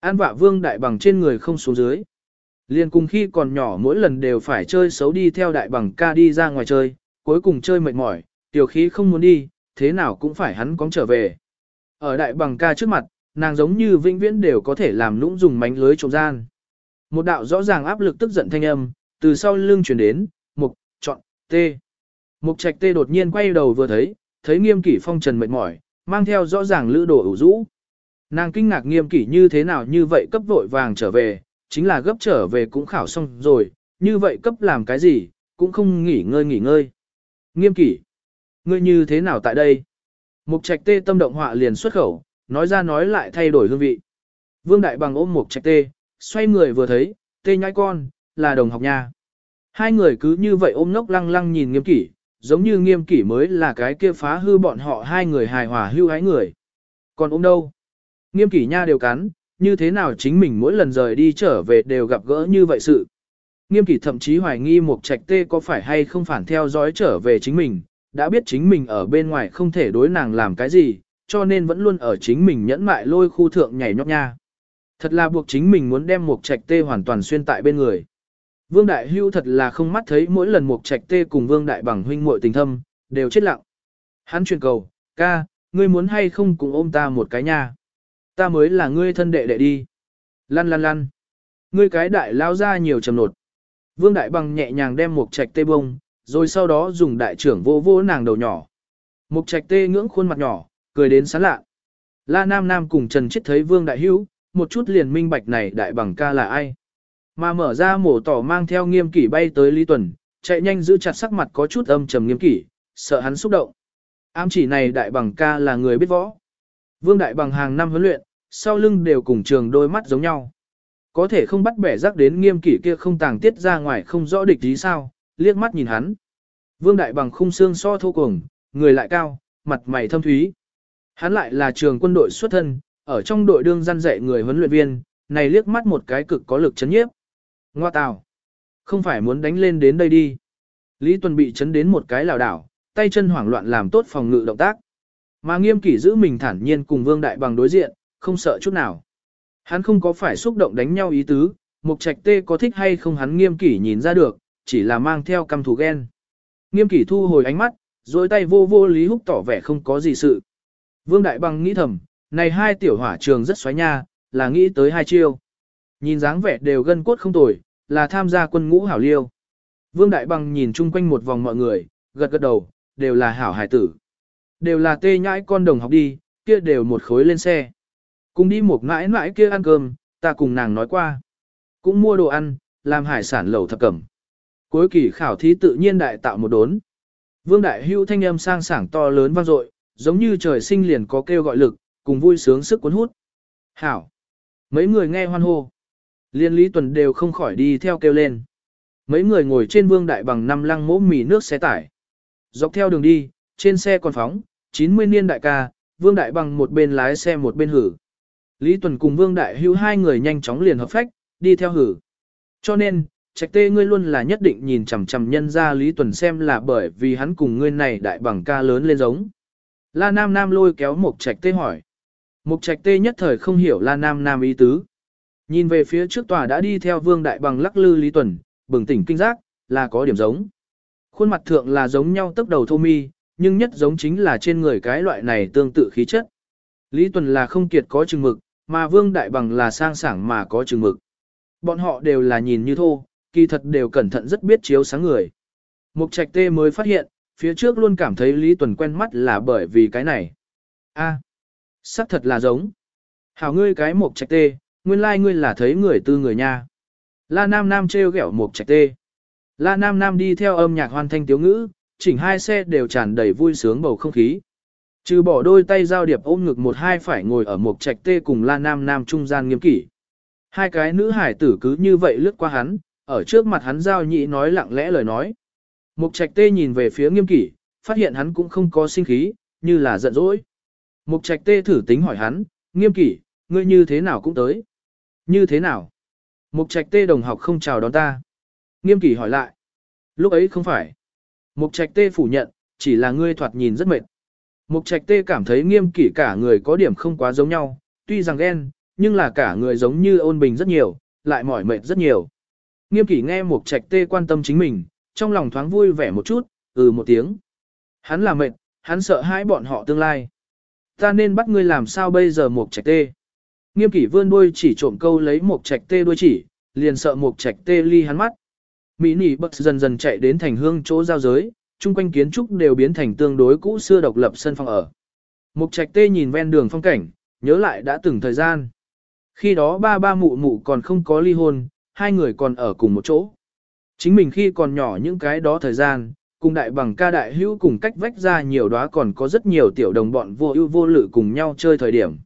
An vạ vương đại bằng trên người không xuống dưới. Liên cùng khi còn nhỏ mỗi lần đều phải chơi xấu đi theo đại bằng ca đi ra ngoài chơi, cuối cùng chơi mệt mỏi, tiểu khí không muốn đi, thế nào cũng phải hắn cóng trở về. Ở đại bằng ca trước mặt, nàng giống như vĩnh viễn đều có thể làm lũng dùng mánh lưới trộm gian. Một đạo rõ ràng áp lực tức giận thanh âm, từ sau lưng chuyển đến, mục, chọn, tê. Mục trạch tê đột nhiên quay đầu vừa thấy, thấy nghiêm kỷ phong trần mệt mỏi, mang theo rõ ràng lữ đồ ủ rũ. Nàng kinh ngạc nghiêm kỷ như thế nào như vậy cấp vội vàng trở về, chính là gấp trở về cũng khảo xong rồi, như vậy cấp làm cái gì, cũng không nghỉ ngơi nghỉ ngơi. Nghiêm kỷ, ngươi như thế nào tại đây? Mục trạch tê tâm động họa liền xuất khẩu, nói ra nói lại thay đổi hương vị. Vương Đại Bằng ôm mục trạch tê, xoay người vừa thấy, tê nhãi con, là đồng học nha. Hai người cứ như vậy ôm ngốc lăng lăng nhìn nghiêm kỷ, giống như nghiêm kỷ mới là cái kia phá hư bọn họ hai người hài hòa hưu hái người. Còn ôm đâu? Nghiêm kỷ nha đều cắn, như thế nào chính mình mỗi lần rời đi trở về đều gặp gỡ như vậy sự. Nghiêm kỷ thậm chí hoài nghi một trạch tê có phải hay không phản theo dõi trở về chính mình, đã biết chính mình ở bên ngoài không thể đối nàng làm cái gì, cho nên vẫn luôn ở chính mình nhẫn mại lôi khu thượng nhảy nhót nha. Thật là buộc chính mình muốn đem một trạch tê hoàn toàn xuyên tại bên người. Vương Đại Hưu thật là không mắt thấy mỗi lần một trạch tê cùng Vương Đại bằng huynh muội tình thâm, đều chết lặng. Hắn truyền cầu, ca, ngươi muốn hay không cùng ôm ta một cái nha. Ta mới là ngươi thân đệ đệ đi. Lăn lăn lăn. Ngươi cái đại lao ra nhiều trầm nột. Vương Đại Bằng nhẹ nhàng đem một trạch tê bông, rồi sau đó dùng đại trưởng vô vô nàng đầu nhỏ. Một trạch tê ngưỡng khuôn mặt nhỏ, cười đến sán lạ. La Nam Nam cùng Trần Chiết thấy Vương Đại Hữu, một chút liền minh bạch này Đại Bằng ca là ai. Mà mở ra mổ tỏ mang theo nghiêm kỷ bay tới Lý Tuần, chạy nhanh giữ chặt sắc mặt có chút âm trầm nghiêm kỷ, sợ hắn xúc động. Ám chỉ này Đại Bằng ca là người biết võ. Vương Đại Bằng hàng năm huấn luyện, sau lưng đều cùng trường đôi mắt giống nhau. Có thể không bắt bẻ rắc đến nghiêm kỷ kia không tàng tiết ra ngoài không rõ địch ý sao, liếc mắt nhìn hắn. Vương Đại Bằng khung xương so thô cùng, người lại cao, mặt mày thâm thúy. Hắn lại là trường quân đội xuất thân, ở trong đội đương gian dạy người huấn luyện viên, này liếc mắt một cái cực có lực chấn nhiếp. Ngoa tào, không phải muốn đánh lên đến đây đi. Lý Tuần bị chấn đến một cái lảo đảo, tay chân hoảng loạn làm tốt phòng ngự động tác. Mà nghiêm kỷ giữ mình thản nhiên cùng Vương Đại Bằng đối diện, không sợ chút nào. Hắn không có phải xúc động đánh nhau ý tứ, Mục Trạch Tê có thích hay không hắn nghiêm kỷ nhìn ra được, chỉ là mang theo căm thù ghen. Nghiêm kỷ thu hồi ánh mắt, dối tay vô vô Lý Húc tỏ vẻ không có gì sự. Vương Đại Bằng nghĩ thầm, này hai tiểu hỏa trường rất xoáy nha, là nghĩ tới hai chiêu. Nhìn dáng vẻ đều gân cốt không tồi, là tham gia quân ngũ hảo liêu. Vương Đại Bằng nhìn chung quanh một vòng mọi người, gật gật đầu, đều là hảo hải tử. Đều là tê nhãi con đồng học đi, kia đều một khối lên xe. Cùng đi một mãi mãi kia ăn cơm, ta cùng nàng nói qua. Cũng mua đồ ăn, làm hải sản lẩu thập cẩm. Cuối kỳ khảo thí tự nhiên đại tạo một đốn. Vương Đại Hưu thanh âm sang sảng to lớn vang dội, giống như trời sinh liền có kêu gọi lực, cùng vui sướng sức cuốn hút. Hảo! Mấy người nghe hoan hô. Liên lý tuần đều không khỏi đi theo kêu lên. Mấy người ngồi trên vương đại bằng năm lăng mỗ mì nước xe tải. Dọc theo đường đi, trên xe còn phóng, 90 niên đại ca, vương đại bằng một bên lái xe một bên hử. Lý Tuần cùng Vương Đại Hưu hai người nhanh chóng liền hợp phách, đi theo hử. Cho nên, trạch tê ngươi luôn là nhất định nhìn chằm chằm nhân ra Lý Tuần xem là bởi vì hắn cùng ngươi này đại bằng ca lớn lên giống. La Nam Nam lôi kéo một Trạch Tê hỏi. Mục Trạch Tê nhất thời không hiểu La Nam Nam ý tứ. Nhìn về phía trước tòa đã đi theo Vương Đại Bằng lắc lư Lý Tuần, bừng tỉnh kinh giác, là có điểm giống. Khuôn mặt thượng là giống nhau tốc đầu thô mi, nhưng nhất giống chính là trên người cái loại này tương tự khí chất. Lý Tuần là không kiệt có chừng mực, mà Vương Đại Bằng là sang sảng mà có chừng mực. Bọn họ đều là nhìn như thô, kỳ thật đều cẩn thận rất biết chiếu sáng người. Mục Trạch Tê mới phát hiện, phía trước luôn cảm thấy Lý Tuần quen mắt là bởi vì cái này. A, à, sắc thật là giống. Hảo ngươi cái Mục Trạch Tê, nguyên lai like ngươi là thấy người tư người nha. La Nam Nam trêu ghẹo Mục Trạch Tê. La Nam Nam đi theo âm nhạc hoàn thanh tiếu ngữ, chỉnh hai xe đều tràn đầy vui sướng bầu không khí. Trừ bỏ đôi tay giao điệp ôm ngực một hai phải ngồi ở một trạch tê cùng la nam nam trung gian nghiêm kỷ. Hai cái nữ hải tử cứ như vậy lướt qua hắn, ở trước mặt hắn giao nhị nói lặng lẽ lời nói. Mục trạch tê nhìn về phía nghiêm kỷ, phát hiện hắn cũng không có sinh khí, như là giận dỗi. Mục trạch tê thử tính hỏi hắn, nghiêm kỷ, ngươi như thế nào cũng tới. Như thế nào? Mục trạch tê đồng học không chào đón ta. Nghiêm kỷ hỏi lại. Lúc ấy không phải. Mục trạch tê phủ nhận, chỉ là ngươi thoạt nhìn rất mệt. Mục trạch tê cảm thấy nghiêm kỷ cả người có điểm không quá giống nhau, tuy rằng ghen, nhưng là cả người giống như ôn bình rất nhiều, lại mỏi mệt rất nhiều. Nghiêm kỷ nghe mục trạch tê quan tâm chính mình, trong lòng thoáng vui vẻ một chút, ừ một tiếng. Hắn là mệt, hắn sợ hãi bọn họ tương lai. Ta nên bắt ngươi làm sao bây giờ mục trạch tê. Nghiêm kỷ vươn đuôi chỉ trộm câu lấy mục trạch tê đuôi chỉ, liền sợ mục trạch tê ly hắn mắt. Mỹ nỉ bật dần dần chạy đến thành hương chỗ giao giới, chung quanh kiến trúc đều biến thành tương đối cũ xưa độc lập sân phòng ở. Mục trạch tê nhìn ven đường phong cảnh, nhớ lại đã từng thời gian. Khi đó ba ba mụ mụ còn không có ly hôn, hai người còn ở cùng một chỗ. Chính mình khi còn nhỏ những cái đó thời gian, cùng đại bằng ca đại hữu cùng cách vách ra nhiều đó còn có rất nhiều tiểu đồng bọn vô ưu vô lự cùng nhau chơi thời điểm.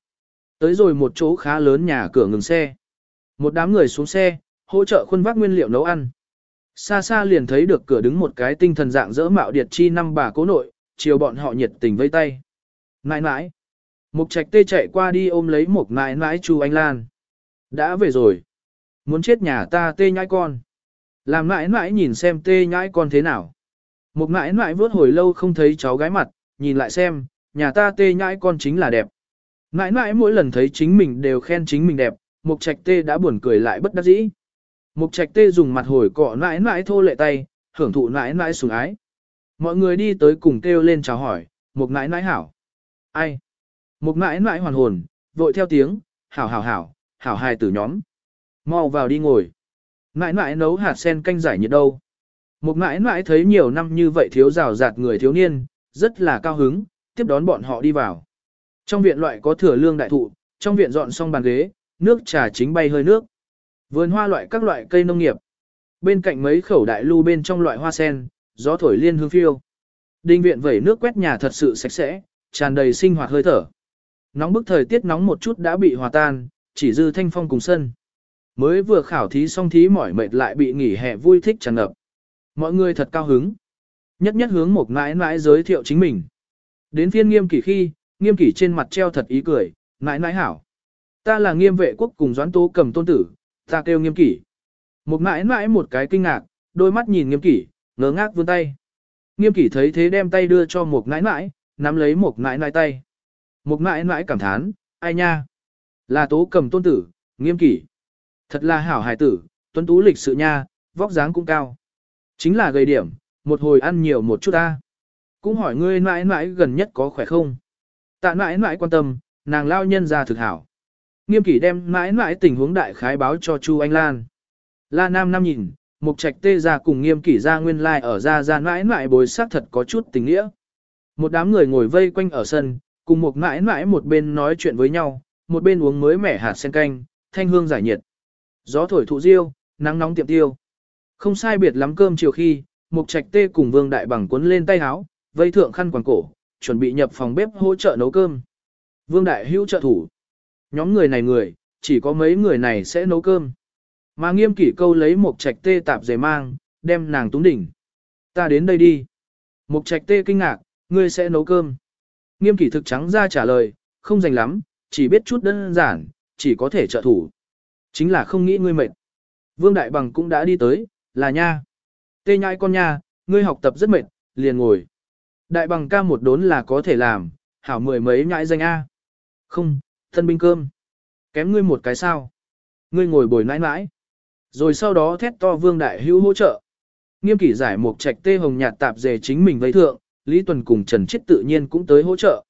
Tới rồi một chỗ khá lớn nhà cửa ngừng xe. Một đám người xuống xe, hỗ trợ khuôn vác nguyên liệu nấu ăn. Xa xa liền thấy được cửa đứng một cái tinh thần dạng dỡ mạo điệt chi năm bà cố nội, chiều bọn họ nhiệt tình vây tay. Nãi nãi. Mục trạch tê chạy qua đi ôm lấy một nãi nãi chu anh Lan. Đã về rồi. Muốn chết nhà ta tê nhãi con. Làm nãi nãi nhìn xem tê nhãi con thế nào. Một nãi nãi vớt hồi lâu không thấy cháu gái mặt, nhìn lại xem, nhà ta tê nhãi con chính là đẹp. Nãi nãi mỗi lần thấy chính mình đều khen chính mình đẹp, mục trạch tê đã buồn cười lại bất đắc dĩ. Mục trạch tê dùng mặt hồi cọ nãi nãi thô lệ tay, hưởng thụ nãi nãi sủng ái. Mọi người đi tới cùng kêu lên chào hỏi, mục nãi nãi hảo. Ai? Mục nãi nãi hoàn hồn, vội theo tiếng, hảo hảo hảo, hảo hài tử nhóm. Mau vào đi ngồi. Nãi nãi nấu hạt sen canh giải nhiệt đâu. Mục nãi nãi thấy nhiều năm như vậy thiếu rào rạt người thiếu niên, rất là cao hứng, tiếp đón bọn họ đi vào. Trong viện loại có thừa lương đại thụ, trong viện dọn xong bàn ghế, nước trà chính bay hơi nước. Vườn hoa loại các loại cây nông nghiệp. Bên cạnh mấy khẩu đại lưu bên trong loại hoa sen, gió thổi liên hương phiêu. Đinh viện vẩy nước quét nhà thật sự sạch sẽ, tràn đầy sinh hoạt hơi thở. Nóng bức thời tiết nóng một chút đã bị hòa tan, chỉ dư thanh phong cùng sân. Mới vừa khảo thí xong thí mỏi mệt lại bị nghỉ hè vui thích tràn ngập. Mọi người thật cao hứng. Nhất nhất hướng một mãi mãi giới thiệu chính mình. Đến phiên nghiêm kỷ khi, nghiêm kỷ trên mặt treo thật ý cười, mãi mãi hảo. Ta là nghiêm vệ quốc cùng doãn tố cầm tôn tử, ta kêu nghiêm kỷ. Một mãi mãi một cái kinh ngạc, đôi mắt nhìn nghiêm kỷ, ngớ ngác vươn tay. Nghiêm kỷ thấy thế đem tay đưa cho một mãi mãi, nắm lấy một mãi mãi tay. Một mãi mãi cảm thán, ai nha? Là tố cầm tôn tử, nghiêm kỷ. Thật là hảo hài tử, tuấn tú lịch sự nha, vóc dáng cũng cao. Chính là gây điểm, một hồi ăn nhiều một chút ta. Cũng hỏi ngươi mãi mãi gần nhất có khỏe không? Tạ mãi mãi quan tâm, nàng lao nhân ra thực hảo. Nghiêm kỷ đem mãi mãi tình huống đại khái báo cho Chu Anh Lan. La Nam Nam nhìn, mục trạch tê ra cùng nghiêm kỷ ra nguyên lai like ở ra ra mãi mãi bồi xác thật có chút tình nghĩa. Một đám người ngồi vây quanh ở sân, cùng một mãi mãi một bên nói chuyện với nhau, một bên uống mới mẻ hạt sen canh, thanh hương giải nhiệt. Gió thổi thụ diêu, nắng nóng tiệm tiêu. Không sai biệt lắm cơm chiều khi, Mục Trạch Tê cùng Vương Đại Bằng cuốn lên tay áo, vây thượng khăn quàng cổ, chuẩn bị nhập phòng bếp hỗ trợ nấu cơm. Vương Đại hữu trợ thủ. Nhóm người này người, chỉ có mấy người này sẽ nấu cơm. Mà nghiêm kỷ câu lấy Mục Trạch Tê tạp dề mang, đem nàng túng đỉnh. Ta đến đây đi. Mục Trạch Tê kinh ngạc, ngươi sẽ nấu cơm. Nghiêm kỷ thực trắng ra trả lời, không dành lắm, chỉ biết chút đơn giản, chỉ có thể trợ thủ. Chính là không nghĩ ngươi mệt. Vương Đại Bằng cũng đã đi tới, là nha. Tê nhai con nha, ngươi học tập rất mệt, liền ngồi. Đại Bằng ca một đốn là có thể làm, hảo mười mấy nhãi danh A. Không, thân binh cơm. Kém ngươi một cái sao. Ngươi ngồi bồi nãi nãi. Rồi sau đó thét to Vương Đại Hữu hỗ trợ. Nghiêm kỷ giải một trạch tê hồng nhạt tạp dề chính mình vây thượng, Lý Tuần cùng Trần Chiết tự nhiên cũng tới hỗ trợ.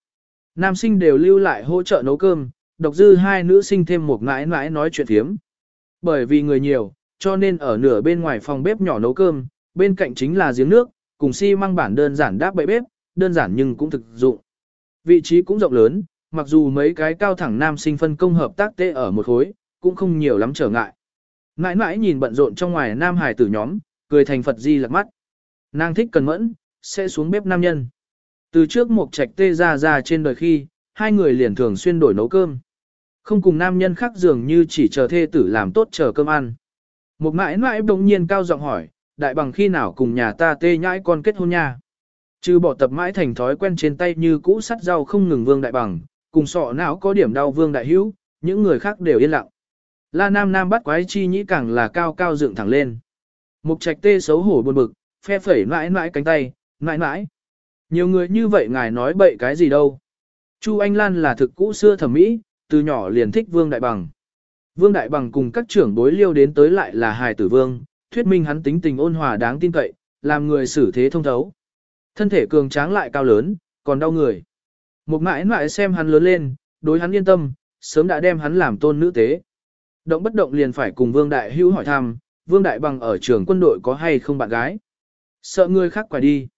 Nam sinh đều lưu lại hỗ trợ nấu cơm, độc dư hai nữ sinh thêm một nãi nãi nói chuyện thiếm. Bởi vì người nhiều, cho nên ở nửa bên ngoài phòng bếp nhỏ nấu cơm, bên cạnh chính là giếng nước, cùng xi si măng bản đơn giản đáp bậy bếp, đơn giản nhưng cũng thực dụng. Vị trí cũng rộng lớn, mặc dù mấy cái cao thẳng nam sinh phân công hợp tác tê ở một khối, cũng không nhiều lắm trở ngại. Mãi mãi nhìn bận rộn trong ngoài nam hải tử nhóm, cười thành Phật di lạc mắt. Nàng thích cần mẫn, sẽ xuống bếp nam nhân. Từ trước một trạch tê ra ra trên đời khi, hai người liền thường xuyên đổi nấu cơm. Không cùng nam nhân khác dường như chỉ chờ thê tử làm tốt chờ cơm ăn. Một mãi mãi bỗng nhiên cao giọng hỏi, đại bằng khi nào cùng nhà ta tê nhãi con kết hôn nha. Trừ bỏ tập mãi thành thói quen trên tay như cũ sắt rau không ngừng vương đại bằng, cùng sọ não có điểm đau vương đại hữu, những người khác đều yên lặng. La Nam Nam bắt quái chi nhĩ càng là cao cao dựng thẳng lên. Mục trạch tê xấu hổ buồn bực, phe phẩy mãi mãi cánh tay, mãi mãi. Nhiều người như vậy ngài nói bậy cái gì đâu. Chu Anh Lan là thực cũ xưa thẩm mỹ, từ nhỏ liền thích Vương Đại Bằng. Vương Đại Bằng cùng các trưởng bối liêu đến tới lại là hài tử vương, thuyết minh hắn tính tình ôn hòa đáng tin cậy, làm người xử thế thông thấu. Thân thể cường tráng lại cao lớn, còn đau người. Một mãi mãi xem hắn lớn lên, đối hắn yên tâm, sớm đã đem hắn làm tôn nữ tế. Động bất động liền phải cùng Vương Đại Hữu hỏi thăm, Vương Đại Bằng ở trường quân đội có hay không bạn gái. Sợ người khác quải đi.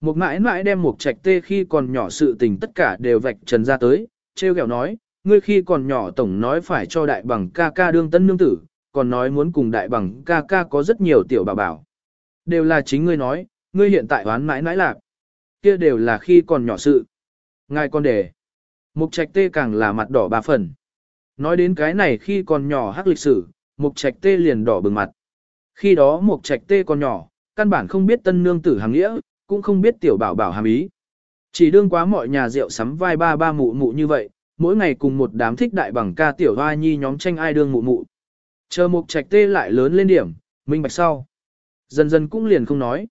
Một mãi mãi đem một trạch tê khi còn nhỏ sự tình tất cả đều vạch trần ra tới, treo kẹo nói, ngươi khi còn nhỏ tổng nói phải cho đại bằng ca ca đương tân nương tử, còn nói muốn cùng đại bằng ca ca có rất nhiều tiểu bảo bảo. Đều là chính ngươi nói, ngươi hiện tại oán mãi mãi lạc. Kia đều là khi còn nhỏ sự. Ngài con đề. Mục trạch tê càng là mặt đỏ bà phần. Nói đến cái này khi còn nhỏ hắc lịch sử, mục trạch tê liền đỏ bừng mặt. Khi đó mục trạch tê còn nhỏ, căn bản không biết tân nương tử hàng nghĩa, cũng không biết tiểu bảo bảo hàm ý. Chỉ đương quá mọi nhà rượu sắm vai ba ba mụ mụ như vậy, mỗi ngày cùng một đám thích đại bằng ca tiểu hoa nhi nhóm tranh ai đương mụ mụ. Chờ mục trạch tê lại lớn lên điểm, minh bạch sau. Dần dần cũng liền không nói.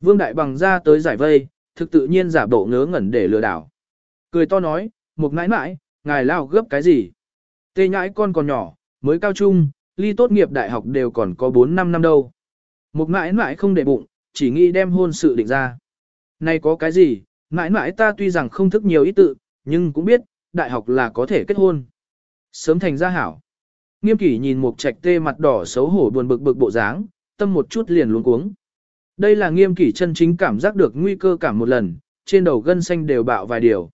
Vương đại bằng ra tới giải vây, thực tự nhiên giả bộ ngớ ngẩn để lừa đảo. Cười to nói, một nãi nãi, ngài lao gấp cái gì? Tê nhãi con còn nhỏ, mới cao trung, ly tốt nghiệp đại học đều còn có 4-5 năm đâu. một nãi nãi không để bụng, chỉ nghĩ đem hôn sự định ra. Này có cái gì, nãi nãi ta tuy rằng không thức nhiều ý tự, nhưng cũng biết, đại học là có thể kết hôn. Sớm thành gia hảo. Nghiêm kỷ nhìn một trạch tê mặt đỏ xấu hổ buồn bực bực bộ dáng, tâm một chút liền luống cuống. Đây là nghiêm kỷ chân chính cảm giác được nguy cơ cảm một lần, trên đầu gân xanh đều bạo vài điều.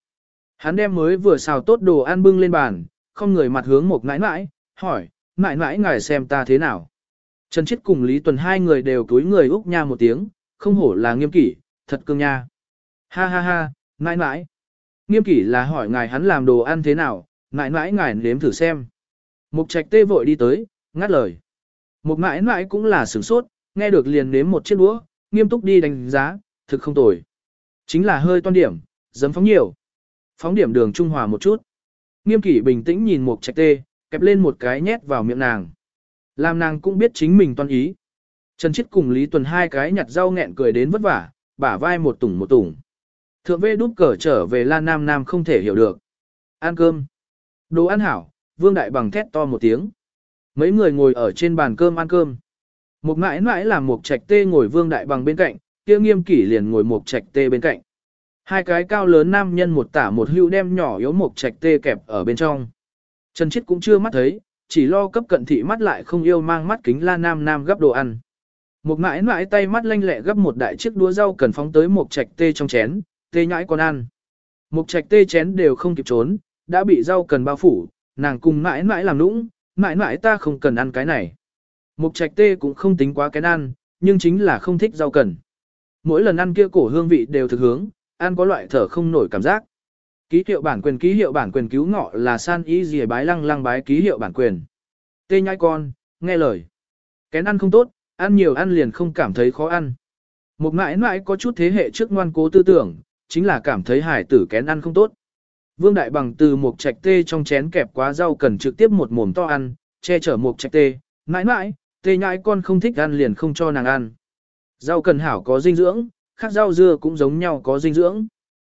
Hắn đem mới vừa xào tốt đồ ăn bưng lên bàn, không người mặt hướng một nãi nãi, hỏi, nãi nãi ngài xem ta thế nào. Trần Chiết cùng Lý Tuần hai người đều túi người úc nha một tiếng, không hổ là nghiêm kỷ, thật cương nha. Ha ha ha, nãi nãi. Nghiêm kỷ là hỏi ngài hắn làm đồ ăn thế nào, nãi nãi ngài nếm thử xem. Mục trạch tê vội đi tới, ngắt lời. Mục nãi nãi cũng là sửng sốt, nghe được liền nếm một chiếc đũa, nghiêm túc đi đánh giá, thực không tồi. Chính là hơi toan điểm, dấm phóng nhiều. Phóng điểm đường trung hòa một chút. Nghiêm kỷ bình tĩnh nhìn một trạch tê, kẹp lên một cái nhét vào miệng nàng. Làm nàng cũng biết chính mình toan ý. Trần Chiết cùng Lý Tuần hai cái nhặt rau nghẹn cười đến vất vả, bả vai một tủng một tủng. Thượng vê đút cờ trở về Lan Nam Nam không thể hiểu được. Ăn cơm. Đồ ăn hảo, Vương Đại Bằng thét to một tiếng. Mấy người ngồi ở trên bàn cơm ăn cơm. Một ngãi mãi làm một trạch tê ngồi Vương Đại Bằng bên cạnh, kia nghiêm kỷ liền ngồi một trạch tê bên cạnh. Hai cái cao lớn nam nhân một tả một hưu đem nhỏ yếu một trạch tê kẹp ở bên trong. Trần Chiết cũng chưa mắt thấy, chỉ lo cấp cận thị mắt lại không yêu mang mắt kính la nam nam gấp đồ ăn. Một mãi mãi tay mắt lanh lẹ gấp một đại chiếc đũa rau cần phóng tới một trạch tê trong chén, tê nhãi con ăn. Một trạch tê chén đều không kịp trốn, đã bị rau cần bao phủ, nàng cùng mãi mãi làm nũng, mãi mãi ta không cần ăn cái này. Một trạch tê cũng không tính quá cái ăn, nhưng chính là không thích rau cần. Mỗi lần ăn kia cổ hương vị đều thực hướng, ăn có loại thở không nổi cảm giác. Ký hiệu bản quyền ký hiệu bản quyền cứu ngọ là san ý gì bái lăng lăng bái ký hiệu bản quyền. Tê nhai con, nghe lời. Kén ăn không tốt, ăn nhiều ăn liền không cảm thấy khó ăn. Một mãi mãi có chút thế hệ trước ngoan cố tư tưởng, chính là cảm thấy hải tử kén ăn không tốt. Vương Đại Bằng từ một trạch tê trong chén kẹp quá rau cần trực tiếp một mồm to ăn, che chở một trạch tê, mãi mãi, tê nhãi con không thích ăn liền không cho nàng ăn. Rau cần hảo có dinh dưỡng, khác rau dưa cũng giống nhau có dinh dưỡng.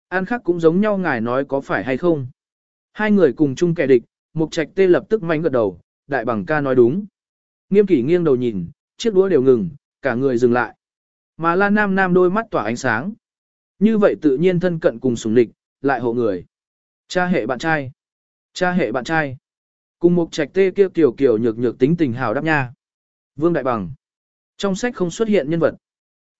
Ăn khác cũng giống nhau ngài nói có phải hay không. Hai người cùng chung kẻ địch, Mục Trạch Tê lập tức mánh gật đầu, đại bằng ca nói đúng. Nghiêm kỷ nghiêng đầu nhìn, chiếc đũa đều ngừng, cả người dừng lại. Mà La Nam Nam đôi mắt tỏa ánh sáng. Như vậy tự nhiên thân cận cùng sùng địch, lại hộ người. Cha hệ bạn trai. Cha hệ bạn trai. Cùng Mục Trạch Tê kia kiểu kiểu nhược nhược tính tình hào đáp nha. Vương Đại Bằng. Trong sách không xuất hiện nhân vật.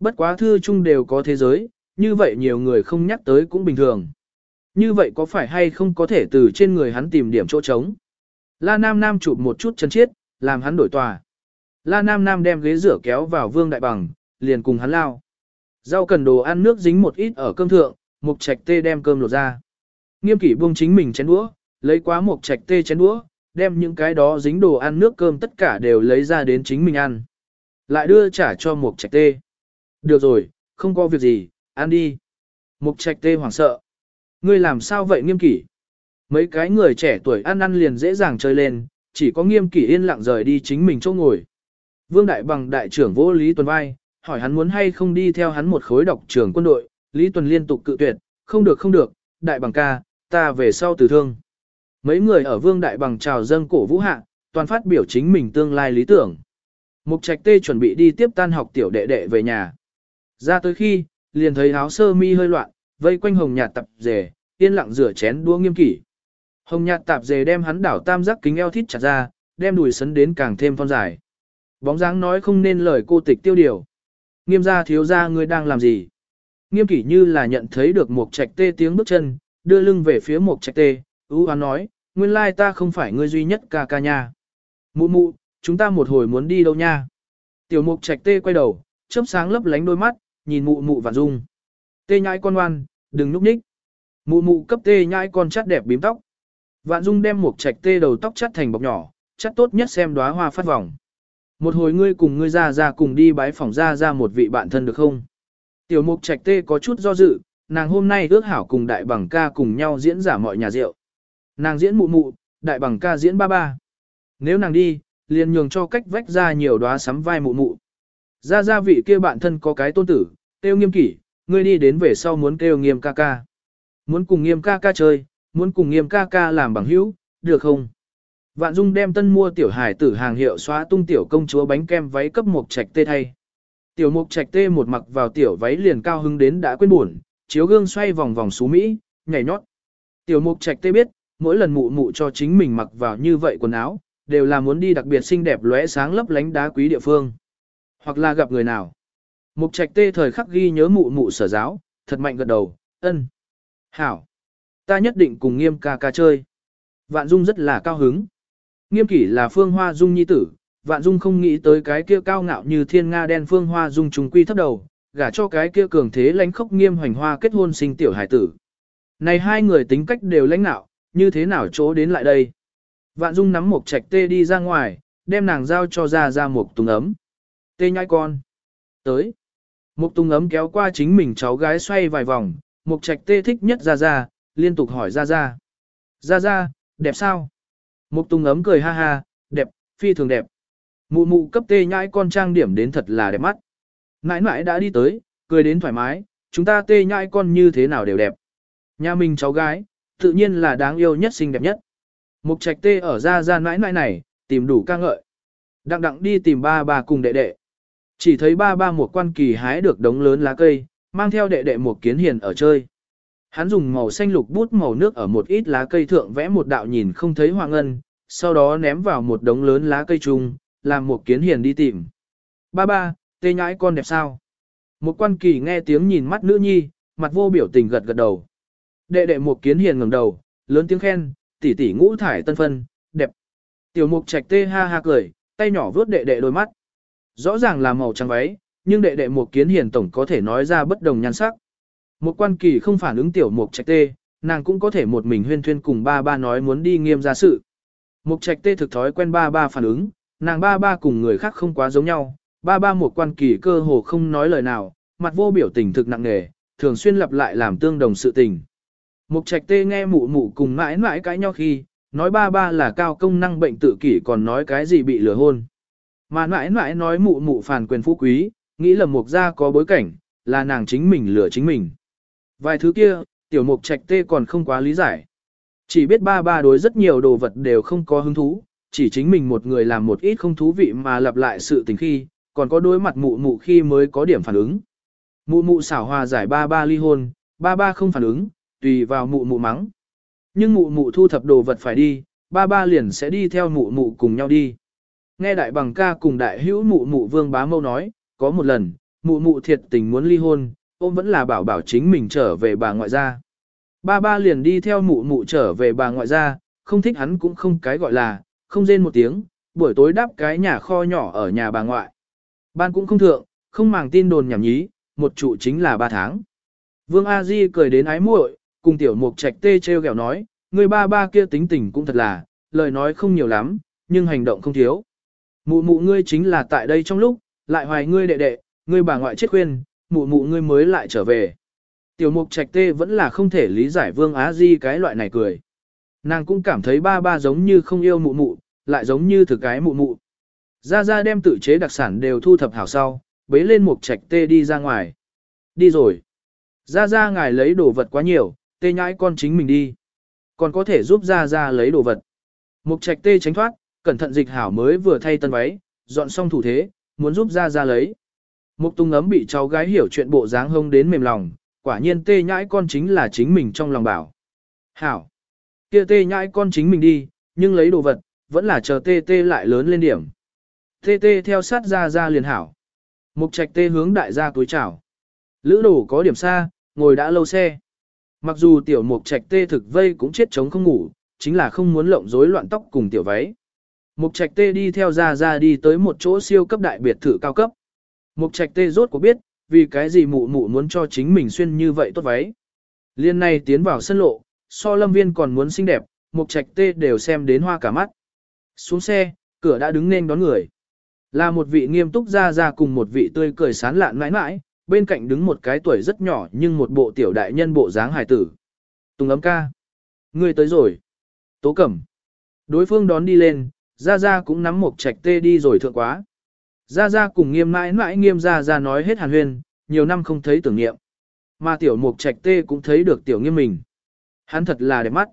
Bất quá thư chung đều có thế giới, như vậy nhiều người không nhắc tới cũng bình thường. Như vậy có phải hay không có thể từ trên người hắn tìm điểm chỗ trống? La Nam Nam chụp một chút chân chiết, làm hắn đổi tòa. La Nam Nam đem ghế rửa kéo vào vương đại bằng, liền cùng hắn lao. Rau cần đồ ăn nước dính một ít ở cơm thượng, mục trạch tê đem cơm lột ra. Nghiêm kỷ buông chính mình chén đũa, lấy quá mục trạch tê chén đũa, đem những cái đó dính đồ ăn nước cơm tất cả đều lấy ra đến chính mình ăn. Lại đưa trả cho mục trạch tê. Được rồi, không có việc gì, ăn đi. Mục trạch tê hoảng sợ. Ngươi làm sao vậy nghiêm kỷ? Mấy cái người trẻ tuổi ăn ăn liền dễ dàng chơi lên, chỉ có nghiêm kỷ yên lặng rời đi chính mình chỗ ngồi. Vương Đại bằng đại trưởng vô Lý Tuần vai, hỏi hắn muốn hay không đi theo hắn một khối đọc trường quân đội, Lý Tuần liên tục cự tuyệt, không được không được, đại bằng ca, ta về sau từ thương. Mấy người ở Vương Đại bằng chào dâng cổ vũ hạ, toàn phát biểu chính mình tương lai lý tưởng. Mục Trạch Tê chuẩn bị đi tiếp tan học tiểu đệ đệ về nhà. Ra tới khi, liền thấy áo sơ mi hơi loạn, vây quanh hồng nhạt tập dề, yên lặng rửa chén đua nghiêm kỷ. Hồng nhạt tạp dề đem hắn đảo tam giác kính eo thít chặt ra, đem đùi sấn đến càng thêm phong dài. Bóng dáng nói không nên lời cô tịch tiêu điều. Nghiêm gia thiếu gia ngươi đang làm gì? Nghiêm kỷ như là nhận thấy được một trạch tê tiếng bước chân, đưa lưng về phía một trạch tê, ưu hoán nói, nguyên lai ta không phải ngươi duy nhất ca ca nha. Mụ mụ, chúng ta một hồi muốn đi đâu nha? Tiểu mục trạch tê quay đầu, chớp sáng lấp lánh đôi mắt, nhìn mụ mụ vạn dung. Tê nhãi con ngoan, đừng núp nhích. Mụ mụ cấp tê nhãi con chắt đẹp bím tóc. Vạn dung đem một trạch tê đầu tóc chắt thành bọc nhỏ, chắt tốt nhất xem đóa hoa phát vòng. Một hồi ngươi cùng ngươi ra ra cùng đi bái phỏng ra ra một vị bạn thân được không? Tiểu mục trạch tê có chút do dự, nàng hôm nay ước hảo cùng đại bằng ca cùng nhau diễn giả mọi nhà rượu. Nàng diễn mụ mụ, đại bằng ca diễn ba ba. Nếu nàng đi, liền nhường cho cách vách ra nhiều đóa sắm vai mụ mụ. Ra ra vị kia bạn thân có cái tôn tử, tiêu nghiêm kỷ, ngươi đi đến về sau muốn kêu nghiêm ca ca. Muốn cùng nghiêm ca ca chơi, muốn cùng nghiêm ca ca làm bằng hữu, được không? Vạn Dung đem tân mua tiểu hải tử hàng hiệu xóa tung tiểu công chúa bánh kem váy cấp một trạch tê thay. Tiểu mục trạch tê một mặc vào tiểu váy liền cao hứng đến đã quên buồn, chiếu gương xoay vòng vòng xú Mỹ, nhảy nhót. Tiểu mục trạch tê biết, mỗi lần mụ mụ cho chính mình mặc vào như vậy quần áo, đều là muốn đi đặc biệt xinh đẹp lóe sáng lấp lánh đá quý địa phương. Hoặc là gặp người nào. Mục trạch tê thời khắc ghi nhớ mụ mụ sở giáo, thật mạnh gật đầu, ân. Hảo. Ta nhất định cùng nghiêm ca ca chơi. Vạn Dung rất là cao hứng. Nghiêm kỷ là phương hoa dung nhi tử, Vạn Dung không nghĩ tới cái kia cao ngạo như thiên nga đen phương hoa dung trùng quy thấp đầu, gả cho cái kia cường thế lãnh khốc nghiêm hoành hoa kết hôn sinh tiểu hải tử. Này hai người tính cách đều lãnh nạo, như thế nào chỗ đến lại đây? Vạn Dung nắm một trạch tê đi ra ngoài, đem nàng giao cho ra ra một tùng ấm. Tê nhai con. Tới. Một tùng ấm kéo qua chính mình cháu gái xoay vài vòng, Mục trạch tê thích nhất ra ra, liên tục hỏi ra ra. Ra ra, đẹp sao? Mục tùng ấm cười ha ha, đẹp, phi thường đẹp. Mụ mụ cấp tê nhãi con trang điểm đến thật là đẹp mắt. Nãi nãi đã đi tới, cười đến thoải mái, chúng ta tê nhãi con như thế nào đều đẹp. Nhà mình cháu gái, tự nhiên là đáng yêu nhất xinh đẹp nhất. Mục trạch tê ở ra ra nãi nãi này, tìm đủ ca ngợi. Đặng đặng đi tìm ba bà cùng đệ đệ. Chỉ thấy ba ba một quan kỳ hái được đống lớn lá cây, mang theo đệ đệ một kiến hiền ở chơi. Hắn dùng màu xanh lục bút màu nước ở một ít lá cây thượng vẽ một đạo nhìn không thấy hoàng ngân, sau đó ném vào một đống lớn lá cây chung, làm một kiến hiền đi tìm. Ba ba, tê nhãi con đẹp sao? Một quan kỳ nghe tiếng nhìn mắt nữ nhi, mặt vô biểu tình gật gật đầu. Đệ đệ một kiến hiền ngẩng đầu, lớn tiếng khen, tỷ tỷ ngũ thải tân phân, đẹp. Tiểu mục trạch tê ha ha cười, tay nhỏ vướt đệ đệ đôi mắt. Rõ ràng là màu trắng váy, nhưng đệ đệ một kiến hiền tổng có thể nói ra bất đồng nhan sắc. Một quan kỳ không phản ứng tiểu mục trạch tê, nàng cũng có thể một mình huyên thuyên cùng ba ba nói muốn đi nghiêm ra sự. Mục trạch tê thực thói quen ba ba phản ứng, nàng ba ba cùng người khác không quá giống nhau, ba ba một quan kỳ cơ hồ không nói lời nào, mặt vô biểu tình thực nặng nề, thường xuyên lặp lại làm tương đồng sự tình. Mục trạch tê nghe mụ mụ cùng mãi mãi cãi nhau khi, nói ba ba là cao công năng bệnh tự kỷ còn nói cái gì bị lừa hôn. Mà mãi mãi nói mụ mụ phản quyền phú quý, nghĩ là mục gia có bối cảnh, là nàng chính mình lừa chính mình. Vài thứ kia, tiểu mục trạch tê còn không quá lý giải. Chỉ biết ba ba đối rất nhiều đồ vật đều không có hứng thú, chỉ chính mình một người làm một ít không thú vị mà lặp lại sự tình khi, còn có đối mặt mụ mụ khi mới có điểm phản ứng. Mụ mụ xảo hòa giải ba ba ly hôn, ba ba không phản ứng, tùy vào mụ mụ mắng. Nhưng mụ mụ thu thập đồ vật phải đi, ba ba liền sẽ đi theo mụ mụ cùng nhau đi. Nghe đại bằng ca cùng đại hữu mụ mụ vương bá mâu nói, có một lần, mụ mụ thiệt tình muốn ly hôn, ôm vẫn là bảo bảo chính mình trở về bà ngoại gia. Ba ba liền đi theo mụ mụ trở về bà ngoại gia, không thích hắn cũng không cái gọi là, không rên một tiếng, buổi tối đáp cái nhà kho nhỏ ở nhà bà ngoại. Ban cũng không thượng, không màng tin đồn nhảm nhí, một trụ chính là ba tháng. Vương A Di cười đến ái muội, cùng tiểu mục trạch tê treo gẹo nói, người ba ba kia tính tình cũng thật là, lời nói không nhiều lắm, nhưng hành động không thiếu. Mụ mụ ngươi chính là tại đây trong lúc, lại hoài ngươi đệ đệ, ngươi bà ngoại chết khuyên, mụ mụ ngươi mới lại trở về. Tiểu mục trạch tê vẫn là không thể lý giải Vương Á Di cái loại này cười. Nàng cũng cảm thấy ba ba giống như không yêu mụ mụ, lại giống như thực cái mụ mụ. Ra ra đem tự chế đặc sản đều thu thập hảo sau, bế lên mục trạch tê đi ra ngoài. Đi rồi. Ra ra ngài lấy đồ vật quá nhiều, tê nhãi con chính mình đi. Còn có thể giúp ra ra lấy đồ vật. Mục trạch tê tránh thoát, cẩn thận dịch hảo mới vừa thay tân váy, dọn xong thủ thế, muốn giúp ra ra lấy. Mục tung ấm bị cháu gái hiểu chuyện bộ dáng hông đến mềm lòng, quả nhiên tê nhãi con chính là chính mình trong lòng bảo. Hảo kia tê nhãi con chính mình đi, nhưng lấy đồ vật, vẫn là chờ tê tê lại lớn lên điểm. Tê tê theo sát ra ra liền hảo. Mục trạch tê hướng đại gia túi chào. Lữ đồ có điểm xa, ngồi đã lâu xe. Mặc dù tiểu mục trạch tê thực vây cũng chết chống không ngủ, chính là không muốn lộng rối loạn tóc cùng tiểu váy. Mục trạch tê đi theo ra ra đi tới một chỗ siêu cấp đại biệt thự cao cấp. Mục trạch tê rốt cuộc biết, vì cái gì mụ mụ muốn cho chính mình xuyên như vậy tốt váy. Liên này tiến vào sân lộ, so lâm viên còn muốn xinh đẹp, Mục trạch tê đều xem đến hoa cả mắt. Xuống xe, cửa đã đứng nên đón người. Là một vị nghiêm túc ra ra cùng một vị tươi cười sán lạn mãi mãi, bên cạnh đứng một cái tuổi rất nhỏ nhưng một bộ tiểu đại nhân bộ dáng hài tử. Tùng ấm ca. Người tới rồi. Tố cẩm. Đối phương đón đi lên, ra ra cũng nắm một trạch tê đi rồi thượng quá. Ra ra cùng nghiêm mãi mãi nghiêm ra ra nói hết hàn huyên, nhiều năm không thấy tưởng niệm. Mà tiểu mục trạch tê cũng thấy được tiểu nghiêm mình. Hắn thật là đẹp mắt.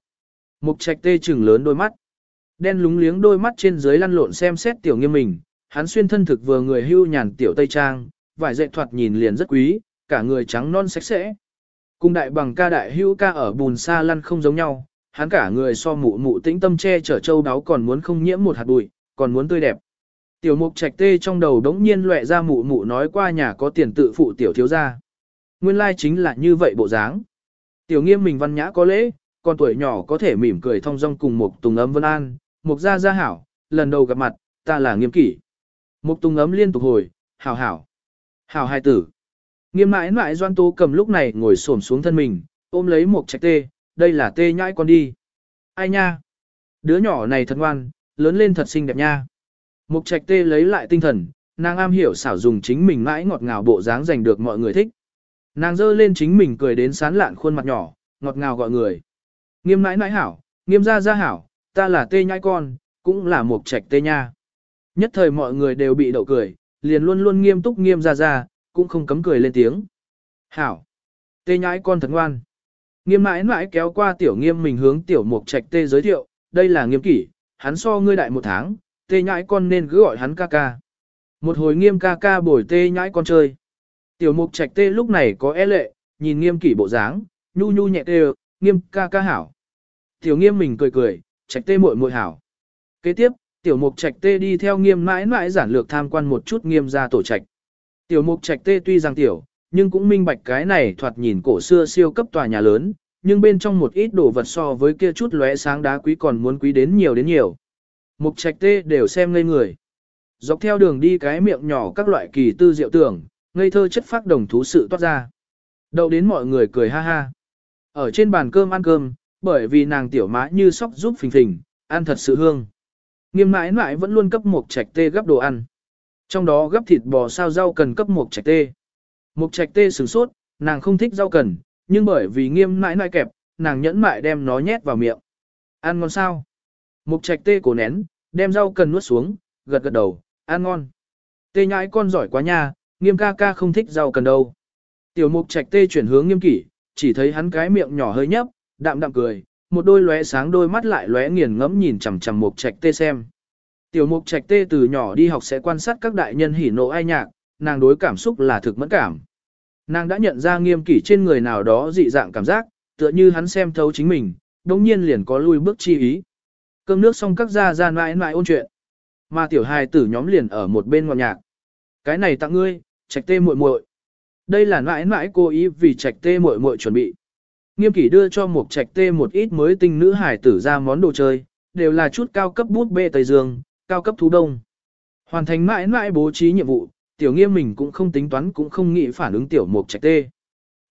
Mục trạch tê trừng lớn đôi mắt. Đen lúng liếng đôi mắt trên dưới lăn lộn xem xét tiểu nghiêm mình. Hắn xuyên thân thực vừa người hưu nhàn tiểu tây trang, vải dệt thoạt nhìn liền rất quý, cả người trắng non sạch sẽ. Cùng đại bằng ca đại hưu ca ở bùn xa lăn không giống nhau, hắn cả người so mụ mụ tĩnh tâm che chở châu đáo còn muốn không nhiễm một hạt bụi, còn muốn tươi đẹp. Tiểu mục trạch tê trong đầu đống nhiên lệ ra mụ mụ nói qua nhà có tiền tự phụ tiểu thiếu gia. Nguyên lai chính là như vậy bộ dáng. Tiểu nghiêm mình văn nhã có lễ, còn tuổi nhỏ có thể mỉm cười thong dong cùng mục tùng ấm vân an, mục gia gia hảo, lần đầu gặp mặt, ta là nghiêm kỷ. Mục tùng ấm liên tục hồi, hảo hảo, hảo hai tử. Nghiêm mãi mãi doan tố cầm lúc này ngồi xổm xuống thân mình, ôm lấy mục trạch tê, đây là tê nhãi con đi. Ai nha? Đứa nhỏ này thật ngoan, lớn lên thật xinh đẹp nha. Mục trạch tê lấy lại tinh thần, nàng am hiểu xảo dùng chính mình mãi ngọt ngào bộ dáng giành được mọi người thích. Nàng dơ lên chính mình cười đến sán lạn khuôn mặt nhỏ, ngọt ngào gọi người. Nghiêm mãi mãi hảo, nghiêm gia gia hảo, ta là tê nhãi con, cũng là mục trạch tê nha. Nhất thời mọi người đều bị đậu cười, liền luôn luôn nghiêm túc nghiêm gia gia, cũng không cấm cười lên tiếng. Hảo! Tê nhãi con thật ngoan. Nghiêm mãi mãi kéo qua tiểu nghiêm mình hướng tiểu mục trạch tê giới thiệu, đây là nghiêm kỷ, hắn so ngươi đại một tháng, tê nhãi con nên cứ gọi hắn ca ca. Một hồi nghiêm ca ca bồi tê nhãi con chơi. Tiểu mục trạch tê lúc này có e lệ, nhìn nghiêm kỷ bộ dáng, nhu nhu nhẹ tê, nghiêm ca ca hảo. Tiểu nghiêm mình cười cười, trạch tê muội muội hảo. Kế tiếp, tiểu mục trạch tê đi theo nghiêm mãi mãi giản lược tham quan một chút nghiêm gia tổ trạch. Tiểu mục trạch tê tuy rằng tiểu, nhưng cũng minh bạch cái này thoạt nhìn cổ xưa siêu cấp tòa nhà lớn, nhưng bên trong một ít đồ vật so với kia chút lóe sáng đá quý còn muốn quý đến nhiều đến nhiều. Mục trạch tê đều xem ngây người. Dọc theo đường đi cái miệng nhỏ các loại kỳ tư diệu tưởng, ngây thơ chất phát đồng thú sự toát ra. Đậu đến mọi người cười ha ha. Ở trên bàn cơm ăn cơm, bởi vì nàng tiểu mã như sóc giúp phình phình, ăn thật sự hương. Nghiêm mãi mãi vẫn luôn cấp một trạch tê gấp đồ ăn. Trong đó gấp thịt bò sao rau cần cấp một trạch tê. Mục trạch tê sửng sốt, nàng không thích rau cần, nhưng bởi vì nghiêm mãi nãi kẹp, nàng nhẫn mại đem nó nhét vào miệng. Ăn ngon sao? Mục trạch tê cổ nén, đem rau cần nuốt xuống, gật gật đầu, ăn ngon. Tê nhãi con giỏi quá nha, nghiêm ca ca không thích rau cần đâu. Tiểu mục trạch tê chuyển hướng nghiêm kỷ, chỉ thấy hắn cái miệng nhỏ hơi nhấp, đạm đạm cười, một đôi lóe sáng đôi mắt lại lóe nghiền ngẫm nhìn chằm chằm mục trạch tê xem. Tiểu mục trạch tê từ nhỏ đi học sẽ quan sát các đại nhân hỉ nộ ai nhạc, nàng đối cảm xúc là thực mẫn cảm. Nàng đã nhận ra nghiêm kỷ trên người nào đó dị dạng cảm giác, tựa như hắn xem thấu chính mình, đồng nhiên liền có lui bước chi ý. Cơm nước xong các gia ra mãi mãi ôn chuyện. Mà tiểu hài tử nhóm liền ở một bên ngọt nhạc. Cái này tặng ngươi, trạch tê muội muội. Đây là mãi mãi cố ý vì trạch tê muội muội chuẩn bị. Nghiêm kỷ đưa cho một trạch tê một ít mới tinh nữ hài tử ra món đồ chơi, đều là chút cao cấp bút bê Tây Dương, cao cấp thú đông. Hoàn thành mãi mãi bố trí nhiệm vụ, tiểu nghiêm mình cũng không tính toán cũng không nghĩ phản ứng tiểu mục trạch tê.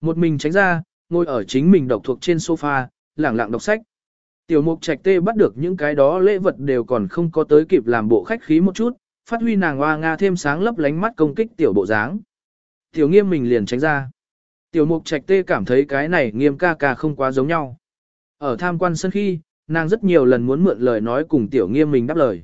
Một mình tránh ra, ngồi ở chính mình độc thuộc trên sofa, lẳng lặng đọc sách. Tiểu mục trạch tê bắt được những cái đó lễ vật đều còn không có tới kịp làm bộ khách khí một chút, phát huy nàng hoa nga thêm sáng lấp lánh mắt công kích tiểu bộ dáng. Tiểu nghiêm mình liền tránh ra. Tiểu mục trạch tê cảm thấy cái này nghiêm ca ca không quá giống nhau. Ở tham quan sân khi, nàng rất nhiều lần muốn mượn lời nói cùng tiểu nghiêm mình đáp lời.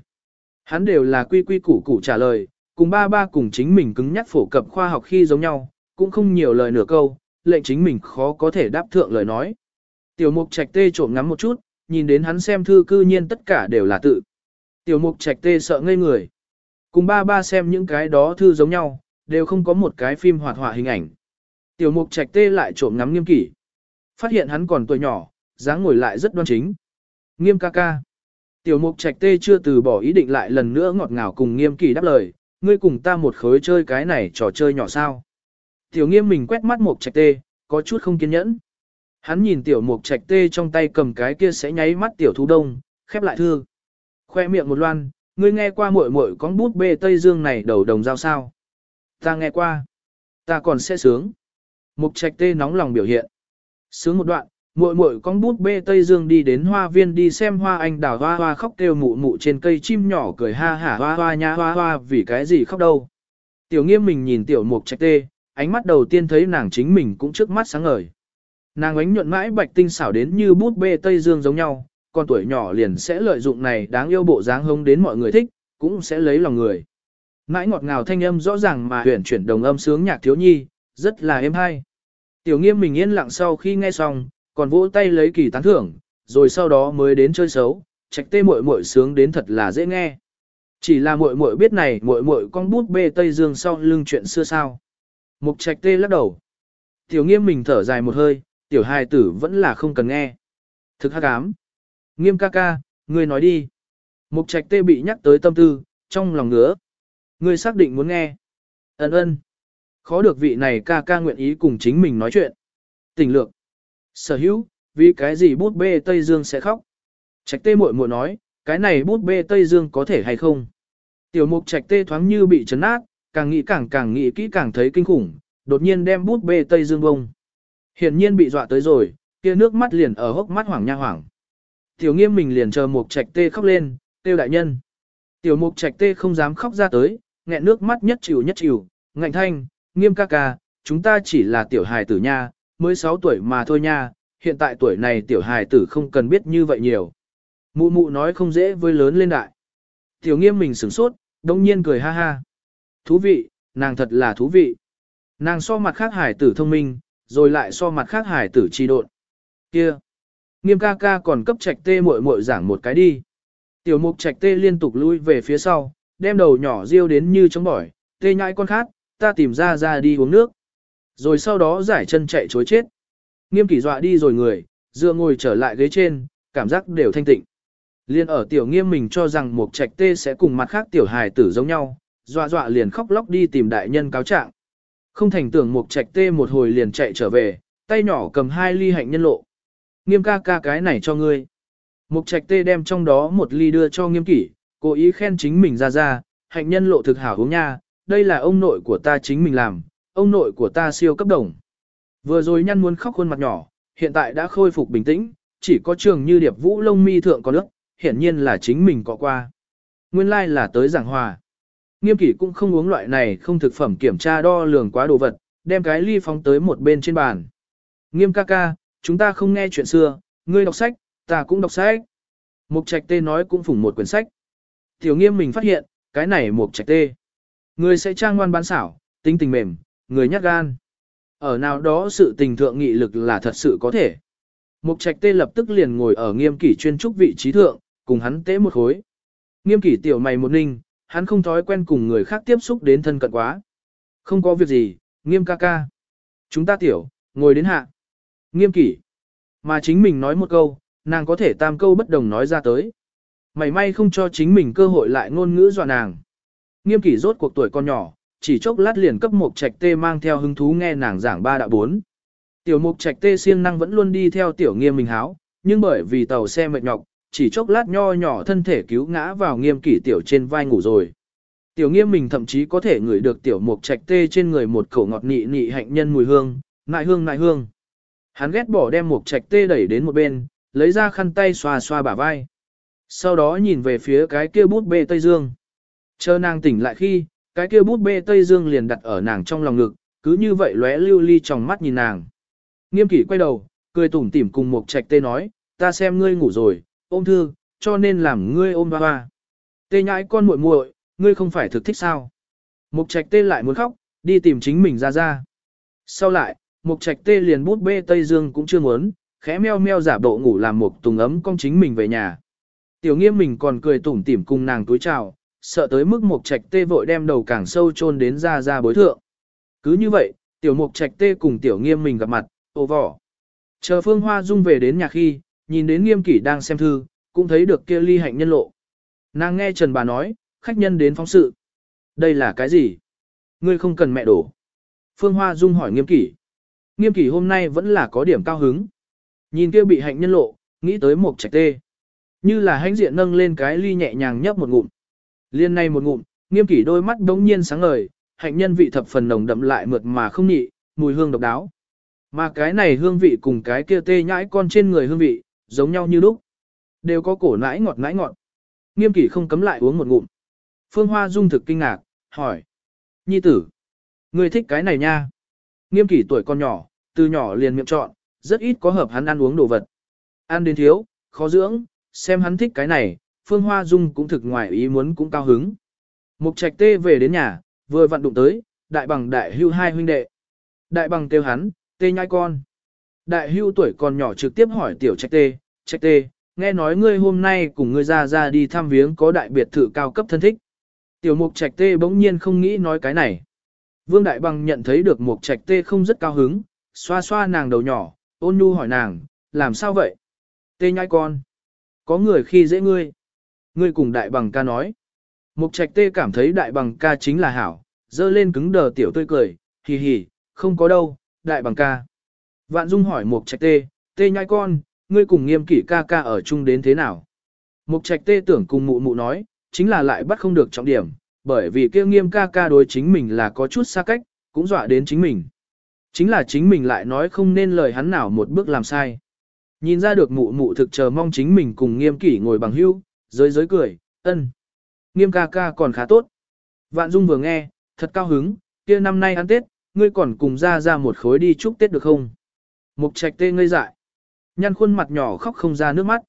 Hắn đều là quy quy củ củ trả lời, cùng ba ba cùng chính mình cứng nhắc phổ cập khoa học khi giống nhau, cũng không nhiều lời nửa câu, lệnh chính mình khó có thể đáp thượng lời nói. Tiểu mục trạch tê trộm ngắm một chút, nhìn đến hắn xem thư cư nhiên tất cả đều là tự. Tiểu mục trạch tê sợ ngây người. Cùng ba ba xem những cái đó thư giống nhau, đều không có một cái phim hoạt họa hình ảnh. Tiểu mục trạch tê lại trộm ngắm nghiêm kỷ. Phát hiện hắn còn tuổi nhỏ, dáng ngồi lại rất đoan chính. Nghiêm ca ca. Tiểu mục trạch tê chưa từ bỏ ý định lại lần nữa ngọt ngào cùng nghiêm kỷ đáp lời, ngươi cùng ta một khối chơi cái này trò chơi nhỏ sao. Tiểu nghiêm mình quét mắt mục trạch tê, có chút không kiên nhẫn. Hắn nhìn tiểu mục trạch tê trong tay cầm cái kia sẽ nháy mắt tiểu thú đông, khép lại thư. Khoe miệng một loan, ngươi nghe qua muội muội con bút bê Tây Dương này đầu đồng giao sao. Ta nghe qua. Ta còn sẽ sướng. Mục trạch tê nóng lòng biểu hiện. Sướng một đoạn, muội muội con bút bê Tây Dương đi đến hoa viên đi xem hoa anh đào hoa hoa khóc kêu mụ mụ trên cây chim nhỏ cười ha hả hoa hoa nha hoa hoa vì cái gì khóc đâu. Tiểu nghiêm mình nhìn tiểu mục trạch tê, ánh mắt đầu tiên thấy nàng chính mình cũng trước mắt sáng ngời. Nàng ánh nhuận mãi bạch tinh xảo đến như bút bê Tây Dương giống nhau, con tuổi nhỏ liền sẽ lợi dụng này đáng yêu bộ dáng hông đến mọi người thích, cũng sẽ lấy lòng người. Mãi ngọt ngào thanh âm rõ ràng mà huyền chuyển đồng âm sướng nhạc thiếu nhi, rất là êm hay. Tiểu nghiêm mình yên lặng sau khi nghe xong, còn vỗ tay lấy kỳ tán thưởng, rồi sau đó mới đến chơi xấu, trạch tê muội muội sướng đến thật là dễ nghe. Chỉ là muội muội biết này, muội muội con bút bê Tây Dương sau lưng chuyện xưa sao. Mục trạch tê lắc đầu. Tiểu nghiêm mình thở dài một hơi, tiểu hài tử vẫn là không cần nghe. Thực hắc ám. Nghiêm ca ca, ngươi nói đi. Mục trạch tê bị nhắc tới tâm tư, trong lòng ngứa. Ngươi xác định muốn nghe. Ấn ơn. Khó được vị này ca ca nguyện ý cùng chính mình nói chuyện. Tình lược. Sở hữu, vì cái gì bút bê Tây Dương sẽ khóc. Trạch tê muội muội nói, cái này bút bê Tây Dương có thể hay không. Tiểu mục trạch tê thoáng như bị chấn nát, càng nghĩ càng càng nghĩ kỹ càng thấy kinh khủng, đột nhiên đem bút bê Tây Dương bông. Hiển nhiên bị dọa tới rồi, kia nước mắt liền ở hốc mắt hoảng nha hoảng. Tiểu nghiêm mình liền chờ mục trạch tê khóc lên, tiêu đại nhân. Tiểu mục trạch tê không dám khóc ra tới, nghẹn nước mắt nhất chịu nhất chịu, ngạnh thanh, nghiêm ca ca, chúng ta chỉ là tiểu hài tử nha, mới 6 tuổi mà thôi nha, hiện tại tuổi này tiểu hài tử không cần biết như vậy nhiều. Mụ mụ nói không dễ với lớn lên đại. Tiểu nghiêm mình sửng sốt, đông nhiên cười ha ha. Thú vị, nàng thật là thú vị. Nàng so mặt khác hải tử thông minh, rồi lại so mặt khác hải tử chi độn. Kia! Nghiêm ca ca còn cấp trạch tê muội muội giảng một cái đi. Tiểu mục trạch tê liên tục lui về phía sau, đem đầu nhỏ riêu đến như chống bỏi, tê nhãi con khát, ta tìm ra ra đi uống nước. Rồi sau đó giải chân chạy chối chết. Nghiêm kỷ dọa đi rồi người, dựa ngồi trở lại ghế trên, cảm giác đều thanh tịnh. Liên ở tiểu nghiêm mình cho rằng một trạch tê sẽ cùng mặt khác tiểu hài tử giống nhau, dọa dọa liền khóc lóc đi tìm đại nhân cáo trạng. Không thành tưởng một trạch tê một hồi liền chạy trở về, tay nhỏ cầm hai ly hạnh nhân lộ. Nghiêm ca ca cái này cho ngươi. Mục trạch tê đem trong đó một ly đưa cho nghiêm kỷ, cố ý khen chính mình ra ra, hạnh nhân lộ thực hảo uống nha, đây là ông nội của ta chính mình làm, ông nội của ta siêu cấp đồng. Vừa rồi nhăn muốn khóc khuôn mặt nhỏ, hiện tại đã khôi phục bình tĩnh, chỉ có trường như điệp vũ lông mi thượng có nước, hiển nhiên là chính mình có qua. Nguyên lai like là tới giảng hòa. Nghiêm kỷ cũng không uống loại này không thực phẩm kiểm tra đo lường quá đồ vật, đem cái ly phóng tới một bên trên bàn. Nghiêm ca ca, chúng ta không nghe chuyện xưa, ngươi đọc sách, ta cũng đọc sách. Mục trạch tê nói cũng phủng một quyển sách. Tiểu nghiêm mình phát hiện, cái này mục trạch tê. Ngươi sẽ trang ngoan bán xảo, tính tình mềm, người nhát gan. Ở nào đó sự tình thượng nghị lực là thật sự có thể. Mục trạch tê lập tức liền ngồi ở nghiêm kỷ chuyên trúc vị trí thượng, cùng hắn tế một khối. Nghiêm kỷ tiểu mày một ninh, hắn không thói quen cùng người khác tiếp xúc đến thân cận quá. Không có việc gì, nghiêm ca ca. Chúng ta tiểu, ngồi đến hạ. Nghiêm kỷ. Mà chính mình nói một câu, nàng có thể tam câu bất đồng nói ra tới. Mày may không cho chính mình cơ hội lại ngôn ngữ dọa nàng. Nghiêm kỷ rốt cuộc tuổi con nhỏ, chỉ chốc lát liền cấp một trạch tê mang theo hứng thú nghe nàng giảng ba đạo bốn. Tiểu mục trạch tê siêng năng vẫn luôn đi theo tiểu nghiêm mình háo, nhưng bởi vì tàu xe mệt nhọc, chỉ chốc lát nho nhỏ thân thể cứu ngã vào nghiêm kỷ tiểu trên vai ngủ rồi. Tiểu nghiêm mình thậm chí có thể ngửi được tiểu mục trạch tê trên người một khẩu ngọt nị nị hạnh nhân mùi hương, nại hương nại hương. Hắn ghét bỏ đem mục trạch tê đẩy đến một bên, lấy ra khăn tay xoa xoa bả vai. Sau đó nhìn về phía cái kia bút bê Tây Dương. Chờ nàng tỉnh lại khi, cái kia bút bê Tây Dương liền đặt ở nàng trong lòng ngực, cứ như vậy lóe lưu ly trong mắt nhìn nàng. Nghiêm kỷ quay đầu, cười tủm tỉm cùng một trạch tê nói, ta xem ngươi ngủ rồi, ôm thư, cho nên làm ngươi ôm ba ba. Tê nhãi con muội muội, ngươi không phải thực thích sao? Mục trạch tê lại muốn khóc, đi tìm chính mình ra ra. Sau lại, mục trạch tê liền bút bê Tây Dương cũng chưa muốn, khẽ meo meo giả bộ ngủ làm một tùng ấm con chính mình về nhà. Tiểu nghiêm mình còn cười tủm tỉm cùng nàng túi chào, sợ tới mức mục trạch tê vội đem đầu càng sâu chôn đến ra ra bối thượng. Cứ như vậy, tiểu mục trạch tê cùng tiểu nghiêm mình gặp mặt, ô vỏ. Chờ phương hoa dung về đến nhà khi, nhìn đến nghiêm kỷ đang xem thư, cũng thấy được kia ly hạnh nhân lộ. Nàng nghe Trần bà nói, khách nhân đến phóng sự. Đây là cái gì? Ngươi không cần mẹ đổ. Phương Hoa Dung hỏi nghiêm kỷ. Nghiêm kỷ hôm nay vẫn là có điểm cao hứng. Nhìn kia bị hạnh nhân lộ, nghĩ tới một trạch tê. Như là hãnh diện nâng lên cái ly nhẹ nhàng nhấp một ngụm. Liên này một ngụm, nghiêm kỷ đôi mắt đống nhiên sáng ngời, hạnh nhân vị thập phần nồng đậm lại mượt mà không nhị, mùi hương độc đáo. Mà cái này hương vị cùng cái kia tê nhãi con trên người hương vị, giống nhau như lúc. Đều có cổ nãi ngọt nãi ngọt. Nghiêm kỷ không cấm lại uống một ngụm. Phương Hoa dung thực kinh ngạc, hỏi. Nhi tử, ngươi thích cái này nha. Nghiêm kỷ tuổi con nhỏ, từ nhỏ liền miệng chọn, rất ít có hợp hắn ăn uống đồ vật. Ăn đến thiếu, khó dưỡng, xem hắn thích cái này, Phương Hoa Dung cũng thực ngoài ý muốn cũng cao hứng. Mục trạch tê về đến nhà, vừa vặn đụng tới, đại bằng đại hưu hai huynh đệ. Đại bằng kêu hắn, tê nhai con. Đại hưu tuổi còn nhỏ trực tiếp hỏi tiểu trạch tê, trạch tê, nghe nói ngươi hôm nay cùng ngươi ra ra đi thăm viếng có đại biệt thự cao cấp thân thích. Tiểu mục trạch tê bỗng nhiên không nghĩ nói cái này. Vương Đại Bằng nhận thấy được mục trạch tê không rất cao hứng, xoa xoa nàng đầu nhỏ, ôn nhu hỏi nàng, làm sao vậy? Tê nhai con. Có người khi dễ ngươi. Ngươi cùng đại bằng ca nói. Mục trạch tê cảm thấy đại bằng ca chính là hảo, dơ lên cứng đờ tiểu tươi cười, hì hì, không có đâu, đại bằng ca. Vạn Dung hỏi Mục trạch tê, tê nhai con, ngươi cùng nghiêm kỷ ca ca ở chung đến thế nào? Mục trạch tê tưởng cùng mụ mụ nói, chính là lại bắt không được trọng điểm, bởi vì kia nghiêm ca ca đối chính mình là có chút xa cách, cũng dọa đến chính mình. Chính là chính mình lại nói không nên lời hắn nào một bước làm sai. Nhìn ra được mụ mụ thực chờ mong chính mình cùng nghiêm kỷ ngồi bằng hưu, giới giới cười, ân. Nghiêm ca ca còn khá tốt. Vạn Dung vừa nghe, thật cao hứng, kia năm nay ăn Tết, ngươi còn cùng ra ra một khối đi chúc Tết được không? Mục trạch tê ngây dại. Nhăn khuôn mặt nhỏ khóc không ra nước mắt.